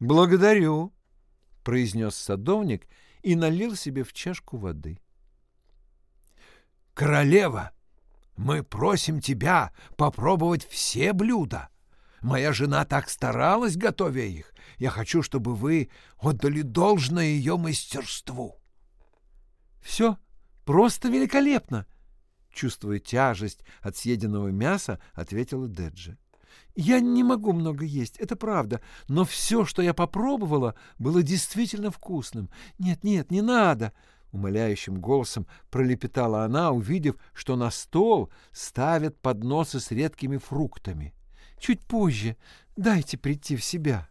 «Благодарю», — произнес садовник и налил себе в чашку воды. «Королева мы просим тебя попробовать все блюда. Моя жена так старалась, готовя их. Я хочу, чтобы вы отдали должное ее мастерству. — Все просто великолепно! — чувствуя тяжесть от съеденного мяса, ответила Деджи. — Я не могу много есть, это правда, но все, что я попробовала, было действительно вкусным. Нет, нет, не надо! —— умоляющим голосом пролепетала она, увидев, что на стол ставят подносы с редкими фруктами. «Чуть позже. Дайте прийти в себя».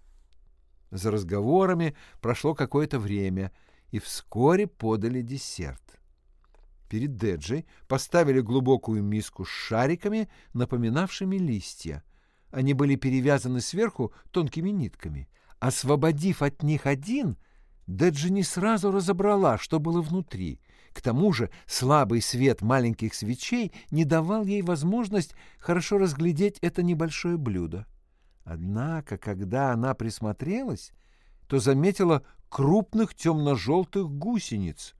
За разговорами прошло какое-то время, и вскоре подали десерт. Перед Деджей поставили глубокую миску с шариками, напоминавшими листья. Они были перевязаны сверху тонкими нитками. Освободив от них один, Деджи не сразу разобрала, что было внутри. К тому же слабый свет маленьких свечей не давал ей возможность хорошо разглядеть это небольшое блюдо. Однако, когда она присмотрелась, то заметила крупных темно-желтых гусениц.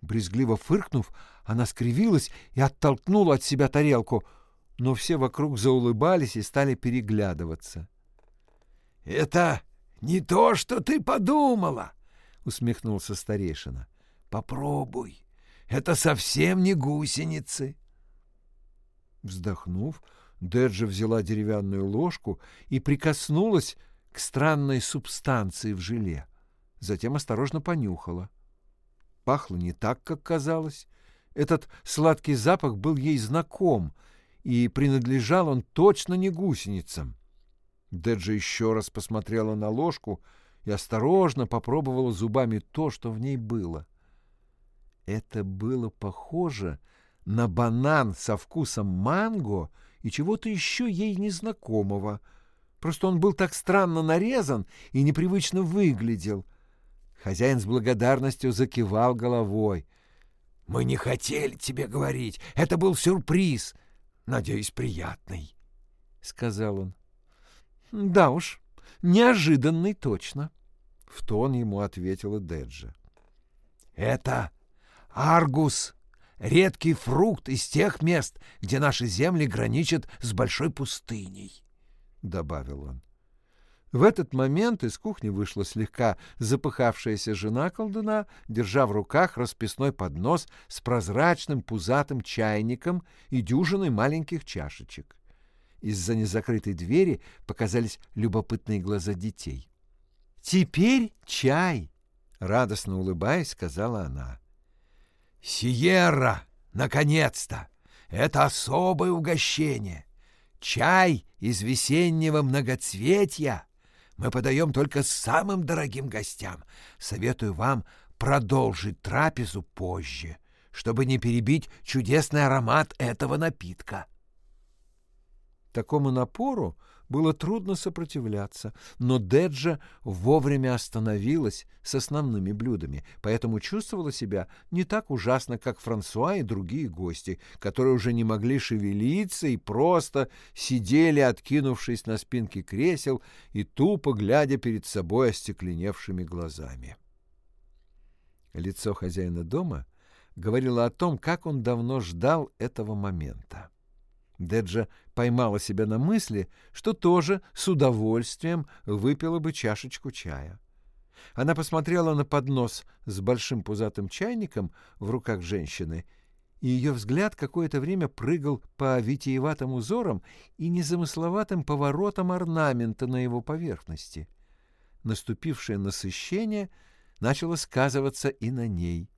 Брезгливо фыркнув, она скривилась и оттолкнула от себя тарелку, но все вокруг заулыбались и стали переглядываться. — Это не то, что ты подумала! — усмехнулся старейшина. — Попробуй. Это совсем не гусеницы. Вздохнув, Деджа взяла деревянную ложку и прикоснулась к странной субстанции в желе. Затем осторожно понюхала. Пахло не так, как казалось. Этот сладкий запах был ей знаком, и принадлежал он точно не гусеницам. Деджа еще раз посмотрела на ложку — и осторожно попробовала зубами то, что в ней было. Это было похоже на банан со вкусом манго и чего-то еще ей незнакомого. Просто он был так странно нарезан и непривычно выглядел. Хозяин с благодарностью закивал головой. — Мы не хотели тебе говорить. Это был сюрприз. Надеюсь, приятный, — сказал он. — Да уж, Неожиданный точно. В тон ему ответила Деджа. Это аргус, редкий фрукт из тех мест, где наши земли граничат с большой пустыней, добавил он. В этот момент из кухни вышла слегка запыхавшаяся жена колдуна, держа в руках расписной поднос с прозрачным пузатым чайником и дюжиной маленьких чашечек. Из-за незакрытой двери показались любопытные глаза детей. «Теперь чай!» — радостно улыбаясь, сказала она. «Сиерра! Наконец-то! Это особое угощение! Чай из весеннего многоцветья!» мы подаем только самым дорогим гостям. Советую вам продолжить трапезу позже, чтобы не перебить чудесный аромат этого напитка. Такому напору было трудно сопротивляться, но Деджа вовремя остановилась с основными блюдами, поэтому чувствовала себя не так ужасно, как Франсуа и другие гости, которые уже не могли шевелиться и просто сидели, откинувшись на спинки кресел и тупо глядя перед собой остекленевшими глазами. Лицо хозяина дома говорило о том, как он давно ждал этого момента. Деджа поймала себя на мысли, что тоже с удовольствием выпила бы чашечку чая. Она посмотрела на поднос с большим пузатым чайником в руках женщины, и ее взгляд какое-то время прыгал по витиеватым узорам и незамысловатым поворотам орнамента на его поверхности. Наступившее насыщение начало сказываться и на ней.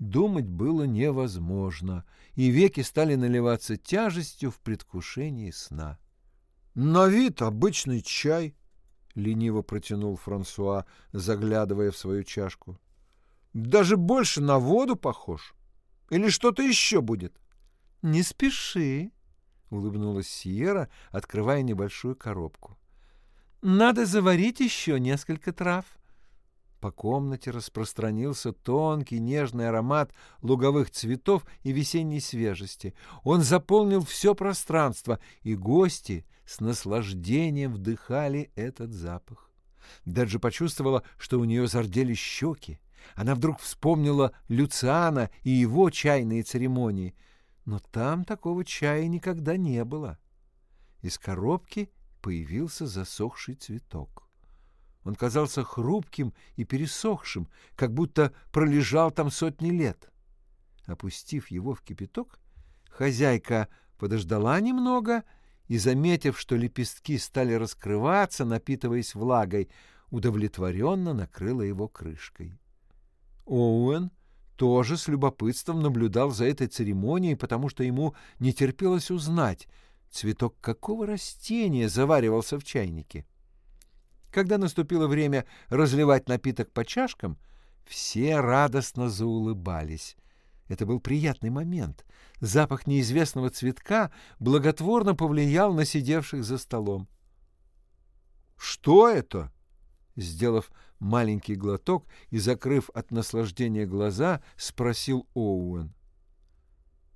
Думать было невозможно, и веки стали наливаться тяжестью в предвкушении сна. — На вид обычный чай, — лениво протянул Франсуа, заглядывая в свою чашку. — Даже больше на воду похож. Или что-то еще будет? — Не спеши, — улыбнулась Сиера, открывая небольшую коробку. — Надо заварить еще несколько трав. — по комнате распространился тонкий нежный аромат луговых цветов и весенней свежести. Он заполнил все пространство, и гости с наслаждением вдыхали этот запах. Даже почувствовала, что у нее зарделись щеки. Она вдруг вспомнила Люциана и его чайные церемонии. Но там такого чая никогда не было. Из коробки появился засохший цветок. Он казался хрупким и пересохшим, как будто пролежал там сотни лет. Опустив его в кипяток, хозяйка подождала немного и, заметив, что лепестки стали раскрываться, напитываясь влагой, удовлетворенно накрыла его крышкой. Оуэн тоже с любопытством наблюдал за этой церемонией, потому что ему не терпелось узнать, цветок какого растения заваривался в чайнике. Когда наступило время разливать напиток по чашкам, все радостно заулыбались. Это был приятный момент. Запах неизвестного цветка благотворно повлиял на сидевших за столом. «Что это?» Сделав маленький глоток и закрыв от наслаждения глаза, спросил Оуэн.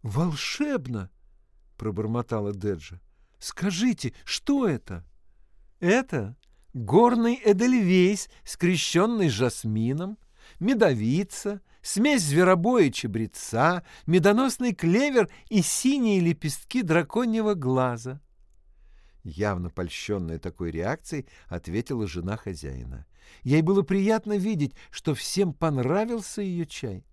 «Волшебно!» — пробормотала Деджа. «Скажите, что это?» «Это горный эдельвейс, скрещенный с жасмином, медовица, смесь зверобоя и чабреца, медоносный клевер и синие лепестки драконьего глаза. Явно польщенная такой реакцией, ответила жена хозяина. Ей было приятно видеть, что всем понравился ее чай.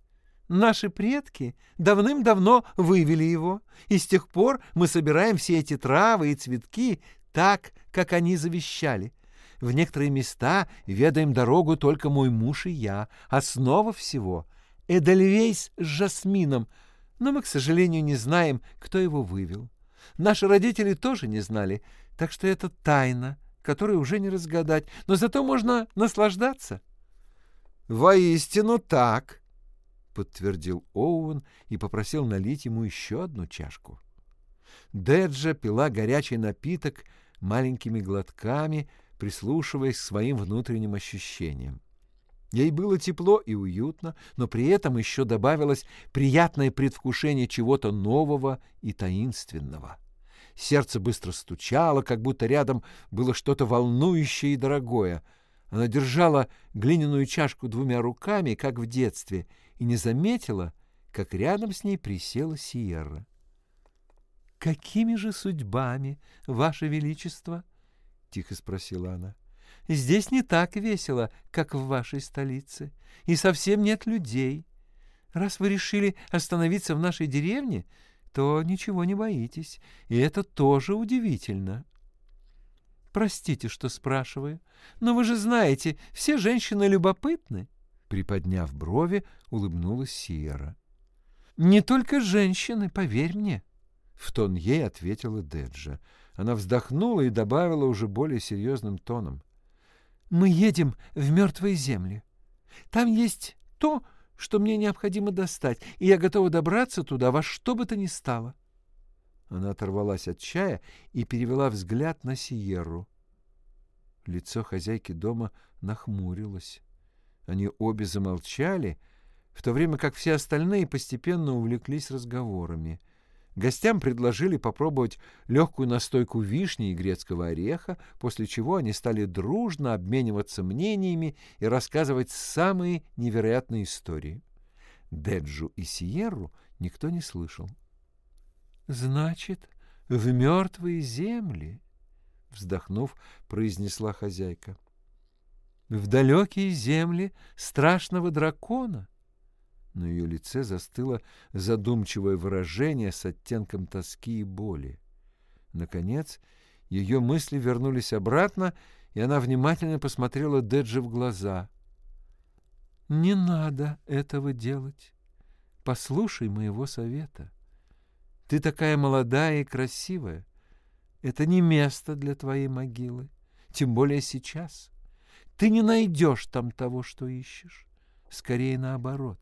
Наши предки давным-давно вывели его, и с тех пор мы собираем все эти травы и цветки так, как они завещали — в некоторые места ведаем дорогу только мой муж и я. Основа всего — Эдельвейс с жасмином, но мы, к сожалению, не знаем, кто его вывел. Наши родители тоже не знали, так что это тайна, которую уже не разгадать, но зато можно наслаждаться. — Воистину так, — подтвердил Оуэн и попросил налить ему еще одну чашку. Деджа пила горячий напиток маленькими глотками, прислушиваясь к своим внутренним ощущениям. Ей было тепло и уютно, но при этом еще добавилось приятное предвкушение чего-то нового и таинственного. Сердце быстро стучало, как будто рядом было что-то волнующее и дорогое. Она держала глиняную чашку двумя руками, как в детстве, и не заметила, как рядом с ней присела Сиерра. «Какими же судьбами, Ваше Величество?» Тихо спросила она. здесь не так весело, как в вашей столице, и совсем нет людей. Раз вы решили остановиться в нашей деревне, то ничего не боитесь, и это тоже удивительно. Простите, что спрашиваю, но вы же знаете, все женщины любопытны. Приподняв брови, улыбнулась Сиера. Не только женщины, поверь мне. В тон ей ответила Деджа. Она вздохнула и добавила уже более серьезным тоном. «Мы едем в мертвые земли. Там есть то, что мне необходимо достать, и я готова добраться туда во что бы то ни стало. Она оторвалась от чая и перевела взгляд на Сиерру. Лицо хозяйки дома нахмурилось. Они обе замолчали, в то время как все остальные постепенно увлеклись разговорами — Гостям предложили попробовать легкую настойку вишни и грецкого ореха, после чего они стали дружно обмениваться мнениями и рассказывать самые невероятные истории. Деджу и Сиерру никто не слышал. «Значит, в мертвые земли», — вздохнув, произнесла хозяйка. «В далекие земли страшного дракона, на ее лице застыло задумчивое выражение с оттенком тоски и боли. Наконец, ее мысли вернулись обратно, и она внимательно посмотрела Деджи в глаза. «Не надо этого делать. Послушай моего совета. Ты такая молодая и красивая. Это не место для твоей могилы, тем более сейчас. Ты не найдешь там того, что ищешь. Скорее наоборот.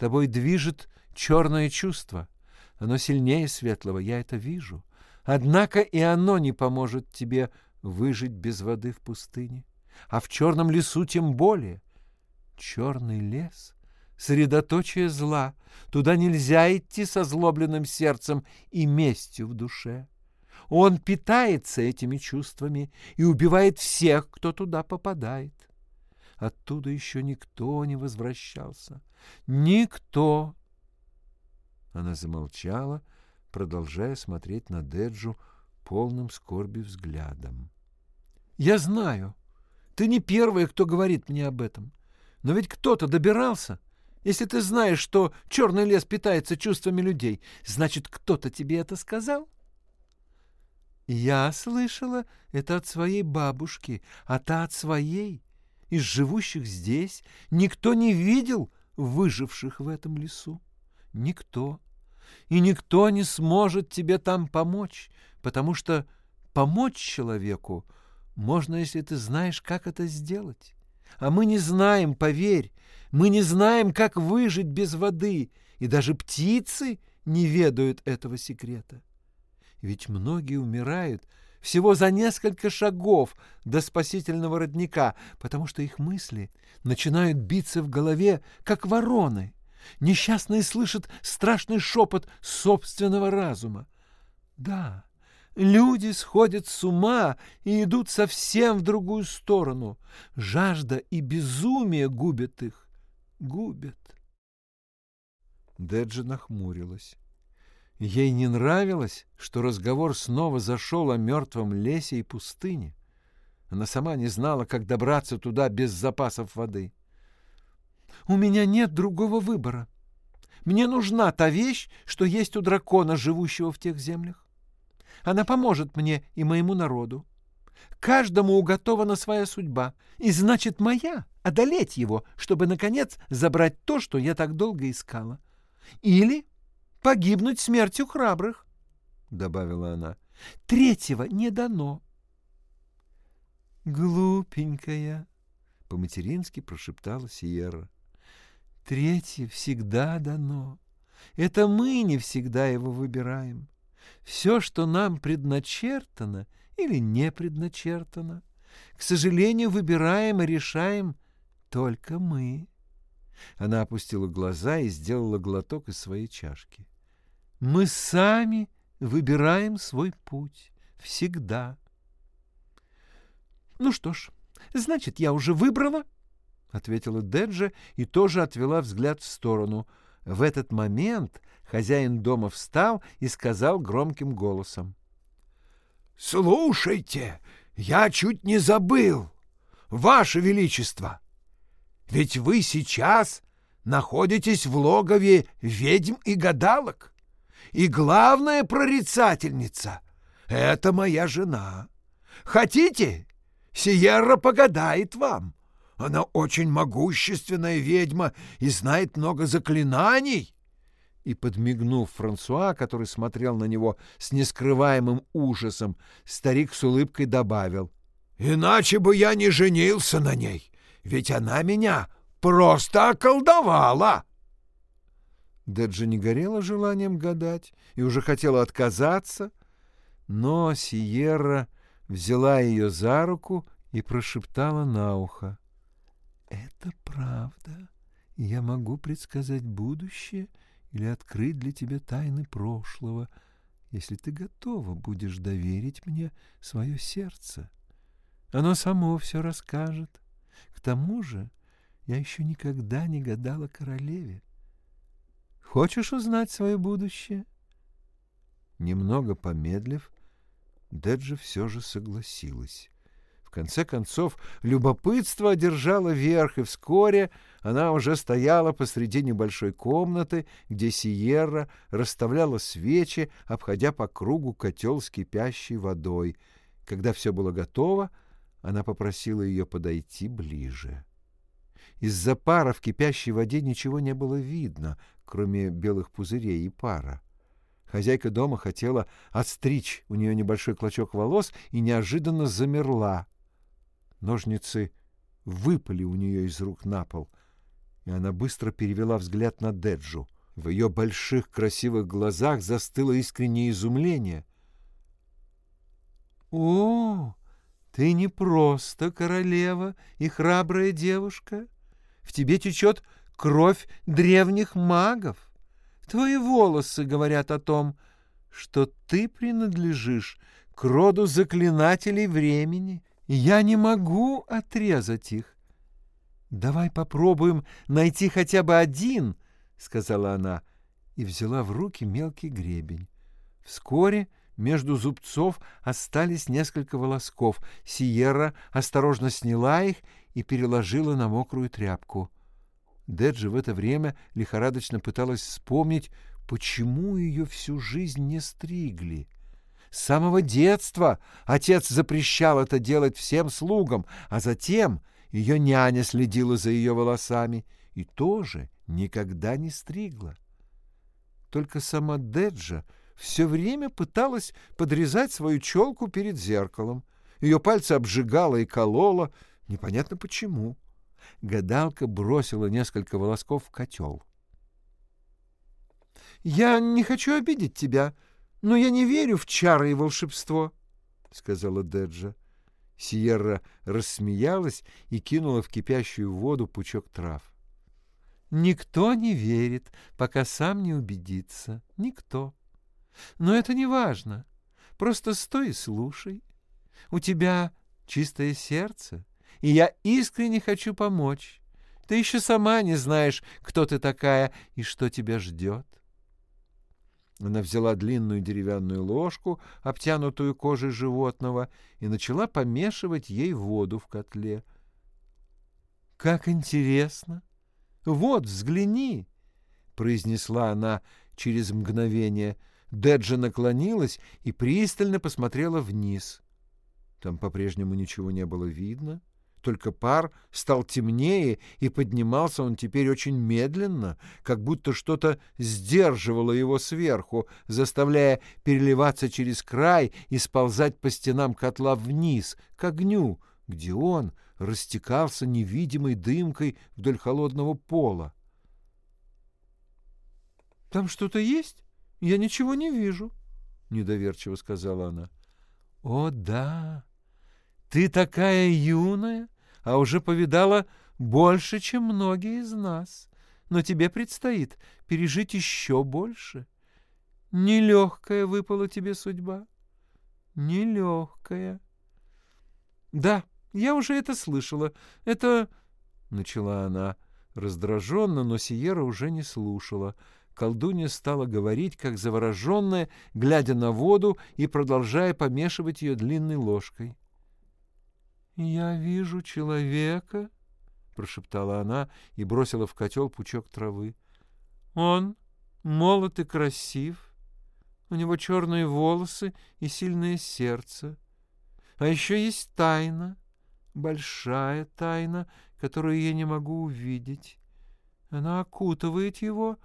Тобой движет черное чувство. Оно сильнее светлого, я это вижу. Однако и оно не поможет тебе выжить без воды в пустыне. А в черном лесу тем более. Черный лес — средоточие зла. Туда нельзя идти со злобленным сердцем и местью в душе. Он питается этими чувствами и убивает всех, кто туда попадает. Оттуда еще никто не возвращался. Никто. Она замолчала, продолжая смотреть на Деджу полным скорби взглядом. «Я знаю. Ты не первая, кто говорит мне об этом. Но ведь кто-то добирался. Если ты знаешь, что черный лес питается чувствами людей, значит, кто-то тебе это сказал?» «Я слышала это от своей бабушки, а та от своей. Из живущих здесь никто не видел выживших в этом лесу. Никто. И никто не сможет тебе там помочь, потому что помочь человеку можно, если ты знаешь, как это сделать. А мы не знаем, поверь, мы не знаем, как выжить без воды, и даже птицы не ведают этого секрета. Ведь многие умирают всего за несколько шагов до спасительного родника, потому что их мысли начинают биться в голове, как вороны. Несчастные слышат страшный шепот собственного разума. Да, люди сходят с ума и идут совсем в другую сторону. Жажда и безумие губят их, губят. Деджи нахмурилась. Ей не нравилось, что разговор снова зашел о мертвом лесе и пустыне. Она сама не знала, как добраться туда без запасов воды. «У меня нет другого выбора. Мне нужна та вещь, что есть у дракона, живущего в тех землях. Она поможет мне и моему народу. Каждому уготована своя судьба, и значит моя — одолеть его, чтобы, наконец, забрать то, что я так долго искала. Или погибнуть смертью храбрых, — добавила она. — Третьего не дано. — Глупенькая, — по-матерински прошептала Сиерра. — Третье всегда дано. Это мы не всегда его выбираем. Все, что нам предначертано или не предначертано, к сожалению, выбираем и решаем только мы. Она опустила глаза и сделала глоток из своей чашки. Мы сами выбираем свой путь. Всегда. Ну что ж, значит, я уже выбрала, — ответила Деджа и тоже отвела взгляд в сторону. В этот момент хозяин дома встал и сказал громким голосом. — Слушайте, я чуть не забыл. Ваше Величество! Ведь вы сейчас находитесь в логове ведьм и гадалок. И главная прорицательница — это моя жена. Хотите, Сиерра погадает вам. Она очень могущественная ведьма и знает много заклинаний. И, подмигнув Франсуа, который смотрел на него с нескрываемым ужасом, старик с улыбкой добавил. «Иначе бы я не женился на ней, ведь она меня просто околдовала!» Деджи не горела желанием гадать и уже хотела отказаться, но Сиерра взяла ее за руку и прошептала на ухо. «Это правда, я могу предсказать будущее или открыть для тебя тайны прошлого, если ты готова будешь доверить мне свое сердце. Оно само все расскажет. К тому же я еще никогда не гадала королеве. Хочешь узнать свое будущее?» Немного помедлив, Деджи все же согласилась. В конце концов, любопытство одержало верх, и вскоре она уже стояла посреди небольшой комнаты, где Сиерра расставляла свечи, обходя по кругу котел с кипящей водой. Когда все было готово, она попросила ее подойти ближе. Из-за пара в кипящей воде ничего не было видно, кроме белых пузырей и пара. Хозяйка дома хотела отстричь у нее небольшой клочок волос и неожиданно замерла. Ножницы выпали у нее из рук на пол, и она быстро перевела взгляд на Деджу. В ее больших красивых глазах застыло искреннее изумление. «О, ты не просто королева и храбрая девушка. В тебе течет кровь древних магов. Твои волосы говорят о том, что ты принадлежишь к роду заклинателей времени, я не могу отрезать их. Давай попробуем найти хотя бы один, — сказала она, и взяла в руки мелкий гребень. Вскоре между зубцов остались несколько волосков. Сиерра осторожно сняла их и переложила на мокрую тряпку. Деджи в это время лихорадочно пыталась вспомнить, почему ее всю жизнь не стригли. С самого детства отец запрещал это делать всем слугам, а затем ее няня следила за ее волосами и тоже никогда не стригла. Только сама Деджа все время пыталась подрезать свою челку перед зеркалом. Ее пальцы обжигало и кололо, непонятно почему. Гадалка бросила несколько волосков в котел. «Я не хочу обидеть тебя», но я не верю в чары и волшебство, — сказала Деджа. Сиерра рассмеялась и кинула в кипящую воду пучок трав. Никто не верит, пока сам не убедится. Никто. Но это не важно. Просто стой и слушай. У тебя чистое сердце, и я искренне хочу помочь. Ты еще сама не знаешь, кто ты такая и что тебя ждет. Она взяла длинную деревянную ложку, обтянутую кожей животного, и начала помешивать ей воду в котле. «Как интересно! Вот, взгляни!» — произнесла она через мгновение. Деджа наклонилась и пристально посмотрела вниз. Там по-прежнему ничего не было видно только пар стал темнее, и поднимался он теперь очень медленно, как будто что-то сдерживало его сверху, заставляя переливаться через край и сползать по стенам котла вниз, к огню, где он растекался невидимой дымкой вдоль холодного пола. «Там что-то есть? Я ничего не вижу», — недоверчиво сказала она. «О, да!» Ты такая юная, а уже повидала больше, чем многие из нас. Но тебе предстоит пережить еще больше. Нелегкая выпала тебе судьба. Нелегкая. Да, я уже это слышала. Это... Начала она раздраженно, но Сиера уже не слушала. Колдунья стала говорить, как завороженная, глядя на воду и продолжая помешивать ее длинной ложкой. «Я вижу человека», — прошептала она и бросила в котел пучок травы. «Он молод и красив, у него черные волосы и сильное сердце. А еще есть тайна, большая тайна, которую я не могу увидеть. Она окутывает его.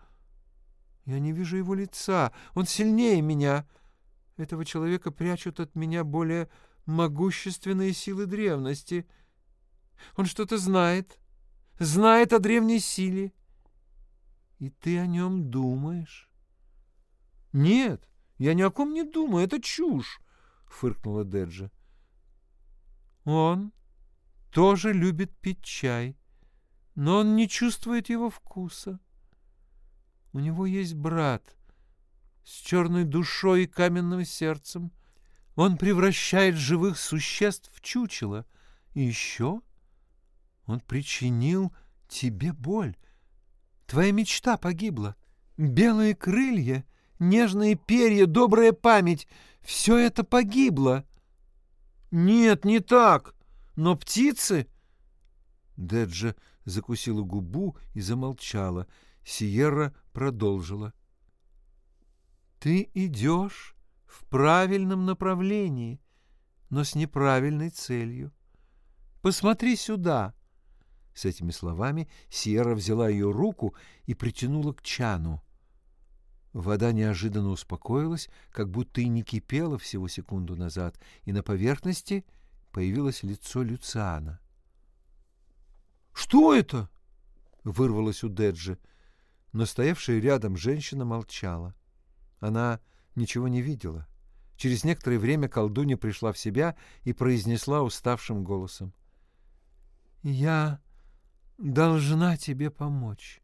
Я не вижу его лица, он сильнее меня. Этого человека прячут от меня более могущественные силы древности. Он что-то знает, знает о древней силе. И ты о нем думаешь? — Нет, я ни о ком не думаю, это чушь, — фыркнула Деджа. Он тоже любит пить чай, но он не чувствует его вкуса. У него есть брат с черной душой и каменным сердцем — он превращает живых существ в чучело. И еще он причинил тебе боль. Твоя мечта погибла. Белые крылья, нежные перья, добрая память — все это погибло. Нет, не так. Но птицы... Деджа закусила губу и замолчала. Сиерра продолжила. — Ты идешь в правильном направлении, но с неправильной целью. Посмотри сюда. С этими словами Сьерра взяла ее руку и притянула к чану. Вода неожиданно успокоилась, как будто и не кипела всего секунду назад, и на поверхности появилось лицо Люциана. «Что это?» — вырвалось у Деджи, но стоявшая рядом женщина молчала. Она ничего не видела. Через некоторое время колдунья пришла в себя и произнесла уставшим голосом. «Я должна тебе помочь.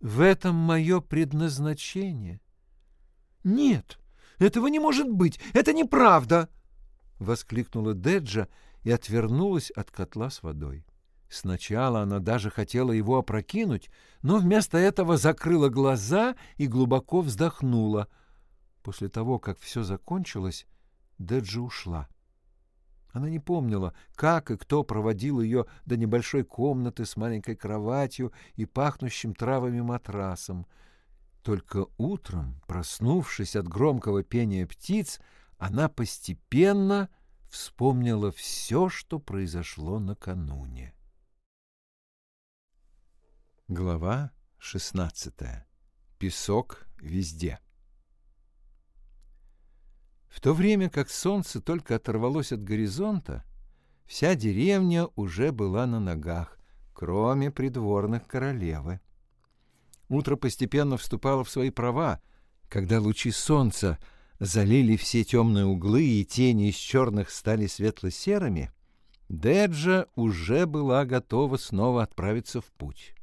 В этом мое предназначение». «Нет, этого не может быть! Это неправда!» — воскликнула Деджа и отвернулась от котла с водой. Сначала она даже хотела его опрокинуть, но вместо этого закрыла глаза и глубоко вздохнула — После того, как все закончилось, Деджи ушла. Она не помнила, как и кто проводил ее до небольшой комнаты с маленькой кроватью и пахнущим травами матрасом. Только утром, проснувшись от громкого пения птиц, она постепенно вспомнила все, что произошло накануне. Глава шестнадцатая. Песок везде. В то время как солнце только оторвалось от горизонта, вся деревня уже была на ногах, кроме придворных королевы. Утро постепенно вступало в свои права, когда лучи солнца залили все темные углы и тени из черных стали светло-серыми, Деджа уже была готова снова отправиться в путь.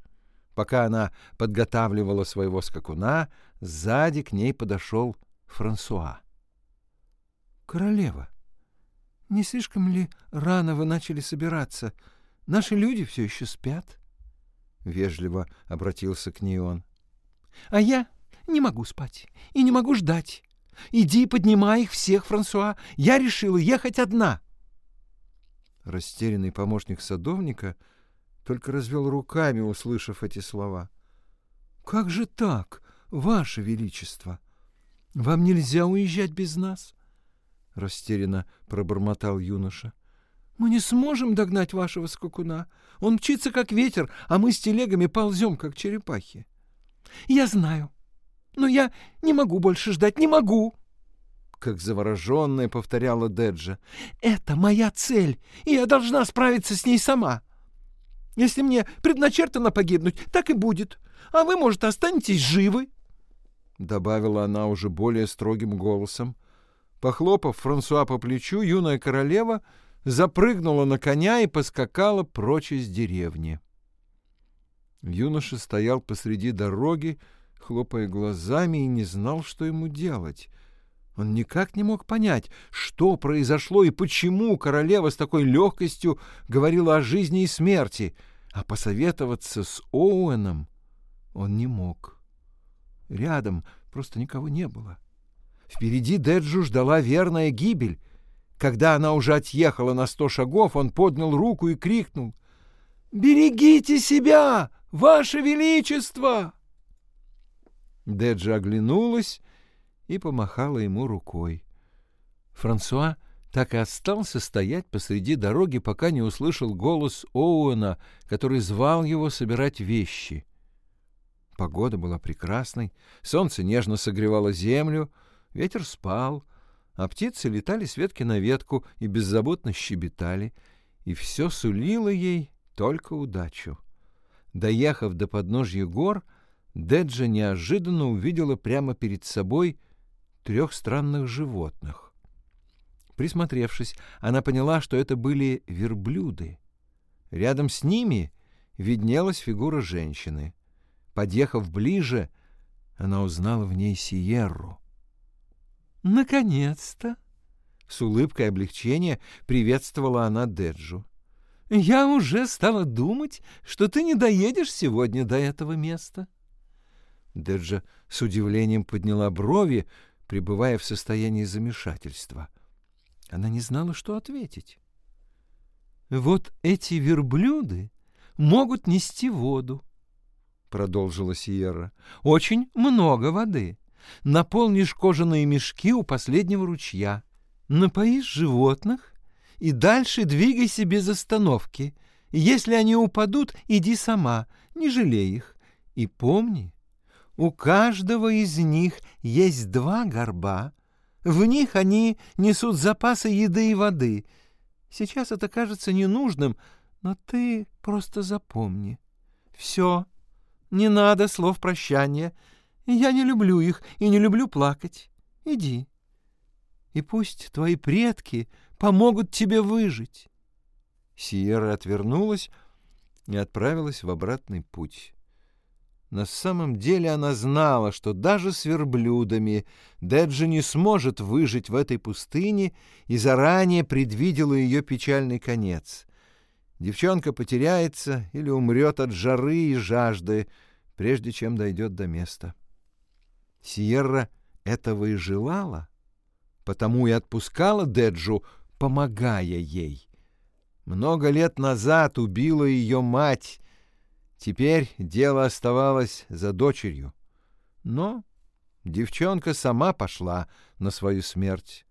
Пока она подготавливала своего скакуна, сзади к ней подошел Франсуа. «Королева, не слишком ли рано вы начали собираться? Наши люди все еще спят?» Вежливо обратился к ней он. «А я не могу спать и не могу ждать. Иди поднимай их всех, Франсуа. Я решила ехать одна». Растерянный помощник садовника только развел руками, услышав эти слова. «Как же так, Ваше Величество? Вам нельзя уезжать без нас растерянно пробормотал юноша. Мы не сможем догнать вашего скакуна. Он мчится, как ветер, а мы с телегами ползем, как черепахи. Я знаю, но я не могу больше ждать, не могу. Как завороженная повторяла Деджа. Это моя цель, и я должна справиться с ней сама. Если мне предначертано погибнуть, так и будет. А вы, может, останетесь живы. Добавила она уже более строгим голосом. — Похлопав Франсуа по плечу, юная королева запрыгнула на коня и поскакала прочь из деревни. Юноша стоял посреди дороги, хлопая глазами, и не знал, что ему делать. Он никак не мог понять, что произошло и почему королева с такой легкостью говорила о жизни и смерти, а посоветоваться с Оуэном он не мог. Рядом просто никого не было. — Впереди Деджу ждала верная гибель. Когда она уже отъехала на сто шагов, он поднял руку и крикнул «Берегите себя, Ваше Величество!» Деджи оглянулась и помахала ему рукой. Франсуа так и остался стоять посреди дороги, пока не услышал голос Оуэна, который звал его собирать вещи. Погода была прекрасной, солнце нежно согревало землю, ветер спал, а птицы летали с ветки на ветку и беззаботно щебетали, и все сулило ей только удачу. Доехав до подножья гор, Деджа неожиданно увидела прямо перед собой трех странных животных. Присмотревшись, она поняла, что это были верблюды. Рядом с ними виднелась фигура женщины. Подъехав ближе, она узнала в ней Сиерру. «Наконец-то!» — с улыбкой облегчения приветствовала она Деджу. «Я уже стала думать, что ты не доедешь сегодня до этого места». Деджа с удивлением подняла брови, пребывая в состоянии замешательства. Она не знала, что ответить. «Вот эти верблюды могут нести воду», — продолжила Сиерра. «Очень много воды. Наполнишь кожаные мешки у последнего ручья, напоишь животных и дальше двигайся без остановки. Если они упадут, иди сама, не жалей их. И помни, у каждого из них есть два горба. В них они несут запасы еды и воды. Сейчас это кажется ненужным, но ты просто запомни. Все, не надо слов прощания. Я не люблю их и не люблю плакать. Иди. И пусть твои предки помогут тебе выжить. Сиера отвернулась и отправилась в обратный путь. На самом деле она знала, что даже с верблюдами Деджи не сможет выжить в этой пустыне и заранее предвидела ее печальный конец. Девчонка потеряется или умрет от жары и жажды, прежде чем дойдет до места. Сиерра этого и желала, потому и отпускала Деджу, помогая ей. Много лет назад убила ее мать, Теперь дело оставалось за дочерью. Но девчонка сама пошла на свою смерть.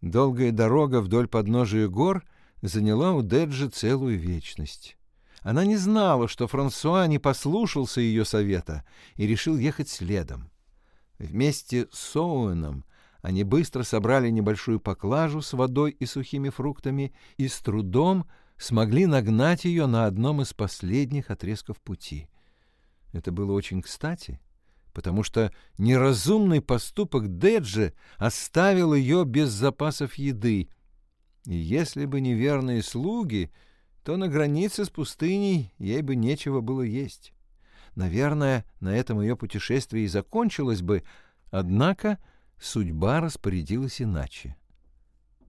Долгая дорога вдоль подножия гор заняла у Деджи целую вечность. Она не знала, что Франсуа не послушался ее совета и решил ехать следом. Вместе с Оуэном они быстро собрали небольшую поклажу с водой и сухими фруктами и с трудом смогли нагнать ее на одном из последних отрезков пути. Это было очень кстати, потому что неразумный поступок Деджи оставил ее без запасов еды, и если бы не верные слуги, то на границе с пустыней ей бы нечего было есть. Наверное, на этом ее путешествие и закончилось бы, однако судьба распорядилась иначе.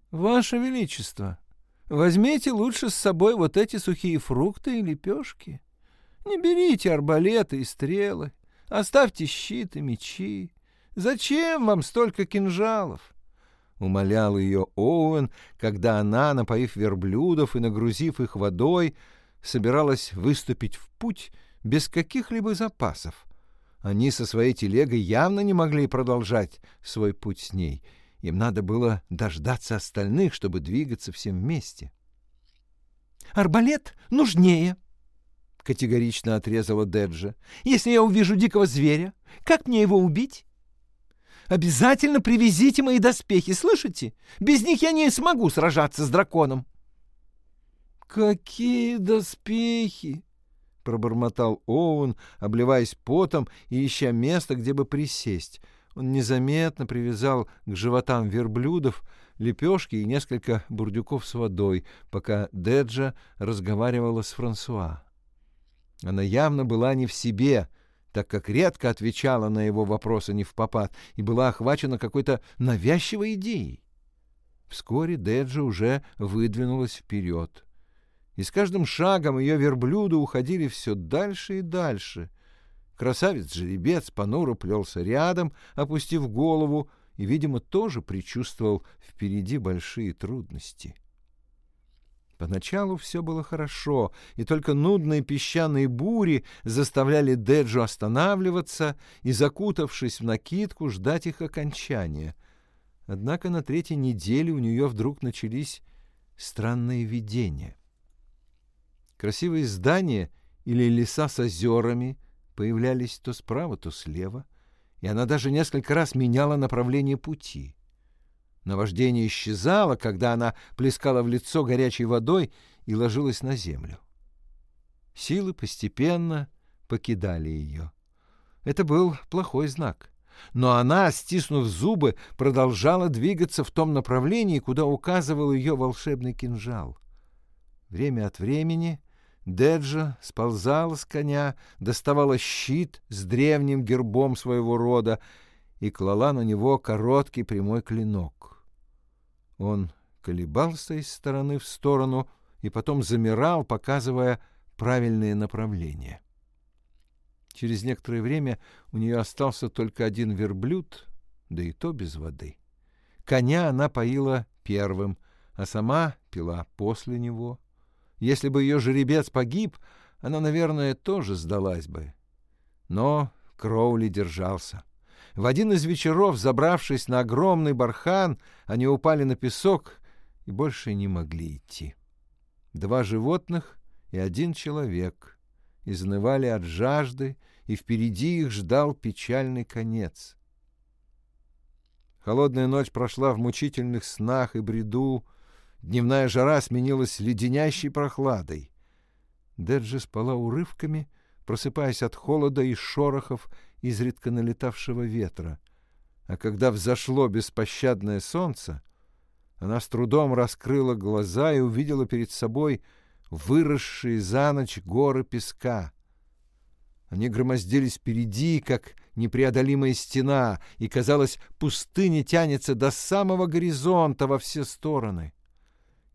«Ваше Величество!» Возьмите лучше с собой вот эти сухие фрукты и лепешки. Не берите арбалеты и стрелы. Оставьте щит и мечи. Зачем вам столько кинжалов? Умолял ее Оуэн, когда она, напоив верблюдов и нагрузив их водой, собиралась выступить в путь без каких-либо запасов. Они со своей телегой явно не могли продолжать свой путь с ней — им надо было дождаться остальных, чтобы двигаться всем вместе. «Арбалет нужнее», — категорично отрезала Деджа. «Если я увижу дикого зверя, как мне его убить?» «Обязательно привезите мои доспехи, слышите? Без них я не смогу сражаться с драконом». «Какие доспехи?» — пробормотал Оуэн, обливаясь потом и ища место, где бы присесть — он незаметно привязал к животам верблюдов лепешки и несколько бурдюков с водой, пока Деджа разговаривала с Франсуа. Она явно была не в себе, так как редко отвечала на его вопросы не в попад и была охвачена какой-то навязчивой идеей. Вскоре Деджа уже выдвинулась вперед. И с каждым шагом ее верблюды уходили все дальше и дальше — Красавец-жеребец понуро плелся рядом, опустив голову, и, видимо, тоже предчувствовал впереди большие трудности. Поначалу все было хорошо, и только нудные песчаные бури заставляли Деджу останавливаться и, закутавшись в накидку, ждать их окончания. Однако на третьей неделе у нее вдруг начались странные видения. Красивые здания или леса с озерами появлялись то справа, то слева, и она даже несколько раз меняла направление пути. Наваждение исчезало, когда она плескала в лицо горячей водой и ложилась на землю. Силы постепенно покидали ее. Это был плохой знак. Но она, стиснув зубы, продолжала двигаться в том направлении, куда указывал ее волшебный кинжал. Время от времени Деджа сползала с коня, доставала щит с древним гербом своего рода и клала на него короткий прямой клинок. Он колебался из стороны в сторону и потом замирал, показывая правильное направление. Через некоторое время у нее остался только один верблюд, да и то без воды. Коня она поила первым, а сама пила после него — если бы ее жеребец погиб, она, наверное, тоже сдалась бы. Но Кроули держался. В один из вечеров, забравшись на огромный бархан, они упали на песок и больше не могли идти. Два животных и один человек изнывали от жажды, и впереди их ждал печальный конец. Холодная ночь прошла в мучительных снах и бреду, Дневная жара сменилась леденящей прохладой. Деджи спала урывками, просыпаясь от холода и шорохов изредка налетавшего ветра. А когда взошло беспощадное солнце, она с трудом раскрыла глаза и увидела перед собой выросшие за ночь горы песка. Они громоздились впереди, как непреодолимая стена, и, казалось, пустыня тянется до самого горизонта во все стороны.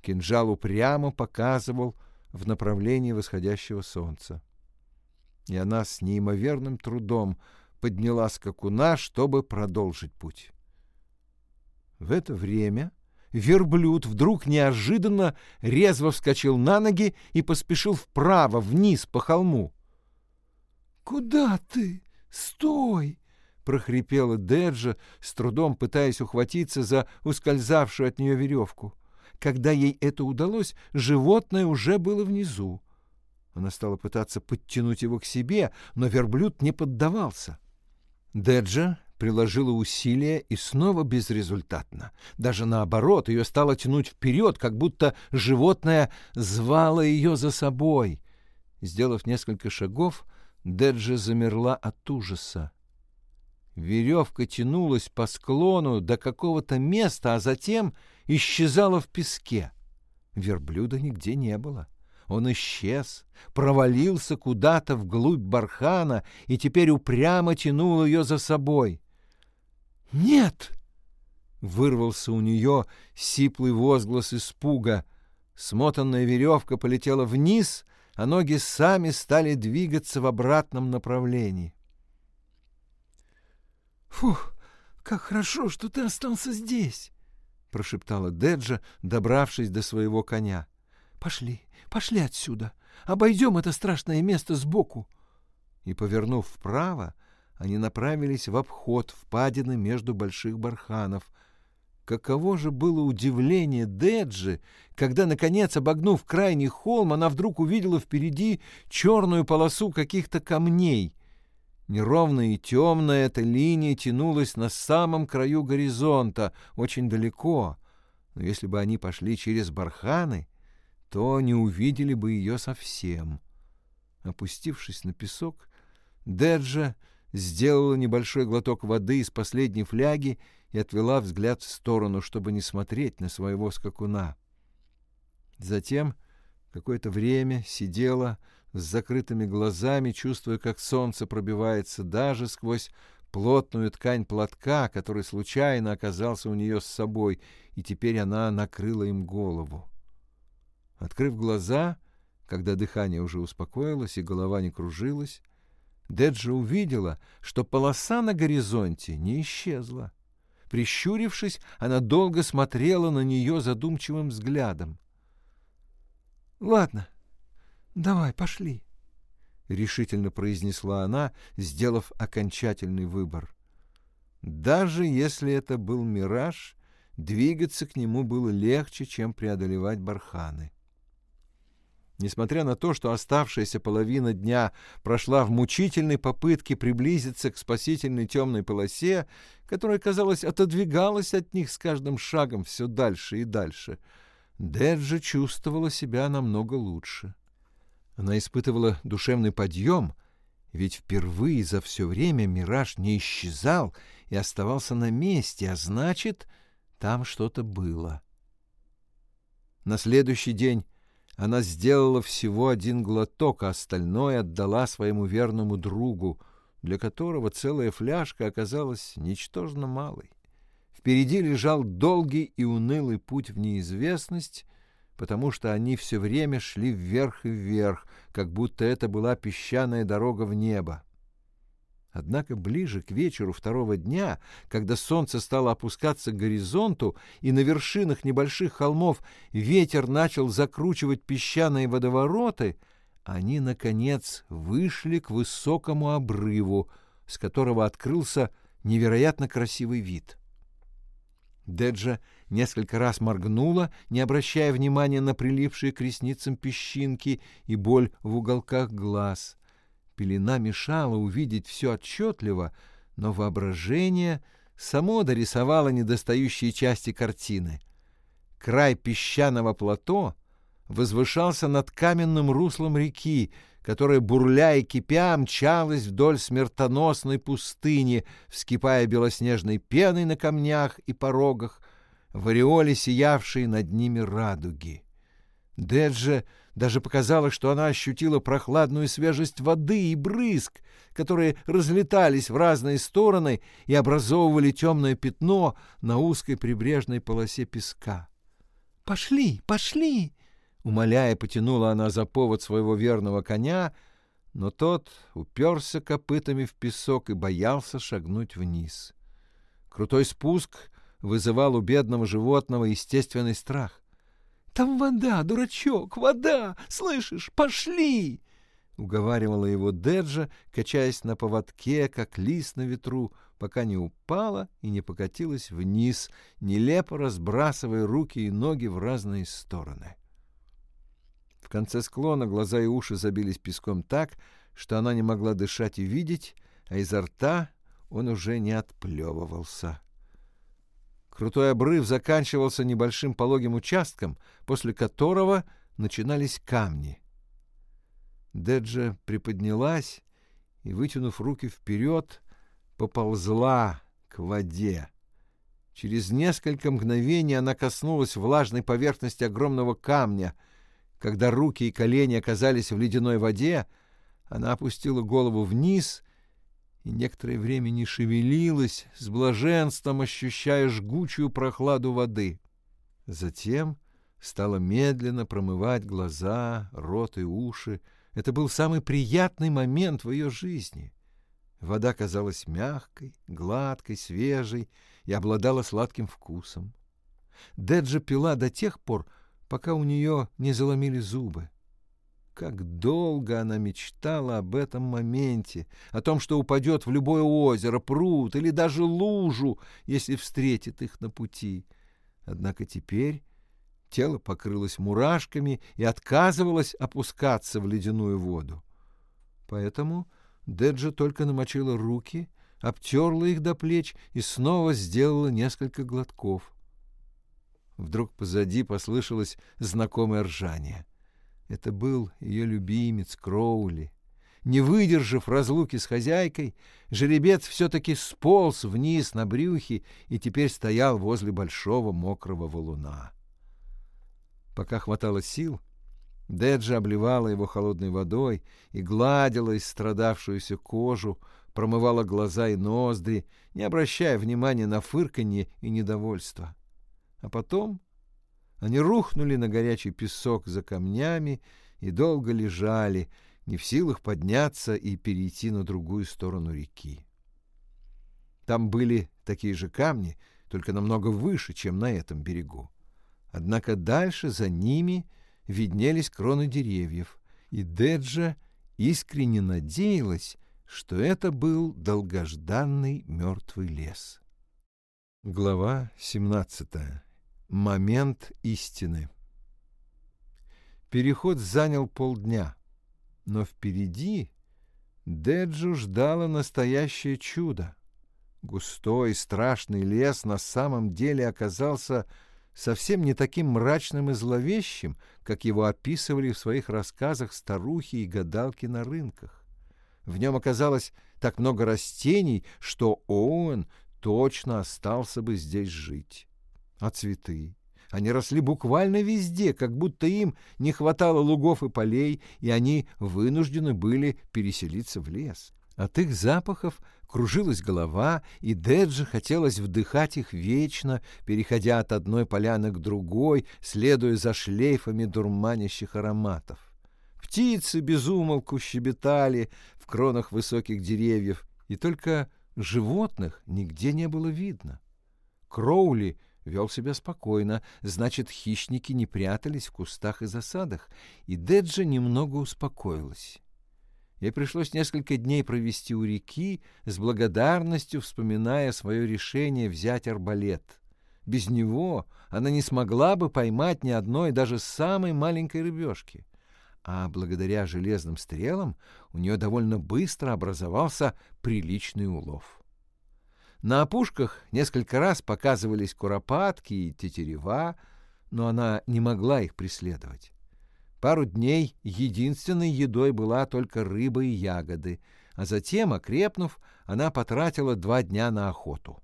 Кинжал упрямо показывал в направлении восходящего солнца. И она с неимоверным трудом подняла скакуна, чтобы продолжить путь. В это время верблюд вдруг неожиданно резво вскочил на ноги и поспешил вправо, вниз по холму. «Куда ты? Стой!» — прохрипела Деджа, с трудом пытаясь ухватиться за ускользавшую от нее веревку. Когда ей это удалось, животное уже было внизу. Она стала пытаться подтянуть его к себе, но верблюд не поддавался. Деджа приложила усилия и снова безрезультатно. Даже наоборот, ее стало тянуть вперед, как будто животное звало ее за собой. Сделав несколько шагов, Деджа замерла от ужаса. Веревка тянулась по склону до какого-то места, а затем исчезала в песке. Верблюда нигде не было. Он исчез, провалился куда-то вглубь бархана и теперь упрямо тянул ее за собой. «Нет!» — вырвался у нее сиплый возглас испуга. Смотанная веревка полетела вниз, а ноги сами стали двигаться в обратном направлении. «Фух, как хорошо, что ты остался здесь!» — прошептала Деджа, добравшись до своего коня. «Пошли, пошли отсюда, обойдем это страшное место сбоку!» И, повернув вправо, они направились в обход впадины между больших барханов. Каково же было удивление Деджи, когда, наконец, обогнув крайний холм, она вдруг увидела впереди черную полосу каких-то камней — Неровная и темная эта линия тянулась на самом краю горизонта, очень далеко, но если бы они пошли через барханы, то не увидели бы ее совсем. Опустившись на песок, Деджа сделала небольшой глоток воды из последней фляги и отвела взгляд в сторону, чтобы не смотреть на своего скакуна. Затем какое-то время сидела, с закрытыми глазами, чувствуя, как солнце пробивается даже сквозь плотную ткань платка, который случайно оказался у нее с собой, и теперь она накрыла им голову. Открыв глаза, когда дыхание уже успокоилось и голова не кружилась, Деджа увидела, что полоса на горизонте не исчезла. Прищурившись, она долго смотрела на нее задумчивым взглядом. — Ладно, давай, пошли, — решительно произнесла она, сделав окончательный выбор. Даже если это был мираж, двигаться к нему было легче, чем преодолевать барханы. Несмотря на то, что оставшаяся половина дня прошла в мучительной попытке приблизиться к спасительной темной полосе, которая, казалось, отодвигалась от них с каждым шагом все дальше и дальше, Деджи чувствовала себя намного лучше. Она испытывала душевный подъем, ведь впервые за все время мираж не исчезал и оставался на месте, а значит, там что-то было. На следующий день она сделала всего один глоток, а остальное отдала своему верному другу, для которого целая фляжка оказалась ничтожно малой. Впереди лежал долгий и унылый путь в неизвестность, потому что они все время шли вверх и вверх, как будто это была песчаная дорога в небо. Однако ближе к вечеру второго дня, когда солнце стало опускаться к горизонту, и на вершинах небольших холмов ветер начал закручивать песчаные водовороты, они, наконец, вышли к высокому обрыву, с которого открылся невероятно красивый вид. Деджа несколько раз моргнула, не обращая внимания на прилипшие к ресницам песчинки и боль в уголках глаз — Пелена мешала увидеть все отчетливо, но воображение само дорисовало недостающие части картины. Край песчаного плато возвышался над каменным руслом реки, которая, бурля и кипя, мчалась вдоль смертоносной пустыни, вскипая белоснежной пеной на камнях и порогах, в ореоле сиявшей над ними радуги. Деджа даже показалось, что она ощутила прохладную свежесть воды и брызг, которые разлетались в разные стороны и образовывали темное пятно на узкой прибрежной полосе песка. «Пошли, пошли!» Умоляя, потянула она за повод своего верного коня, но тот уперся копытами в песок и боялся шагнуть вниз. Крутой спуск вызывал у бедного животного естественный страх. Там вода, дурачок, вода! Слышишь, пошли!» Уговаривала его Деджа, качаясь на поводке, как лист на ветру, пока не упала и не покатилась вниз, нелепо разбрасывая руки и ноги в разные стороны. В конце склона глаза и уши забились песком так, что она не могла дышать и видеть, а изо рта он уже не отплевывался. Крутой обрыв заканчивался небольшим пологим участком, после которого начинались камни. Деджа приподнялась и, вытянув руки вперед, поползла к воде. Через несколько мгновений она коснулась влажной поверхности огромного камня. Когда руки и колени оказались в ледяной воде, она опустила голову вниз и некоторое время не шевелилась, с блаженством ощущая жгучую прохладу воды. Затем стала медленно промывать глаза, рот и уши. Это был самый приятный момент в ее жизни. Вода казалась мягкой, гладкой, свежей и обладала сладким вкусом. Деджа пила до тех пор, пока у нее не заломили зубы. Как долго она мечтала об этом моменте, о том, что упадет в любое озеро, пруд или даже лужу, если встретит их на пути. Однако теперь тело покрылось мурашками и отказывалось опускаться в ледяную воду. Поэтому Деджа только намочила руки, обтерла их до плеч и снова сделала несколько глотков. Вдруг позади послышалось знакомое ржание — это был ее любимец Кроули. Не выдержав разлуки с хозяйкой, жеребец все-таки сполз вниз на брюхе и теперь стоял возле большого мокрого валуна. Пока хватало сил, Деджа обливала его холодной водой и гладила истрадавшуюся кожу, промывала глаза и ноздри, не обращая внимания на фырканье и недовольство. А потом они рухнули на горячий песок за камнями и долго лежали, не в силах подняться и перейти на другую сторону реки. Там были такие же камни, только намного выше, чем на этом берегу. Однако дальше за ними виднелись кроны деревьев, и Деджа искренне надеялась, что это был долгожданный мертвый лес. Глава 17. Момент истины. Переход занял полдня, но впереди Деджу ждало настоящее чудо. Густой страшный лес на самом деле оказался совсем не таким мрачным и зловещим, как его описывали в своих рассказах старухи и гадалки на рынках. В нем оказалось так много растений, что Оуэн точно остался бы здесь жить. А цветы? Они росли буквально везде, как будто им не хватало лугов и полей, и они вынуждены были переселиться в лес. От их запахов кружилась голова, и Деджи хотелось вдыхать их вечно, переходя от одной поляны к другой, следуя за шлейфами дурманящих ароматов. Птицы безумолку щебетали в кронах высоких деревьев, и только животных нигде не было видно. Кроули вел себя спокойно, значит, хищники не прятались в кустах и засадах, и Деджа немного успокоилась. Ей пришлось несколько дней провести у реки, с благодарностью вспоминая свое решение взять арбалет. Без него она не смогла бы поймать ни одной, даже самой маленькой рыбешки. А благодаря железным стрелам у нее довольно быстро образовался приличный улов. На опушках несколько раз показывались куропатки и тетерева, но она не могла их преследовать. Пару дней единственной едой была только рыба и ягоды, а затем, окрепнув, она потратила два дня на охоту.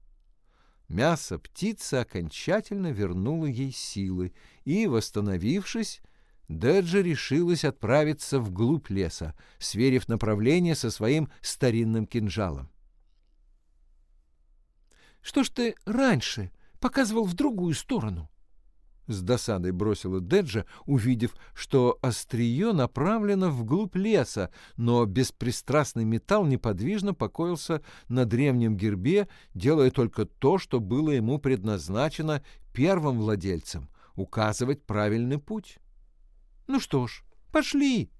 Мясо птицы окончательно вернуло ей силы, и, восстановившись, Деджа решилась отправиться вглубь леса, сверив направление со своим старинным кинжалом. «Что ж ты раньше показывал в другую сторону?» С досадой бросила Деджа, увидев, что острие направлено вглубь леса, но беспристрастный металл неподвижно покоился на древнем гербе, делая только то, что было ему предназначено первым владельцем — указывать правильный путь. «Ну что ж, пошли!»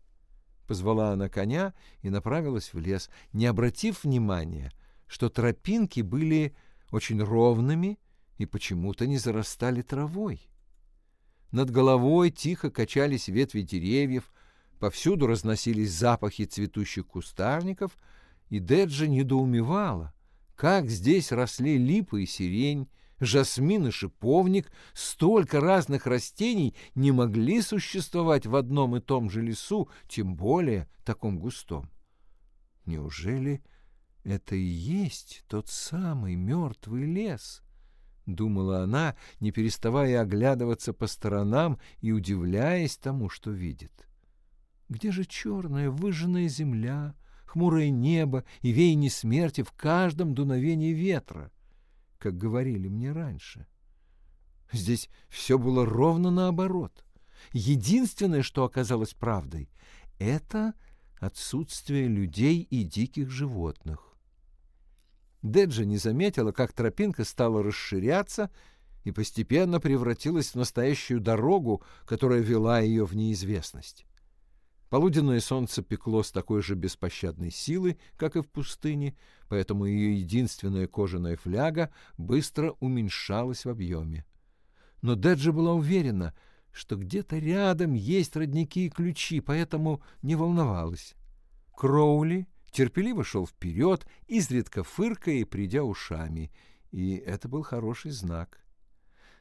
Позвала она коня и направилась в лес, не обратив внимания, что тропинки были очень ровными и почему-то не зарастали травой. Над головой тихо качались ветви деревьев, повсюду разносились запахи цветущих кустарников, и Деджа недоумевала, как здесь росли липы и сирень, жасмин и шиповник, столько разных растений не могли существовать в одном и том же лесу, тем более таком густом. Неужели это и есть тот самый мертвый лес? — думала она, не переставая оглядываться по сторонам и удивляясь тому, что видит. «Где же черная выжженная земля, хмурое небо и веяние смерти в каждом дуновении ветра, как говорили мне раньше?» Здесь все было ровно наоборот. Единственное, что оказалось правдой, — это отсутствие людей и диких животных. Деджа не заметила, как тропинка стала расширяться и постепенно превратилась в настоящую дорогу, которая вела ее в неизвестность. Полуденное солнце пекло с такой же беспощадной силой, как и в пустыне, поэтому ее единственная кожаная фляга быстро уменьшалась в объеме. Но Деджи была уверена, что где-то рядом есть родники и ключи, поэтому не волновалась. Кроули терпеливо шел вперед, изредка фыркая и придя ушами, и это был хороший знак.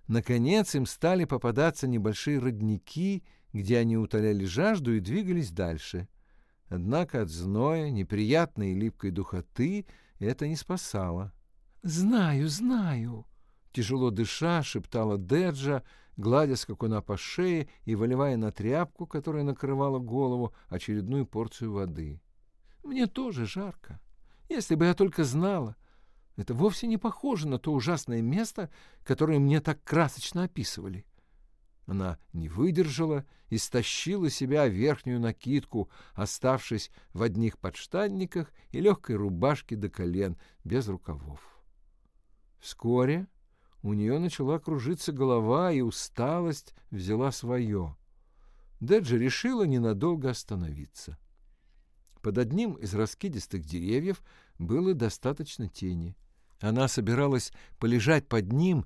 Наконец им стали попадаться небольшие родники, где они утоляли жажду и двигались дальше. Однако от зноя, неприятной и липкой духоты это не спасало. «Знаю, знаю!» Тяжело дыша, шептала Деджа, гладя скакуна по шее и выливая на тряпку, которая накрывала голову, очередную порцию воды. Мне тоже жарко. Если бы я только знала. Это вовсе не похоже на то ужасное место, которое мне так красочно описывали. Она не выдержала и стащила себя верхнюю накидку, оставшись в одних подштанниках и легкой рубашке до колен, без рукавов. Вскоре у нее начала кружиться голова, и усталость взяла свое. Деджи решила ненадолго остановиться. Под одним из раскидистых деревьев было достаточно тени. Она собиралась полежать под ним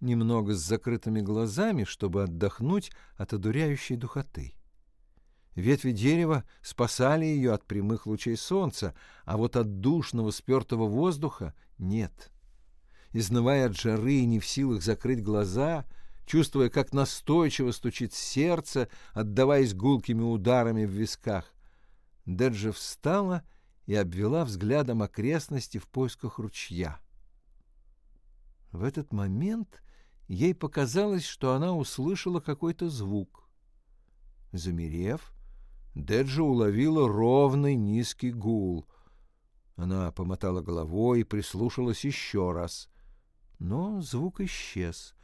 немного с закрытыми глазами, чтобы отдохнуть от одуряющей духоты. Ветви дерева спасали ее от прямых лучей солнца, а вот от душного спертого воздуха нет. Изнывая от жары и не в силах закрыть глаза, чувствуя, как настойчиво стучит сердце, отдаваясь гулкими ударами в висках, Деджа встала и обвела взглядом окрестности в поисках ручья. В этот момент ей показалось, что она услышала какой-то звук. Замерев, Деджа уловила ровный низкий гул. Она помотала головой и прислушалась еще раз. Но звук исчез.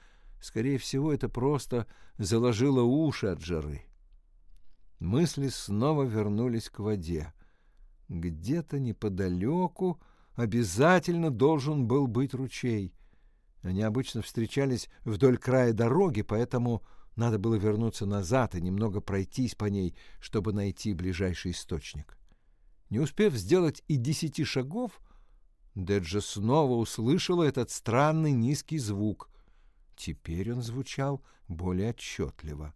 Скорее всего, это просто заложило уши от жары. Мысли снова вернулись к воде. Где-то неподалеку обязательно должен был быть ручей. Они обычно встречались вдоль края дороги, поэтому надо было вернуться назад и немного пройтись по ней, чтобы найти ближайший источник. Не успев сделать и десяти шагов, Деджа снова услышала этот странный низкий звук. Теперь он звучал более отчетливо.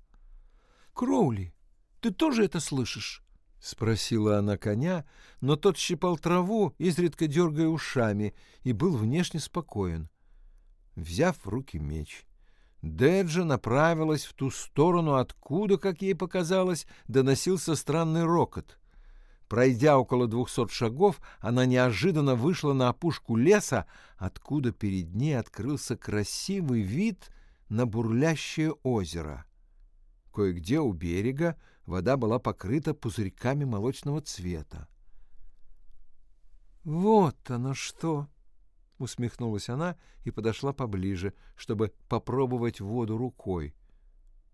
«Кроули, ты тоже это слышишь?» — спросила она коня, но тот щипал траву, изредка дергая ушами, и был внешне спокоен. Взяв в руки меч, Деджа направилась в ту сторону, откуда, как ей показалось, доносился странный рокот. Пройдя около двухсот шагов, она неожиданно вышла на опушку леса, откуда перед ней открылся красивый вид на бурлящее озеро. Кое-где у берега вода была покрыта пузырьками молочного цвета. «Вот оно что!» усмехнулась она и подошла поближе, чтобы попробовать воду рукой.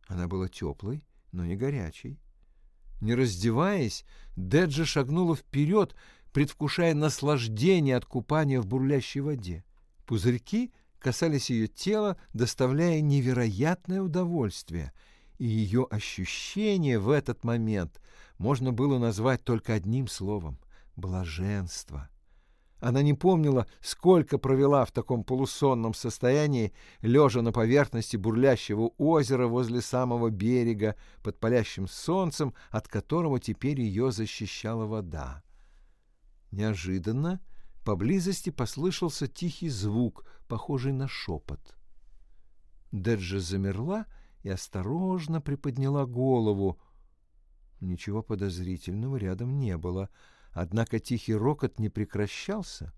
Она была теплой, но не горячей. Не раздеваясь, Деджи шагнула вперед, предвкушая наслаждение от купания в бурлящей воде. Пузырьки касались ее тела, доставляя невероятное удовольствие, и ее ощущение в этот момент можно было назвать только одним словом — блаженство — она не помнила, сколько провела в таком полусонном состоянии, лежа на поверхности бурлящего озера возле самого берега, под палящим солнцем, от которого теперь ее защищала вода. Неожиданно поблизости послышался тихий звук, похожий на шепот. Деджа замерла и осторожно приподняла голову. Ничего подозрительного рядом не было — Однако тихий рокот не прекращался.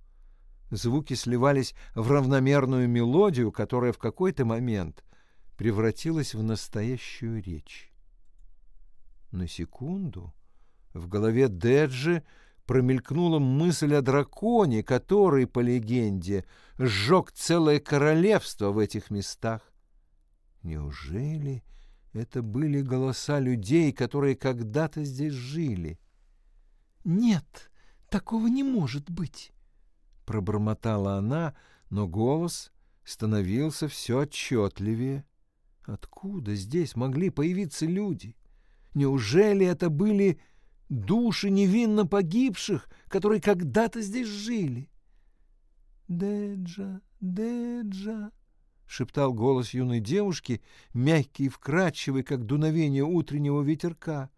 Звуки сливались в равномерную мелодию, которая в какой-то момент превратилась в настоящую речь. На секунду в голове Деджи промелькнула мысль о драконе, который, по легенде, сжег целое королевство в этих местах. Неужели это были голоса людей, которые когда-то здесь жили? — «Нет, такого не может быть!» Пробормотала она, но голос становился все отчетливее. Откуда здесь могли появиться люди? Неужели это были души невинно погибших, которые когда-то здесь жили? «Деджа, Деджа!» — шептал голос юной девушки, мягкий и вкрадчивый, как дуновение утреннего ветерка.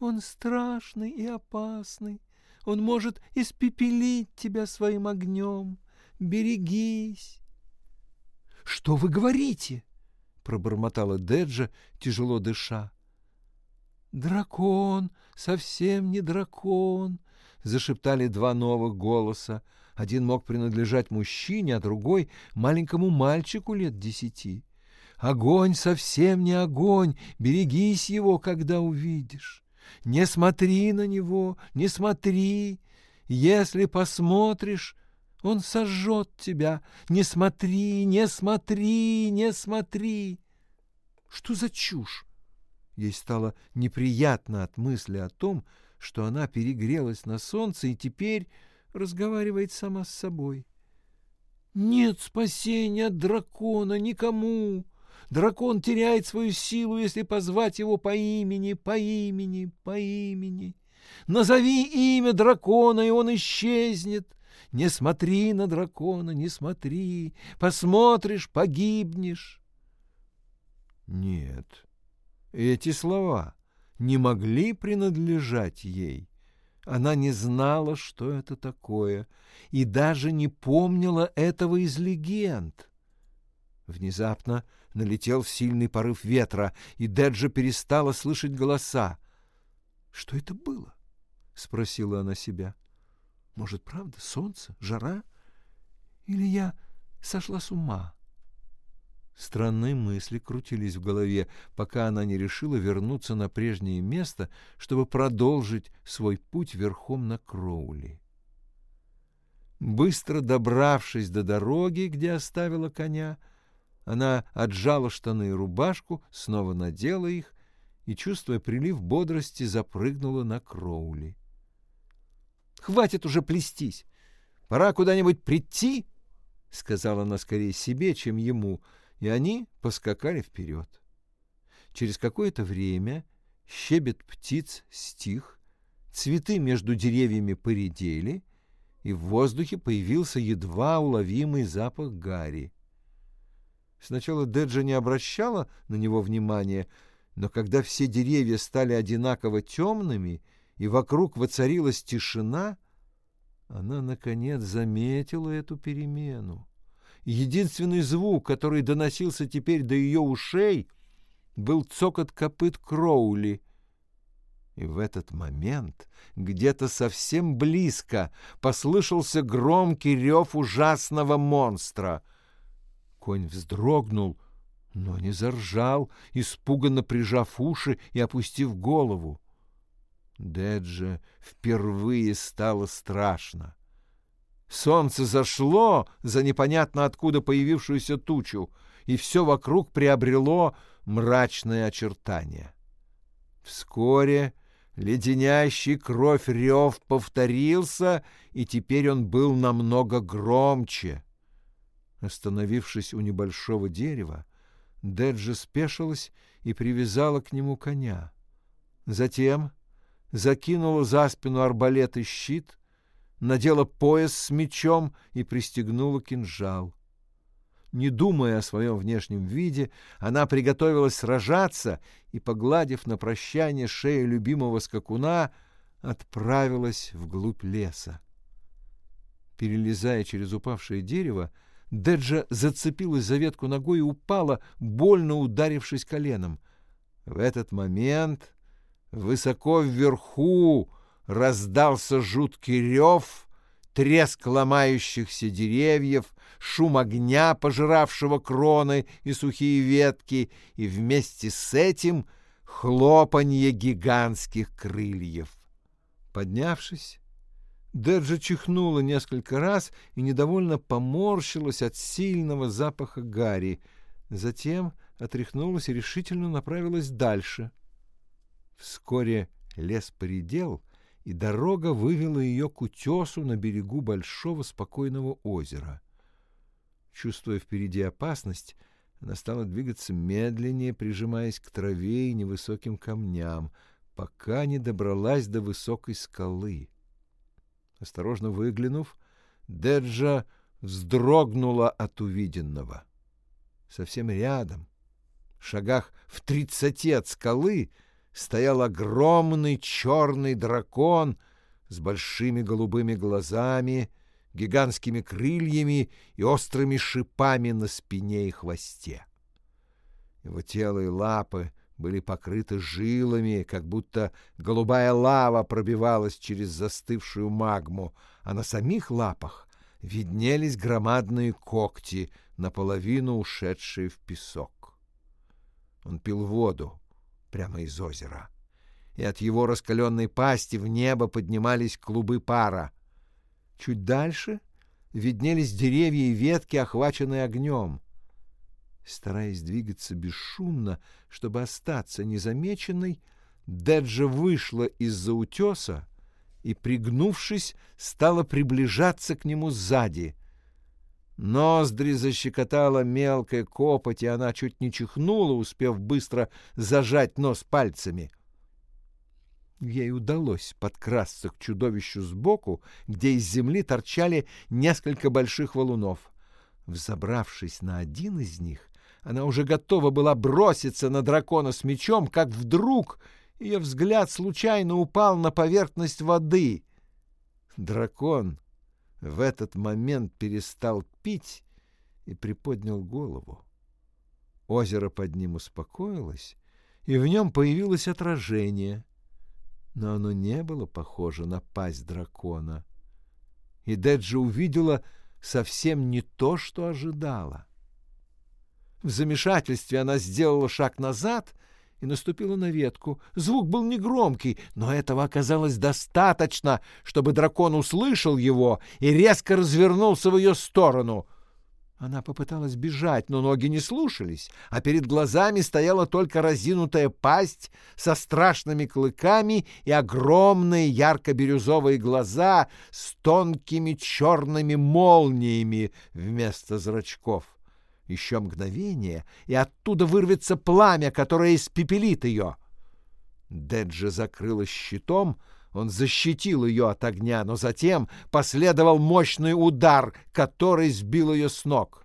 Он страшный и опасный. Он может испепелить тебя своим огнем. Берегись. — Что вы говорите? — пробормотала Деджа, тяжело дыша. — Дракон, совсем не дракон, — зашептали два новых голоса. Один мог принадлежать мужчине, а другой — маленькому мальчику лет десяти. Огонь совсем не огонь, берегись его, когда увидишь. Не смотри на него, не смотри. Если посмотришь, он сожжет тебя. Не смотри, не смотри, не смотри. Что за чушь? Ей стало неприятно от мысли о том, что она перегрелась на солнце и теперь разговаривает сама с собой. Нет спасения дракона никому. Дракон теряет свою силу, если позвать его по имени, по имени, по имени. Назови имя дракона, и он исчезнет. Не смотри на дракона, не смотри. Посмотришь — погибнешь. Нет, эти слова не могли принадлежать ей. Она не знала, что это такое, и даже не помнила этого из легенд. Внезапно налетел сильный порыв ветра, и Деджа перестала слышать голоса. «Что это было?» — спросила она себя. «Может, правда, солнце, жара? Или я сошла с ума?» Странные мысли крутились в голове, пока она не решила вернуться на прежнее место, чтобы продолжить свой путь верхом на Кроули. Быстро добравшись до дороги, где оставила коня, она отжала штаны и рубашку, снова надела их и, чувствуя прилив бодрости, запрыгнула на Кроули. «Хватит уже плестись! Пора куда-нибудь прийти!» — сказала она скорее себе, чем ему — и они поскакали вперед. Через какое-то время щебет птиц стих, цветы между деревьями поредели, и в воздухе появился едва уловимый запах гари. Сначала Деджа не обращала на него внимания, но когда все деревья стали одинаково темными и вокруг воцарилась тишина, она, наконец, заметила эту перемену. Единственный звук, который доносился теперь до ее ушей, был цокот копыт Кроули. И в этот момент где-то совсем близко послышался громкий рев ужасного монстра. Конь вздрогнул, но не заржал, испуганно прижав уши и опустив голову. Деджа впервые стало страшно. Солнце зашло за непонятно откуда появившуюся тучу, и все вокруг приобрело мрачное очертание. Вскоре леденящий кровь рев повторился, и теперь он был намного громче. Остановившись у небольшого дерева, Деджи спешилась и привязала к нему коня. Затем закинула за спину арбалет и щит — надела пояс с мечом и пристегнула кинжал. Не думая о своем внешнем виде, она приготовилась сражаться и, погладив на прощание шею любимого скакуна, отправилась вглубь леса. Перелезая через упавшее дерево, Деджа зацепилась за ветку ногой и упала, больно ударившись коленом. В этот момент высоко вверху раздался жуткий рев, треск ломающихся деревьев, шум огня, пожиравшего кроны и сухие ветки, и вместе с этим хлопанье гигантских крыльев. Поднявшись, Деджа чихнула несколько раз и недовольно поморщилась от сильного запаха гари. Затем отряхнулась и решительно направилась дальше. Вскоре лес поредел — и дорога вывела ее к утесу на берегу большого спокойного озера. Чувствуя впереди опасность, она стала двигаться медленнее, прижимаясь к траве и невысоким камням, пока не добралась до высокой скалы. Осторожно выглянув, Деджа вздрогнула от увиденного. Совсем рядом, в шагах в тридцати от скалы, стоял огромный черный дракон с большими голубыми глазами, гигантскими крыльями и острыми шипами на спине и хвосте. Его тело и лапы были покрыты жилами, как будто голубая лава пробивалась через застывшую магму, а на самих лапах виднелись громадные когти, наполовину ушедшие в песок. Он пил воду, прямо из озера. И от его раскаленной пасти в небо поднимались клубы пара. Чуть дальше виднелись деревья и ветки, охваченные огнем. Стараясь двигаться бесшумно, чтобы остаться незамеченной, Деджа вышла из-за утеса и, пригнувшись, стала приближаться к нему сзади. Ноздри защекотала мелкая копоть, и она чуть не чихнула, успев быстро зажать нос пальцами. Ей удалось подкрасться к чудовищу сбоку, где из земли торчали несколько больших валунов. Взобравшись на один из них, она уже готова была броситься на дракона с мечом, как вдруг ее взгляд случайно упал на поверхность воды. Дракон в этот момент перестал пить и приподнял голову. Озеро под ним успокоилось, и в нем появилось отражение, но оно не было похоже на пасть дракона. И Деджи увидела совсем не то, что ожидала. В замешательстве она сделала шаг назад и наступила на ветку. Звук был негромкий, но этого оказалось достаточно, чтобы дракон услышал его и резко развернулся в ее сторону. Она попыталась бежать, но ноги не слушались, а перед глазами стояла только разинутая пасть со страшными клыками и огромные ярко-бирюзовые глаза с тонкими черными молниями вместо зрачков. Еще мгновение, и оттуда вырвется пламя, которое испепелит ее. Деджи закрылась щитом, он защитил ее от огня, но затем последовал мощный удар, который сбил ее с ног.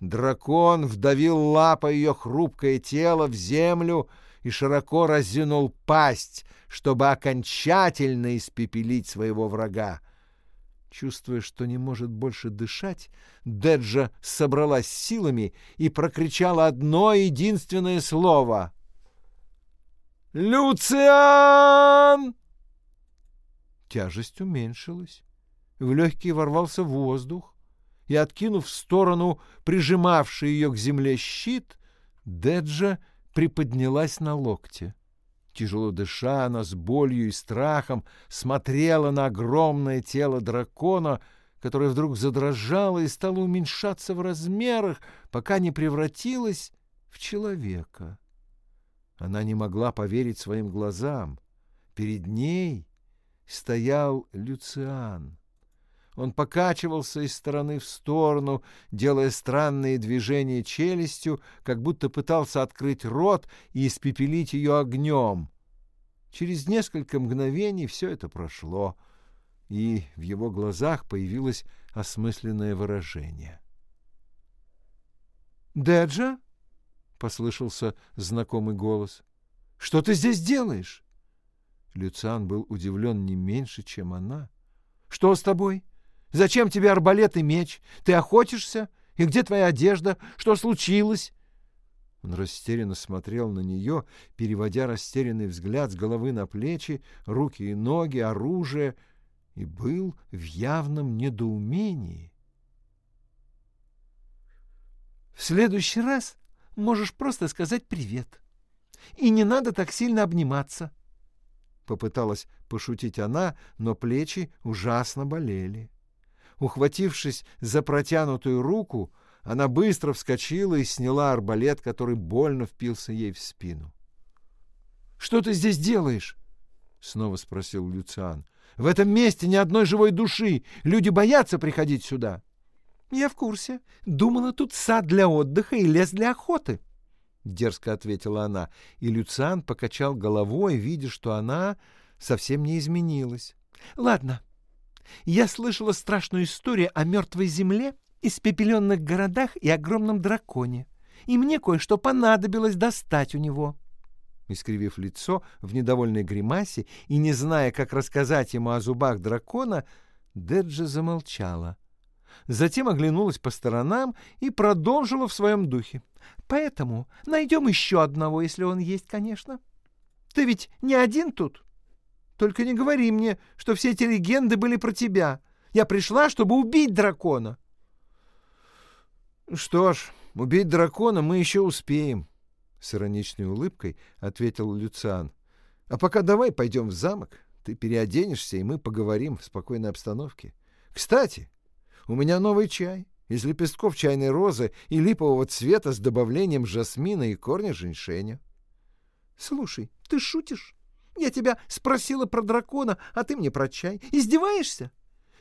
Дракон вдавил лапой ее хрупкое тело в землю и широко разинул пасть, чтобы окончательно испепелить своего врага. Чувствуя, что не может больше дышать, Деджа собралась силами и прокричала одно единственное слово. «Люциан!» Тяжесть уменьшилась. В легкие ворвался воздух, и, откинув в сторону прижимавший ее к земле щит, Деджа приподнялась на локте. Тяжело дыша, она с болью и страхом смотрела на огромное тело дракона, которое вдруг задрожало и стало уменьшаться в размерах, пока не превратилось в человека. Она не могла поверить своим глазам. Перед ней стоял Люциан. Он покачивался из стороны в сторону, делая странные движения челюстью, как будто пытался открыть рот и испепелить ее огнем. Через несколько мгновений все это прошло, и в его глазах появилось осмысленное выражение. «Деджа?» — послышался знакомый голос. «Что ты здесь делаешь?» Люциан был удивлен не меньше, чем она. «Что с тобой?» Зачем тебе арбалет и меч? Ты охотишься? И где твоя одежда? Что случилось?» Он растерянно смотрел на нее, переводя растерянный взгляд с головы на плечи, руки и ноги, оружие, и был в явном недоумении. «В следующий раз можешь просто сказать привет. И не надо так сильно обниматься», — попыталась пошутить она, но плечи ужасно болели. Ухватившись за протянутую руку, она быстро вскочила и сняла арбалет, который больно впился ей в спину. «Что ты здесь делаешь?» — снова спросил Люциан. «В этом месте ни одной живой души. Люди боятся приходить сюда». «Я в курсе. Думала, тут сад для отдыха и лес для охоты», — дерзко ответила она, и Люциан покачал головой, видя, что она совсем не изменилась. «Ладно, я слышала страшную историю о мертвой земле, испепеленных городах и огромном драконе, и мне кое-что понадобилось достать у него». Искривив лицо в недовольной гримасе и не зная, как рассказать ему о зубах дракона, Деджи замолчала. Затем оглянулась по сторонам и продолжила в своем духе. «Поэтому найдем еще одного, если он есть, конечно. Ты ведь не один тут?» Только не говори мне, что все эти легенды были про тебя. Я пришла, чтобы убить дракона. Что ж, убить дракона мы еще успеем, с ироничной улыбкой ответил Люциан. А пока давай пойдем в замок. Ты переоденешься, и мы поговорим в спокойной обстановке. Кстати, у меня новый чай из лепестков чайной розы и липового цвета с добавлением жасмина и корня женьшеня. Слушай, ты шутишь? Я тебя спросила про дракона, а ты мне про чай. Издеваешься?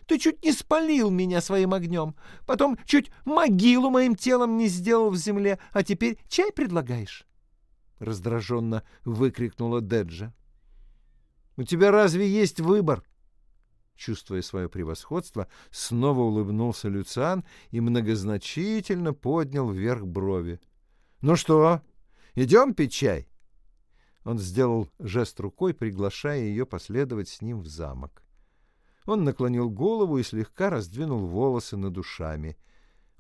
Ты чуть не спалил меня своим огнем, потом чуть могилу моим телом не сделал в земле, а теперь чай предлагаешь?» Раздраженно выкрикнула Деджа. «У тебя разве есть выбор?» Чувствуя свое превосходство, снова улыбнулся Люциан и многозначительно поднял вверх брови. «Ну что, идем пить чай?» Он сделал жест рукой, приглашая ее последовать с ним в замок. Он наклонил голову и слегка раздвинул волосы над ушами.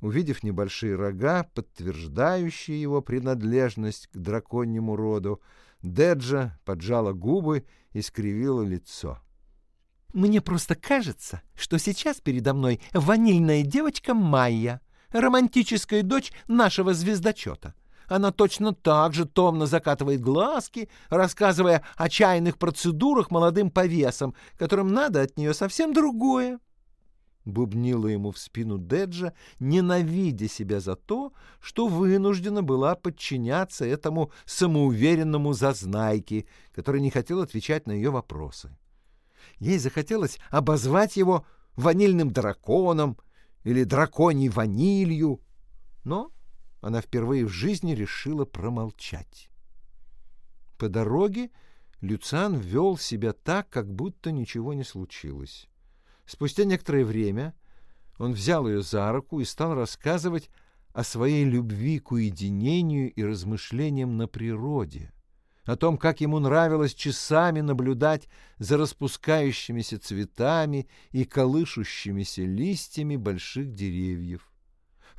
Увидев небольшие рога, подтверждающие его принадлежность к драконьему роду, Деджа поджала губы и скривила лицо. «Мне просто кажется, что сейчас передо мной ванильная девочка Майя, романтическая дочь нашего звездочета. Она точно так же томно закатывает глазки, рассказывая о чайных процедурах молодым повесам, которым надо от нее совсем другое. Бубнила ему в спину Деджа, ненавидя себя за то, что вынуждена была подчиняться этому самоуверенному зазнайке, который не хотел отвечать на ее вопросы. Ей захотелось обозвать его ванильным драконом или драконьей ванилью, но она впервые в жизни решила промолчать. По дороге Люциан вел себя так, как будто ничего не случилось. Спустя некоторое время он взял ее за руку и стал рассказывать о своей любви к уединению и размышлениям на природе, о том, как ему нравилось часами наблюдать за распускающимися цветами и колышущимися листьями больших деревьев.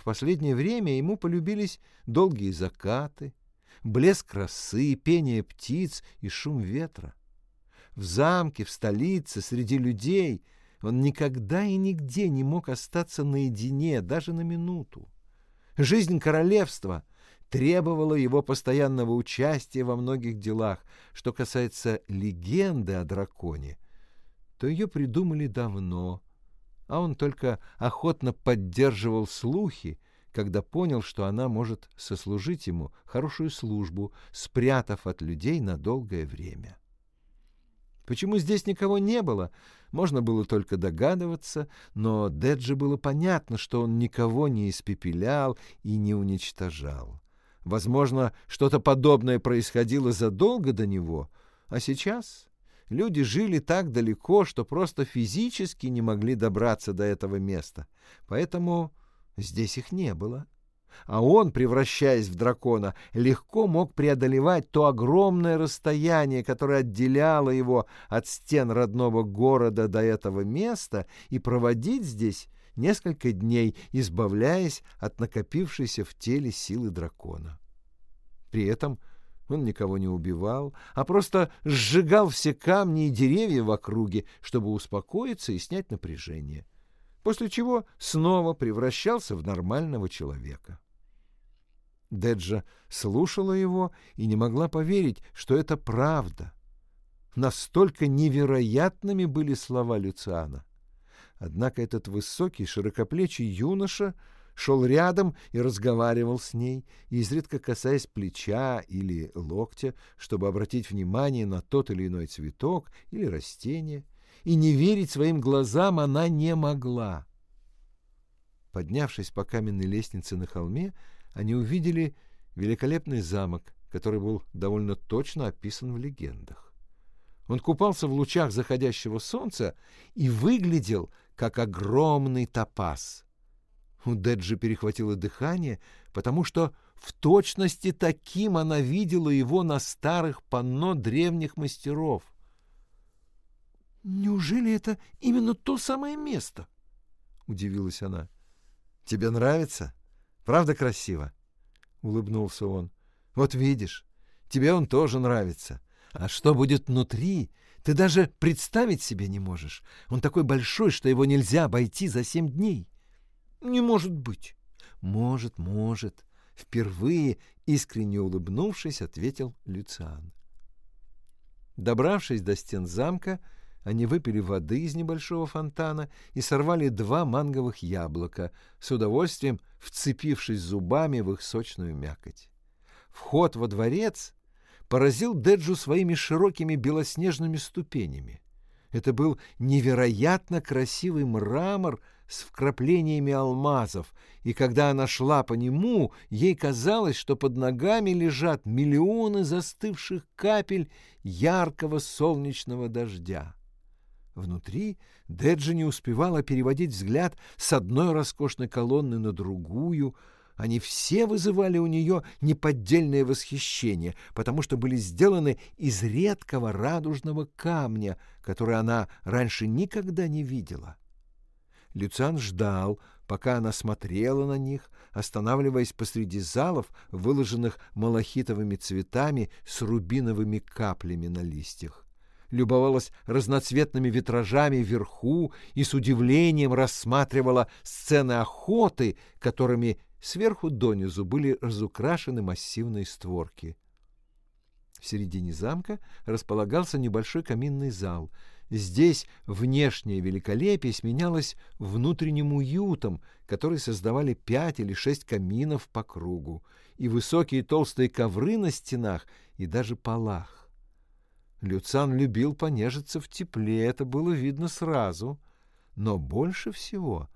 В последнее время ему полюбились долгие закаты, блеск росы, пение птиц и шум ветра. В замке, в столице, среди людей он никогда и нигде не мог остаться наедине, даже на минуту. Жизнь королевства требовала его постоянного участия во многих делах. Что касается легенды о драконе, то ее придумали давно — а он только охотно поддерживал слухи, когда понял, что она может сослужить ему хорошую службу, спрятав от людей на долгое время. Почему здесь никого не было, можно было только догадываться, но Деджи было понятно, что он никого не испепелял и не уничтожал. Возможно, что-то подобное происходило задолго до него, а сейчас Люди жили так далеко, что просто физически не могли добраться до этого места. Поэтому здесь их не было. А он, превращаясь в дракона, легко мог преодолевать то огромное расстояние, которое отделяло его от стен родного города до этого места, и проводить здесь несколько дней, избавляясь от накопившейся в теле силы дракона. При этом он никого не убивал, а просто сжигал все камни и деревья в округе, чтобы успокоиться и снять напряжение, после чего снова превращался в нормального человека. Деджа слушала его и не могла поверить, что это правда. Настолько невероятными были слова Люциана. Однако этот высокий, широкоплечий юноша — шел рядом и разговаривал с ней, изредка касаясь плеча или локтя, чтобы обратить внимание на тот или иной цветок или растение, и не верить своим глазам она не могла. Поднявшись по каменной лестнице на холме, они увидели великолепный замок, который был довольно точно описан в легендах. Он купался в лучах заходящего солнца и выглядел как огромный топаз — у Деджи перехватило дыхание, потому что в точности таким она видела его на старых панно древних мастеров. «Неужели это именно то самое место?» — удивилась она. «Тебе нравится? Правда красиво?» — улыбнулся он. «Вот видишь, тебе он тоже нравится. А что будет внутри, ты даже представить себе не можешь. Он такой большой, что его нельзя обойти за семь дней». Не может быть. Может, может. Впервые, искренне улыбнувшись, ответил Люциан. Добравшись до стен замка, они выпили воды из небольшого фонтана и сорвали два манговых яблока, с удовольствием вцепившись зубами в их сочную мякоть. Вход во дворец поразил Деджу своими широкими белоснежными ступенями. Это был невероятно красивый мрамор с вкраплениями алмазов, и когда она шла по нему, ей казалось, что под ногами лежат миллионы застывших капель яркого солнечного дождя. Внутри Деджи не успевала переводить взгляд с одной роскошной колонны на другую. Они все вызывали у нее неподдельное восхищение, потому что были сделаны из редкого радужного камня, который она раньше никогда не видела. Люциан ждал, пока она смотрела на них, останавливаясь посреди залов, выложенных малахитовыми цветами с рубиновыми каплями на листьях любовалась разноцветными витражами вверху и с удивлением рассматривала сцены охоты, которыми сверху донизу были разукрашены массивные створки. В середине замка располагался небольшой каминный зал. Здесь внешнее великолепие сменялось внутренним уютом, который создавали пять или шесть каминов по кругу, и высокие толстые ковры на стенах и даже полах. Люцан любил понежиться в тепле, это было видно сразу. Но больше всего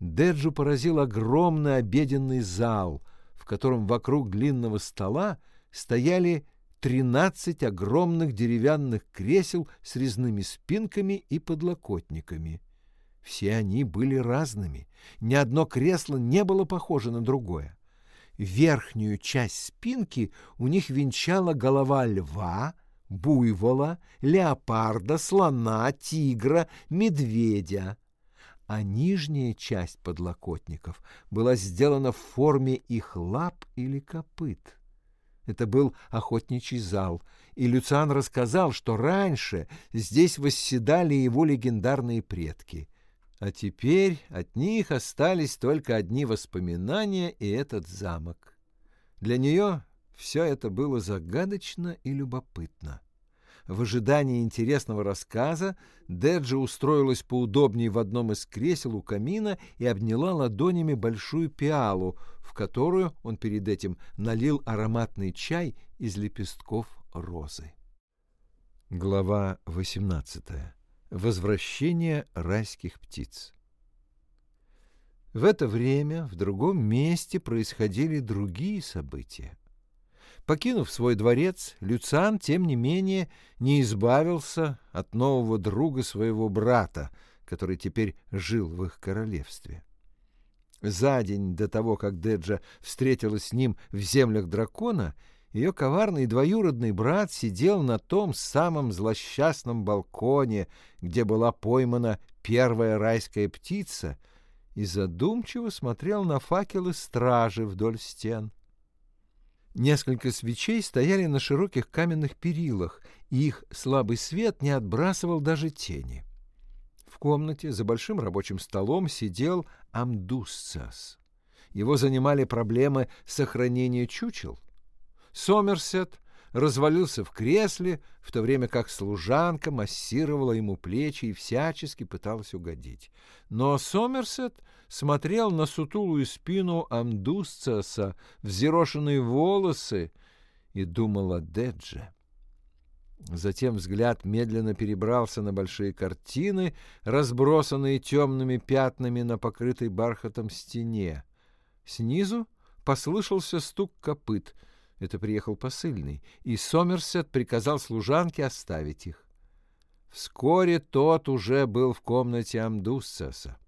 Деджу поразил огромный обеденный зал, в котором вокруг длинного стола стояли тринадцать огромных деревянных кресел с резными спинками и подлокотниками. Все они были разными, ни одно кресло не было похоже на другое. Верхнюю часть спинки у них венчала голова льва — буйвола, леопарда, слона, тигра, медведя. А нижняя часть подлокотников была сделана в форме их лап или копыт. Это был охотничий зал, и Люциан рассказал, что раньше здесь восседали его легендарные предки. А теперь от них остались только одни воспоминания и этот замок. Для нее все это было загадочно и любопытно. В ожидании интересного рассказа Деджи устроилась поудобнее в одном из кресел у камина и обняла ладонями большую пиалу, в которую он перед этим налил ароматный чай из лепестков розы. Глава 18. Возвращение райских птиц. В это время в другом месте происходили другие события. Покинув свой дворец, Люциан, тем не менее, не избавился от нового друга своего брата, который теперь жил в их королевстве. За день до того, как Деджа встретилась с ним в землях дракона, ее коварный двоюродный брат сидел на том самом злосчастном балконе, где была поймана первая райская птица, и задумчиво смотрел на факелы стражи вдоль стен. Несколько свечей стояли на широких каменных перилах, и их слабый свет не отбрасывал даже тени. В комнате за большим рабочим столом сидел Амдусцас. Его занимали проблемы сохранения чучел. Сомерсет развалился в кресле, в то время как служанка массировала ему плечи и всячески пыталась угодить. Но Сомерсет смотрел на сутулую спину Амдусцаса, взъерошенные волосы и думал о Дедже. Затем взгляд медленно перебрался на большие картины, разбросанные темными пятнами на покрытой бархатом стене. Снизу послышался стук копыт — это приехал посыльный, и Сомерсет приказал служанке оставить их. Вскоре тот уже был в комнате Амдуссаса.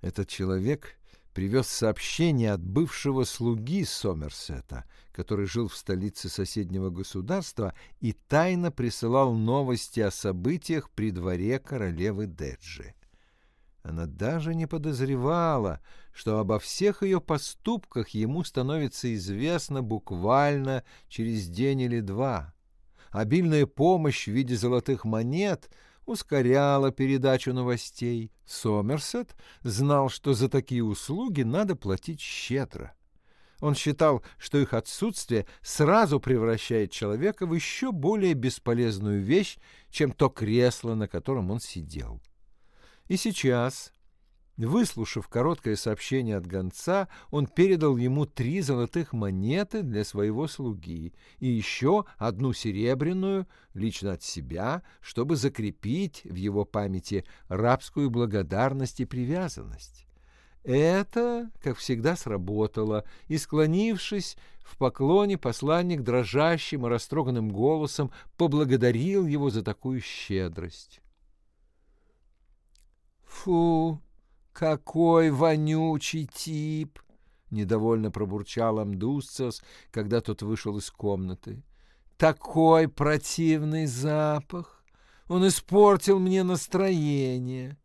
Этот человек привез сообщение от бывшего слуги Сомерсета, который жил в столице соседнего государства и тайно присылал новости о событиях при дворе королевы Деджи. Она даже не подозревала, что обо всех ее поступках ему становится известно буквально через день или два. Обильная помощь в виде золотых монет ускоряла передачу новостей. Сомерсет знал, что за такие услуги надо платить щедро. Он считал, что их отсутствие сразу превращает человека в еще более бесполезную вещь, чем то кресло, на котором он сидел. И сейчас Выслушав короткое сообщение от гонца, он передал ему три золотых монеты для своего слуги и еще одну серебряную лично от себя, чтобы закрепить в его памяти рабскую благодарность и привязанность. Это, как всегда, сработало, и, склонившись в поклоне, посланник дрожащим и растроганным голосом поблагодарил его за такую щедрость. «Фу, какой вонючий тип!» — недовольно пробурчал Амдусцес, когда тот вышел из комнаты. «Такой противный запах! Он испортил мне настроение!»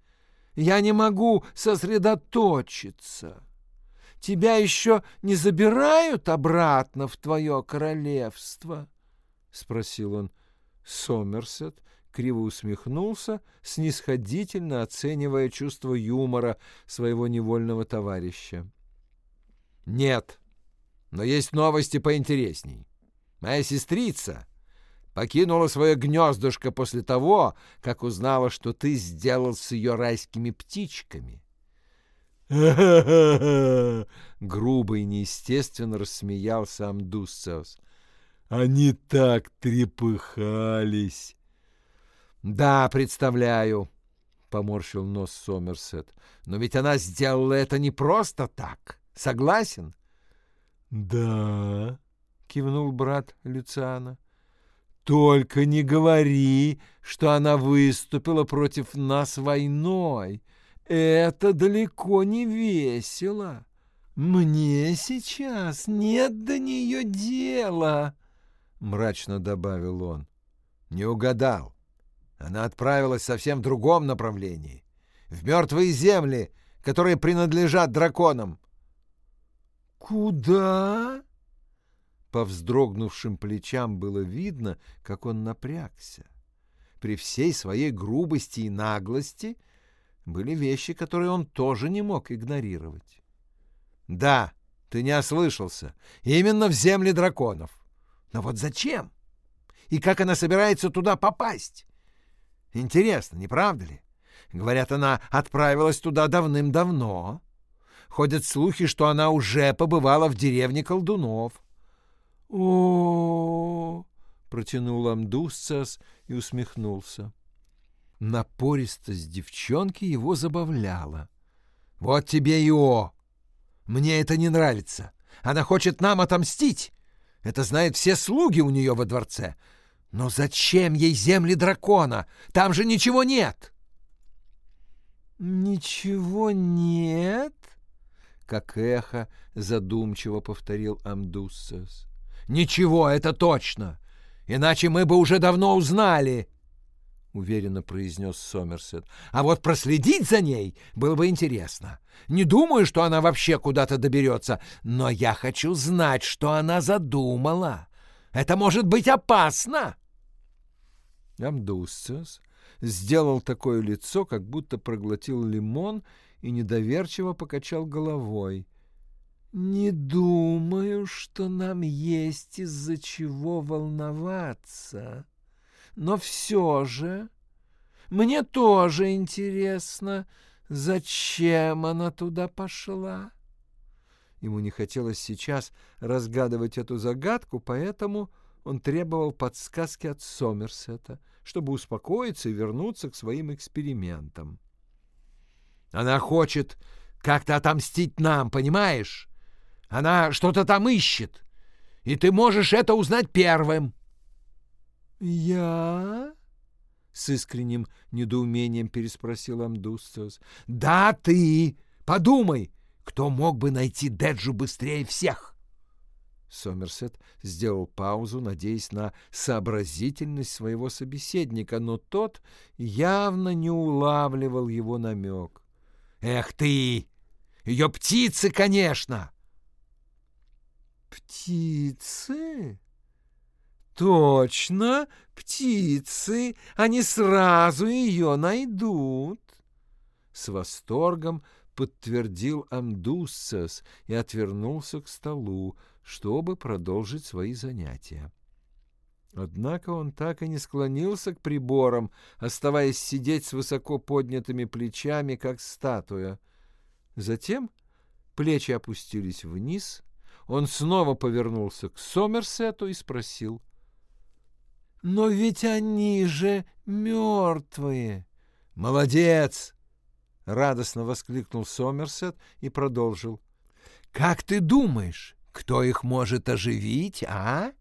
Я не могу сосредоточиться. Тебя еще не забирают обратно в твое королевство? — спросил он. Сомерсет криво усмехнулся, снисходительно оценивая чувство юмора своего невольного товарища. — Нет, но есть новости поинтересней. Моя сестрица покинула свое гнездышко после того, как узнала, что ты сделал с ее райскими птичками. Грубо и неестественно рассмеялся Амдусцеус. Они так трепыхались. Да, представляю, поморщил нос Сомерсет. Но ведь она сделала это не просто так. Согласен? Да, кивнул брат Люциана. Только не говори, что она выступила против нас войной. Это далеко не весело. Мне сейчас нет до нее дела, — мрачно добавил он. Не угадал. Она отправилась совсем в другом направлении, в мертвые земли, которые принадлежат драконам. «Куда?» По вздрогнувшим плечам было видно, как он напрягся. При всей своей грубости и наглости были вещи, которые он тоже не мог игнорировать. «Да, ты не ослышался. Именно в земли драконов. Но вот зачем? И как она собирается туда попасть? Интересно, не правда ли? Говорят, она отправилась туда давным-давно. Ходят слухи, что она уже побывала в деревне колдунов о протянул Амдусцас и усмехнулся. Напористость девчонки его забавляла. «Вот тебе и о! Мне это не нравится. Она хочет нам отомстить. Это знают все слуги у нее во дворце. Но зачем ей земли дракона? Там же ничего нет!» «Ничего нет?» — как эхо задумчиво повторил Амдуссас. Ничего, это точно. Иначе мы бы уже давно узнали, — уверенно произнес Сомерсет. А вот проследить за ней было бы интересно. Не думаю, что она вообще куда-то доберется, но я хочу знать, что она задумала. Это может быть опасно. Амдусцес сделал такое лицо, как будто проглотил лимон и недоверчиво покачал головой. Не думаю, что нам есть из-за чего волноваться. Но все же мне тоже интересно, зачем она туда пошла. Ему не хотелось сейчас разгадывать эту загадку, поэтому он требовал подсказки от Сомерсета, чтобы успокоиться и вернуться к своим экспериментам. «Она хочет как-то отомстить нам, понимаешь?» Она что-то там ищет, и ты можешь это узнать первым. Я? С искренним недоумением переспросил Амдустас. Да, ты. Подумай, кто мог бы найти Деджу быстрее всех? Сомерсет сделал паузу, надеясь на сообразительность своего собеседника, но тот явно не улавливал его намек. «Эх ты! Ее птицы, конечно!» «Птицы?» «Точно, птицы! Они сразу ее найдут!» С восторгом подтвердил Амдуссас и отвернулся к столу, чтобы продолжить свои занятия. Однако он так и не склонился к приборам, оставаясь сидеть с высоко поднятыми плечами, как статуя — Затем плечи опустились вниз, он снова повернулся к Сомерсету и спросил. «Но ведь они же мертвые!» «Молодец!» — радостно воскликнул Сомерсет и продолжил. «Как ты думаешь, кто их может оживить, а?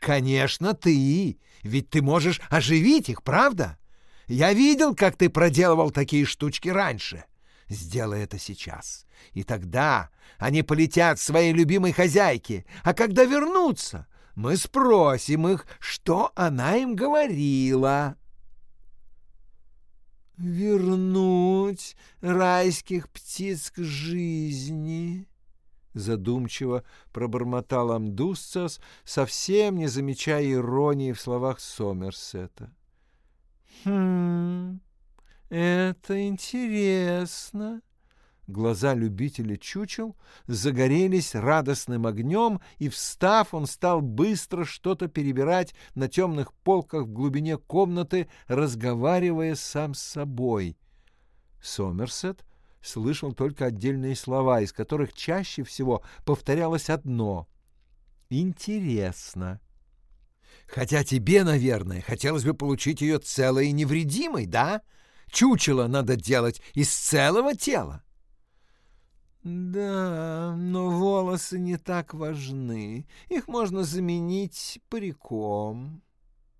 Конечно, ты! Ведь ты можешь оживить их, правда? Я видел, как ты проделывал такие штучки раньше. Сделай это сейчас, и тогда они полетят к своей любимой хозяйке, а когда вернутся, мы спросим их, что она им говорила. «Вернуть райских птиц к жизни», — задумчиво пробормотал Амдусцас, совсем не замечая иронии в словах Сомерсета. «Хм, это интересно». Глаза любителя чучел загорелись радостным огнем, и, встав, он стал быстро что-то перебирать на темных полках в глубине комнаты, разговаривая сам с собой. Сомерсет слышал только отдельные слова, из которых чаще всего повторялось одно — «интересно». Хотя тебе, наверное, хотелось бы получить ее целой и невредимой, да? Чучело надо делать из целого тела. Да, но волосы не так важны. Их можно заменить париком.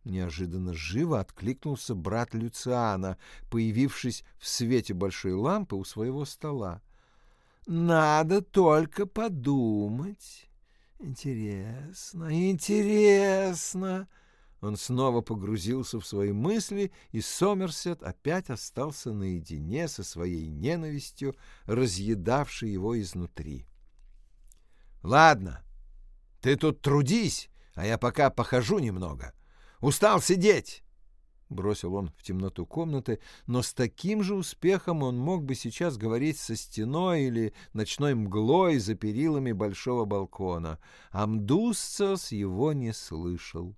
Неожиданно живо откликнулся брат Люциана, появившись в свете большой лампы у своего стола. «Надо только подумать. Интересно, интересно!» Он снова погрузился в свои мысли, и Сомерсет опять остался наедине со своей ненавистью, разъедавшей его изнутри. «Ладно, ты тут трудись, а я пока похожу немного. Устал сидеть!» Бросил он в темноту комнаты, но с таким же успехом он мог бы сейчас говорить со стеной или ночной мглой за перилами большого балкона. Амдусцос его не слышал.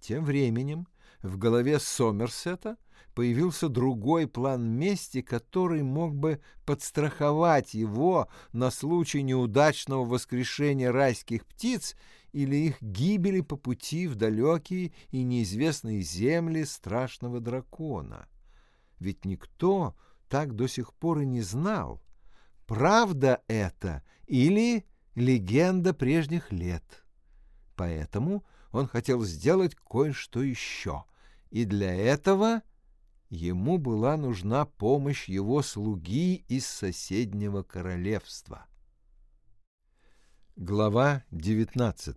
Тем временем в голове Сомерсета появился другой план мести, который мог бы подстраховать его на случай неудачного воскрешения райских птиц или их гибели по пути в далекие и неизвестные земли страшного дракона. Ведь никто так до сих пор и не знал, правда это или легенда прежних лет. Поэтому он хотел сделать кое-что еще, и для этого ему была нужна помощь его слуги из соседнего королевства. Глава 19.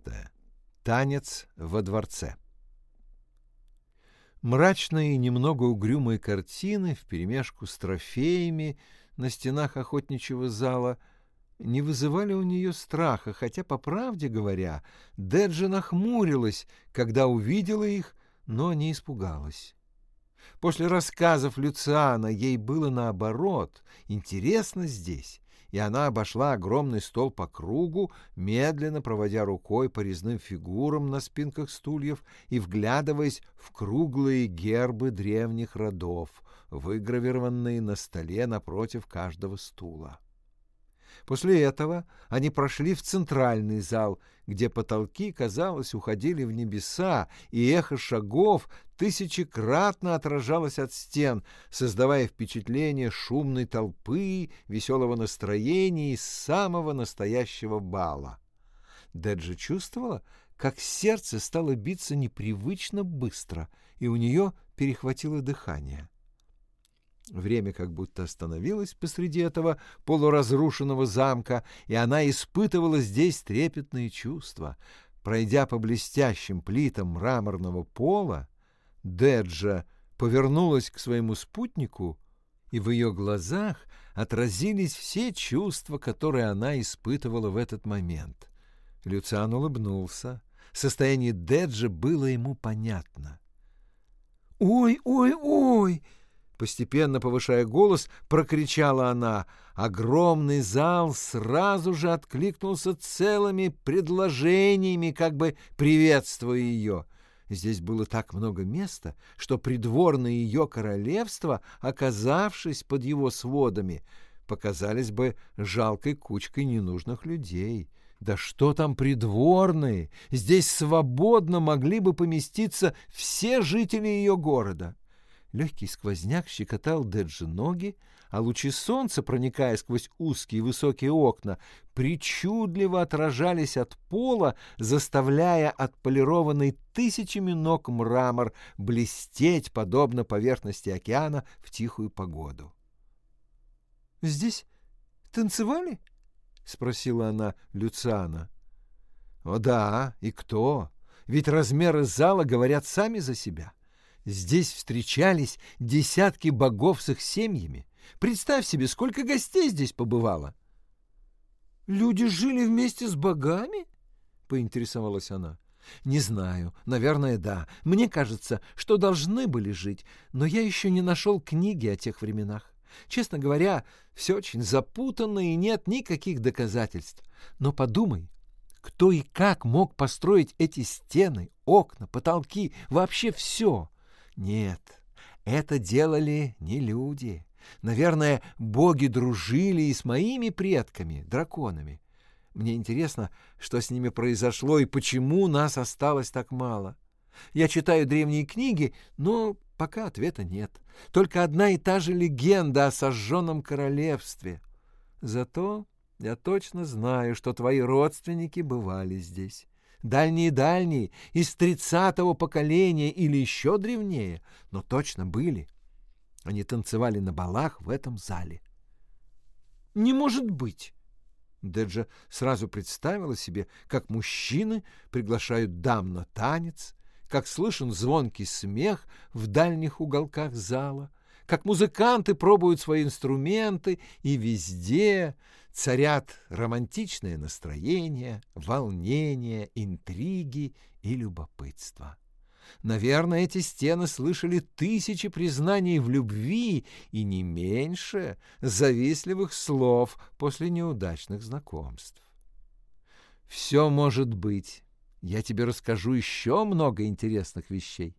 Танец во дворце. Мрачные и немного угрюмые картины вперемешку с трофеями на стенах охотничьего зала не вызывали у нее страха, хотя, по правде говоря, Деджи нахмурилась, когда увидела их, но не испугалась. После рассказов Люциана ей было наоборот интересно здесь, и она обошла огромный стол по кругу, медленно проводя рукой по резным фигурам на спинках стульев и вглядываясь в круглые гербы древних родов, выгравированные на столе напротив каждого стула. После этого они прошли в центральный зал, где потолки, казалось, уходили в небеса, и эхо шагов тысячекратно отражалось от стен, создавая впечатление шумной толпы, веселого настроения и самого настоящего бала. Деджи чувствовала, как сердце стало биться непривычно быстро, и у нее перехватило дыхание. Время как будто остановилось посреди этого полуразрушенного замка, и она испытывала здесь трепетные чувства. Пройдя по блестящим плитам мраморного пола, Деджа повернулась к своему спутнику, и в ее глазах отразились все чувства, которые она испытывала в этот момент. Люциан улыбнулся. Состояние Деджа было ему понятно. «Ой, ой, ой!» Постепенно повышая голос, прокричала она. Огромный зал сразу же откликнулся целыми предложениями, как бы приветствуя ее. Здесь было так много места, что придворное ее королевство, оказавшись под его сводами, показались бы жалкой кучкой ненужных людей. Да что там придворные? Здесь свободно могли бы поместиться все жители ее города. Легкий сквозняк щекотал Деджи ноги, а лучи солнца, проникая сквозь узкие высокие окна, причудливо отражались от пола, заставляя отполированный тысячами ног мрамор блестеть, подобно поверхности океана в тихую погоду. — Здесь танцевали? — спросила она Люциана. — О да, и кто? Ведь размеры зала говорят сами за себя. Здесь встречались десятки богов с их семьями. Представь себе, сколько гостей здесь побывало. Люди жили вместе с богами? поинтересовалась она. Не знаю, наверное, да. Мне кажется, что должны были жить, но я еще не нашел книги о тех временах. Честно говоря, все очень запутанно и нет никаких доказательств. Но подумай, кто и как мог построить эти стены, окна, потолки, вообще все? Нет, это делали не люди. Наверное, боги дружили и с моими предками, драконами. Мне интересно, что с ними произошло и почему нас осталось так мало. Я читаю древние книги, но пока ответа нет. Только одна и та же легенда о сожженном королевстве. Зато я точно знаю, что твои родственники бывали здесь. Дальние-дальние, из тридцатого поколения или еще древнее, но точно были. Они танцевали на балах в этом зале. «Не может быть!» Деджа сразу представила себе, как мужчины приглашают дам на танец, как слышен звонкий смех в дальних уголках зала, как музыканты пробуют свои инструменты, и везде царят романтичное настроение, волнение, интриги и любопытство. Наверное, эти стены слышали тысячи признаний в любви и не меньше завистливых слов после неудачных знакомств. Все может быть. Я тебе расскажу еще много интересных вещей.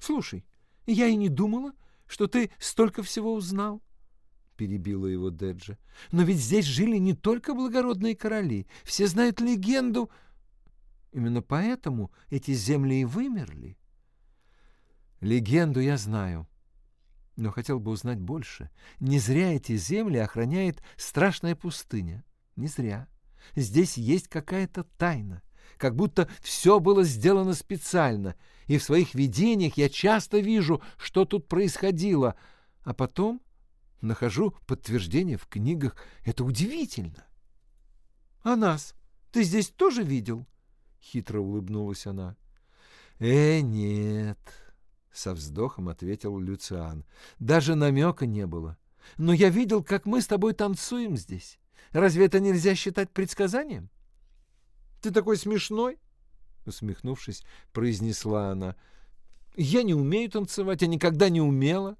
Слушай, я и не думала, что ты столько всего узнал. — перебила его Деджа. «Но ведь здесь жили не только благородные короли. Все знают легенду Именно поэтому эти земли и вымерли. Легенду я знаю, но хотел бы узнать больше. Не зря эти земли охраняет страшная пустыня. Не зря. Здесь есть какая-то тайна, как будто все было сделано специально, и в своих видениях я часто вижу, что тут происходило, а потом нахожу подтверждение в книгах. Это удивительно. — А нас ты здесь тоже видел? — хитро улыбнулась она. «Э, нет», — со вздохом ответил Люциан. «Даже намека не было. Но я видел, как мы с тобой танцуем здесь. Разве это нельзя считать предсказанием?» «Ты такой смешной!» — усмехнувшись, произнесла она. «Я не умею танцевать, я никогда не умела».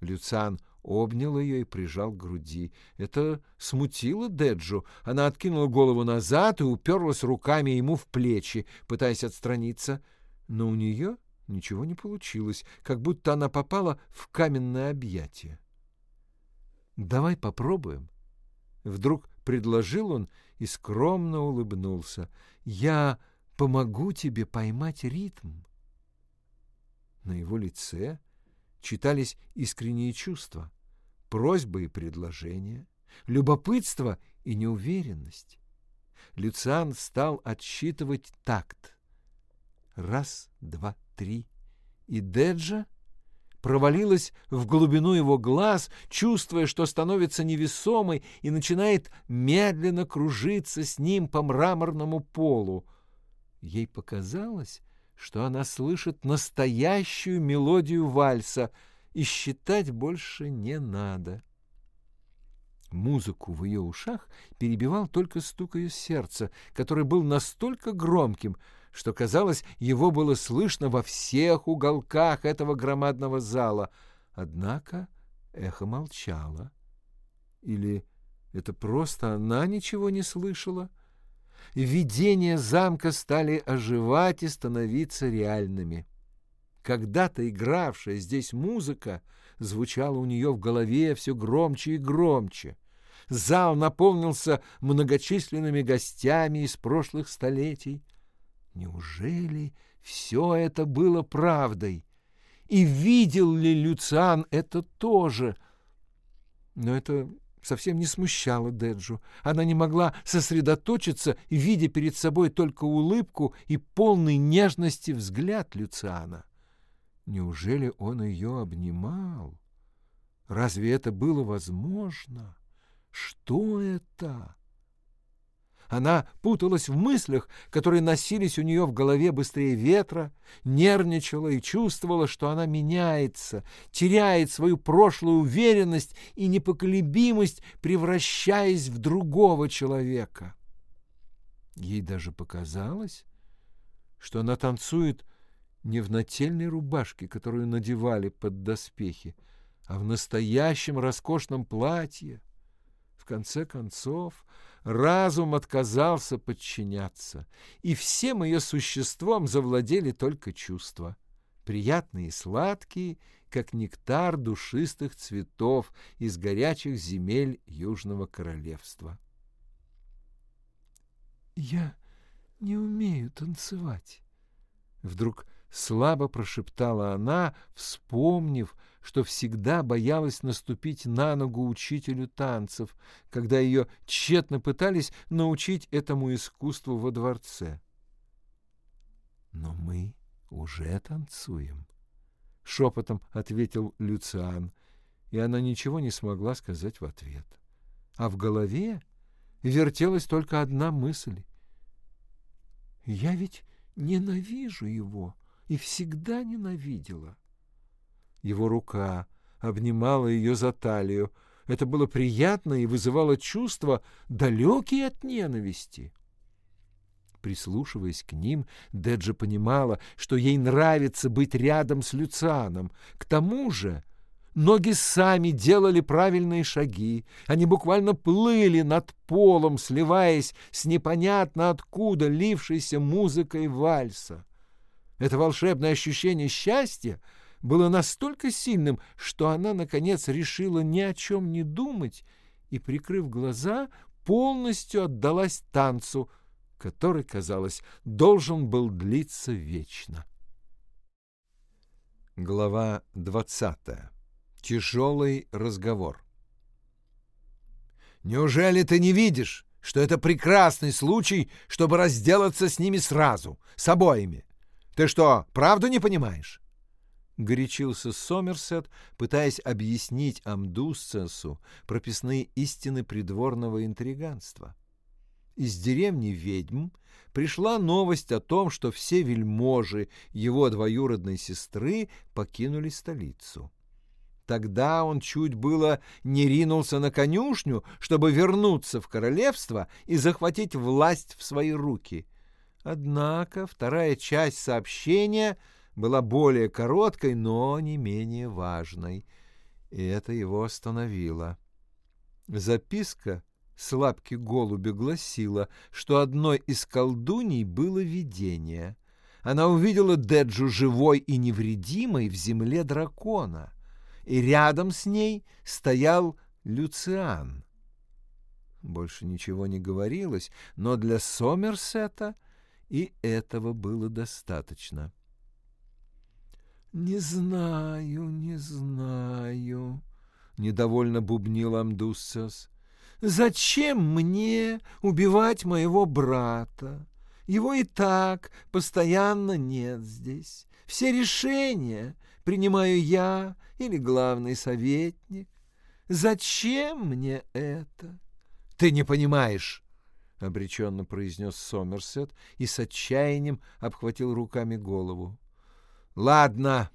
Люциан обнял ее и прижал к груди. Это смутило Деджу. Она откинула голову назад и уперлась руками ему в плечи, пытаясь отстраниться. Но у нее ничего не получилось, как будто она попала в каменное объятие. «Давай попробуем». Вдруг предложил он и скромно улыбнулся. «Я помогу тебе поймать ритм». На его лице читались искренние чувства, просьбы и предложения, любопытство и неуверенность. Люциан стал отсчитывать такт. Раз, два, три. И Деджа провалилась в глубину его глаз, чувствуя, что становится невесомой и начинает медленно кружиться с ним по мраморному полу. Ей показалось, что она слышит настоящую мелодию вальса, и считать больше не надо. Музыку в ее ушах перебивал только стук ее сердца, который был настолько громким, что, казалось, его было слышно во всех уголках этого громадного зала. Однако эхо молчало. Или это просто она ничего не слышала? — видения замка стали оживать и становиться реальными. когда-то игравшая здесь музыка звучала у нее в голове все громче и громче. Зал наполнился многочисленными гостями из прошлых столетий. Неужели все это было правдой? И видел ли Люциан это тоже? Но это совсем не смущало Деджу. Она не могла сосредоточиться, видя перед собой только улыбку и полный нежности взгляд Люциана. Неужели он ее обнимал? Разве это было возможно? Что это? Она путалась в мыслях, которые носились у нее в голове быстрее ветра, нервничала и чувствовала, что она меняется, теряет свою прошлую уверенность и непоколебимость, превращаясь в другого человека. Ей даже показалось, что она танцует не в нательной рубашке, которую надевали под доспехи, а в настоящем роскошном платье. В конце концов, разум отказался подчиняться, и всем ее существом завладели только чувства, приятные и сладкие, как нектар душистых цветов из горячих земель Южного Королевства. «Я не умею танцевать», — вдруг слабо прошептала она, вспомнив, что всегда боялась наступить на ногу учителю танцев, когда ее тщетно пытались научить этому искусству во дворце. «Но мы уже танцуем», — шепотом ответил Люциан, и она ничего не смогла сказать в ответ. А в голове вертелась только одна мысль. «Я ведь ненавижу его и всегда ненавидела». Его рука обнимала ее за талию. Это было приятно и вызывало чувства, далекие от ненависти. Прислушиваясь к ним, Деджа понимала, что ей нравится быть рядом с Люцианом. К тому же ноги сами делали правильные шаги. Они буквально плыли над полом, сливаясь с непонятно откуда лившейся музыкой вальса. Это волшебное ощущение счастья — было настолько сильным, что она, наконец, решила ни о чем не думать и, прикрыв глаза, полностью отдалась танцу, который, казалось, должен был длиться вечно. Глава двадцатая. Тяжелый разговор. «Неужели ты не видишь, что это прекрасный случай, чтобы разделаться с ними сразу, с обоими? Ты что, правду не понимаешь?» — горячился Сомерсет, пытаясь объяснить Амдусцесу прописные истины придворного интриганства. Из деревни ведьм пришла новость о том, что все вельможи его двоюродной сестры покинули столицу. Тогда он чуть было не ринулся на конюшню, чтобы вернуться в королевство и захватить власть в свои руки. Однако вторая часть сообщения — была более короткой, но не менее важной, и это его остановило. Записка слабки голуби гласила, что одной из колдуней было видение. Она увидела Деджу живой и невредимой в земле дракона, и рядом с ней стоял Люциан. Больше ничего не говорилось, но для Сомерсета и этого было достаточно. «Не знаю, не знаю», — недовольно бубнил Амдуссас. «Зачем мне убивать моего брата? Его и так постоянно нет здесь. Все решения принимаю я или главный советник. Зачем мне это?» «Ты не понимаешь», — обреченно произнес Сомерсет и с отчаянием обхватил руками голову. Ладно,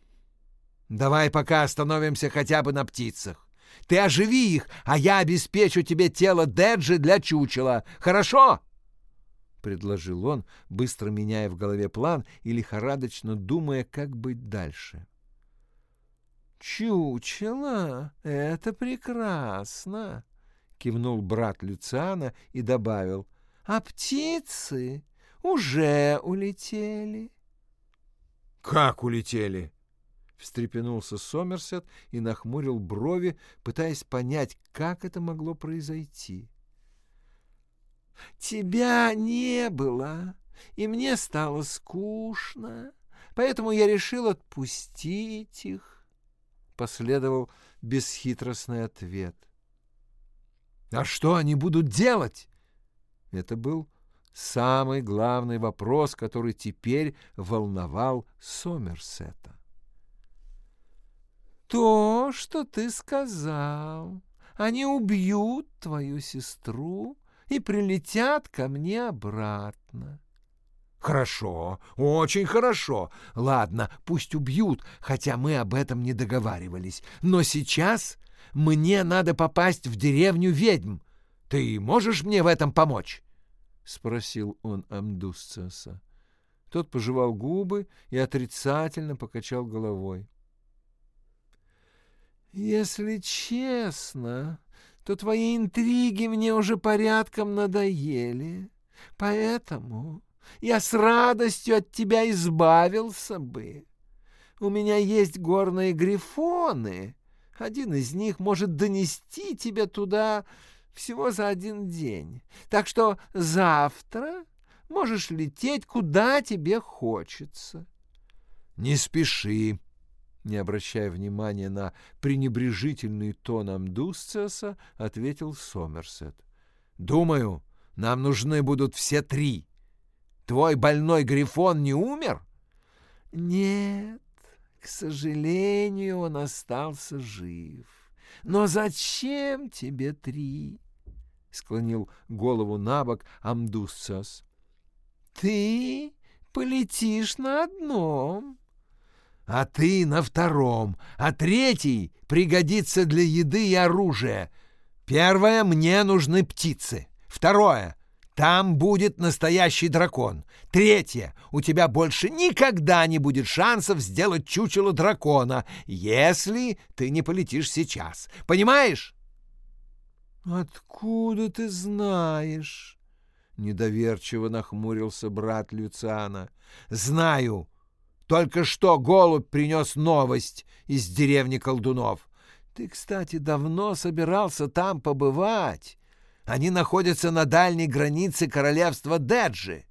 давай пока остановимся хотя бы на птицах. Ты оживи их, а я обеспечу тебе тело Деджи для чучела. Хорошо?» — предложил он, быстро меняя в голове план и лихорадочно думая, как быть дальше. «Чучело — это прекрасно!» — кивнул брат Люциана и добавил. «А птицы уже улетели». «Как улетели?» встрепенулся Сомерсет и нахмурил брови, пытаясь понять, как это могло произойти. «Тебя не было, и мне стало скучно, поэтому я решил отпустить их», — последовал бесхитростный ответ. «А что они будут делать?» Это был самый главный вопрос, который теперь волновал Сомерсета. «То, что ты сказал. Они убьют твою сестру и прилетят ко мне обратно». «Хорошо, очень хорошо. Ладно, пусть убьют, хотя мы об этом не договаривались. Но сейчас мне надо попасть в деревню ведьм. Ты можешь мне в этом помочь?» — спросил он Амдусцаса. Тот пожевал губы и отрицательно покачал головой. «Если честно, то твои интриги мне уже порядком надоели, поэтому я с радостью от тебя избавился бы. У меня есть горные грифоны. Один из них может донести тебя туда всего за один день. Так что завтра можешь лететь, куда тебе хочется. — Не спеши, — не обращая внимания на пренебрежительный тон Амдусциаса, ответил Сомерсет. — Думаю, нам нужны будут все три. Твой больной Грифон не умер? — Нет, к сожалению, он остался жив. Но зачем тебе три? — склонил голову на бок Амдуссас. — Ты полетишь на одном. — А ты на втором, а третий пригодится для еды и оружия. Первое — мне нужны птицы. Второе — там будет настоящий дракон. Третье — у тебя больше никогда не будет шансов сделать чучело дракона, если ты не полетишь сейчас. Понимаешь? «Откуда ты знаешь?» — недоверчиво нахмурился брат Люциана. «Знаю. Только что голубь принес новость из деревни колдунов. Ты, кстати, давно собирался там побывать. Они находятся на дальней границе королевства Деджи.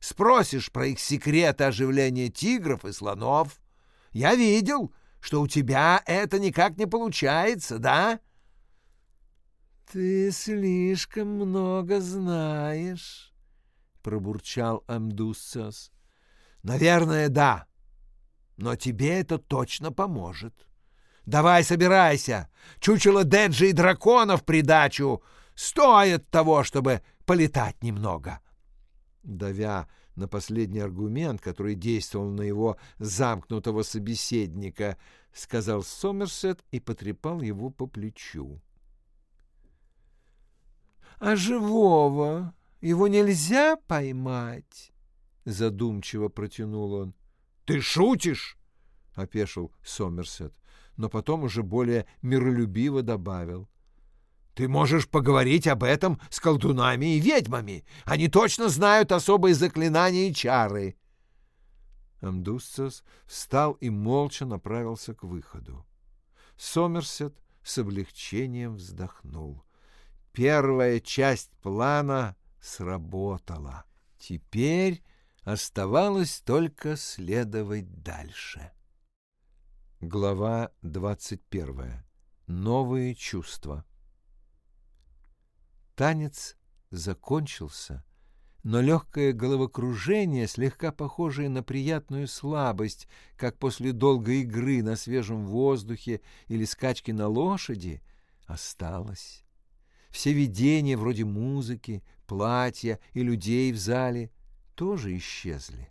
Спросишь про их секреты оживления тигров и слонов. Я видел, что у тебя это никак не получается, да?» «Ты слишком много знаешь», — пробурчал Амдуссас. «Наверное, да. Но тебе это точно поможет. Давай собирайся. Чучело Деджи и дракона в придачу стоит того, чтобы полетать немного». Давя на последний аргумент, который действовал на его замкнутого собеседника, сказал Сомерсет и потрепал его по плечу. А живого его нельзя поймать? Задумчиво протянул он. Ты шутишь? опешил Сомерсет, но потом уже более миролюбиво добавил. Ты можешь поговорить об этом с колдунами и ведьмами. Они точно знают особые заклинания и чары. Амдусцес встал и молча направился к выходу. Сомерсет с облегчением вздохнул. Первая часть плана сработала. Теперь оставалось только следовать дальше. Глава 21. Новые чувства. Танец закончился, но легкое головокружение, слегка похожее на приятную слабость, как после долгой игры на свежем воздухе или скачки на лошади, осталось. Все видения вроде музыки, платья и людей в зале тоже исчезли.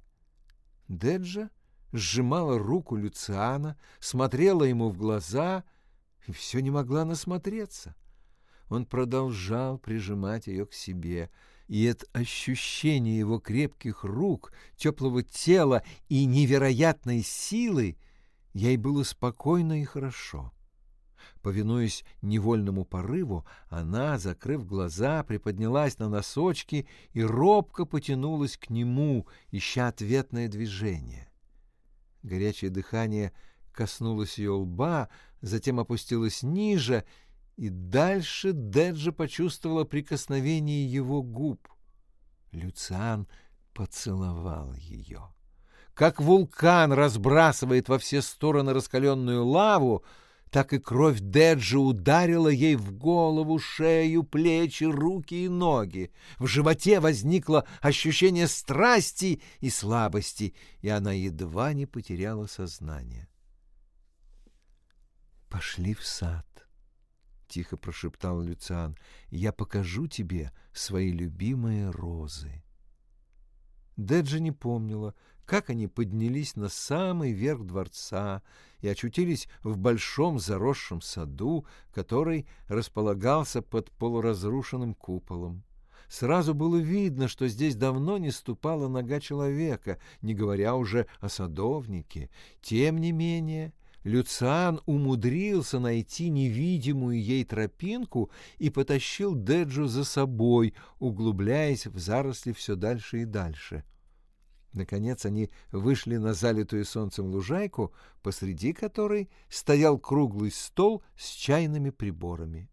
Деджа сжимала руку Люциана, смотрела ему в глаза и все не могла насмотреться. Он продолжал прижимать ее к себе, и это ощущение его крепких рук, теплого тела и невероятной силы ей было спокойно и хорошо. Повинуясь невольному порыву, она, закрыв глаза, приподнялась на носочки и робко потянулась к нему, ища ответное движение. Горячее дыхание коснулась ее лба, затем опустилась ниже, и дальше Деджа почувствовала прикосновение его губ. Люциан поцеловал ее. Как вулкан разбрасывает во все стороны раскаленную лаву, так и кровь Деджи ударила ей в голову, шею, плечи, руки и ноги. В животе возникло ощущение страсти и слабости, и она едва не потеряла сознание. «Пошли в сад», — тихо прошептал Люциан, — «я покажу тебе свои любимые розы». Деджи не помнила, как они поднялись на самый верх дворца и очутились в большом заросшем саду, который располагался под полуразрушенным куполом. Сразу было видно, что здесь давно не ступала нога человека, не говоря уже о садовнике. Тем не менее, Люциан умудрился найти невидимую ей тропинку и потащил Деджу за собой, углубляясь в заросли все дальше и дальше. Наконец они вышли на залитую солнцем лужайку, посреди которой стоял круглый стол с чайными приборами.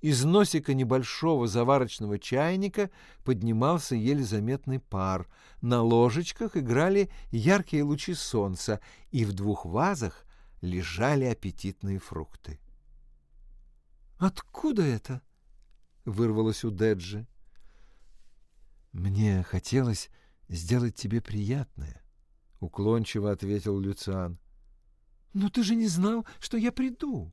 Из носика небольшого заварочного чайника поднимался еле заметный пар. На ложечках играли яркие лучи солнца, и в двух вазах лежали аппетитные фрукты. «Откуда это?» — вырвалось у Деджи. «Мне хотелось сделать тебе приятное», — уклончиво ответил Люциан. «Но ты же не знал, что я приду!»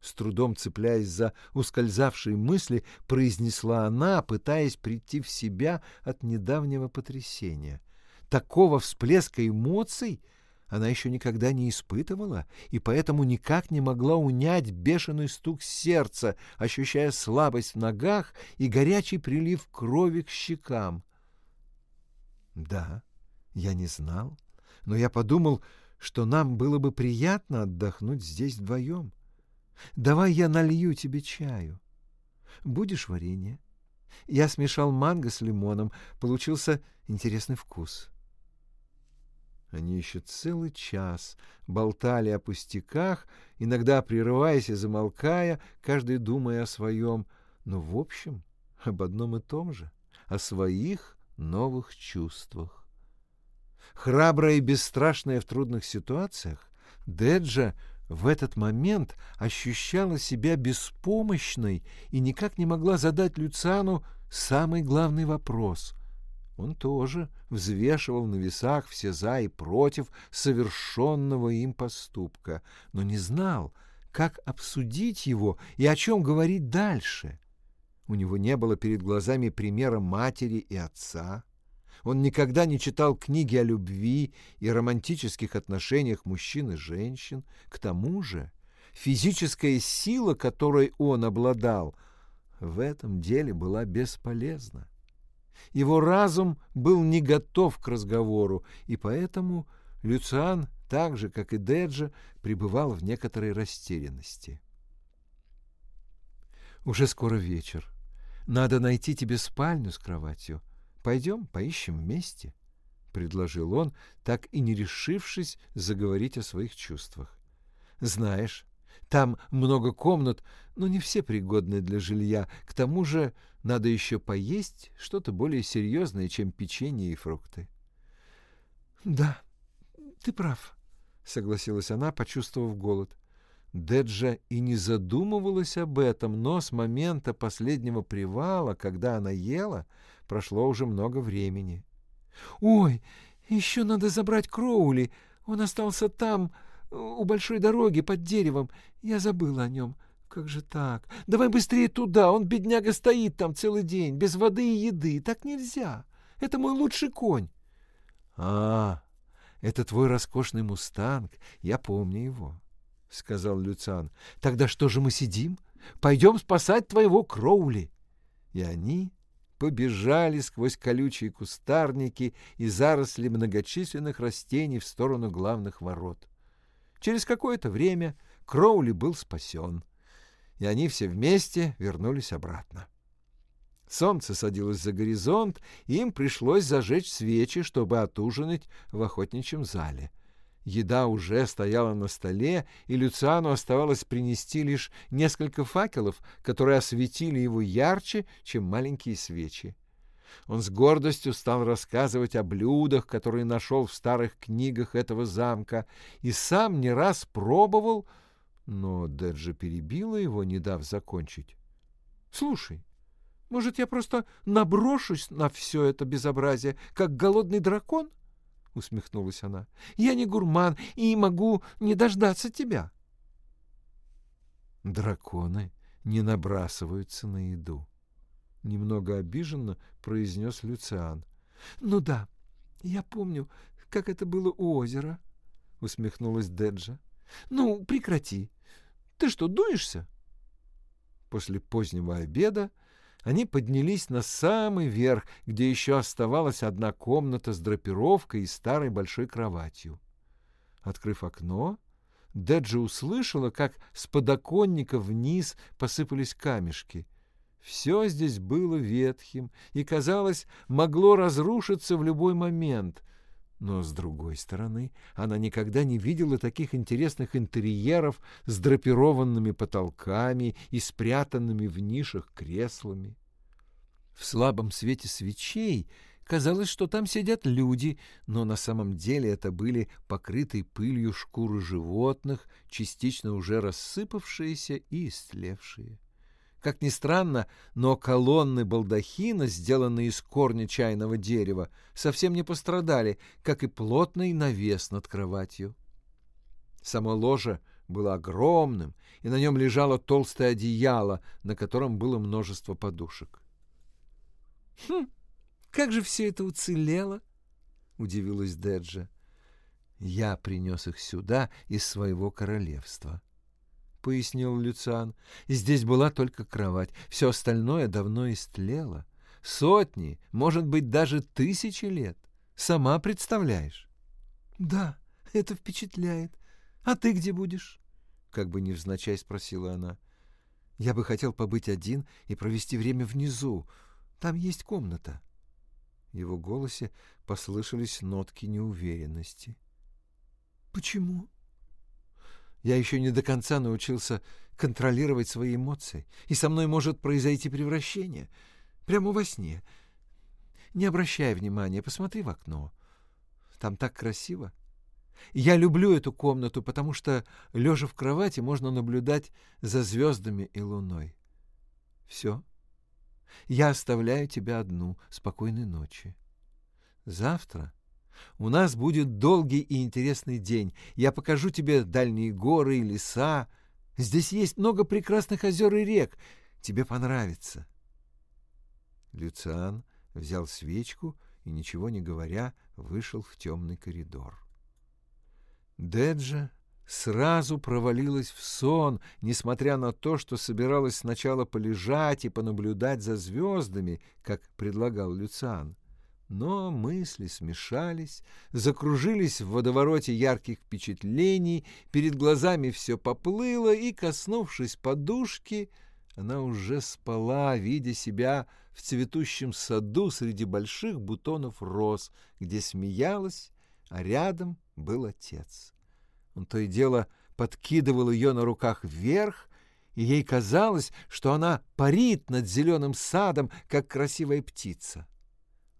С трудом цепляясь за ускользавшие мысли, произнесла она, пытаясь прийти в себя от недавнего потрясения. Такого всплеска эмоций она еще никогда не испытывала и поэтому никак не могла унять бешеный стук сердца, ощущая слабость в ногах и горячий прилив крови к щекам. Да, я не знал, но я подумал, что нам было бы приятно отдохнуть здесь вдвоем. Давай я налью тебе чаю. Будешь варенье? Я смешал манго с лимоном, получился интересный вкус. Они еще целый час болтали о пустяках, иногда прерываясь и замолкая, каждый думая о своем, но в общем об одном и том же, о своих новых чувствах. Храбрая и бесстрашная в трудных ситуациях, Деджа в этот момент ощущала себя беспомощной и никак не могла задать Люциану самый главный вопрос. Он тоже взвешивал на весах все «за» и «против» совершенного им поступка, но не знал, как обсудить его и о чем говорить дальше. У него не было перед глазами примера матери и отца. Он никогда не читал книги о любви и романтических отношениях мужчин и женщин. К тому же физическая сила, которой он обладал, в этом деле была бесполезна. Его разум был не готов к разговору, и поэтому Люциан, так же, как и Деджа, пребывал в некоторой растерянности. «Уже скоро вечер. Надо найти тебе спальню с кроватью. Пойдем, поищем вместе», — предложил он, так и не решившись заговорить о своих чувствах. «Знаешь, там много комнат, но не все пригодны для жилья. К тому же надо еще поесть что-то более серьезное, чем печенье и фрукты». «Да, ты прав», — согласилась она, почувствовав голод. Деджа и не задумывалась об этом, но с момента последнего привала, когда она ела, прошло уже много времени. «Ой, еще надо забрать Кроули. Он остался там, у большой дороги, под деревом. Я забыла о нем. Как же так? Давай быстрее туда. Он, бедняга, стоит там целый день, без воды и еды. Так нельзя. Это мой лучший конь». «А, это твой роскошный мустанг. Я помню его». — сказал Люциан. — Тогда что же мы сидим? Пойдем спасать твоего Кроули. И они побежали сквозь колючие кустарники и заросли многочисленных растений в сторону главных ворот. Через какое-то время Кроули был спасен, и они все вместе вернулись обратно. Солнце садилось за горизонт, и им пришлось зажечь свечи, чтобы отужинать в охотничьем зале — Еда уже стояла на столе, и Люциану оставалось принести лишь несколько факелов, которые осветили его ярче, чем маленькие свечи. Он с гордостью стал рассказывать о блюдах, которые нашел в старых книгах этого замка, и сам не раз пробовал, но Деджа перебила его, не дав закончить. — Слушай, может, я просто наброшусь на все это безобразие, как голодный дракон? — усмехнулась она. — Я не гурман и могу не дождаться тебя. Драконы не набрасываются на еду. Немного обиженно произнес Люциан. — Ну да, я помню, как это было у озера, — усмехнулась Деджа. — Ну, прекрати. Ты что, дуешься? После позднего обеда они поднялись на самый верх, где еще оставалась одна комната с драпировкой и старой большой кроватью. Открыв окно, Деджи услышала, как с подоконника вниз посыпались камешки. Все здесь было ветхим и, казалось, могло разрушиться в любой момент — но, с другой стороны, она никогда не видела таких интересных интерьеров с драпированными потолками и спрятанными в нишах креслами. В слабом свете свечей казалось, что там сидят люди, но на самом деле это были покрытые пылью шкуры животных, частично уже рассыпавшиеся и истлевшие. Как ни странно, но колонны балдахина, сделанные из корня чайного дерева, совсем не пострадали, как и плотный навес над кроватью. Само ложе было огромным, и на нем лежало толстое одеяло, на котором было множество подушек. «Хм, как же все это уцелело!» — удивилась Деджа. «Я принес их сюда из своего королевства», пояснил Люциан. «Здесь была только кровать, все остальное давно истлело. Сотни, может быть, даже тысячи лет. Сама представляешь?» «Да, это впечатляет. А ты где будешь?» Как бы невзначай спросила она. «Я бы хотел побыть один и провести время внизу. Там есть комната». В его голосе послышались нотки неуверенности. «Почему?» Я еще не до конца научился контролировать свои эмоции, и со мной может произойти превращение. Прямо во сне. Не обращай внимания, посмотри в окно. Там так красиво. Я люблю эту комнату, потому что, лежа в кровати, можно наблюдать за звездами и луной. Все. Я оставляю тебя одну. Спокойной ночи. Завтра у нас будет долгий и интересный день. Я покажу тебе дальние горы и леса. Здесь есть много прекрасных озер и рек. Тебе понравится. Люциан взял свечку и, ничего не говоря, вышел в темный коридор. Деджа сразу провалилась в сон, несмотря на то, что собиралась сначала полежать и понаблюдать за звездами, как предлагал Люциан. Но мысли смешались, закружились в водовороте ярких впечатлений, перед глазами все поплыло, и, коснувшись подушки, она уже спала, видя себя в цветущем саду среди больших бутонов роз, где смеялась, а рядом был отец. Он то и дело подкидывал ее на руках вверх, и ей казалось, что она парит над зеленым садом, как красивая птица.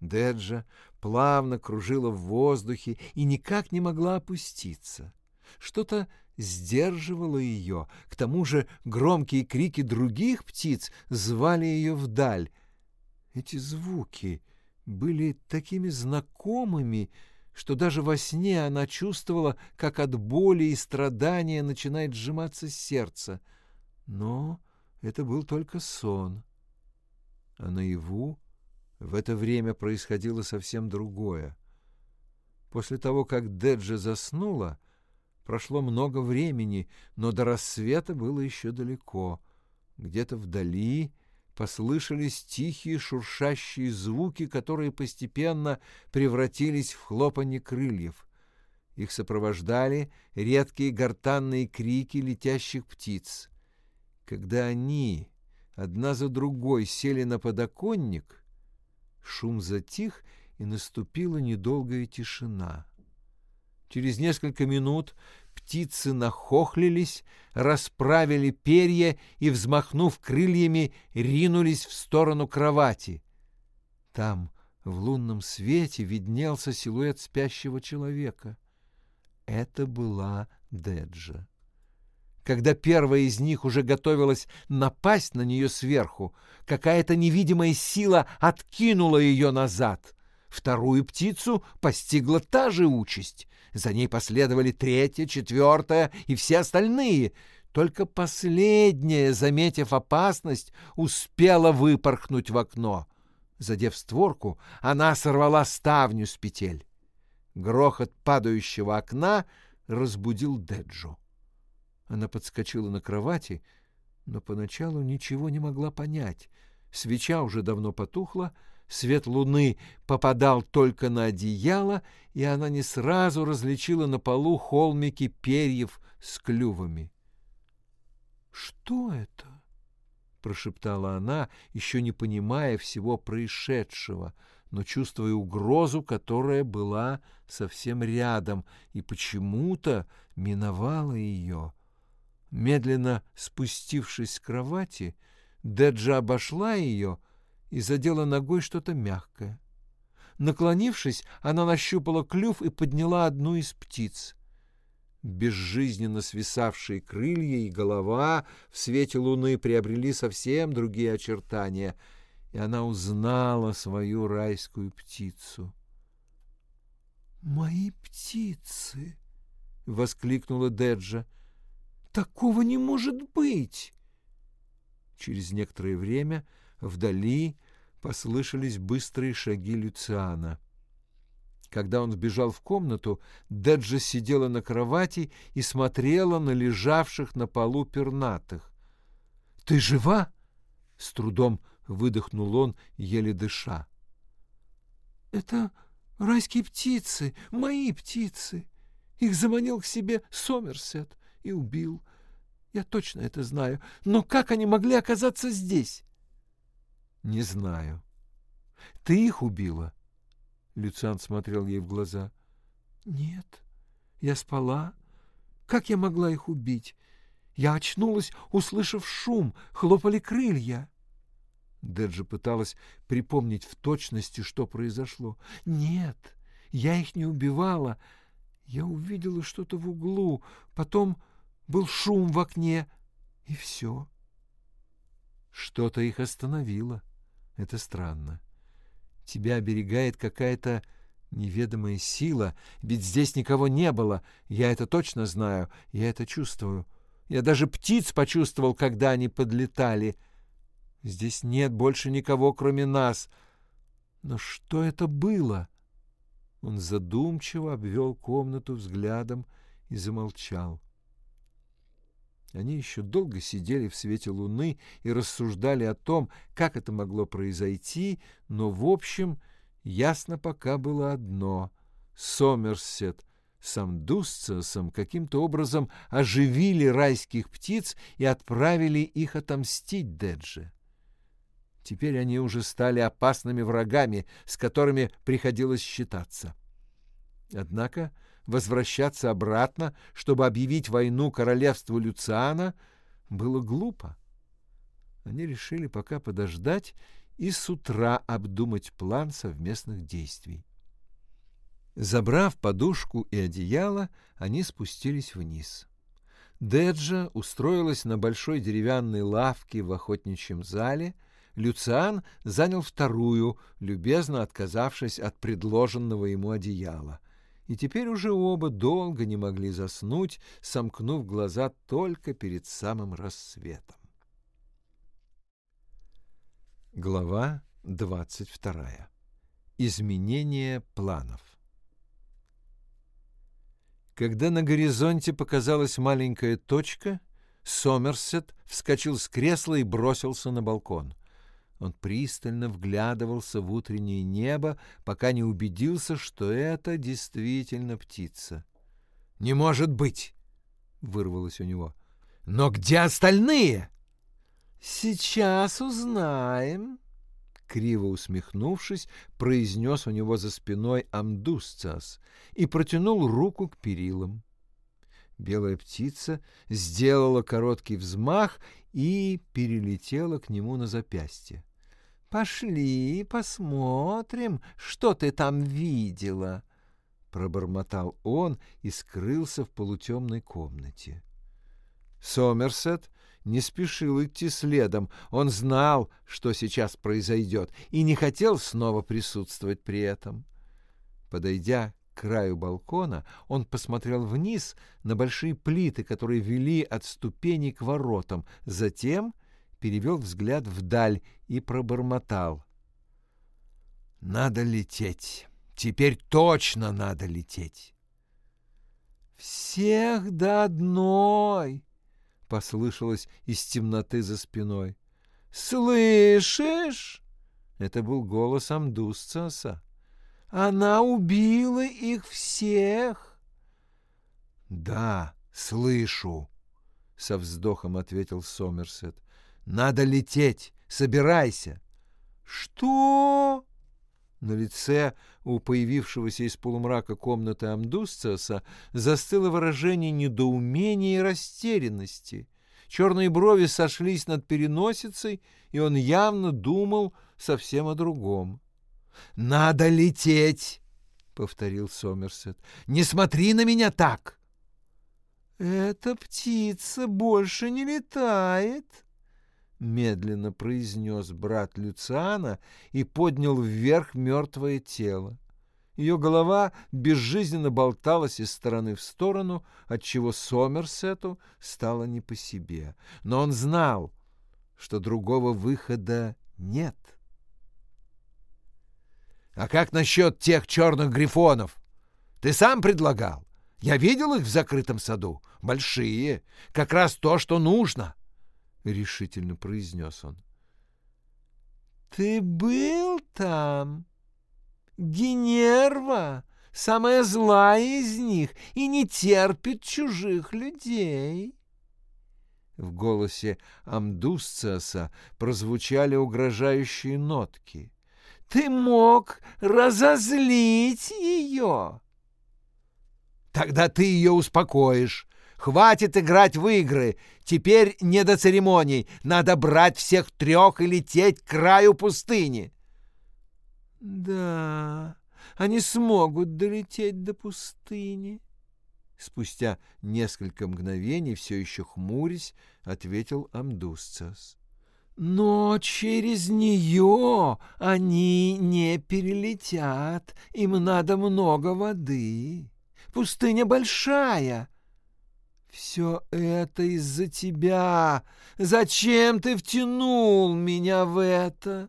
Деджа плавно кружила в воздухе и никак не могла опуститься. Что-то сдерживало ее, к тому же громкие крики других птиц звали ее вдаль. Эти звуки были такими знакомыми, что даже во сне она чувствовала, как от боли и страдания начинает сжиматься сердце. Но это был только сон. А наяву в это время происходило совсем другое. После того, как Деджа заснула, прошло много времени, но до рассвета было еще далеко. Где-то вдали послышались тихие шуршащие звуки, которые постепенно превратились в хлопанье крыльев. Их сопровождали редкие гортанные крики летящих птиц. Когда они одна за другой сели на подоконник — Шум затих, и наступила недолгая тишина. Через несколько минут птицы нахохлились, расправили перья и, взмахнув крыльями, ринулись в сторону кровати. Там, в лунном свете, виднелся силуэт спящего человека. Это была Деджа. Когда первая из них уже готовилась напасть на нее сверху, какая-то невидимая сила откинула ее назад. Вторую птицу постигла та же участь. За ней последовали третья, четвертая и все остальные. Только последняя, заметив опасность, успела выпорхнуть в окно. Задев створку, она сорвала ставню с петель. Грохот падающего окна разбудил Деджу. Она подскочила на кровати, но поначалу ничего не могла понять. Свеча уже давно потухла, свет луны попадал только на одеяло, и она не сразу различила на полу холмики перьев с клювами. «Что это?» — прошептала она, еще не понимая всего происшедшего, но чувствуя угрозу, которая была совсем рядом и почему-то миновала ее. Медленно спустившись с кровати, Деджа обошла ее и задела ногой что-то мягкое. Наклонившись, она нащупала клюв и подняла одну из птиц. Безжизненно свисавшие крылья и голова в свете луны приобрели совсем другие очертания, и она узнала свою райскую птицу. «Мои птицы!» — воскликнула Деджа. Такого не может быть! Через некоторое время вдали послышались быстрые шаги Люциана. Когда он вбежал в комнату, Деджа сидела на кровати и смотрела на лежавших на полу пернатых. — Ты жива? — с трудом выдохнул он, еле дыша. — Это райские птицы, мои птицы. Их заманил к себе Сомерсет и убил. Я точно это знаю. Но как они могли оказаться здесь? Не знаю. Ты их убила? Люциан смотрел ей в глаза. Нет, я спала. Как я могла их убить? Я очнулась, услышав шум, хлопали крылья. Деджи пыталась припомнить в точности, что произошло. Нет, я их не убивала. Я увидела что-то в углу, потом был шум в окне, и все. Что-то их остановило. Это странно. Тебя оберегает какая-то неведомая сила, ведь здесь никого не было. Я это точно знаю, я это чувствую. Я даже птиц почувствовал, когда они подлетали. Здесь нет больше никого, кроме нас. Но что это было? Он задумчиво обвел комнату взглядом и замолчал. Они еще долго сидели в свете луны и рассуждали о том, как это могло произойти, но, в общем, ясно пока было одно — Сомерсет с Амдусцесом каким-то образом оживили райских птиц и отправили их отомстить Дедже. Теперь они уже стали опасными врагами, с которыми приходилось считаться. Однако возвращаться обратно, чтобы объявить войну королевству Люциана, было глупо. Они решили пока подождать и с утра обдумать план совместных действий. Забрав подушку и одеяло, они спустились вниз. Деджа устроилась на большой деревянной лавке в охотничьем зале, Люциан занял вторую, любезно отказавшись от предложенного ему одеяла и теперь уже оба долго не могли заснуть, сомкнув глаза только перед самым рассветом. Глава двадцать вторая. Изменение планов. Когда на горизонте показалась маленькая точка, Сомерсет вскочил с кресла и бросился на балкон — он пристально вглядывался в утреннее небо, пока не убедился, что это действительно птица. «Не может быть!» — вырвалось у него. «Но где остальные?» «Сейчас узнаем. криво усмехнувшись, произнес у него за спиной Амдусцас и протянул руку к перилам. Белая птица сделала короткий взмах и перелетела к нему на запястье. «Пошли, посмотрим, что ты там видела», — пробормотал он и скрылся в полутемной комнате. Сомерсет не спешил идти следом. Он знал, что сейчас произойдет, и не хотел снова присутствовать при этом. Подойдя краю балкона, он посмотрел вниз на большие плиты, которые вели от ступеней к воротам, затем перевел взгляд вдаль и пробормотал. «Надо лететь. Теперь точно надо лететь». «Всех до одной!» — послышалось из темноты за спиной. «Слышишь?» — это был голос Амдусцаса. «Она убила их всех!» «Да, слышу!» — со вздохом ответил Сомерсет. «Надо лететь! Собирайся!» «Что?» На лице у появившегося из полумрака комнаты Амдусциаса застыло выражение недоумения и растерянности. Черные брови сошлись над переносицей, и он явно думал совсем о другом. «Надо лететь!» — повторил Сомерсет. «Не смотри на меня так!» «Эта птица больше не летает!» — медленно произнес брат Люциана и поднял вверх мертвое тело. Ее голова безжизненно болталась из стороны в сторону, отчего Сомерсету стало не по себе. Но он знал, что другого выхода нет. «А как насчет тех черных грифонов? Ты сам предлагал? Я видел их в закрытом саду. Большие. Как раз то, что нужно». — решительно произнес он. «Ты был там? Генерва, самая злая из них, и не терпит чужих людей». В голосе Амдусциаса прозвучали угрожающие нотки. «Ты мог разозлить ее!» «Тогда ты ее успокоишь, Хватит играть в игры. Теперь не до церемоний. Надо брать всех трех и лететь к краю пустыни. Да, они смогут долететь до пустыни. Спустя несколько мгновений, все еще хмурясь, ответил Амдусцас. Но через нее они не перелетят. Им надо много воды. Пустыня большая. «Все это из-за тебя! Зачем ты втянул меня в это?»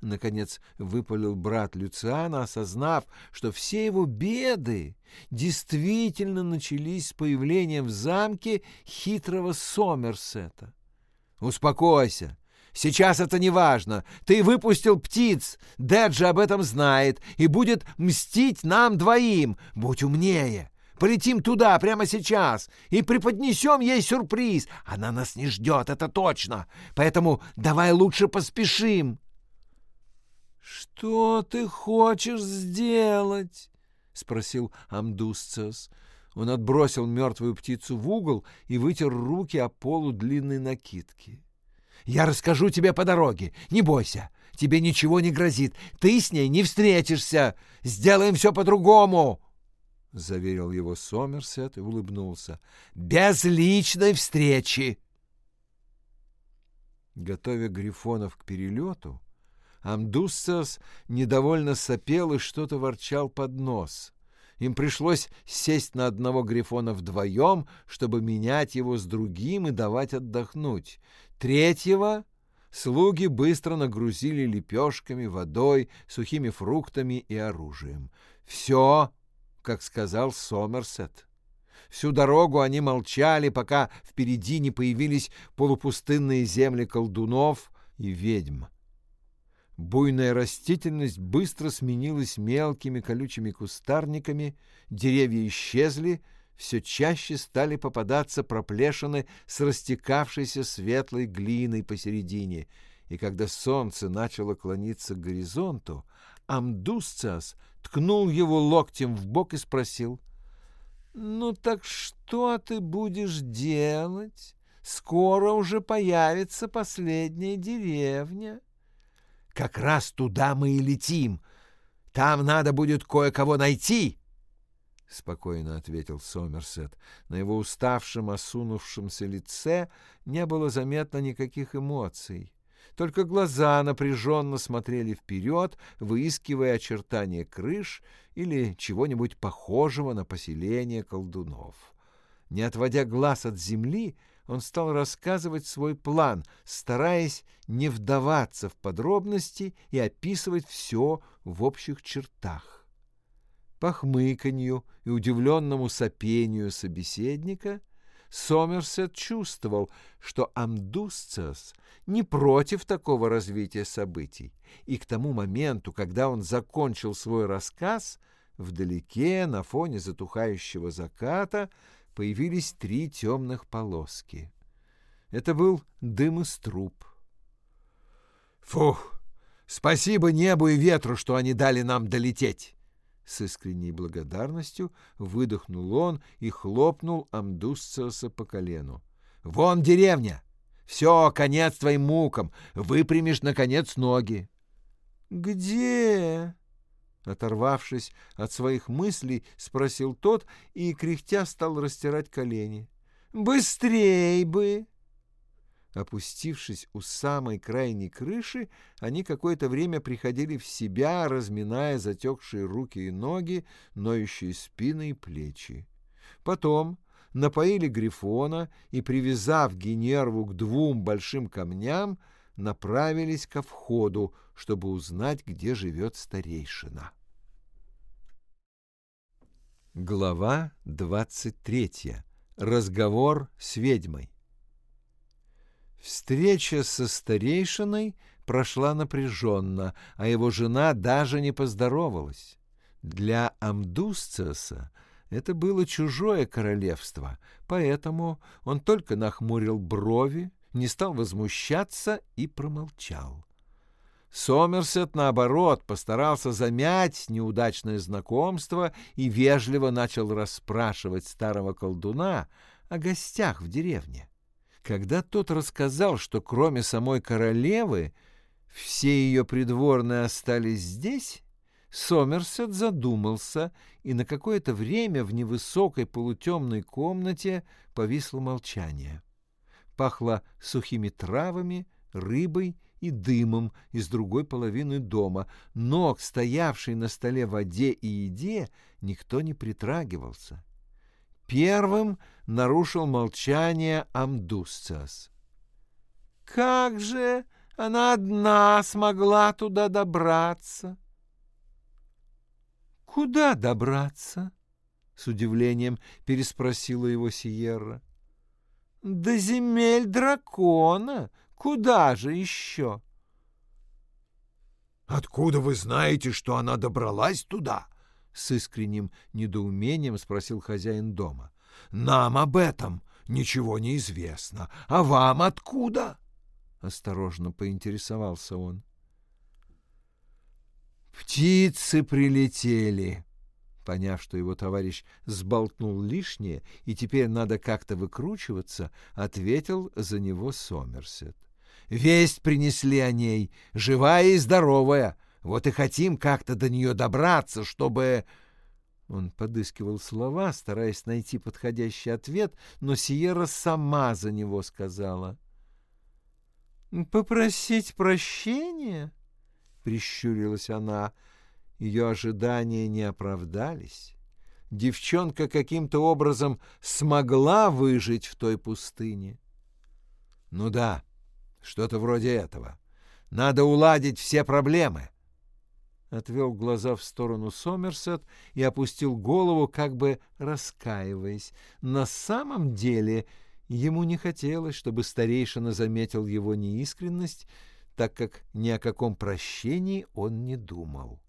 Наконец выпалил брат Люциана, осознав, что все его беды действительно начались с появлением в замке хитрого Сомерсета. «Успокойся! Сейчас это не важно. Ты выпустил птиц. Деджи об этом знает и будет мстить нам двоим. Будь умнее. Полетим туда прямо сейчас и преподнесем ей сюрприз. Она нас не ждет, это точно. Поэтому давай лучше поспешим. «Что ты хочешь сделать?» — спросил Амдусцес. Он отбросил мертвую птицу в угол и вытер руки о полу длинной накидки. «Я расскажу тебе по дороге. Не бойся. Тебе ничего не грозит. Ты с ней не встретишься. Сделаем все по-другому!» — заверил его Сомерсет и улыбнулся. «Без личной встречи!» Готовя грифонов к перелету, Амдуссас недовольно сопел и что-то ворчал под нос. Им пришлось сесть на одного грифона вдвоем, чтобы менять его с другим и давать отдохнуть. Третьего слуги быстро нагрузили лепешками, водой, сухими фруктами и оружием. Все как сказал Сомерсет. Всю дорогу они молчали, пока впереди не появились полупустынные земли колдунов и ведьм. Буйная растительность быстро сменилась мелкими колючими кустарниками, деревья исчезли, все чаще стали попадаться проплешины с растекавшейся светлой глиной посередине, и когда солнце начало клониться к горизонту, Амдусциас ткнул его локтем в бок и спросил, «Ну так что ты будешь делать? Скоро уже появится последняя деревня». «Как раз туда мы и летим. Там надо будет кое-кого найти», — спокойно ответил Сомерсет. На его уставшем, осунувшемся лице не было заметно никаких эмоций. Только глаза напряженно смотрели вперед, выискивая очертания крыш или чего-нибудь похожего на поселение колдунов. Не отводя глаз от земли, он стал рассказывать свой план, стараясь не вдаваться в подробности и описывать все в общих чертах. По хмыканью и удивленному сопению собеседника Сомерсет чувствовал, что Амдусциас не против такого развития событий, и к тому моменту, когда он закончил свой рассказ, вдалеке, на фоне затухающего заката, появились три темных полоски. Это был дым из труб. «Фух! Спасибо небу и ветру, что они дали нам долететь!» С искренней благодарностью выдохнул он и хлопнул Амдусциоса по колену. «Вон деревня! Все, конец твоим мукам! Выпрямишь, наконец, ноги!» «Где?» Оторвавшись от своих мыслей, спросил тот и, кряхтя, стал растирать колени. «Быстрей бы!» Опустившись у самой крайней крыши, они какое-то время приходили в себя, разминая затекшие руки и ноги, ноющие спины и плечи. Потом напоили Грифона и, привязав Генерву к двум большим камням, направились ко входу, чтобы узнать, где живет старейшина. Глава двадцать третья. Разговор с ведьмой. Встреча со старейшиной прошла напряженно, а его жена даже не поздоровалась. Для Амдусциоса это было чужое королевство, поэтому он только нахмурил брови, не стал возмущаться и промолчал. Сомерсет, наоборот, постарался замять неудачное знакомство и вежливо начал расспрашивать старого колдуна о гостях в деревне. Когда тот рассказал, что кроме самой королевы все ее придворные остались здесь, Сомерсет задумался, и на какое-то время в невысокой полутемной комнате повисло молчание. Пахло сухими травами, рыбой и дымом из другой половины дома, но к стоявшей на столе воде и еде никто не притрагивался. Первым нарушил молчание Амдусцас. «Как же она одна смогла туда добраться?» «Куда добраться?» — с удивлением переспросила его Сиерра. «До земель дракона. Куда же еще?» «Откуда вы знаете, что она добралась туда?» с искренним недоумением спросил хозяин дома. «Нам об этом ничего не известно. А вам откуда?» Осторожно поинтересовался он. «Птицы прилетели!» Поняв, что его товарищ сболтнул лишнее, и теперь надо как-то выкручиваться, ответил за него Сомерсет. «Весть принесли о ней, живая и здоровая. Вот и хотим как-то до нее добраться, чтобы...» Он подыскивал слова, стараясь найти подходящий ответ, но Сиера сама за него сказала. «Попросить прощения?» — прищурилась она. Ее ожидания не оправдались. Девчонка каким-то образом смогла выжить в той пустыне. «Ну да, что-то вроде этого. Надо уладить все проблемы», отвел глаза в сторону Сомерсет и опустил голову, как бы раскаиваясь. На самом деле ему не хотелось, чтобы старейшина заметил его неискренность, так как ни о каком прощении он не думал.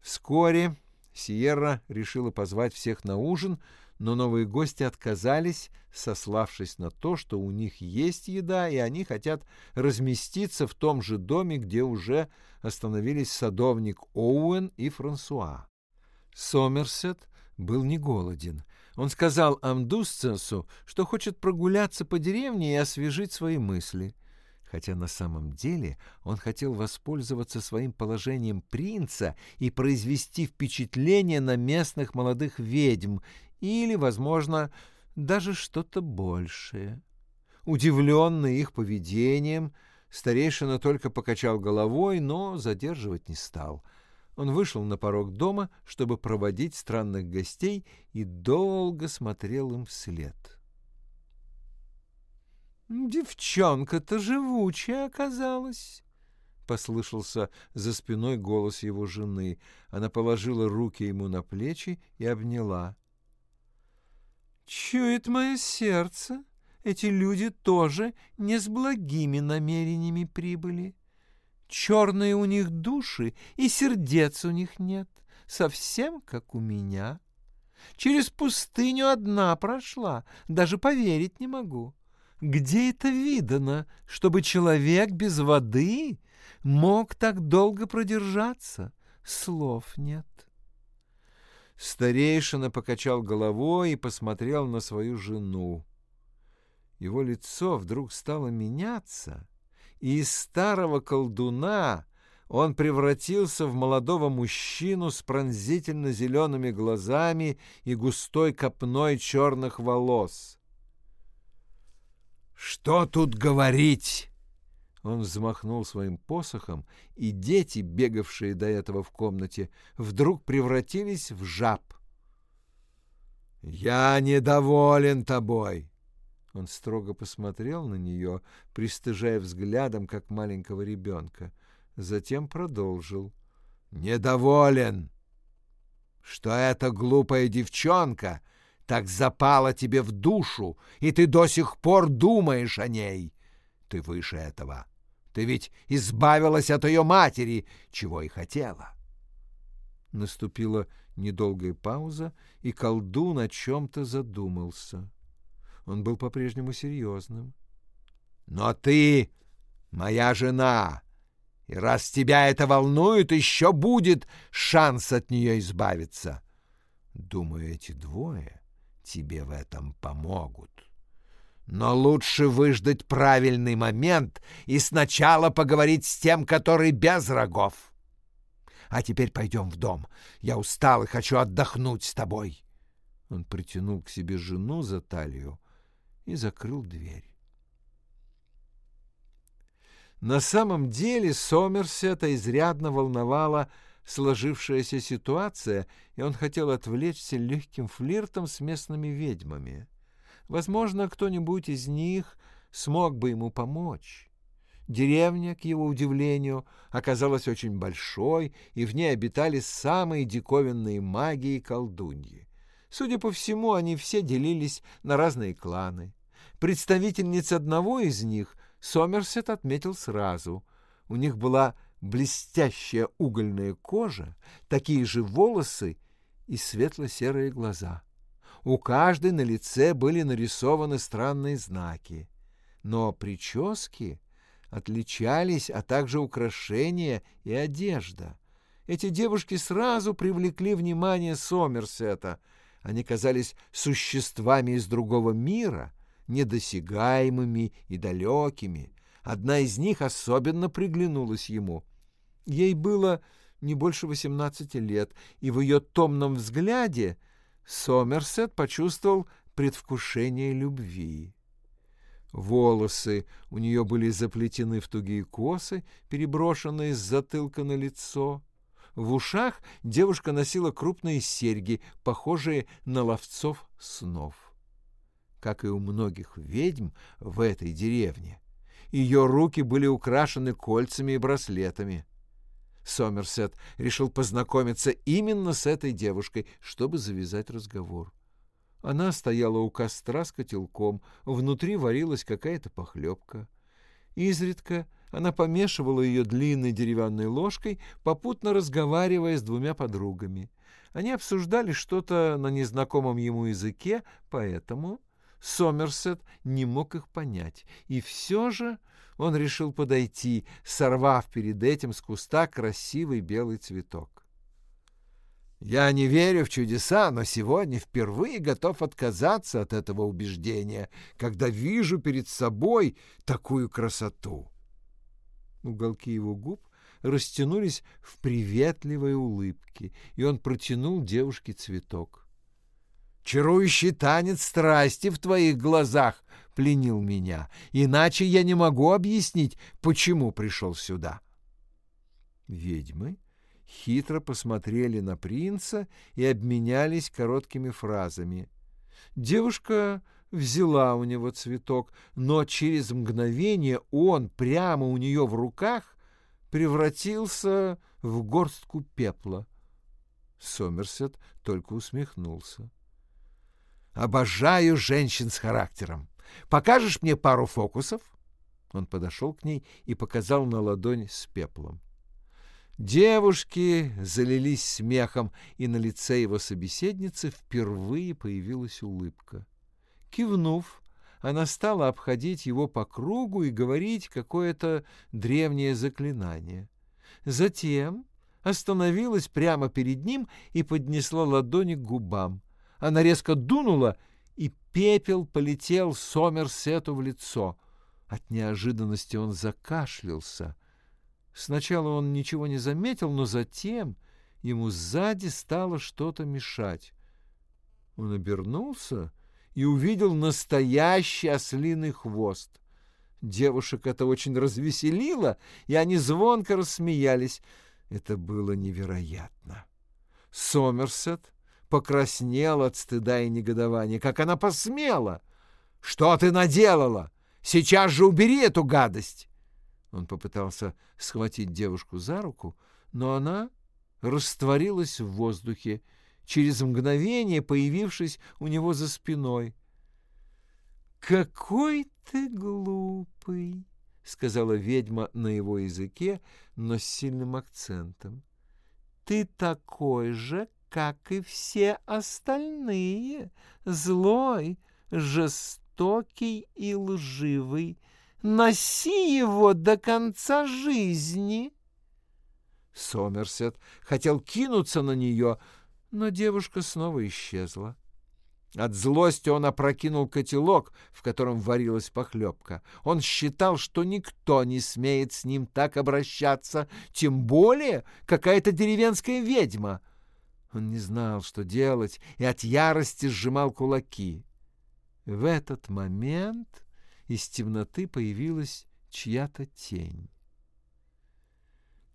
Вскоре Сиерра решила позвать всех на ужин, но новые гости отказались, сославшись на то, что у них есть еда, и они хотят разместиться в том же доме, где уже остановились садовник Оуэн и Франсуа. Сомерсет был не голоден. Он сказал Амдусценсу, что хочет прогуляться по деревне и освежить свои мысли — хотя на самом деле он хотел воспользоваться своим положением принца и произвести впечатление на местных молодых ведьм или, возможно, даже что-то большее. Удивленный их поведением, старейшина только покачал головой, но задерживать не стал. Он вышел на порог дома, чтобы проводить странных гостей, и долго смотрел им вслед. «Девчонка-то живучая оказалась!» — послышался за спиной голос его жены. Она положила руки ему на плечи и обняла. «Чует мое сердце, эти люди тоже не с благими намерениями прибыли. Черные у них души, и сердец у них нет, совсем как у меня. Через пустыню одна прошла, даже поверить не могу». Где это видано, чтобы человек без воды мог так долго продержаться? Слов нет. Старейшина покачал головой и посмотрел на свою жену. Его лицо вдруг стало меняться, и из старого колдуна он превратился в молодого мужчину с пронзительно зелеными глазами и густой копной черных волос. «Что тут говорить?» Он взмахнул своим посохом, и дети, бегавшие до этого в комнате, вдруг превратились в жаб. «Я недоволен тобой!» Он строго посмотрел на нее, пристыжая взглядом, как маленького ребенка. Затем продолжил. «Недоволен, что эта глупая девчонка так запала тебе в душу, и ты до сих пор думаешь о ней. Ты выше этого. Ты ведь избавилась от ее матери, чего и хотела. Наступила недолгая пауза, и колдун о чем-то задумался. Он был по-прежнему серьезным. «Но ты моя жена, и раз тебя это волнует, еще будет шанс от нее избавиться. Думаю, эти двое тебе в этом помогут. Но лучше выждать правильный момент и сначала поговорить с тем, который без рогов. А теперь пойдем в дом. Я устал и хочу отдохнуть с тобой. Он притянул к себе жену за талию и закрыл дверь. На самом деле Сомерсета изрядно волновала сложившаяся ситуация, и он хотел отвлечься легким флиртом с местными ведьмами. Возможно, кто-нибудь из них смог бы ему помочь. Деревня, к его удивлению, оказалась очень большой, и в ней обитали самые диковинные маги и колдуньи. Судя по всему, они все делились на разные кланы. Представительниц одного из них Сомерсет отметил сразу. У них была блестящая угольная кожа, такие же волосы и светло-серые глаза. У каждой на лице были нарисованы странные знаки, но прически отличались, а также украшения и одежда. Эти девушки сразу привлекли внимание Сомерсета. Они казались существами из другого мира, недосягаемыми и далекими. Одна из них особенно приглянулась ему. Ей было не больше восемнадцати лет, и в ее томном взгляде Сомерсет почувствовал предвкушение любви. Волосы у нее были заплетены в тугие косы, переброшенные с затылка на лицо. В ушах девушка носила крупные серьги, похожие на ловцов снов. Как и у многих ведьм в этой деревне, ее руки были украшены кольцами и браслетами. Сомерсет решил познакомиться именно с этой девушкой, чтобы завязать разговор. Она стояла у костра с котелком, внутри варилась какая-то похлебка. Изредка она помешивала ее длинной деревянной ложкой, попутно разговаривая с двумя подругами. Они обсуждали что-то на незнакомом ему языке, поэтому Сомерсет не мог их понять. И все же он решил подойти, сорвав перед этим с куста красивый белый цветок. Я не верю в чудеса, но сегодня впервые готов отказаться от этого убеждения, когда вижу перед собой такую красоту. Уголки его губ растянулись в приветливой улыбке, и он протянул девушке цветок. Чарующий танец страсти в твоих глазах пленил меня, иначе я не могу объяснить, почему пришел сюда. Ведьмы хитро посмотрели на принца и обменялись короткими фразами. Девушка взяла у него цветок, но через мгновение он прямо у нее в руках превратился в горстку пепла. Сомерсет только усмехнулся. «Обожаю женщин с характером. Покажешь мне пару фокусов?» Он подошел к ней и показал на ладонь с пеплом. Девушки залились смехом, и на лице его собеседницы впервые появилась улыбка. Кивнув, она стала обходить его по кругу и говорить какое-то древнее заклинание. Затем остановилась прямо перед ним и поднесла ладони к губам. Она резко дунула, пепел полетел Сомерсету в лицо. От неожиданности он закашлялся — Сначала он ничего не заметил, но затем ему сзади стало что-то мешать. Он обернулся и увидел настоящий ослиный хвост. Девушек это очень развеселило, и они звонко рассмеялись. Это было невероятно. Сомерсет покраснел от стыда и негодования. Как она посмела! «Что ты наделала? Сейчас же убери эту гадость!» Он попытался схватить девушку за руку, но она растворилась в воздухе, через мгновение появившись у него за спиной. «Какой ты глупый!» — сказала ведьма на его языке, но с сильным акцентом. «Ты такой же, как и все остальные, злой, жестокий и лживый, Носи его до конца жизни. Сомерсет хотел кинуться на нее, но девушка снова исчезла. От злости он опрокинул котелок, в котором варилась похлебка. Он считал, что никто не смеет с ним так обращаться, тем более какая-то деревенская ведьма. Он не знал, что делать, и от ярости сжимал кулаки. В этот момент из темноты появилась чья-то тень.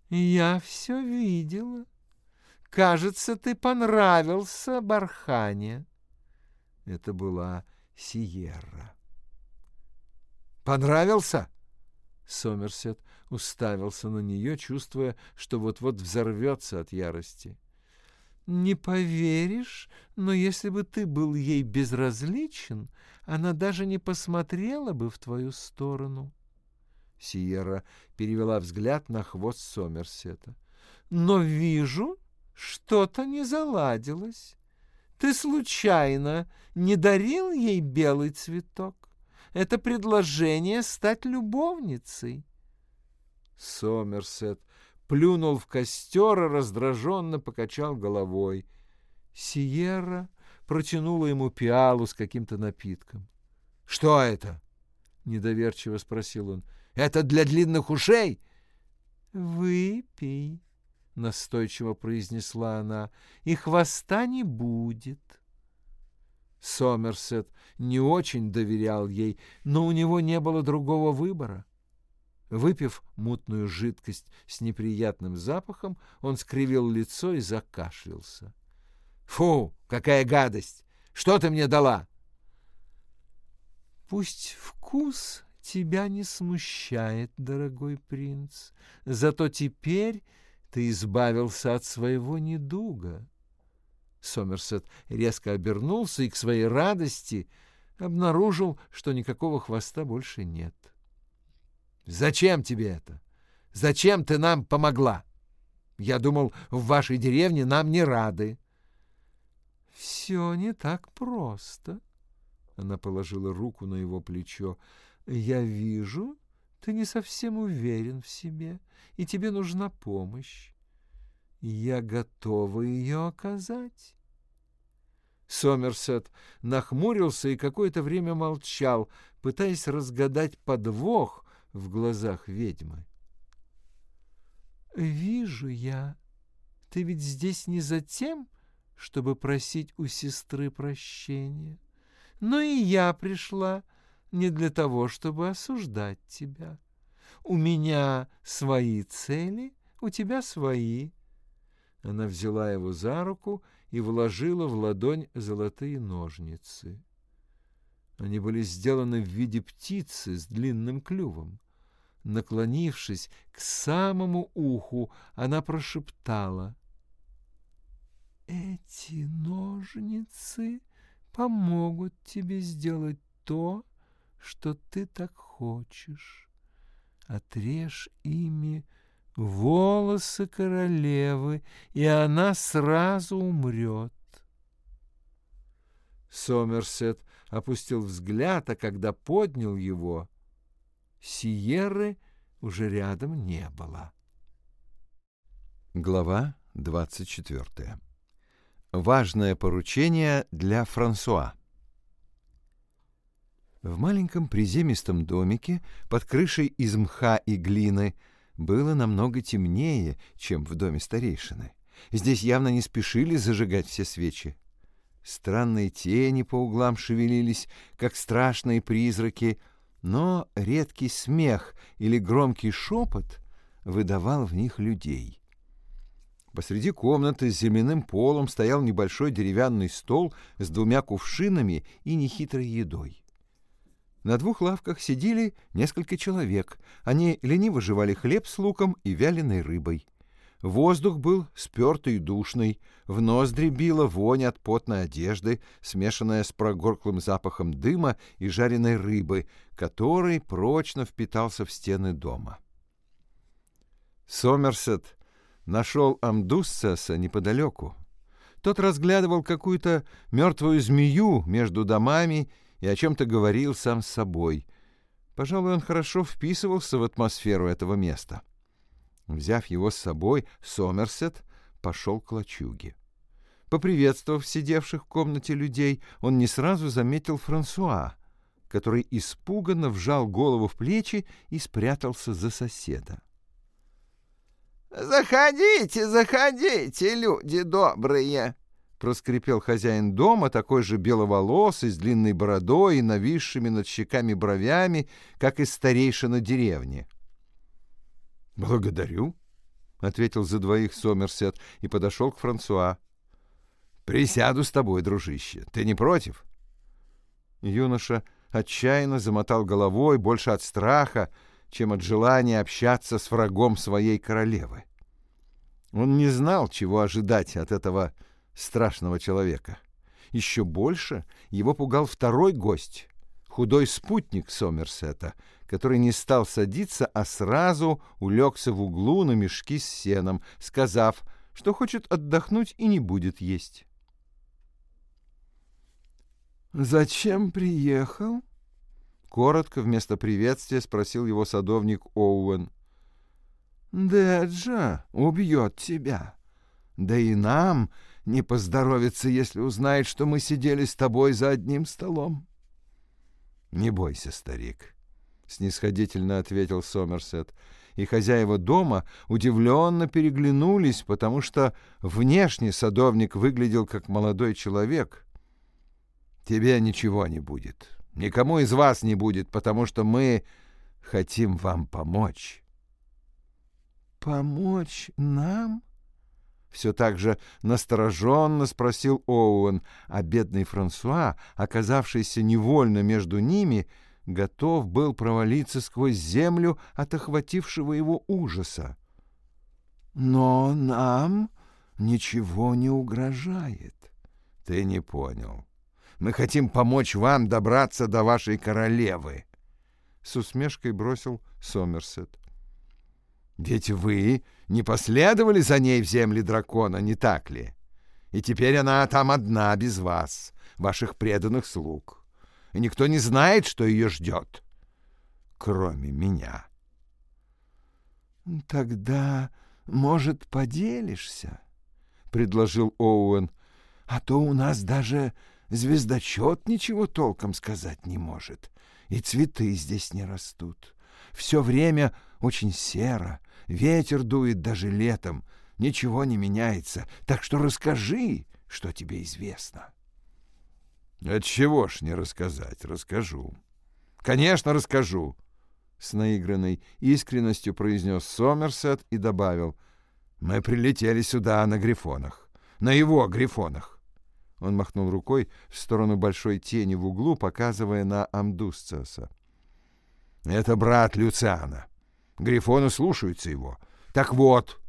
«Я все видела. Кажется, ты понравился Бархане». Это была Сиерра. «Понравился?» Сомерсет уставился на нее, чувствуя, что вот-вот взорвется от ярости. «Не поверишь, но если бы ты был ей безразличен, она даже не посмотрела бы в твою сторону». Сиера перевела взгляд на хвост Сомерсета. «Но вижу, что-то не заладилось. Ты случайно не дарил ей белый цветок? Это предложение стать любовницей». Сомерсет плюнул в костер и раздраженно покачал головой. Сиерра протянула ему пиалу с каким-то напитком. — Что это? — недоверчиво спросил он. — Это для длинных ушей? — Выпей, — настойчиво произнесла она, — и хвоста не будет. Сомерсет не очень доверял ей, но у него не было другого выбора. Выпив мутную жидкость с неприятным запахом, он скривил лицо и закашлялся. «Фу, какая гадость! Что ты мне дала?» «Пусть вкус тебя не смущает, дорогой принц, зато теперь ты избавился от своего недуга». Сомерсет резко обернулся и к своей радости обнаружил, что никакого хвоста больше нет. Зачем тебе это? Зачем ты нам помогла? Я думал, в вашей деревне нам не рады. Все не так просто. Она положила руку на его плечо. Я вижу, ты не совсем уверен в себе, и тебе нужна помощь. Я готова ее оказать. Сомерсет нахмурился и какое-то время молчал, пытаясь разгадать подвох в глазах ведьмы. «Вижу я. Ты ведь здесь не за тем, чтобы просить у сестры прощения. Но и я пришла не для того, чтобы осуждать тебя. У меня свои цели, у тебя свои». Она взяла его за руку и вложила в ладонь золотые ножницы. Они были сделаны в виде птицы с длинным клювом. Наклонившись к самому уху, она прошептала. «Эти ножницы помогут тебе сделать то, что ты так хочешь. Отрежь ими волосы королевы, и она сразу умрет. Сомерсет опустил взгляд, а когда поднял его, Сиерры уже рядом не было. Глава 24. Важное поручение для Франсуа. В маленьком приземистом домике под крышей из мха и глины было намного темнее, чем в доме старейшины. Здесь явно не спешили зажигать все свечи. Странные тени по углам шевелились, как страшные призраки, но редкий смех или громкий шепот выдавал в них людей. Посреди комнаты с земляным полом стоял небольшой деревянный стол с двумя кувшинами и нехитрой едой. На двух лавках сидели несколько человек. Они лениво жевали хлеб с луком и вяленой рыбой. Воздух был спертый и душный, в ноздри била вонь от потной одежды, смешанная с прогорклым запахом дыма и жареной рыбы, который прочно впитался в стены дома. Сомерсет нашел Амдуссаса неподалеку. Тот разглядывал какую-то мертвую змею между домами и о чем-то говорил сам с собой. Пожалуй, он хорошо вписывался в атмосферу этого места. Взяв его с собой, Сомерсет пошел к лачуге. Поприветствовав сидевших в комнате людей, он не сразу заметил Франсуа, который испуганно вжал голову в плечи и спрятался за соседа. «Заходите, заходите, люди добрые!» проскрипел хозяин дома, такой же беловолосый, с длинной бородой и нависшими над щеками бровями, как и старейшина деревни. «Благодарю», — ответил за двоих Сомерсет и подошел к Франсуа. «Присяду с тобой, дружище. Ты не против?» Юноша отчаянно замотал головой больше от страха, чем от желания общаться с врагом своей королевы. Он не знал, чего ожидать от этого страшного человека. Еще больше его пугал второй гость, худой спутник Сомерсета, который не стал садиться, а сразу улегся в углу на мешки с сеном, сказав, что хочет отдохнуть и не будет есть. «Зачем приехал?» Коротко, вместо приветствия, спросил его садовник Оуэн. «Деджа убьет тебя. Да и нам не поздоровится, если узнает, что мы сидели с тобой за одним столом. — Не бойся, старик, — снисходительно ответил Сомерсет, и хозяева дома удивленно переглянулись, потому что внешне садовник выглядел как молодой человек. — Тебе ничего не будет, никому из вас не будет, потому что мы хотим вам помочь. — Помочь нам? — все так же настороженно спросил Оуэн, а бедный Франсуа, оказавшийся невольно между ними, готов был провалиться сквозь землю от охватившего его ужаса. «Но нам ничего не угрожает». «Ты не понял. Мы хотим помочь вам добраться до вашей королевы». — с усмешкой бросил Сомерсет. «Ведь вы не последовали за ней в земли дракона, не так ли? И теперь она там одна, без вас, ваших преданных слуг. И никто не знает, что ее ждет, кроме меня». «Тогда, может, поделишься?» — предложил Оуэн. «А то у нас даже звездочет ничего толком сказать не может, и цветы здесь не растут. Все время очень серо, ветер дует даже летом, ничего не меняется, так что расскажи, что тебе известно». «Отчего ж не рассказать? Расскажу. Конечно, расскажу с наигранной искренностью произнес Сомерсет и добавил. «Мы прилетели сюда на грифонах. На его грифонах». Он махнул рукой в сторону большой тени в углу, показывая на Амдусциоса. «Это брат Люциана. Грифоны слушаются его. Так вот,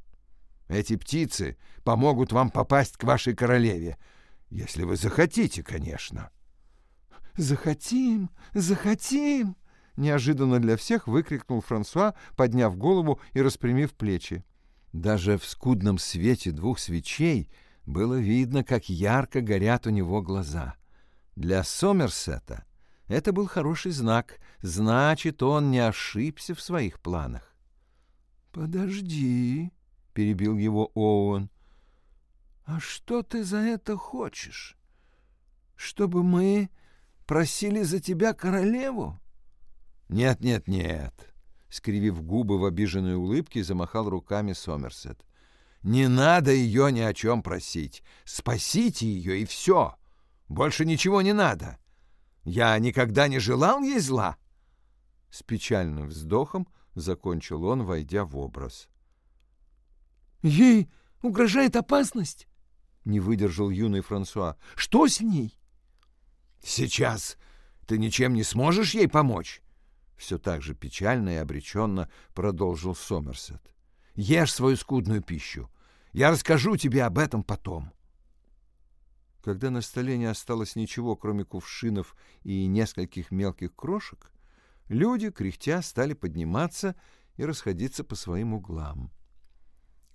эти птицы помогут вам попасть к вашей королеве, если вы захотите, конечно». «Захотим, захотим!» неожиданно для всех выкрикнул Франсуа, подняв голову и распрямив плечи. Даже в скудном свете двух свечей было видно, как ярко горят у него глаза. Для Сомерсета это был хороший знак, значит, он не ошибся в своих планах. «Подожди», — перебил его Оуэн, — «а что ты за это хочешь? Чтобы мы просили за тебя королеву?» «Нет, нет, нет!» — скривив губы в обиженной улыбке, замахал руками Сомерсет. «Не надо ее ни о чем просить. Спасите ее, и все. Больше ничего не надо. Я никогда не желал ей зла!» С печальным вздохом закончил он, войдя в образ. «Ей угрожает опасность?» — не выдержал юный Франсуа. «Что с ней?» «Сейчас ты ничем не сможешь ей помочь?» все так же печально и обреченно продолжил Сомерсет. «Ешь свою скудную пищу. Я расскажу тебе об этом потом». Когда на столе не осталось ничего, кроме кувшинов и нескольких мелких крошек, люди, кряхтя, стали подниматься и расходиться по своим углам.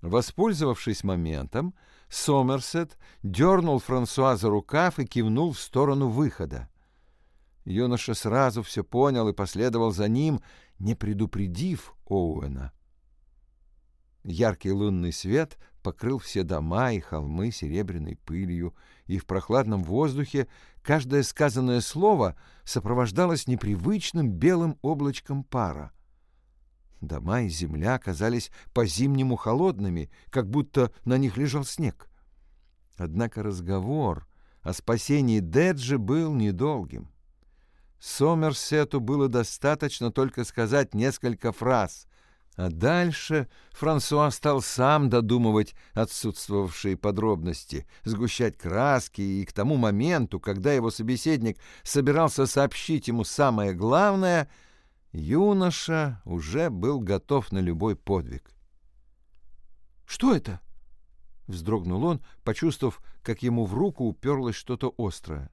Воспользовавшись моментом, Сомерсет дернул Франсуа за рукав и кивнул в сторону выхода. Юноша сразу все понял и последовал за ним, не предупредив Оуэна. Яркий лунный свет покрыл все дома и холмы серебряной пылью, и в прохладном воздухе каждое сказанное слово сопровождалось непривычным белым облачком пара. Дома и земля казались по-зимнему холодными, как будто на них лежал снег. Однако разговор о спасении Деджи был недолгим. Сомерсету было достаточно только сказать несколько фраз, а дальше Франсуа стал сам додумывать отсутствовавшие подробности, сгущать краски, и к тому моменту, когда его собеседник собирался сообщить ему самое главное, юноша уже был готов на любой подвиг. «Что это?» — вздрогнул он, почувствовав, как ему в руку уперлось что-то острое.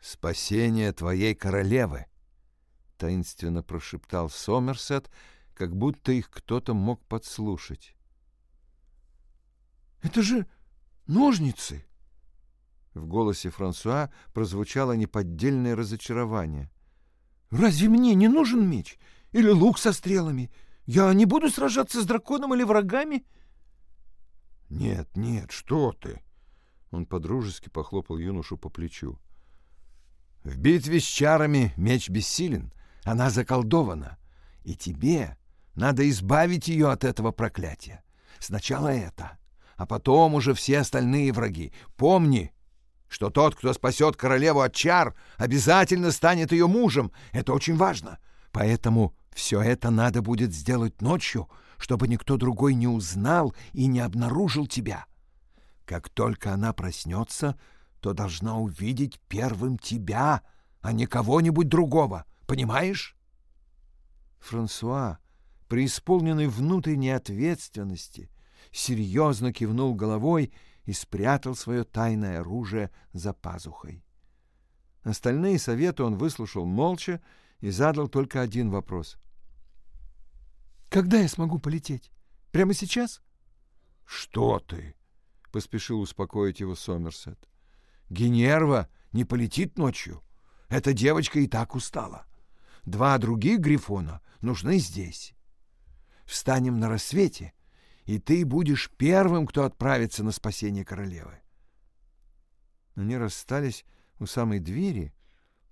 «Спасение твоей королевы!» — таинственно прошептал Сомерсет, как будто их кто-то мог подслушать. «Это же ножницы!» В голосе Франсуа прозвучало неподдельное разочарование. «Разве мне не нужен меч? Или лук со стрелами? Я не буду сражаться с драконом или врагами?» «Нет, нет, что ты!» Он подружески похлопал юношу по плечу. В битве с чарами меч бессилен, она заколдована, и тебе надо избавить ее от этого проклятия. Сначала это, а потом уже все остальные враги. Помни, что тот, кто спасет королеву от чар, обязательно станет ее мужем. Это очень важно. Поэтому все это надо будет сделать ночью, чтобы никто другой не узнал и не обнаружил тебя. Как только она проснется, то должна увидеть первым тебя, а не кого-нибудь другого. Понимаешь? Франсуа, преисполненный внутренней ответственности, серьезно кивнул головой и спрятал свое тайное оружие за пазухой. Остальные советы он выслушал молча и задал только один вопрос. «Когда я смогу полететь? Прямо сейчас?» «Что ты?» — поспешил успокоить его Сомерсет. «Генерва не полетит ночью. Эта девочка и так устала. Два других грифона нужны здесь. Встанем на рассвете, и ты будешь первым, кто отправится на спасение королевы». Они расстались у самой двери,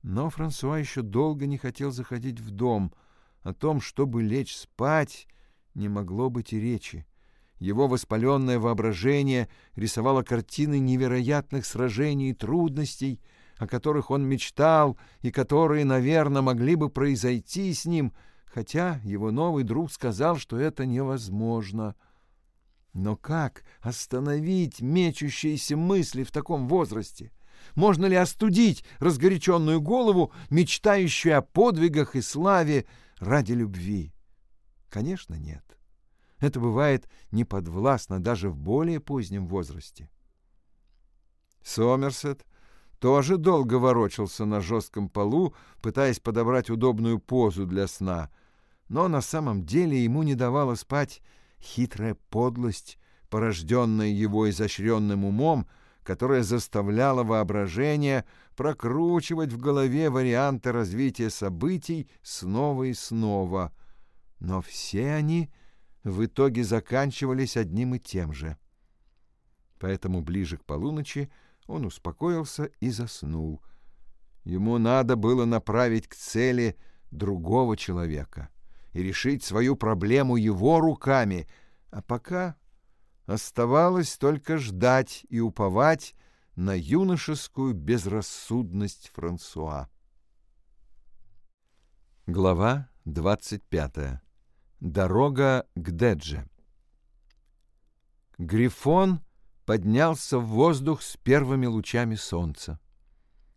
но Франсуа еще долго не хотел заходить в дом. О том, чтобы лечь спать, не могло быть и речи. Его воспаленное воображение рисовало картины невероятных сражений и трудностей, о которых он мечтал и которые, наверное, могли бы произойти с ним, хотя его новый друг сказал, что это невозможно. Но как остановить мечущиеся мысли в таком возрасте? Можно ли остудить разгоряченную голову, мечтающую о подвигах и славе ради любви? Конечно, нет. Это бывает неподвластно даже в более позднем возрасте. Сомерсет тоже долго ворочался на жестком полу, пытаясь подобрать удобную позу для сна, но на самом деле ему не давала спать хитрая подлость, порожденная его изощренным умом, которая заставляла воображение прокручивать в голове варианты развития событий снова и снова. Но все они в итоге заканчивались одним и тем же. Поэтому ближе к полуночи он успокоился и заснул. Ему надо было направить к цели другого человека и решить свою проблему его руками, а пока оставалось только ждать и уповать на юношескую безрассудность Франсуа. Глава двадцать пятая Дорога к Дедже. Грифон поднялся в воздух с первыми лучами солнца.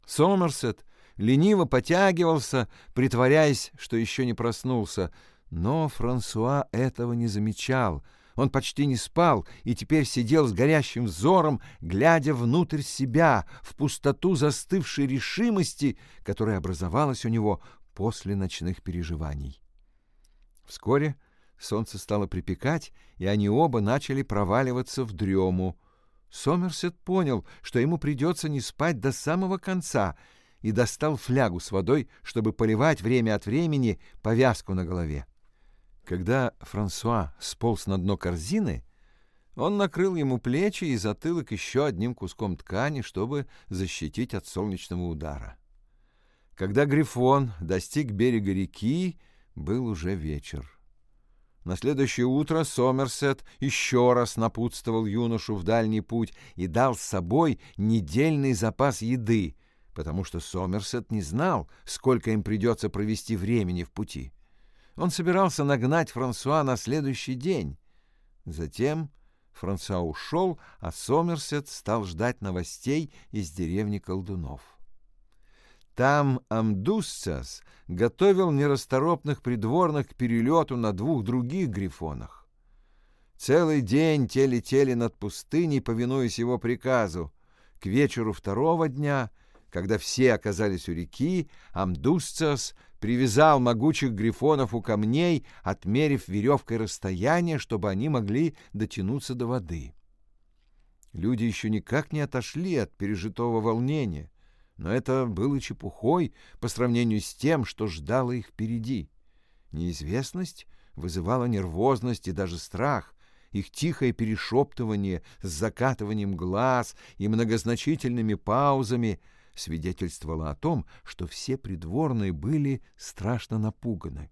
Сомерсет лениво потягивался, притворяясь, что еще не проснулся, но Франсуа этого не замечал. Он почти не спал и теперь сидел с горящим взором, глядя внутрь себя, в пустоту застывшей решимости, которая образовалась у него после ночных переживаний. Вскоре солнце стало припекать, и они оба начали проваливаться в дрему. Сомерсет понял, что ему придется не спать до самого конца, и достал флягу с водой, чтобы поливать время от времени повязку на голове. Когда Франсуа сполз на дно корзины, он накрыл ему плечи и затылок еще одним куском ткани, чтобы защитить от солнечного удара. Когда Грифон достиг берега реки, был уже вечер. На следующее утро Сомерсет еще раз напутствовал юношу в дальний путь и дал с собой недельный запас еды, потому что Сомерсет не знал, сколько им придется провести времени в пути. Он собирался нагнать Франсуа на следующий день. Затем Франсуа ушел, а Сомерсет стал ждать новостей из деревни колдунов. Там Амдусцас готовил нерасторопных придворных к перелету на двух других грифонах. Целый день те летели над пустыней, повинуясь его приказу. К вечеру второго дня, когда все оказались у реки, Амдусцас привязал могучих грифонов у камней, отмерив веревкой расстояние, чтобы они могли дотянуться до воды. Люди еще никак не отошли от пережитого волнения — но это было чепухой по сравнению с тем, что ждало их впереди. Неизвестность вызывала нервозность и даже страх. Их тихое перешептывание с закатыванием глаз и многозначительными паузами свидетельствовало о том, что все придворные были страшно напуганы.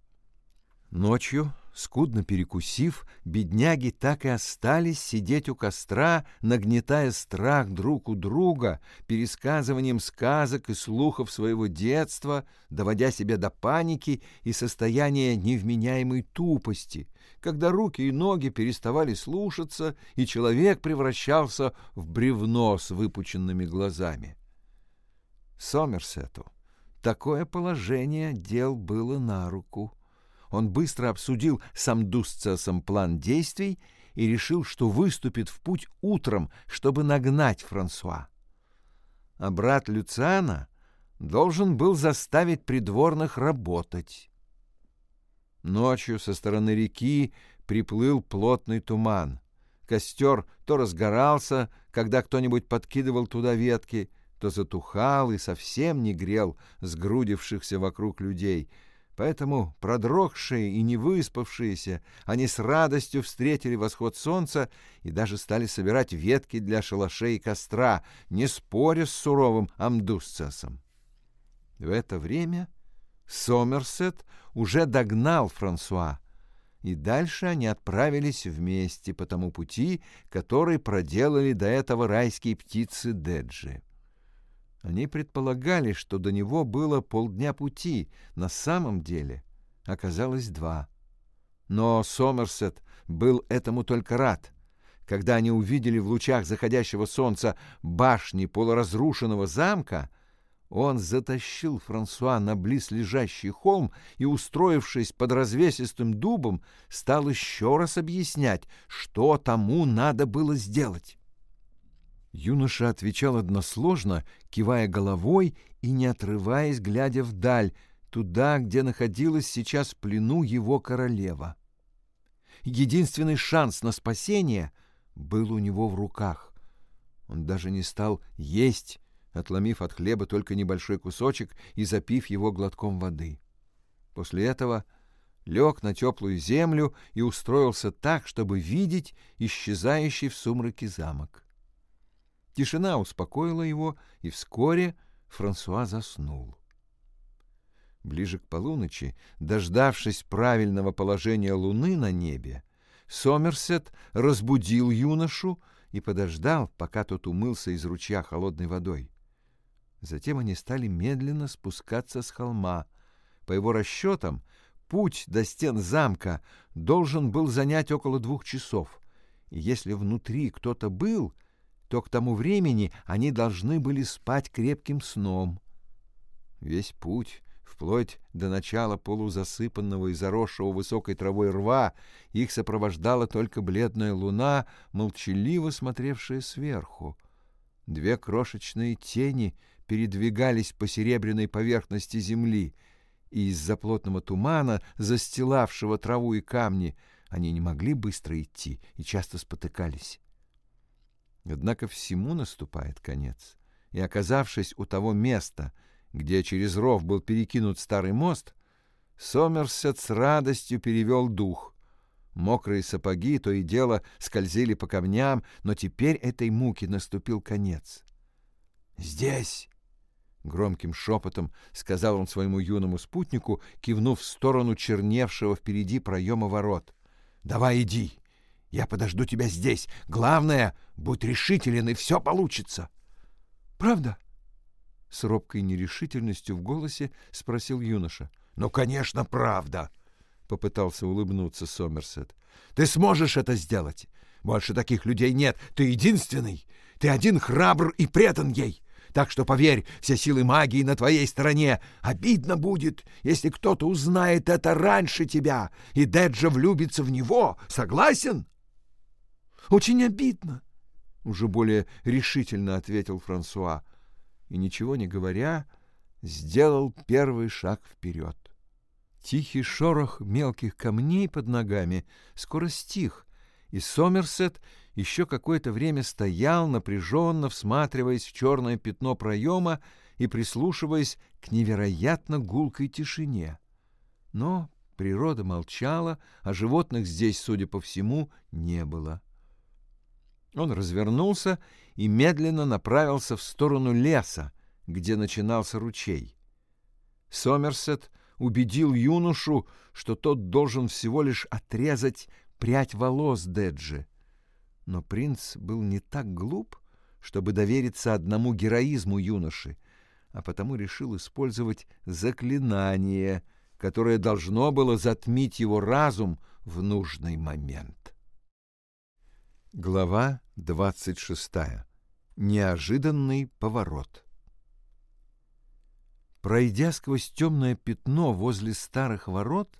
Ночью Скудно перекусив, бедняги так и остались сидеть у костра, нагнетая страх друг у друга, пересказыванием сказок и слухов своего детства, доводя себя до паники и состояния невменяемой тупости, когда руки и ноги переставали слушаться, и человек превращался в бревно с выпученными глазами. Сомерсету такое положение дел было на руку. Он быстро обсудил с Амдусцесом план действий и решил, что выступит в путь утром, чтобы нагнать Франсуа. А брат Люциана должен был заставить придворных работать. Ночью со стороны реки приплыл плотный туман. Костер то разгорался, когда кто-нибудь подкидывал туда ветки, то затухал и совсем не грел сгрудившихся вокруг людей. Поэтому, продрогшие и не выспавшиеся, они с радостью встретили восход солнца и даже стали собирать ветки для шалашей и костра, не споря с суровым Амдусцесом. В это время Сомерсет уже догнал Франсуа, и дальше они отправились вместе по тому пути, который проделали до этого райские птицы Деджи. Они предполагали, что до него было полдня пути, на самом деле оказалось два. Но Сомерсет был этому только рад. Когда они увидели в лучах заходящего солнца башни полуразрушенного замка, он затащил Франсуа на близлежащий холм и, устроившись под развесистым дубом, стал еще раз объяснять, что тому надо было сделать. Юноша отвечал односложно, кивая головой и не отрываясь, глядя вдаль, туда, где находилась сейчас в плену его королева. Единственный шанс на спасение был у него в руках. Он даже не стал есть, отломив от хлеба только небольшой кусочек и запив его глотком воды. После этого лег на теплую землю и устроился так, чтобы видеть исчезающий в сумраке замок. Тишина успокоила его, и вскоре Франсуа заснул. Ближе к полуночи, дождавшись правильного положения луны на небе, Сомерсет разбудил юношу и подождал, пока тот умылся из ручья холодной водой. Затем они стали медленно спускаться с холма. По его расчетам, путь до стен замка должен был занять около двух часов, и если внутри кто-то был — то к тому времени они должны были спать крепким сном. Весь путь, вплоть до начала полузасыпанного и заросшего высокой травой рва, их сопровождала только бледная луна, молчаливо смотревшая сверху. Две крошечные тени передвигались по серебряной поверхности земли, и из-за плотного тумана, застилавшего траву и камни, они не могли быстро идти и часто спотыкались. Однако всему наступает конец, и, оказавшись у того места, где через ров был перекинут старый мост, Сомерсет с радостью перевел дух. Мокрые сапоги то и дело скользили по камням, но теперь этой муке наступил конец. «Здесь!» — громким шепотом сказал он своему юному спутнику, кивнув в сторону черневшего впереди проема ворот. «Давай иди!» Я подожду тебя здесь. Главное, будь решителен, и все получится. — Правда? — с робкой нерешительностью в голосе спросил юноша. — Ну, конечно, правда, — попытался улыбнуться Сомерсет. — Ты сможешь это сделать. Больше таких людей нет. Ты единственный. Ты один храбр и предан ей. Так что, поверь, все силы магии на твоей стороне. Обидно будет, если кто-то узнает это раньше тебя, и Деджа влюбится в него. Согласен? — очень обидно, — уже более решительно ответил Франсуа, и, ничего не говоря, сделал первый шаг вперед. Тихий шорох мелких камней под ногами скоро стих, и Сомерсет еще какое-то время стоял, напряженно всматриваясь в черное пятно проема и прислушиваясь к невероятно гулкой тишине. Но природа молчала, а животных здесь, судя по всему, не было. Он развернулся и медленно направился в сторону леса, где начинался ручей. Сомерсет убедил юношу, что тот должен всего лишь отрезать прядь волос Деджи. Но принц был не так глуп, чтобы довериться одному героизму юноши, а потому решил использовать заклинание, которое должно было затмить его разум в нужный момент. Глава 26. Неожиданный поворот. Пройдя сквозь темное пятно возле старых ворот,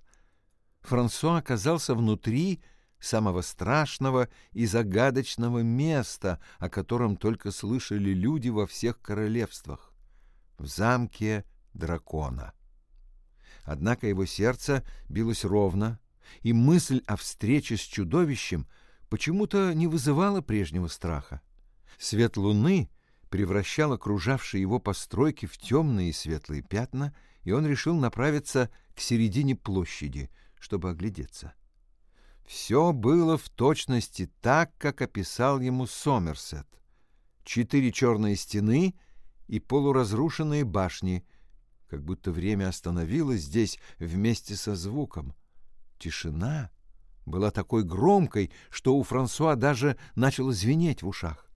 Франсуа оказался внутри самого страшного и загадочного места, о котором только слышали люди во всех королевствах. в замке дракона. Однако его сердце билось ровно, и мысль о встрече с чудовищем почему-то не вызывала прежнего страха. Свет луны превращал окружавшие его постройки в темные и светлые пятна, и он решил направиться к середине площади, чтобы оглядеться. Все было в точности так, как описал ему Сомерсет. Четыре черные стены и полуразрушенные башни, как будто время остановилось здесь вместе со звуком. Тишина была такой громкой, что у Франсуа даже начало звенеть в ушах.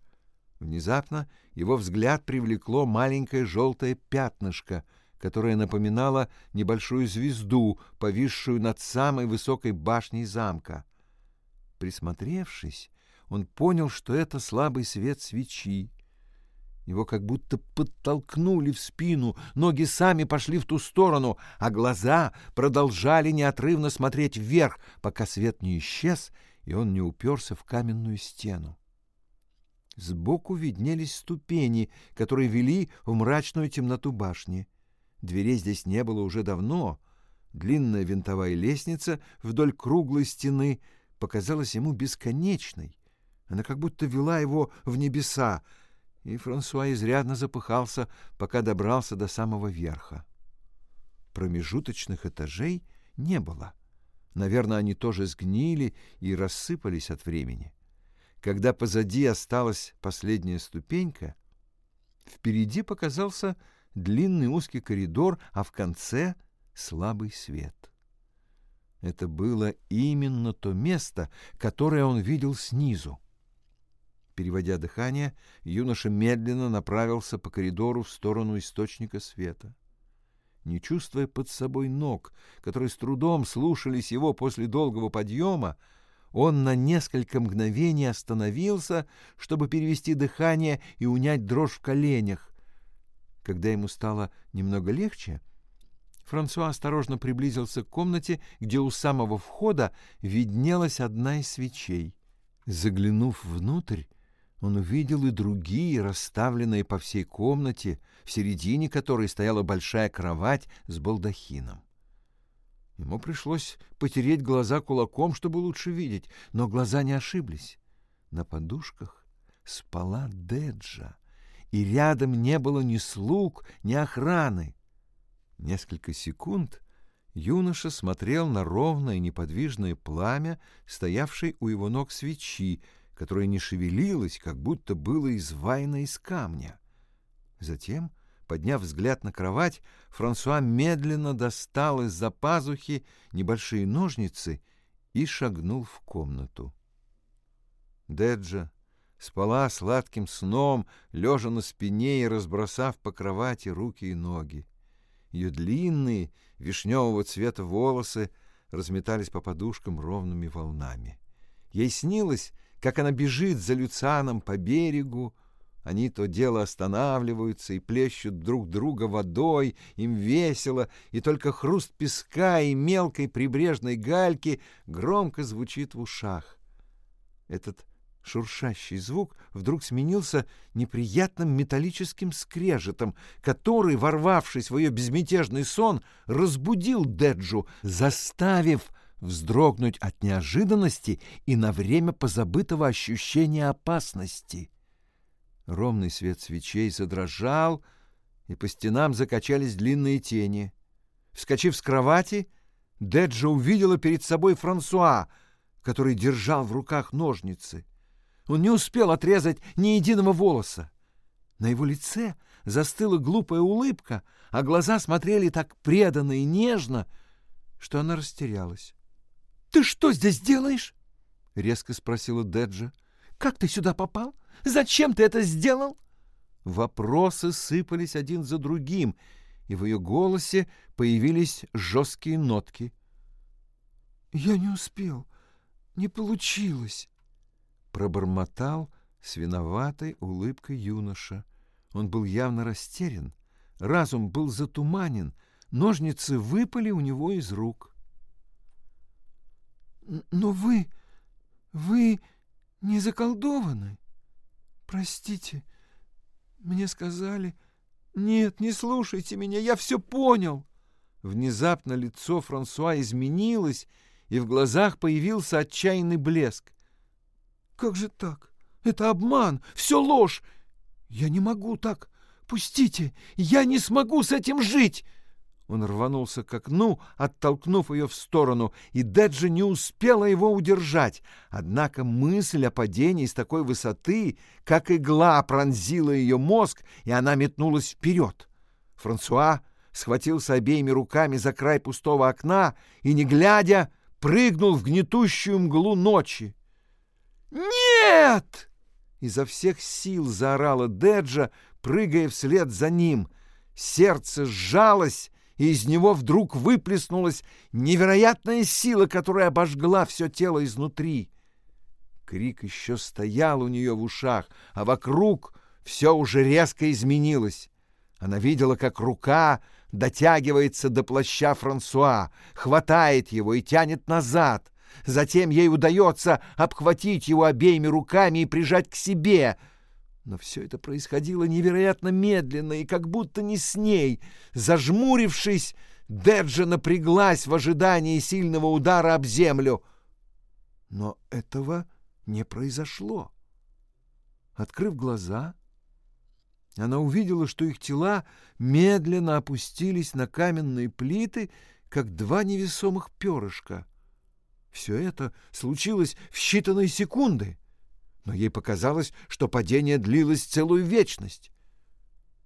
Внезапно его взгляд привлекло маленькое желтое пятнышко, которое напоминало небольшую звезду, повисшую над самой высокой башней замка. Присмотревшись, он понял, что это слабый свет свечи. Его как будто подтолкнули в спину, ноги сами пошли в ту сторону, а глаза продолжали неотрывно смотреть вверх, пока свет не исчез, и он не уперся в каменную стену. Сбоку виднелись ступени, которые вели в мрачную темноту башни. Дверей здесь не было уже давно. Длинная винтовая лестница вдоль круглой стены показалась ему бесконечной. Она как будто вела его в небеса, и Франсуа изрядно запыхался, пока добрался до самого верха. Промежуточных этажей не было. Наверное, они тоже сгнили и рассыпались от времени. Когда позади осталась последняя ступенька, впереди показался длинный узкий коридор, а в конце — слабый свет. Это было именно то место, которое он видел снизу. Переводя дыхание, юноша медленно направился по коридору в сторону источника света. Не чувствуя под собой ног, которые с трудом слушались его после долгого подъема, он на несколько мгновений остановился, чтобы перевести дыхание и унять дрожь в коленях. Когда ему стало немного легче, Франсуа осторожно приблизился к комнате, где у самого входа виднелась одна из свечей. Заглянув внутрь, он увидел и другие, расставленные по всей комнате, в середине которой стояла большая кровать с балдахином. Ему пришлось потереть глаза кулаком, чтобы лучше видеть, но глаза не ошиблись. На подушках спала Деджа, и рядом не было ни слуг, ни охраны. Несколько секунд юноша смотрел на ровное неподвижное пламя, стоявшей у его ног свечи, которое не шевелилось, как будто было изваяно из камня. Затем Подняв взгляд на кровать, Франсуа медленно достал из-за пазухи небольшие ножницы и шагнул в комнату. Деджа спала сладким сном, лежа на спине и разбросав по кровати руки и ноги. Ее длинные, вишневого цвета волосы разметались по подушкам ровными волнами. Ей снилось, как она бежит за Люцианом по берегу, они то дело останавливаются и плещут друг друга водой, им весело, и только хруст песка и мелкой прибрежной гальки громко звучит в ушах. Этот шуршащий звук вдруг сменился неприятным металлическим скрежетом, который, ворвавшись в ее безмятежный сон, разбудил Деджу, заставив вздрогнуть от неожиданности и на время позабытого ощущения опасности. Ровный свет свечей задрожал, и по стенам закачались длинные тени. Вскочив с кровати, Деджа увидела перед собой Франсуа, который держал в руках ножницы. Он не успел отрезать ни единого волоса. На его лице застыла глупая улыбка, а глаза смотрели так преданно и нежно, что она растерялась. — Ты что здесь делаешь? — резко спросила Деджа. — Как ты сюда попал? Зачем ты это сделал?» Вопросы сыпались один за другим, и в ее голосе появились жесткие нотки. «Я не успел, не получилось», — пробормотал с виноватой улыбкой юноша. Он был явно растерян, разум был затуманен, ножницы выпали у него из рук. «Но вы... вы не заколдованы?» «Простите, мне сказали, Нет, не слушайте меня, я все понял. Внезапно лицо Франсуа изменилось, и в глазах появился отчаянный блеск. Как же так? Это обман, все ложь. Я не могу так. Пустите, я не смогу с этим жить. Он рванулся к окну, оттолкнув ее в сторону, и Деджи не успела его удержать. Однако мысль о падении с такой высоты, как игла, пронзила ее мозг, и она метнулась вперед. Франсуа схватился обеими руками за край пустого окна и, не глядя, прыгнул в гнетущую мглу ночи. «Нет!» — изо всех сил заорала Деджа, прыгая вслед за ним. Сердце сжалось, и из него вдруг выплеснулась невероятная сила, которая обожгла все тело изнутри. Крик еще стоял у нее в ушах, а вокруг все уже резко изменилось. Она видела, как рука дотягивается до плаща Франсуа, хватает его и тянет назад. Затем ей удается обхватить его обеими руками и прижать к себе — но все это происходило невероятно медленно и как будто не с ней. Зажмурившись, Деджа напряглась в ожидании сильного удара об землю. Но этого не произошло. Открыв глаза, она увидела, что их тела медленно опустились на каменные плиты, как два невесомых перышка. Все это случилось в считанные секунды но ей показалось, что падение длилось целую вечность.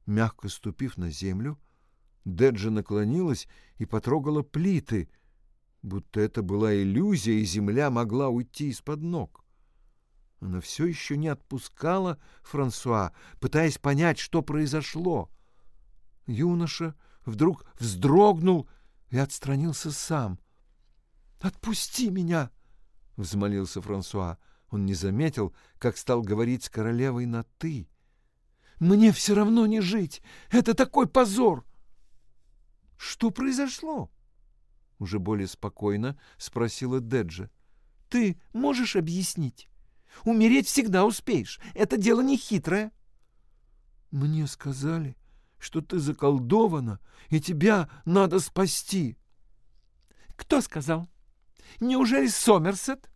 Мягко ступив на землю, Деджи наклонилась и потрогала плиты, будто это была иллюзия, и земля могла уйти из-под ног. Она все еще не отпускала Франсуа, пытаясь понять, что произошло. Юноша вдруг вздрогнул и отстранился сам. «Отпусти меня!» — взмолился Франсуа. Он не заметил, как стал говорить с королевой на «ты». «Мне все равно не жить! Это такой позор!» «Что произошло?» Уже более спокойно спросила Деджа. «Ты можешь объяснить? Умереть всегда успеешь. Это дело не хитрое». «Мне сказали, что ты заколдована, и тебя надо спасти». «Кто сказал? Неужели Сомерсет?» —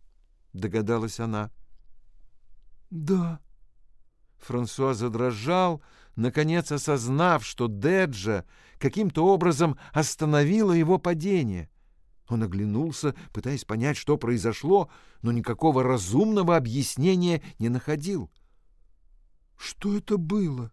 догадалась она. «Да». Франсуа задрожал, наконец осознав, что Деджа каким-то образом остановила его падение. Он оглянулся, пытаясь понять, что произошло, но никакого разумного объяснения не находил. «Что это было?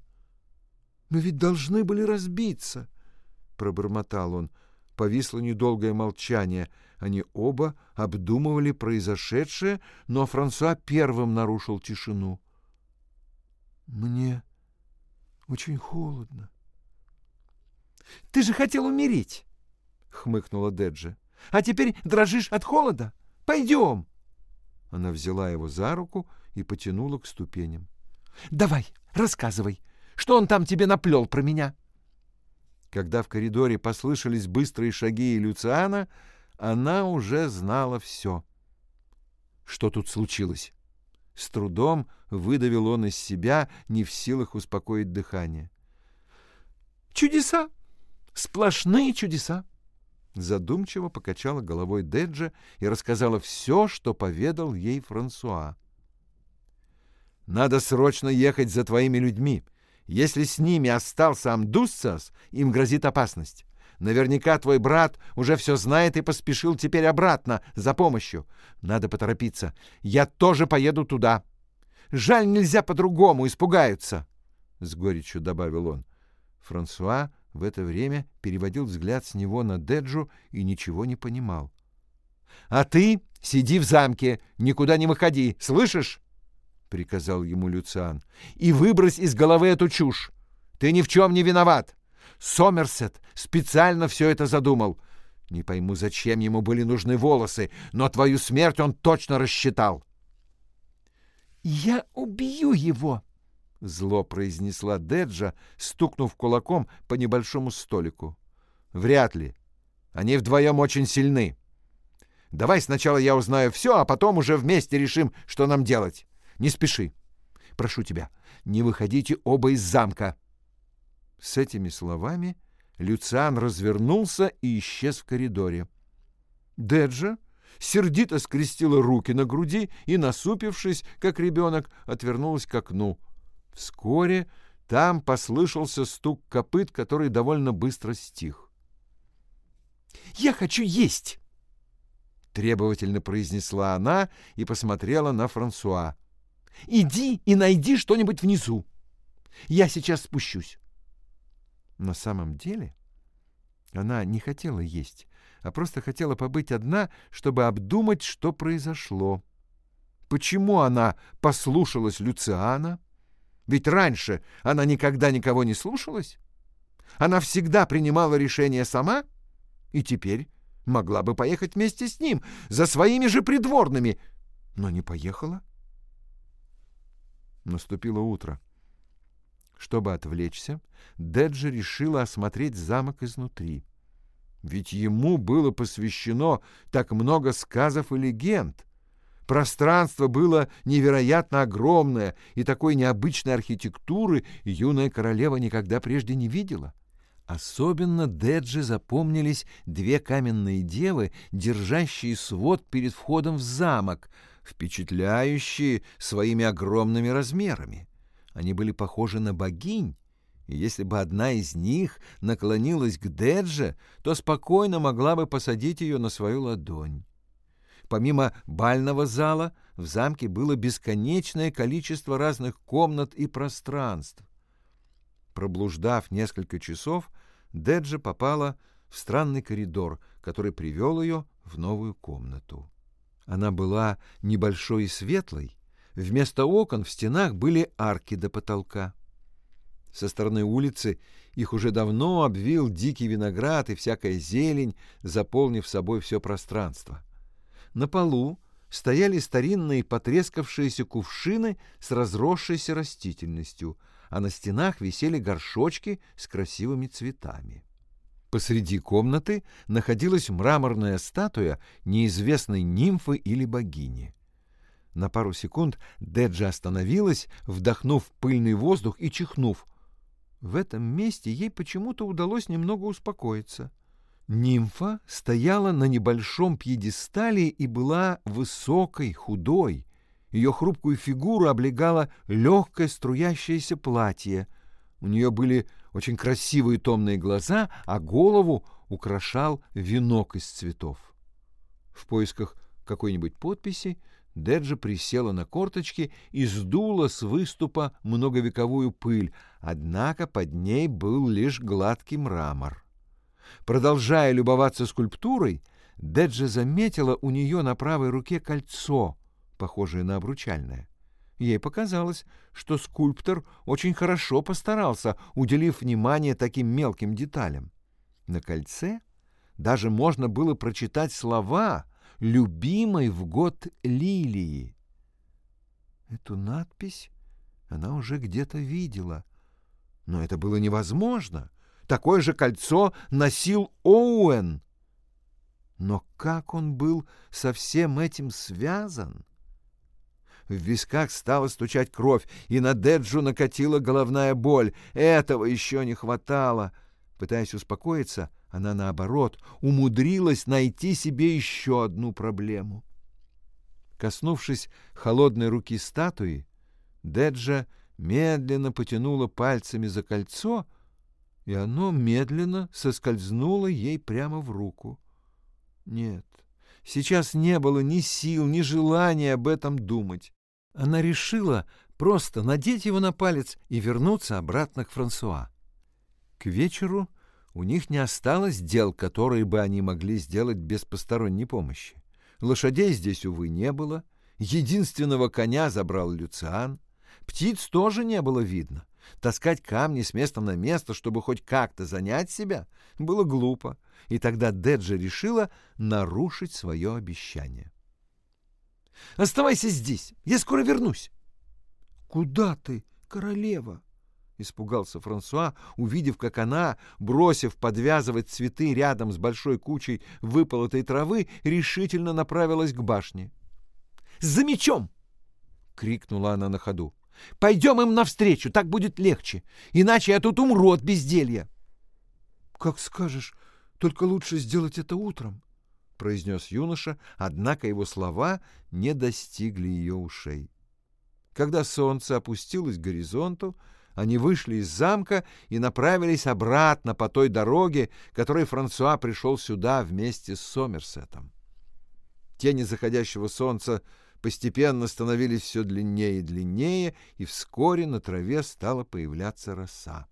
Мы ведь должны были разбиться», — пробормотал он. Повисло недолгое молчание. Они оба обдумывали произошедшее, но Франсуа первым нарушил тишину. «Мне очень холодно». «Ты же хотел умереть!» — хмыкнула Деджи. «А теперь дрожишь от холода? Пойдем!» Она взяла его за руку и потянула к ступеням. «Давай, рассказывай, что он там тебе наплел про меня?» Когда в коридоре послышались быстрые шаги Люциана, она уже знала все. Что тут случилось? С трудом выдавил он из себя, не в силах успокоить дыхание. «Чудеса! Сплошные чудеса!» Задумчиво покачала головой Деджа и рассказала все, что поведал ей Франсуа. «Надо срочно ехать за твоими людьми», если с ними остался Амдуссас, им грозит опасность. Наверняка твой брат уже все знает и поспешил теперь обратно за помощью. Надо поторопиться. Я тоже поеду туда. Жаль, нельзя по-другому, испугаются, — с горечью добавил он. Франсуа в это время переводил взгляд с него на Деджу и ничего не понимал. — А ты сиди в замке, никуда не выходи, слышишь? — приказал ему Люциан, — и выбрось из головы эту чушь. Ты ни в чем не виноват. Сомерсет специально все это задумал. Не пойму, зачем ему были нужны волосы, но твою смерть он точно рассчитал. — Я убью его! — зло произнесла Деджа, стукнув кулаком по небольшому столику. — Вряд ли. Они вдвоем очень сильны. Давай сначала я узнаю все, а потом уже вместе решим, что нам делать. Не спеши. Прошу тебя, не выходите оба из замка. С этими словами Люциан развернулся и исчез в коридоре. Деджа сердито скрестила руки на груди и, насупившись, как ребенок, отвернулась к окну. Вскоре там послышался стук копыт, который довольно быстро стих. «Я хочу есть!» — требовательно произнесла она и посмотрела на Франсуа. «Иди и найди что-нибудь внизу. Я сейчас спущусь». На самом деле она не хотела есть, а просто хотела побыть одна, чтобы обдумать, что произошло. Почему она послушалась Люциана? Ведь раньше она никогда никого не слушалась. Она всегда принимала решения сама, и теперь могла бы поехать вместе с ним, за своими же придворными, но не поехала. Наступило утро. Чтобы отвлечься, Деджи решила осмотреть замок изнутри. Ведь ему было посвящено так много сказов и легенд. Пространство было невероятно огромное, и такой необычной архитектуры юная королева никогда прежде не видела. Особенно Деджи запомнились две каменные девы, держащие свод перед входом в замок, впечатляющие своими огромными размерами. Они были похожи на богинь, и если бы одна из них наклонилась к Дедже, то спокойно могла бы посадить ее на свою ладонь. Помимо бального зала, в замке было бесконечное количество разных комнат и пространств. Проблуждав несколько часов, Деджа попала в странный коридор, который привел ее в новую комнату. Она была небольшой и светлой, Вместо окон в стенах были арки до потолка. Со стороны улицы их уже давно обвил дикий виноград и всякая зелень, заполнив собой все пространство. На полу стояли старинные потрескавшиеся кувшины с разросшейся растительностью, а на стенах висели горшочки с красивыми цветами. Посреди комнаты находилась мраморная статуя неизвестной нимфы или богини. На пару секунд Деджи остановилась, вдохнув пыльный воздух и чихнув. В этом месте ей почему-то удалось немного успокоиться. Нимфа стояла на небольшом пьедестале и была высокой, худой. Ее хрупкую фигуру облегало легкое струящееся платье. У нее были очень красивые томные глаза, а голову украшал венок из цветов. В поисках какой-нибудь подписи Деджа присела на корточки и сдула с выступа многовековую пыль, однако под ней был лишь гладкий мрамор. Продолжая любоваться скульптурой, Деджа заметила у нее на правой руке кольцо, похожее на обручальное. Ей показалось, что скульптор очень хорошо постарался, уделив внимание таким мелким деталям. На кольце даже можно было прочитать слова — любимой в год лилии. Эту надпись она уже где-то видела. Но это было невозможно. Такое же кольцо носил Оуэн. Но как он был со всем этим связан? В висках стала стучать кровь, и на Деджу накатила головная боль. Этого еще не хватало. Пытаясь успокоиться, она, наоборот, умудрилась найти себе еще одну проблему. Коснувшись холодной руки статуи, Деджа медленно потянула пальцами за кольцо, и оно медленно соскользнуло ей прямо в руку. Нет, сейчас не было ни сил, ни желания об этом думать. Она решила просто надеть его на палец и вернуться обратно к Франсуа. К вечеру у них не осталось дел, которые бы они могли сделать без посторонней помощи. Лошадей здесь, увы, не было. Единственного коня забрал Люциан. Птиц тоже не было видно. Таскать камни с места на место, чтобы хоть как-то занять себя, было глупо. И тогда Деджи решила нарушить свое обещание. «Оставайся здесь, я скоро вернусь». «Куда ты, королева?» — испугался Франсуа, увидев, как она, бросив подвязывать цветы рядом с большой кучей выполотой травы, решительно направилась к башне. «За мечом!» — крикнула она на ходу. Пойдем им навстречу, так будет легче. Иначе я тут умру от безделья. — Как скажешь, только лучше сделать это утром, — произнес юноша, однако его слова не достигли ее ушей. Когда солнце опустилось к горизонту, они вышли из замка и направились обратно по той дороге, которой Франсуа пришел сюда вместе с Сомерсетом. Тени заходящего солнца постепенно становились все длиннее и длиннее, и вскоре на траве стала появляться роса.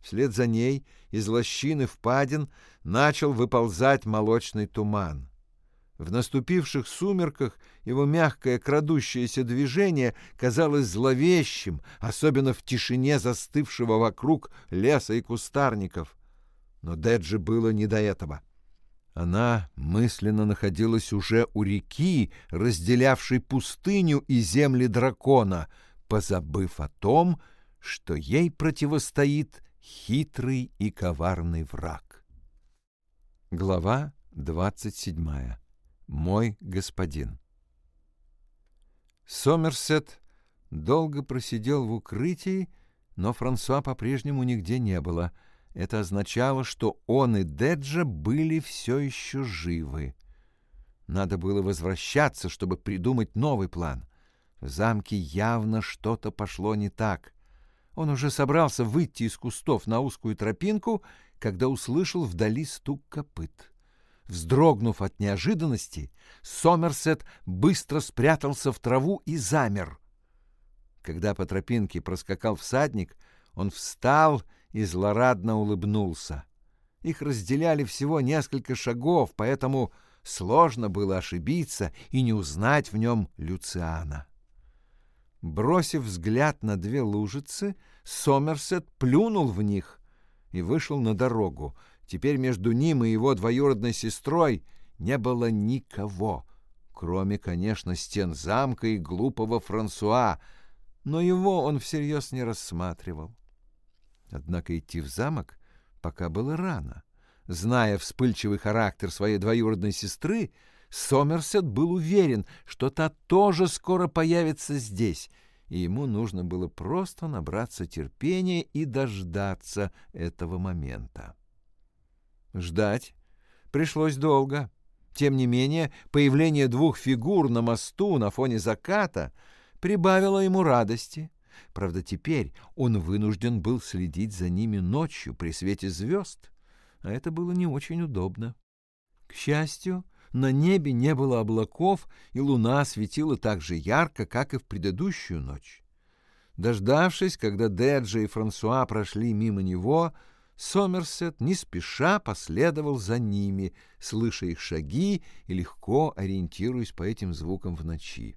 Вслед за ней из лощины впадин начал выползать молочный туман. В наступивших сумерках его мягкое крадущееся движение казалось зловещим, особенно в тишине застывшего вокруг леса и кустарников. Но Деджи было не до этого. Она мысленно находилась уже у реки, разделявшей пустыню и земли дракона, позабыв о том, что ей противостоит хитрый и коварный враг. Глава двадцать седьмая мой господин. Сомерсет долго просидел в укрытии, но Франсуа по-прежнему нигде не было. Это означало, что он и Деджа были все еще живы. Надо было возвращаться, чтобы придумать новый план. В замке явно что-то пошло не так. Он уже собрался выйти из кустов на узкую тропинку, когда услышал вдали стук копыт. Вздрогнув от неожиданности, Сомерсет быстро спрятался в траву и замер. Когда по тропинке проскакал всадник, он встал и злорадно улыбнулся. Их разделяли всего несколько шагов, поэтому сложно было ошибиться и не узнать в нем Люциана. Бросив взгляд на две лужицы, Сомерсет плюнул в них и вышел на дорогу — Теперь между ним и его двоюродной сестрой не было никого, кроме, конечно, стен замка и глупого Франсуа, но его он всерьез не рассматривал. Однако идти в замок пока было рано. Зная вспыльчивый характер своей двоюродной сестры, Сомерсет был уверен, что та тоже скоро появится здесь, и ему нужно было просто набраться терпения и дождаться этого момента. Ждать пришлось долго. Тем не менее, появление двух фигур на мосту на фоне заката прибавило ему радости. Правда, теперь он вынужден был следить за ними ночью при свете звезд, а это было не очень удобно. К счастью, на небе не было облаков, и луна светила так же ярко, как и в предыдущую ночь. Дождавшись, когда Деджа и Франсуа прошли мимо него, Сомерсет не спеша последовал за ними, слыша их шаги и легко ориентируясь по этим звукам в ночи.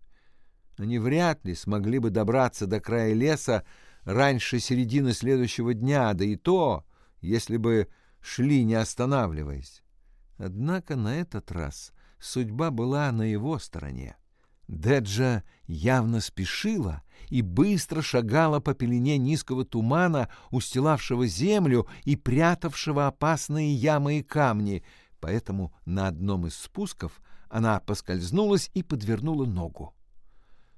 Они вряд ли смогли бы добраться до края леса раньше середины следующего дня, да и то, если бы шли не останавливаясь. Однако на этот раз судьба была на его стороне. Деджа явно спешила и быстро шагала по пелене низкого тумана, устилавшего землю и прятавшего опасные ямы и камни, поэтому на одном из спусков она поскользнулась и подвернула ногу.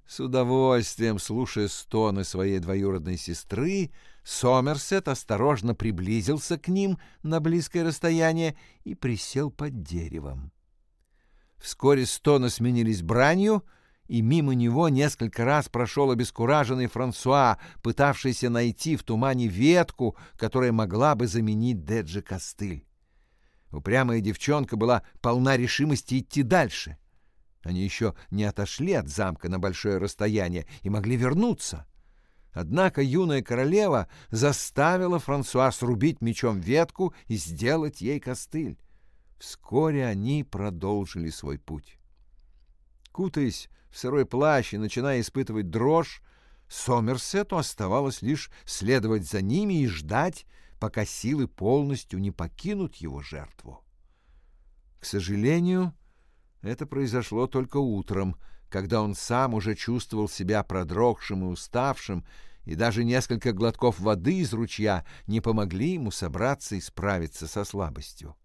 С удовольствием, слушая стоны своей двоюродной сестры, Сомерсет осторожно приблизился к ним на близкое расстояние и присел под деревом. Вскоре стоны сменились бранью — и мимо него несколько раз прошел обескураженный Франсуа, пытавшийся найти в тумане ветку, которая могла бы заменить Деджи костыль. Упрямая девчонка была полна решимости идти дальше. Они еще не отошли от замка на большое расстояние и могли вернуться. Однако юная королева заставила Франсуа срубить мечом ветку и сделать ей костыль. Вскоре они продолжили свой путь. Кутаясь в сырой плащ и начиная испытывать дрожь, Сомерсету оставалось лишь следовать за ними и ждать, пока силы полностью не покинут его жертву. К сожалению, это произошло только утром, когда он сам уже чувствовал себя продрогшим и уставшим, и даже несколько глотков воды из ручья не помогли ему собраться и справиться со слабостью.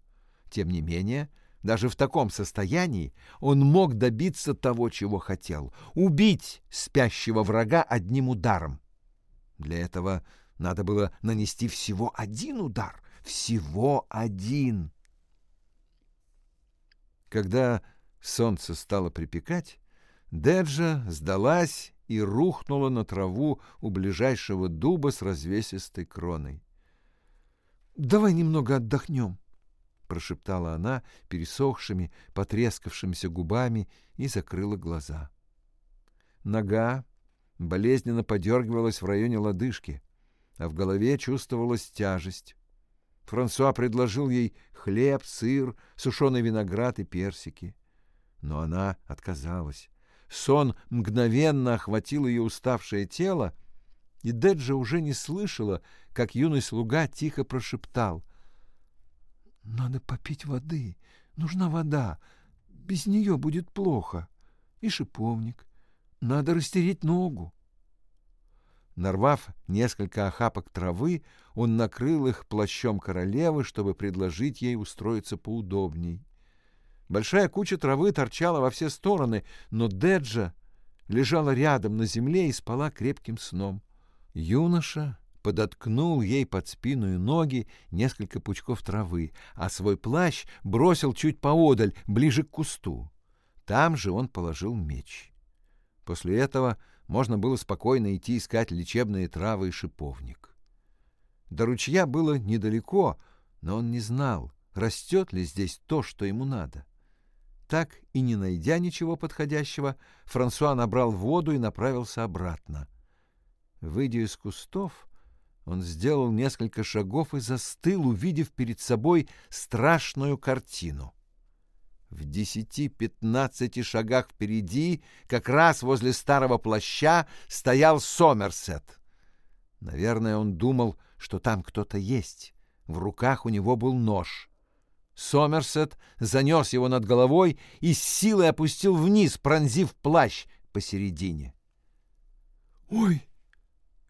Тем не менее, Даже в таком состоянии он мог добиться того, чего хотел — убить спящего врага одним ударом. Для этого надо было нанести всего один удар, всего один. Когда солнце стало припекать, Деджа сдалась и рухнула на траву у ближайшего дуба с развесистой кроной. «Давай немного отдохнем», — прошептала она пересохшими, потрескавшимися губами и закрыла глаза. Нога болезненно подергивалась в районе лодыжки, а в голове чувствовалась тяжесть. Франсуа предложил ей хлеб, сыр, сушеный виноград и персики. Но она отказалась. Сон мгновенно охватил ее уставшее тело, и Деджа уже не слышала, как юный слуга тихо прошептал. «Надо попить воды. Нужна вода. Без нее будет плохо. И шиповник. Надо растереть ногу». Нарвав несколько охапок травы, он накрыл их плащом королевы, чтобы предложить ей устроиться поудобней. Большая куча травы торчала во все стороны, но Деджа лежала рядом на земле и спала крепким сном. Юноша подоткнул ей под спину и ноги несколько пучков травы, а свой плащ бросил чуть поодаль, ближе к кусту. Там же он положил меч. После этого можно было спокойно идти искать лечебные травы и шиповник. До ручья было недалеко, но он не знал, растет ли здесь то, что ему надо. Так и не найдя ничего подходящего, Франсуа набрал воду и направился обратно. Выйдя из кустов, он сделал несколько шагов и застыл, увидев перед собой страшную картину. В десяти-пятнадцати шагах впереди, как раз возле старого плаща, стоял Сомерсет. Наверное, он думал, что там кто-то есть. В руках у него был нож. Сомерсет занес его над головой и с силой опустил вниз, пронзив плащ посередине. «Ой!» —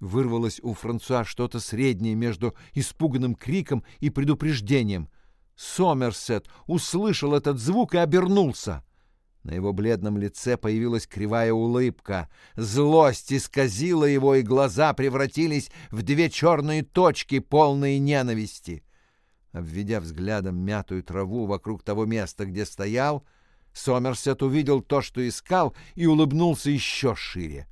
вырвалось у Франсуа что-то среднее между испуганным криком и предупреждением. Сомерсет услышал этот звук и обернулся. На его бледном лице появилась кривая улыбка. Злость исказила его, и глаза превратились в две черные точки, полные ненависти. Обведя взглядом мятую траву вокруг того места, где стоял, Сомерсет увидел то, что искал, и улыбнулся еще шире.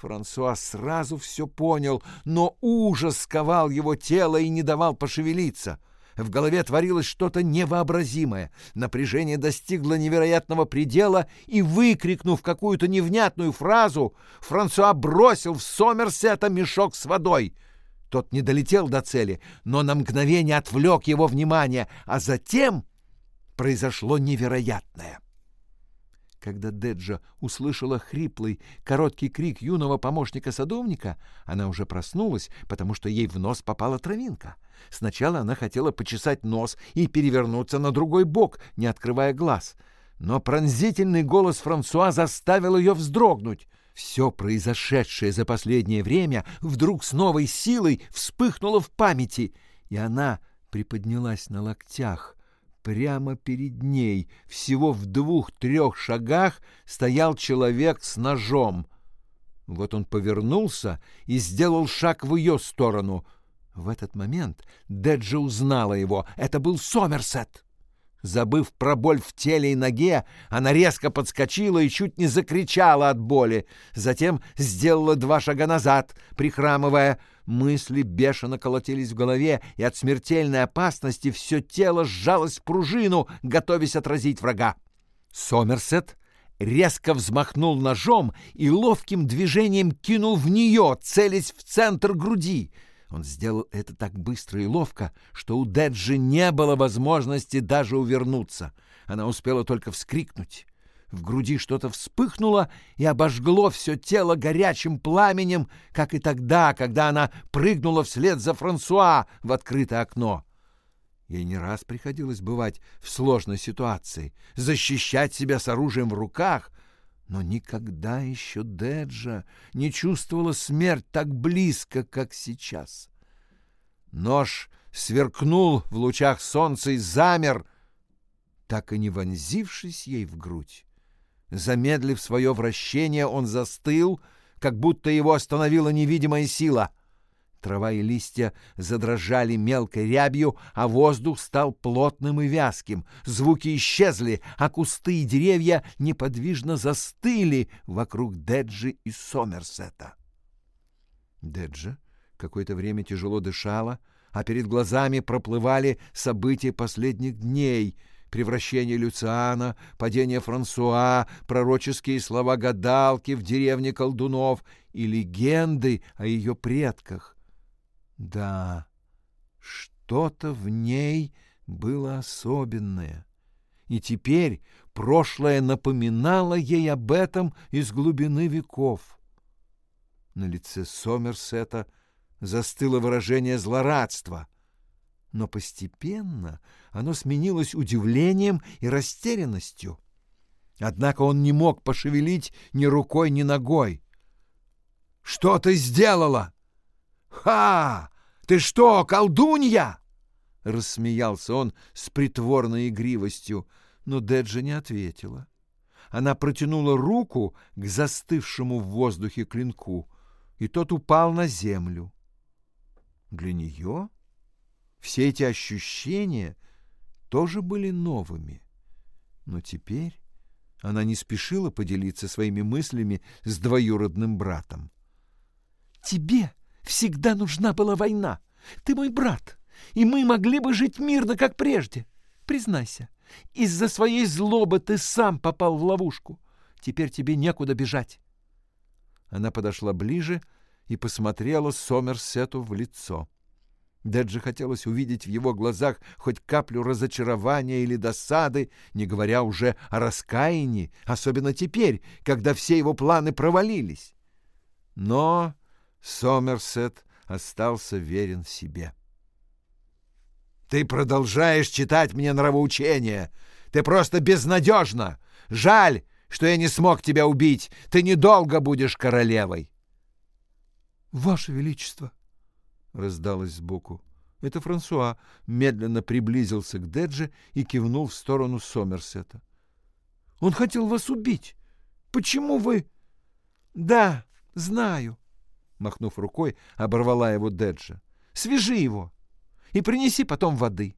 Франсуа сразу все понял, но ужас сковал его тело и не давал пошевелиться. В голове творилось что-то невообразимое. Напряжение достигло невероятного предела, и, выкрикнув какую-то невнятную фразу, Франсуа бросил в Сомерсета мешок с водой — тот не долетел до цели, но на мгновение отвлек его внимание, а затем произошло невероятное. Когда Деджа услышала хриплый, короткий крик юного помощника-садовника, она уже проснулась, потому что ей в нос попала травинка. Сначала она хотела почесать нос и перевернуться на другой бок, не открывая глаз. Но пронзительный голос Франсуа заставил ее вздрогнуть. Все произошедшее за последнее время вдруг с новой силой вспыхнуло в памяти, и она приподнялась на локтях. Прямо перед ней, всего в двух-трех шагах, стоял человек с ножом. Вот он повернулся и сделал шаг в ее сторону. В этот момент Деджа узнала его. Это был Сомерсет. Забыв про боль в теле и ноге, она резко подскочила и чуть не закричала от боли. Затем сделала два шага назад, прихрамывая. Мысли бешено колотились в голове, и от смертельной опасности все тело сжалось в пружину, готовясь отразить врага. Сомерсет резко взмахнул ножом и ловким движением кинул в нее, целясь в центр груди — он сделал это так быстро и ловко, что у Деджи не было возможности даже увернуться. Она успела только вскрикнуть. В груди что-то вспыхнуло и обожгло все тело горячим пламенем, как и тогда, когда она прыгнула вслед за Франсуа в открытое окно. Ей не раз приходилось бывать в сложной ситуации, защищать себя с оружием в руках, но никогда еще Деджа не чувствовала смерть так близко, как сейчас. Нож сверкнул в лучах солнца и замер, так и не вонзившись ей в грудь. Замедлив свое вращение, он застыл, как будто его остановила невидимая сила. Трава и листья задрожали мелкой рябью, а воздух стал плотным и вязким. Звуки исчезли, а кусты и деревья неподвижно застыли вокруг Деджи и Сомерсета. Деджа какое-то время тяжело дышала, а перед глазами проплывали события последних дней — превращение Люциана, падение Франсуа, пророческие слова гадалки в деревне колдунов и легенды о ее предках. Да, что-то в ней было особенное. И теперь прошлое напоминало ей об этом из глубины веков. На лице Сомерсета застыло выражение злорадства — но постепенно оно сменилось удивлением и растерянностью. Однако он не мог пошевелить ни рукой, ни ногой. «Что ты сделала? Ха! Ты что, колдунья?» Рассмеялся он с притворной игривостью, но Деджа не ответила. Она протянула руку к застывшему в воздухе клинку, и тот упал на землю. Для нее все эти ощущения тоже были новыми. Но теперь она не спешила поделиться своими мыслями с двоюродным братом. «Тебе всегда нужна была война. Ты мой брат, и мы могли бы жить мирно, как прежде. Признайся, из-за своей злобы ты сам попал в ловушку. Теперь тебе некуда бежать». Она подошла ближе и посмотрела Сомерсету в лицо. Деджи хотелось увидеть в его глазах хоть каплю разочарования или досады, не говоря уже о раскаянии, особенно теперь, когда все его планы провалились. Но Сомерсет остался верен себе. «Ты продолжаешь читать мне нравоучения! Ты просто безнадежна! Жаль, что я не смог тебя убить! Ты недолго будешь королевой!» «Ваше Величество!» — раздалось сбоку. Это Франсуа медленно приблизился к Дедже и кивнул в сторону Сомерсета. «Он хотел вас убить. Почему вы...» «Да, знаю», — махнув рукой, оборвала его Деджа. «Свяжи его и принеси потом воды».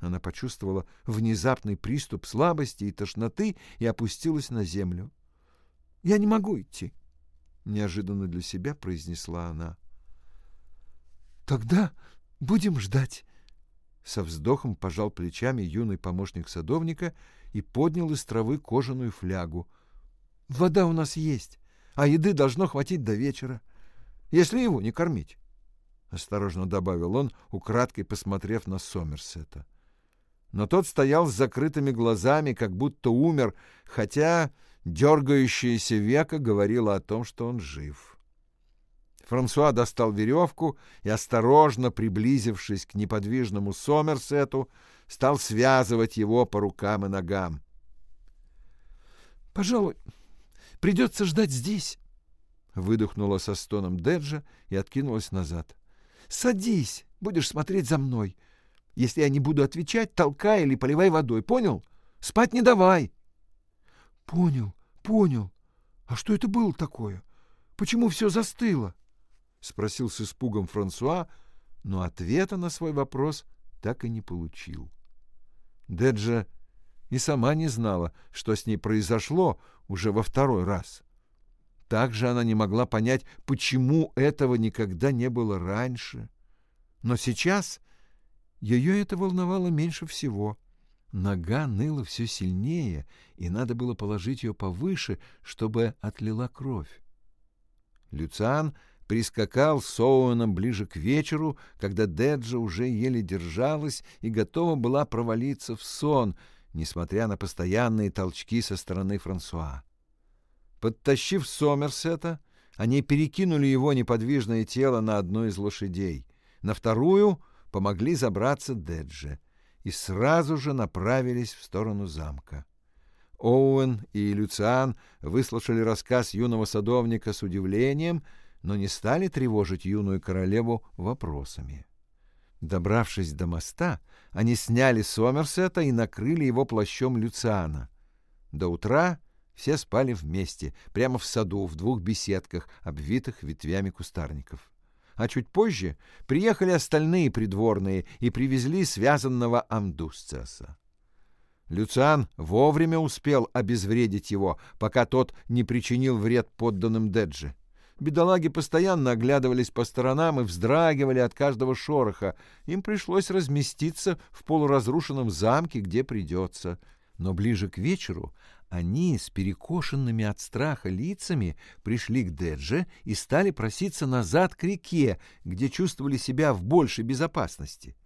Она почувствовала внезапный приступ слабости и тошноты и опустилась на землю. «Я не могу идти», — неожиданно для себя произнесла она. «Тогда будем ждать». Со вздохом пожал плечами юный помощник садовника и поднял из травы кожаную флягу. «Вода у нас есть, а еды должно хватить до вечера, если его не кормить», — осторожно добавил он, украдкой посмотрев на Сомерсета. Но тот стоял с закрытыми глазами, как будто умер, хотя дергающееся века говорило о том, что он жив. Франсуа достал веревку и, осторожно приблизившись к неподвижному Сомерсету, стал связывать его по рукам и ногам. «Пожалуй, придется ждать здесь», — выдохнула со стоном Деджа и откинулась назад. «Садись, будешь смотреть за мной. Если я не буду отвечать, толкай или поливай водой, понял? Спать не давай». «Понял, понял. А что это было такое? Почему все застыло?» — спросил с испугом Франсуа, но ответа на свой вопрос так и не получил. Деджа и сама не знала, что с ней произошло уже во второй раз. Также она не могла понять, почему этого никогда не было раньше. Но сейчас ее это волновало меньше всего. Нога ныла все сильнее, и надо было положить ее повыше, чтобы отлила кровь. Люциан прискакал с Оуэном ближе к вечеру, когда Деджа уже еле держалась и готова была провалиться в сон, несмотря на постоянные толчки со стороны Франсуа. Подтащив Сомерсета, они перекинули его неподвижное тело на одну из лошадей, на вторую помогли забраться Дедже и сразу же направились в сторону замка. Оуэн и Люциан выслушали рассказ юного садовника с удивлением — но не стали тревожить юную королеву вопросами. Добравшись до моста, они сняли Сомерсета и накрыли его плащом Люциана. До утра все спали вместе, прямо в саду, в двух беседках, обвитых ветвями кустарников. А чуть позже приехали остальные придворные и привезли связанного Амдусциаса. Люциан вовремя успел обезвредить его, пока тот не причинил вред подданным Деджи. Бедолаги постоянно оглядывались по сторонам и вздрагивали от каждого шороха. Им пришлось разместиться в полуразрушенном замке, где придется. Но ближе к вечеру они с перекошенными от страха лицами пришли к Дедже и стали проситься назад к реке, где чувствовали себя в большей безопасности.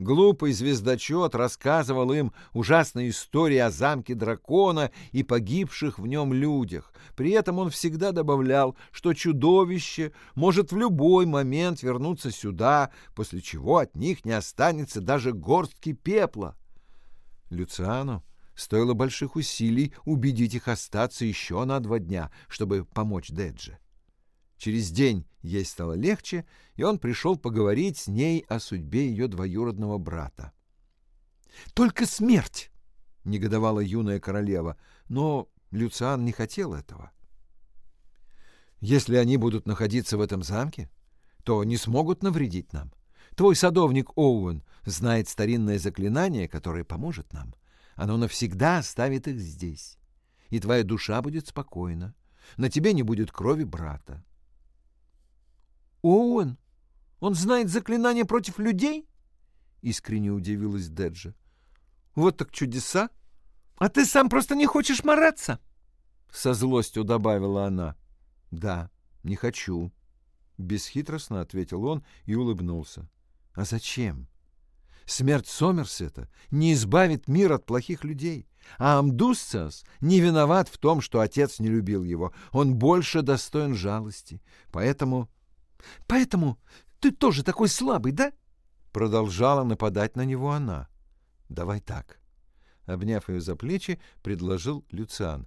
Глупый звездочет рассказывал им ужасные истории о замке дракона и погибших в нем людях. При этом он всегда добавлял, что чудовище может в любой момент вернуться сюда, после чего от них не останется даже горстки пепла. Люциану стоило больших усилий убедить их остаться еще на два дня, чтобы помочь Дедже. Через день ей стало легче, и он пришел поговорить с ней о судьбе ее двоюродного брата. «Только смерть!» — негодовала юная королева, но Люциан не хотел этого. «Если они будут находиться в этом замке, то не смогут навредить нам. Твой садовник Оуэн знает старинное заклинание, которое поможет нам. Оно навсегда оставит их здесь, и твоя душа будет спокойна. На тебе не будет крови брата. «Оуэн? Он знает заклинание против людей?» — искренне удивилась Деджа. «Вот так чудеса! А ты сам просто не хочешь мараться!» Со злостью добавила она. «Да, не хочу», — бесхитростно ответил он и улыбнулся. «А зачем? Смерть Сомерсета не избавит мир от плохих людей, а Амдусциас не виноват в том, что отец не любил его. Он больше достоин жалости, поэтому Поэтому ты тоже такой слабый, да? Продолжала нападать на него она. Давай так. Обняв ее за плечи, предложил Люциан.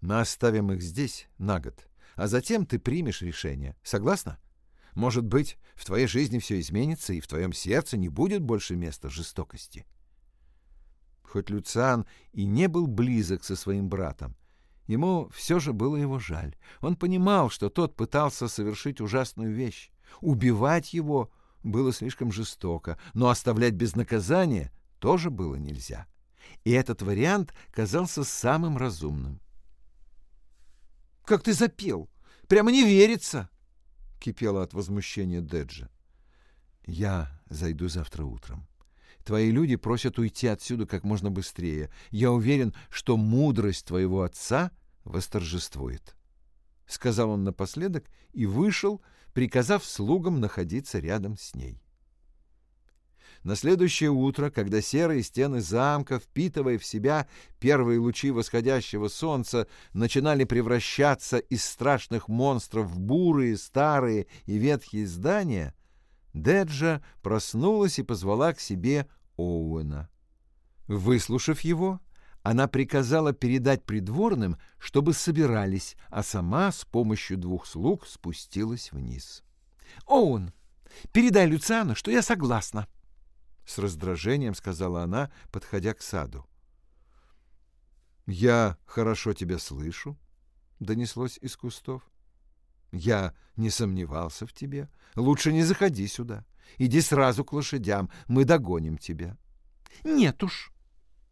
Мы оставим их здесь на год, а затем ты примешь решение. Согласна? Может быть, в твоей жизни все изменится, и в твоем сердце не будет больше места жестокости. Хоть Люциан и не был близок со своим братом, Ему все же было его жаль. Он понимал, что тот пытался совершить ужасную вещь. Убивать его было слишком жестоко, но оставлять без наказания тоже было нельзя. И этот вариант казался самым разумным. «Как ты запел! Прямо не верится!» — кипела от возмущения Деджа. «Я зайду завтра утром. Твои люди просят уйти отсюда как можно быстрее. Я уверен, что мудрость твоего отца восторжествует. Сказал он напоследок и вышел, приказав слугам находиться рядом с ней. На следующее утро, когда серые стены замка, впитывая в себя первые лучи восходящего солнца, начинали превращаться из страшных монстров в бурые, старые и ветхие здания, Деджа проснулась и позвала к себе Оуэна. Выслушав его, она приказала передать придворным, чтобы собирались, а сама с помощью двух слуг спустилась вниз. «Оуэн, передай Люциану, что я согласна», — с раздражением сказала она, подходя к саду. «Я хорошо тебя слышу», — донеслось из кустов. «Я не сомневался в тебе. Лучше не заходи сюда. Иди сразу к лошадям, мы догоним тебя». «Нет уж», —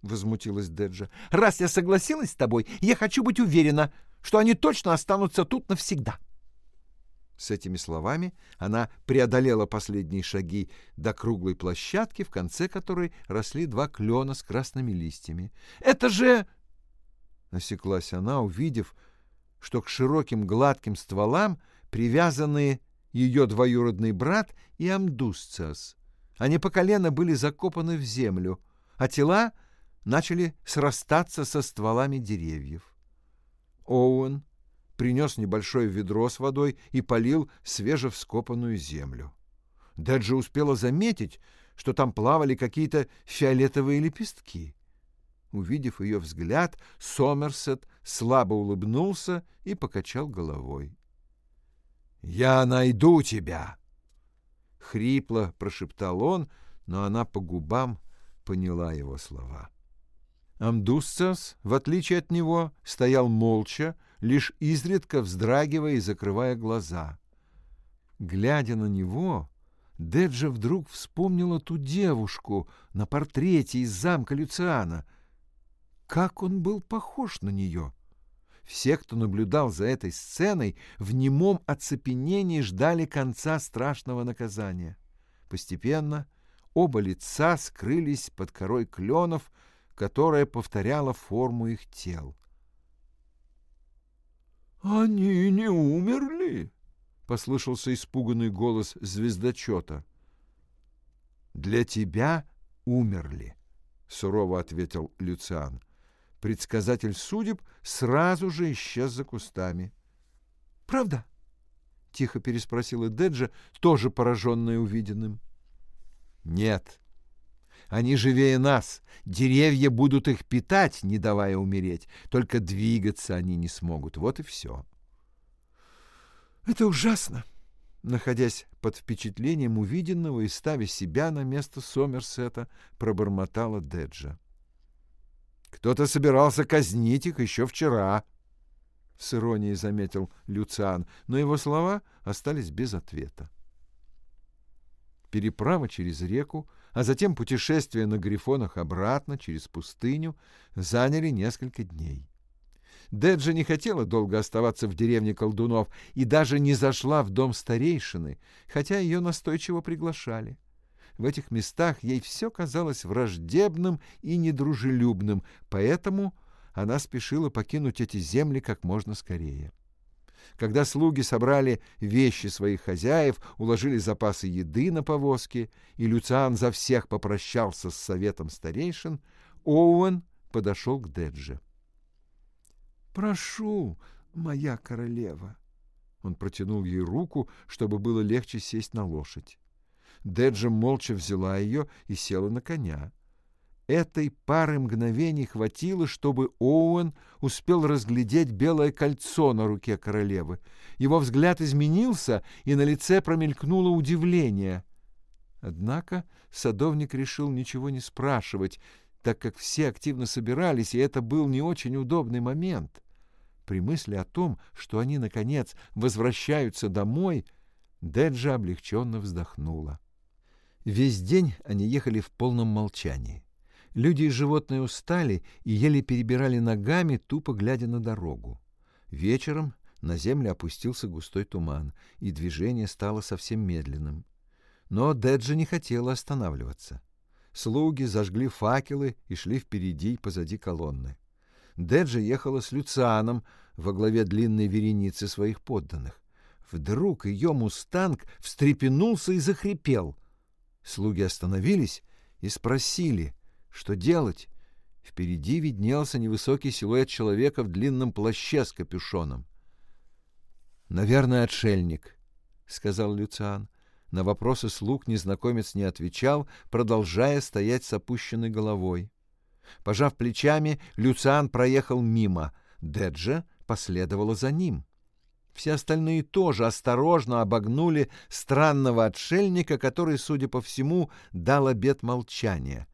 возмутилась Деджа. «Раз я согласилась с тобой, я хочу быть уверена, что они точно останутся тут навсегда». С этими словами она преодолела последние шаги до круглой площадки, в конце которой росли два клена с красными листьями. «Это же...» — осеклась она, увидев, что к широким гладким стволам привязаны ее двоюродный брат и Амдусциас. Они по колено были закопаны в землю, а тела — начали срастаться со стволами деревьев. Оуэн принес небольшое ведро с водой и полил свежевскопанную землю. Дэджи успела заметить, что там плавали какие-то фиолетовые лепестки. Увидев ее взгляд, Сомерсет слабо улыбнулся и покачал головой. «Я найду тебя!» хрипло прошептал он, но она по губам поняла его слова. Амдусцас, в отличие от него, стоял молча, лишь изредка вздрагивая и закрывая глаза. Глядя на него, Деджа вдруг вспомнила ту девушку на портрете из замка Люциана. Как он был похож на нее! Все, кто наблюдал за этой сценой, в немом оцепенении ждали конца страшного наказания. Постепенно оба лица скрылись под корой кленов, которая повторяла форму их тел. «Они не умерли?» — послышался испуганный голос звездочета. «Для тебя умерли», — сурово ответил Люциан. Предсказатель судеб сразу же исчез за кустами. «Правда?» — тихо переспросила Деджа, тоже пораженная увиденным. «Нет. Они живее нас. Деревья будут их питать, не давая умереть. Только двигаться они не смогут. Вот и все». «Это ужасно!» Находясь под впечатлением увиденного и ставя себя на место Сомерсета, пробормотала Деджа. «Кто-то собирался казнить их еще вчера», — с иронией заметил Люциан, но его слова остались без ответа. Переправа через реку, а затем путешествие на грифонах обратно через пустыню заняли несколько дней. Деджа не хотела долго оставаться в деревне колдунов и даже не зашла в дом старейшины, хотя ее настойчиво приглашали. В этих местах ей все казалось враждебным и недружелюбным, поэтому она спешила покинуть эти земли как можно скорее. Когда слуги собрали вещи своих хозяев, уложили запасы еды на повозке, и Люциан за всех попрощался с советом старейшин, Оуэн подошел к Дедже. «Прошу, моя королева!» Он протянул ей руку, чтобы было легче сесть на лошадь. Деджа молча взяла ее и села на коня. Этой пары мгновений хватило, чтобы Оуэн успел разглядеть белое кольцо на руке королевы. Его взгляд изменился, и на лице промелькнуло удивление. Однако садовник решил ничего не спрашивать, так как все активно собирались, и это был не очень удобный момент. При мысли о том, что они, наконец, возвращаются домой, Деджа облегченно вздохнула. Весь день они ехали в полном молчании. Люди и животные устали и еле перебирали ногами, тупо глядя на дорогу. Вечером на землю опустился густой туман, и движение стало совсем медленным. Но Деджа не хотела останавливаться. Слуги зажгли факелы и шли впереди и позади колонны. Деджа ехала с Люцианом во главе длинной вереницы своих подданных. Вдруг ее мустанг встрепенулся и захрипел. Слуги остановились и спросили, что делать. Впереди виднелся невысокий силуэт человека в длинном плаще с капюшоном. «Наверное, отшельник», — сказал Люциан. На вопросы слуг незнакомец не отвечал, продолжая стоять с опущенной головой. Пожав плечами, Люциан проехал мимо. Деджа последовала за ним. Все остальные тоже осторожно обогнули странного отшельника, который, судя по всему, дал обет молчания.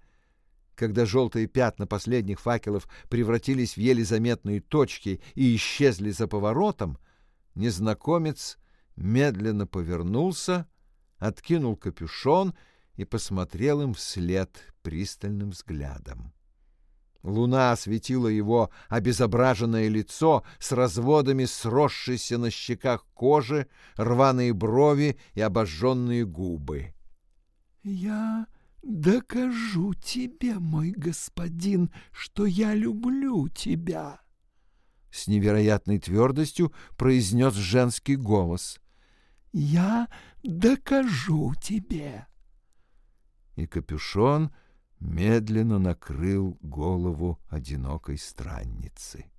Когда желтые пятна последних факелов превратились в еле заметные точки и исчезли за поворотом, незнакомец медленно повернулся, откинул капюшон и посмотрел им вслед пристальным взглядом. Луна осветила его обезображенное лицо с разводами сросшейся на щеках кожи, рваные брови и обожженные губы. «Я докажу тебе, мой господин, что я люблю тебя!» С невероятной твердостью произнес женский голос. «Я докажу тебе!» И капюшон медленно накрыл голову одинокой странницы.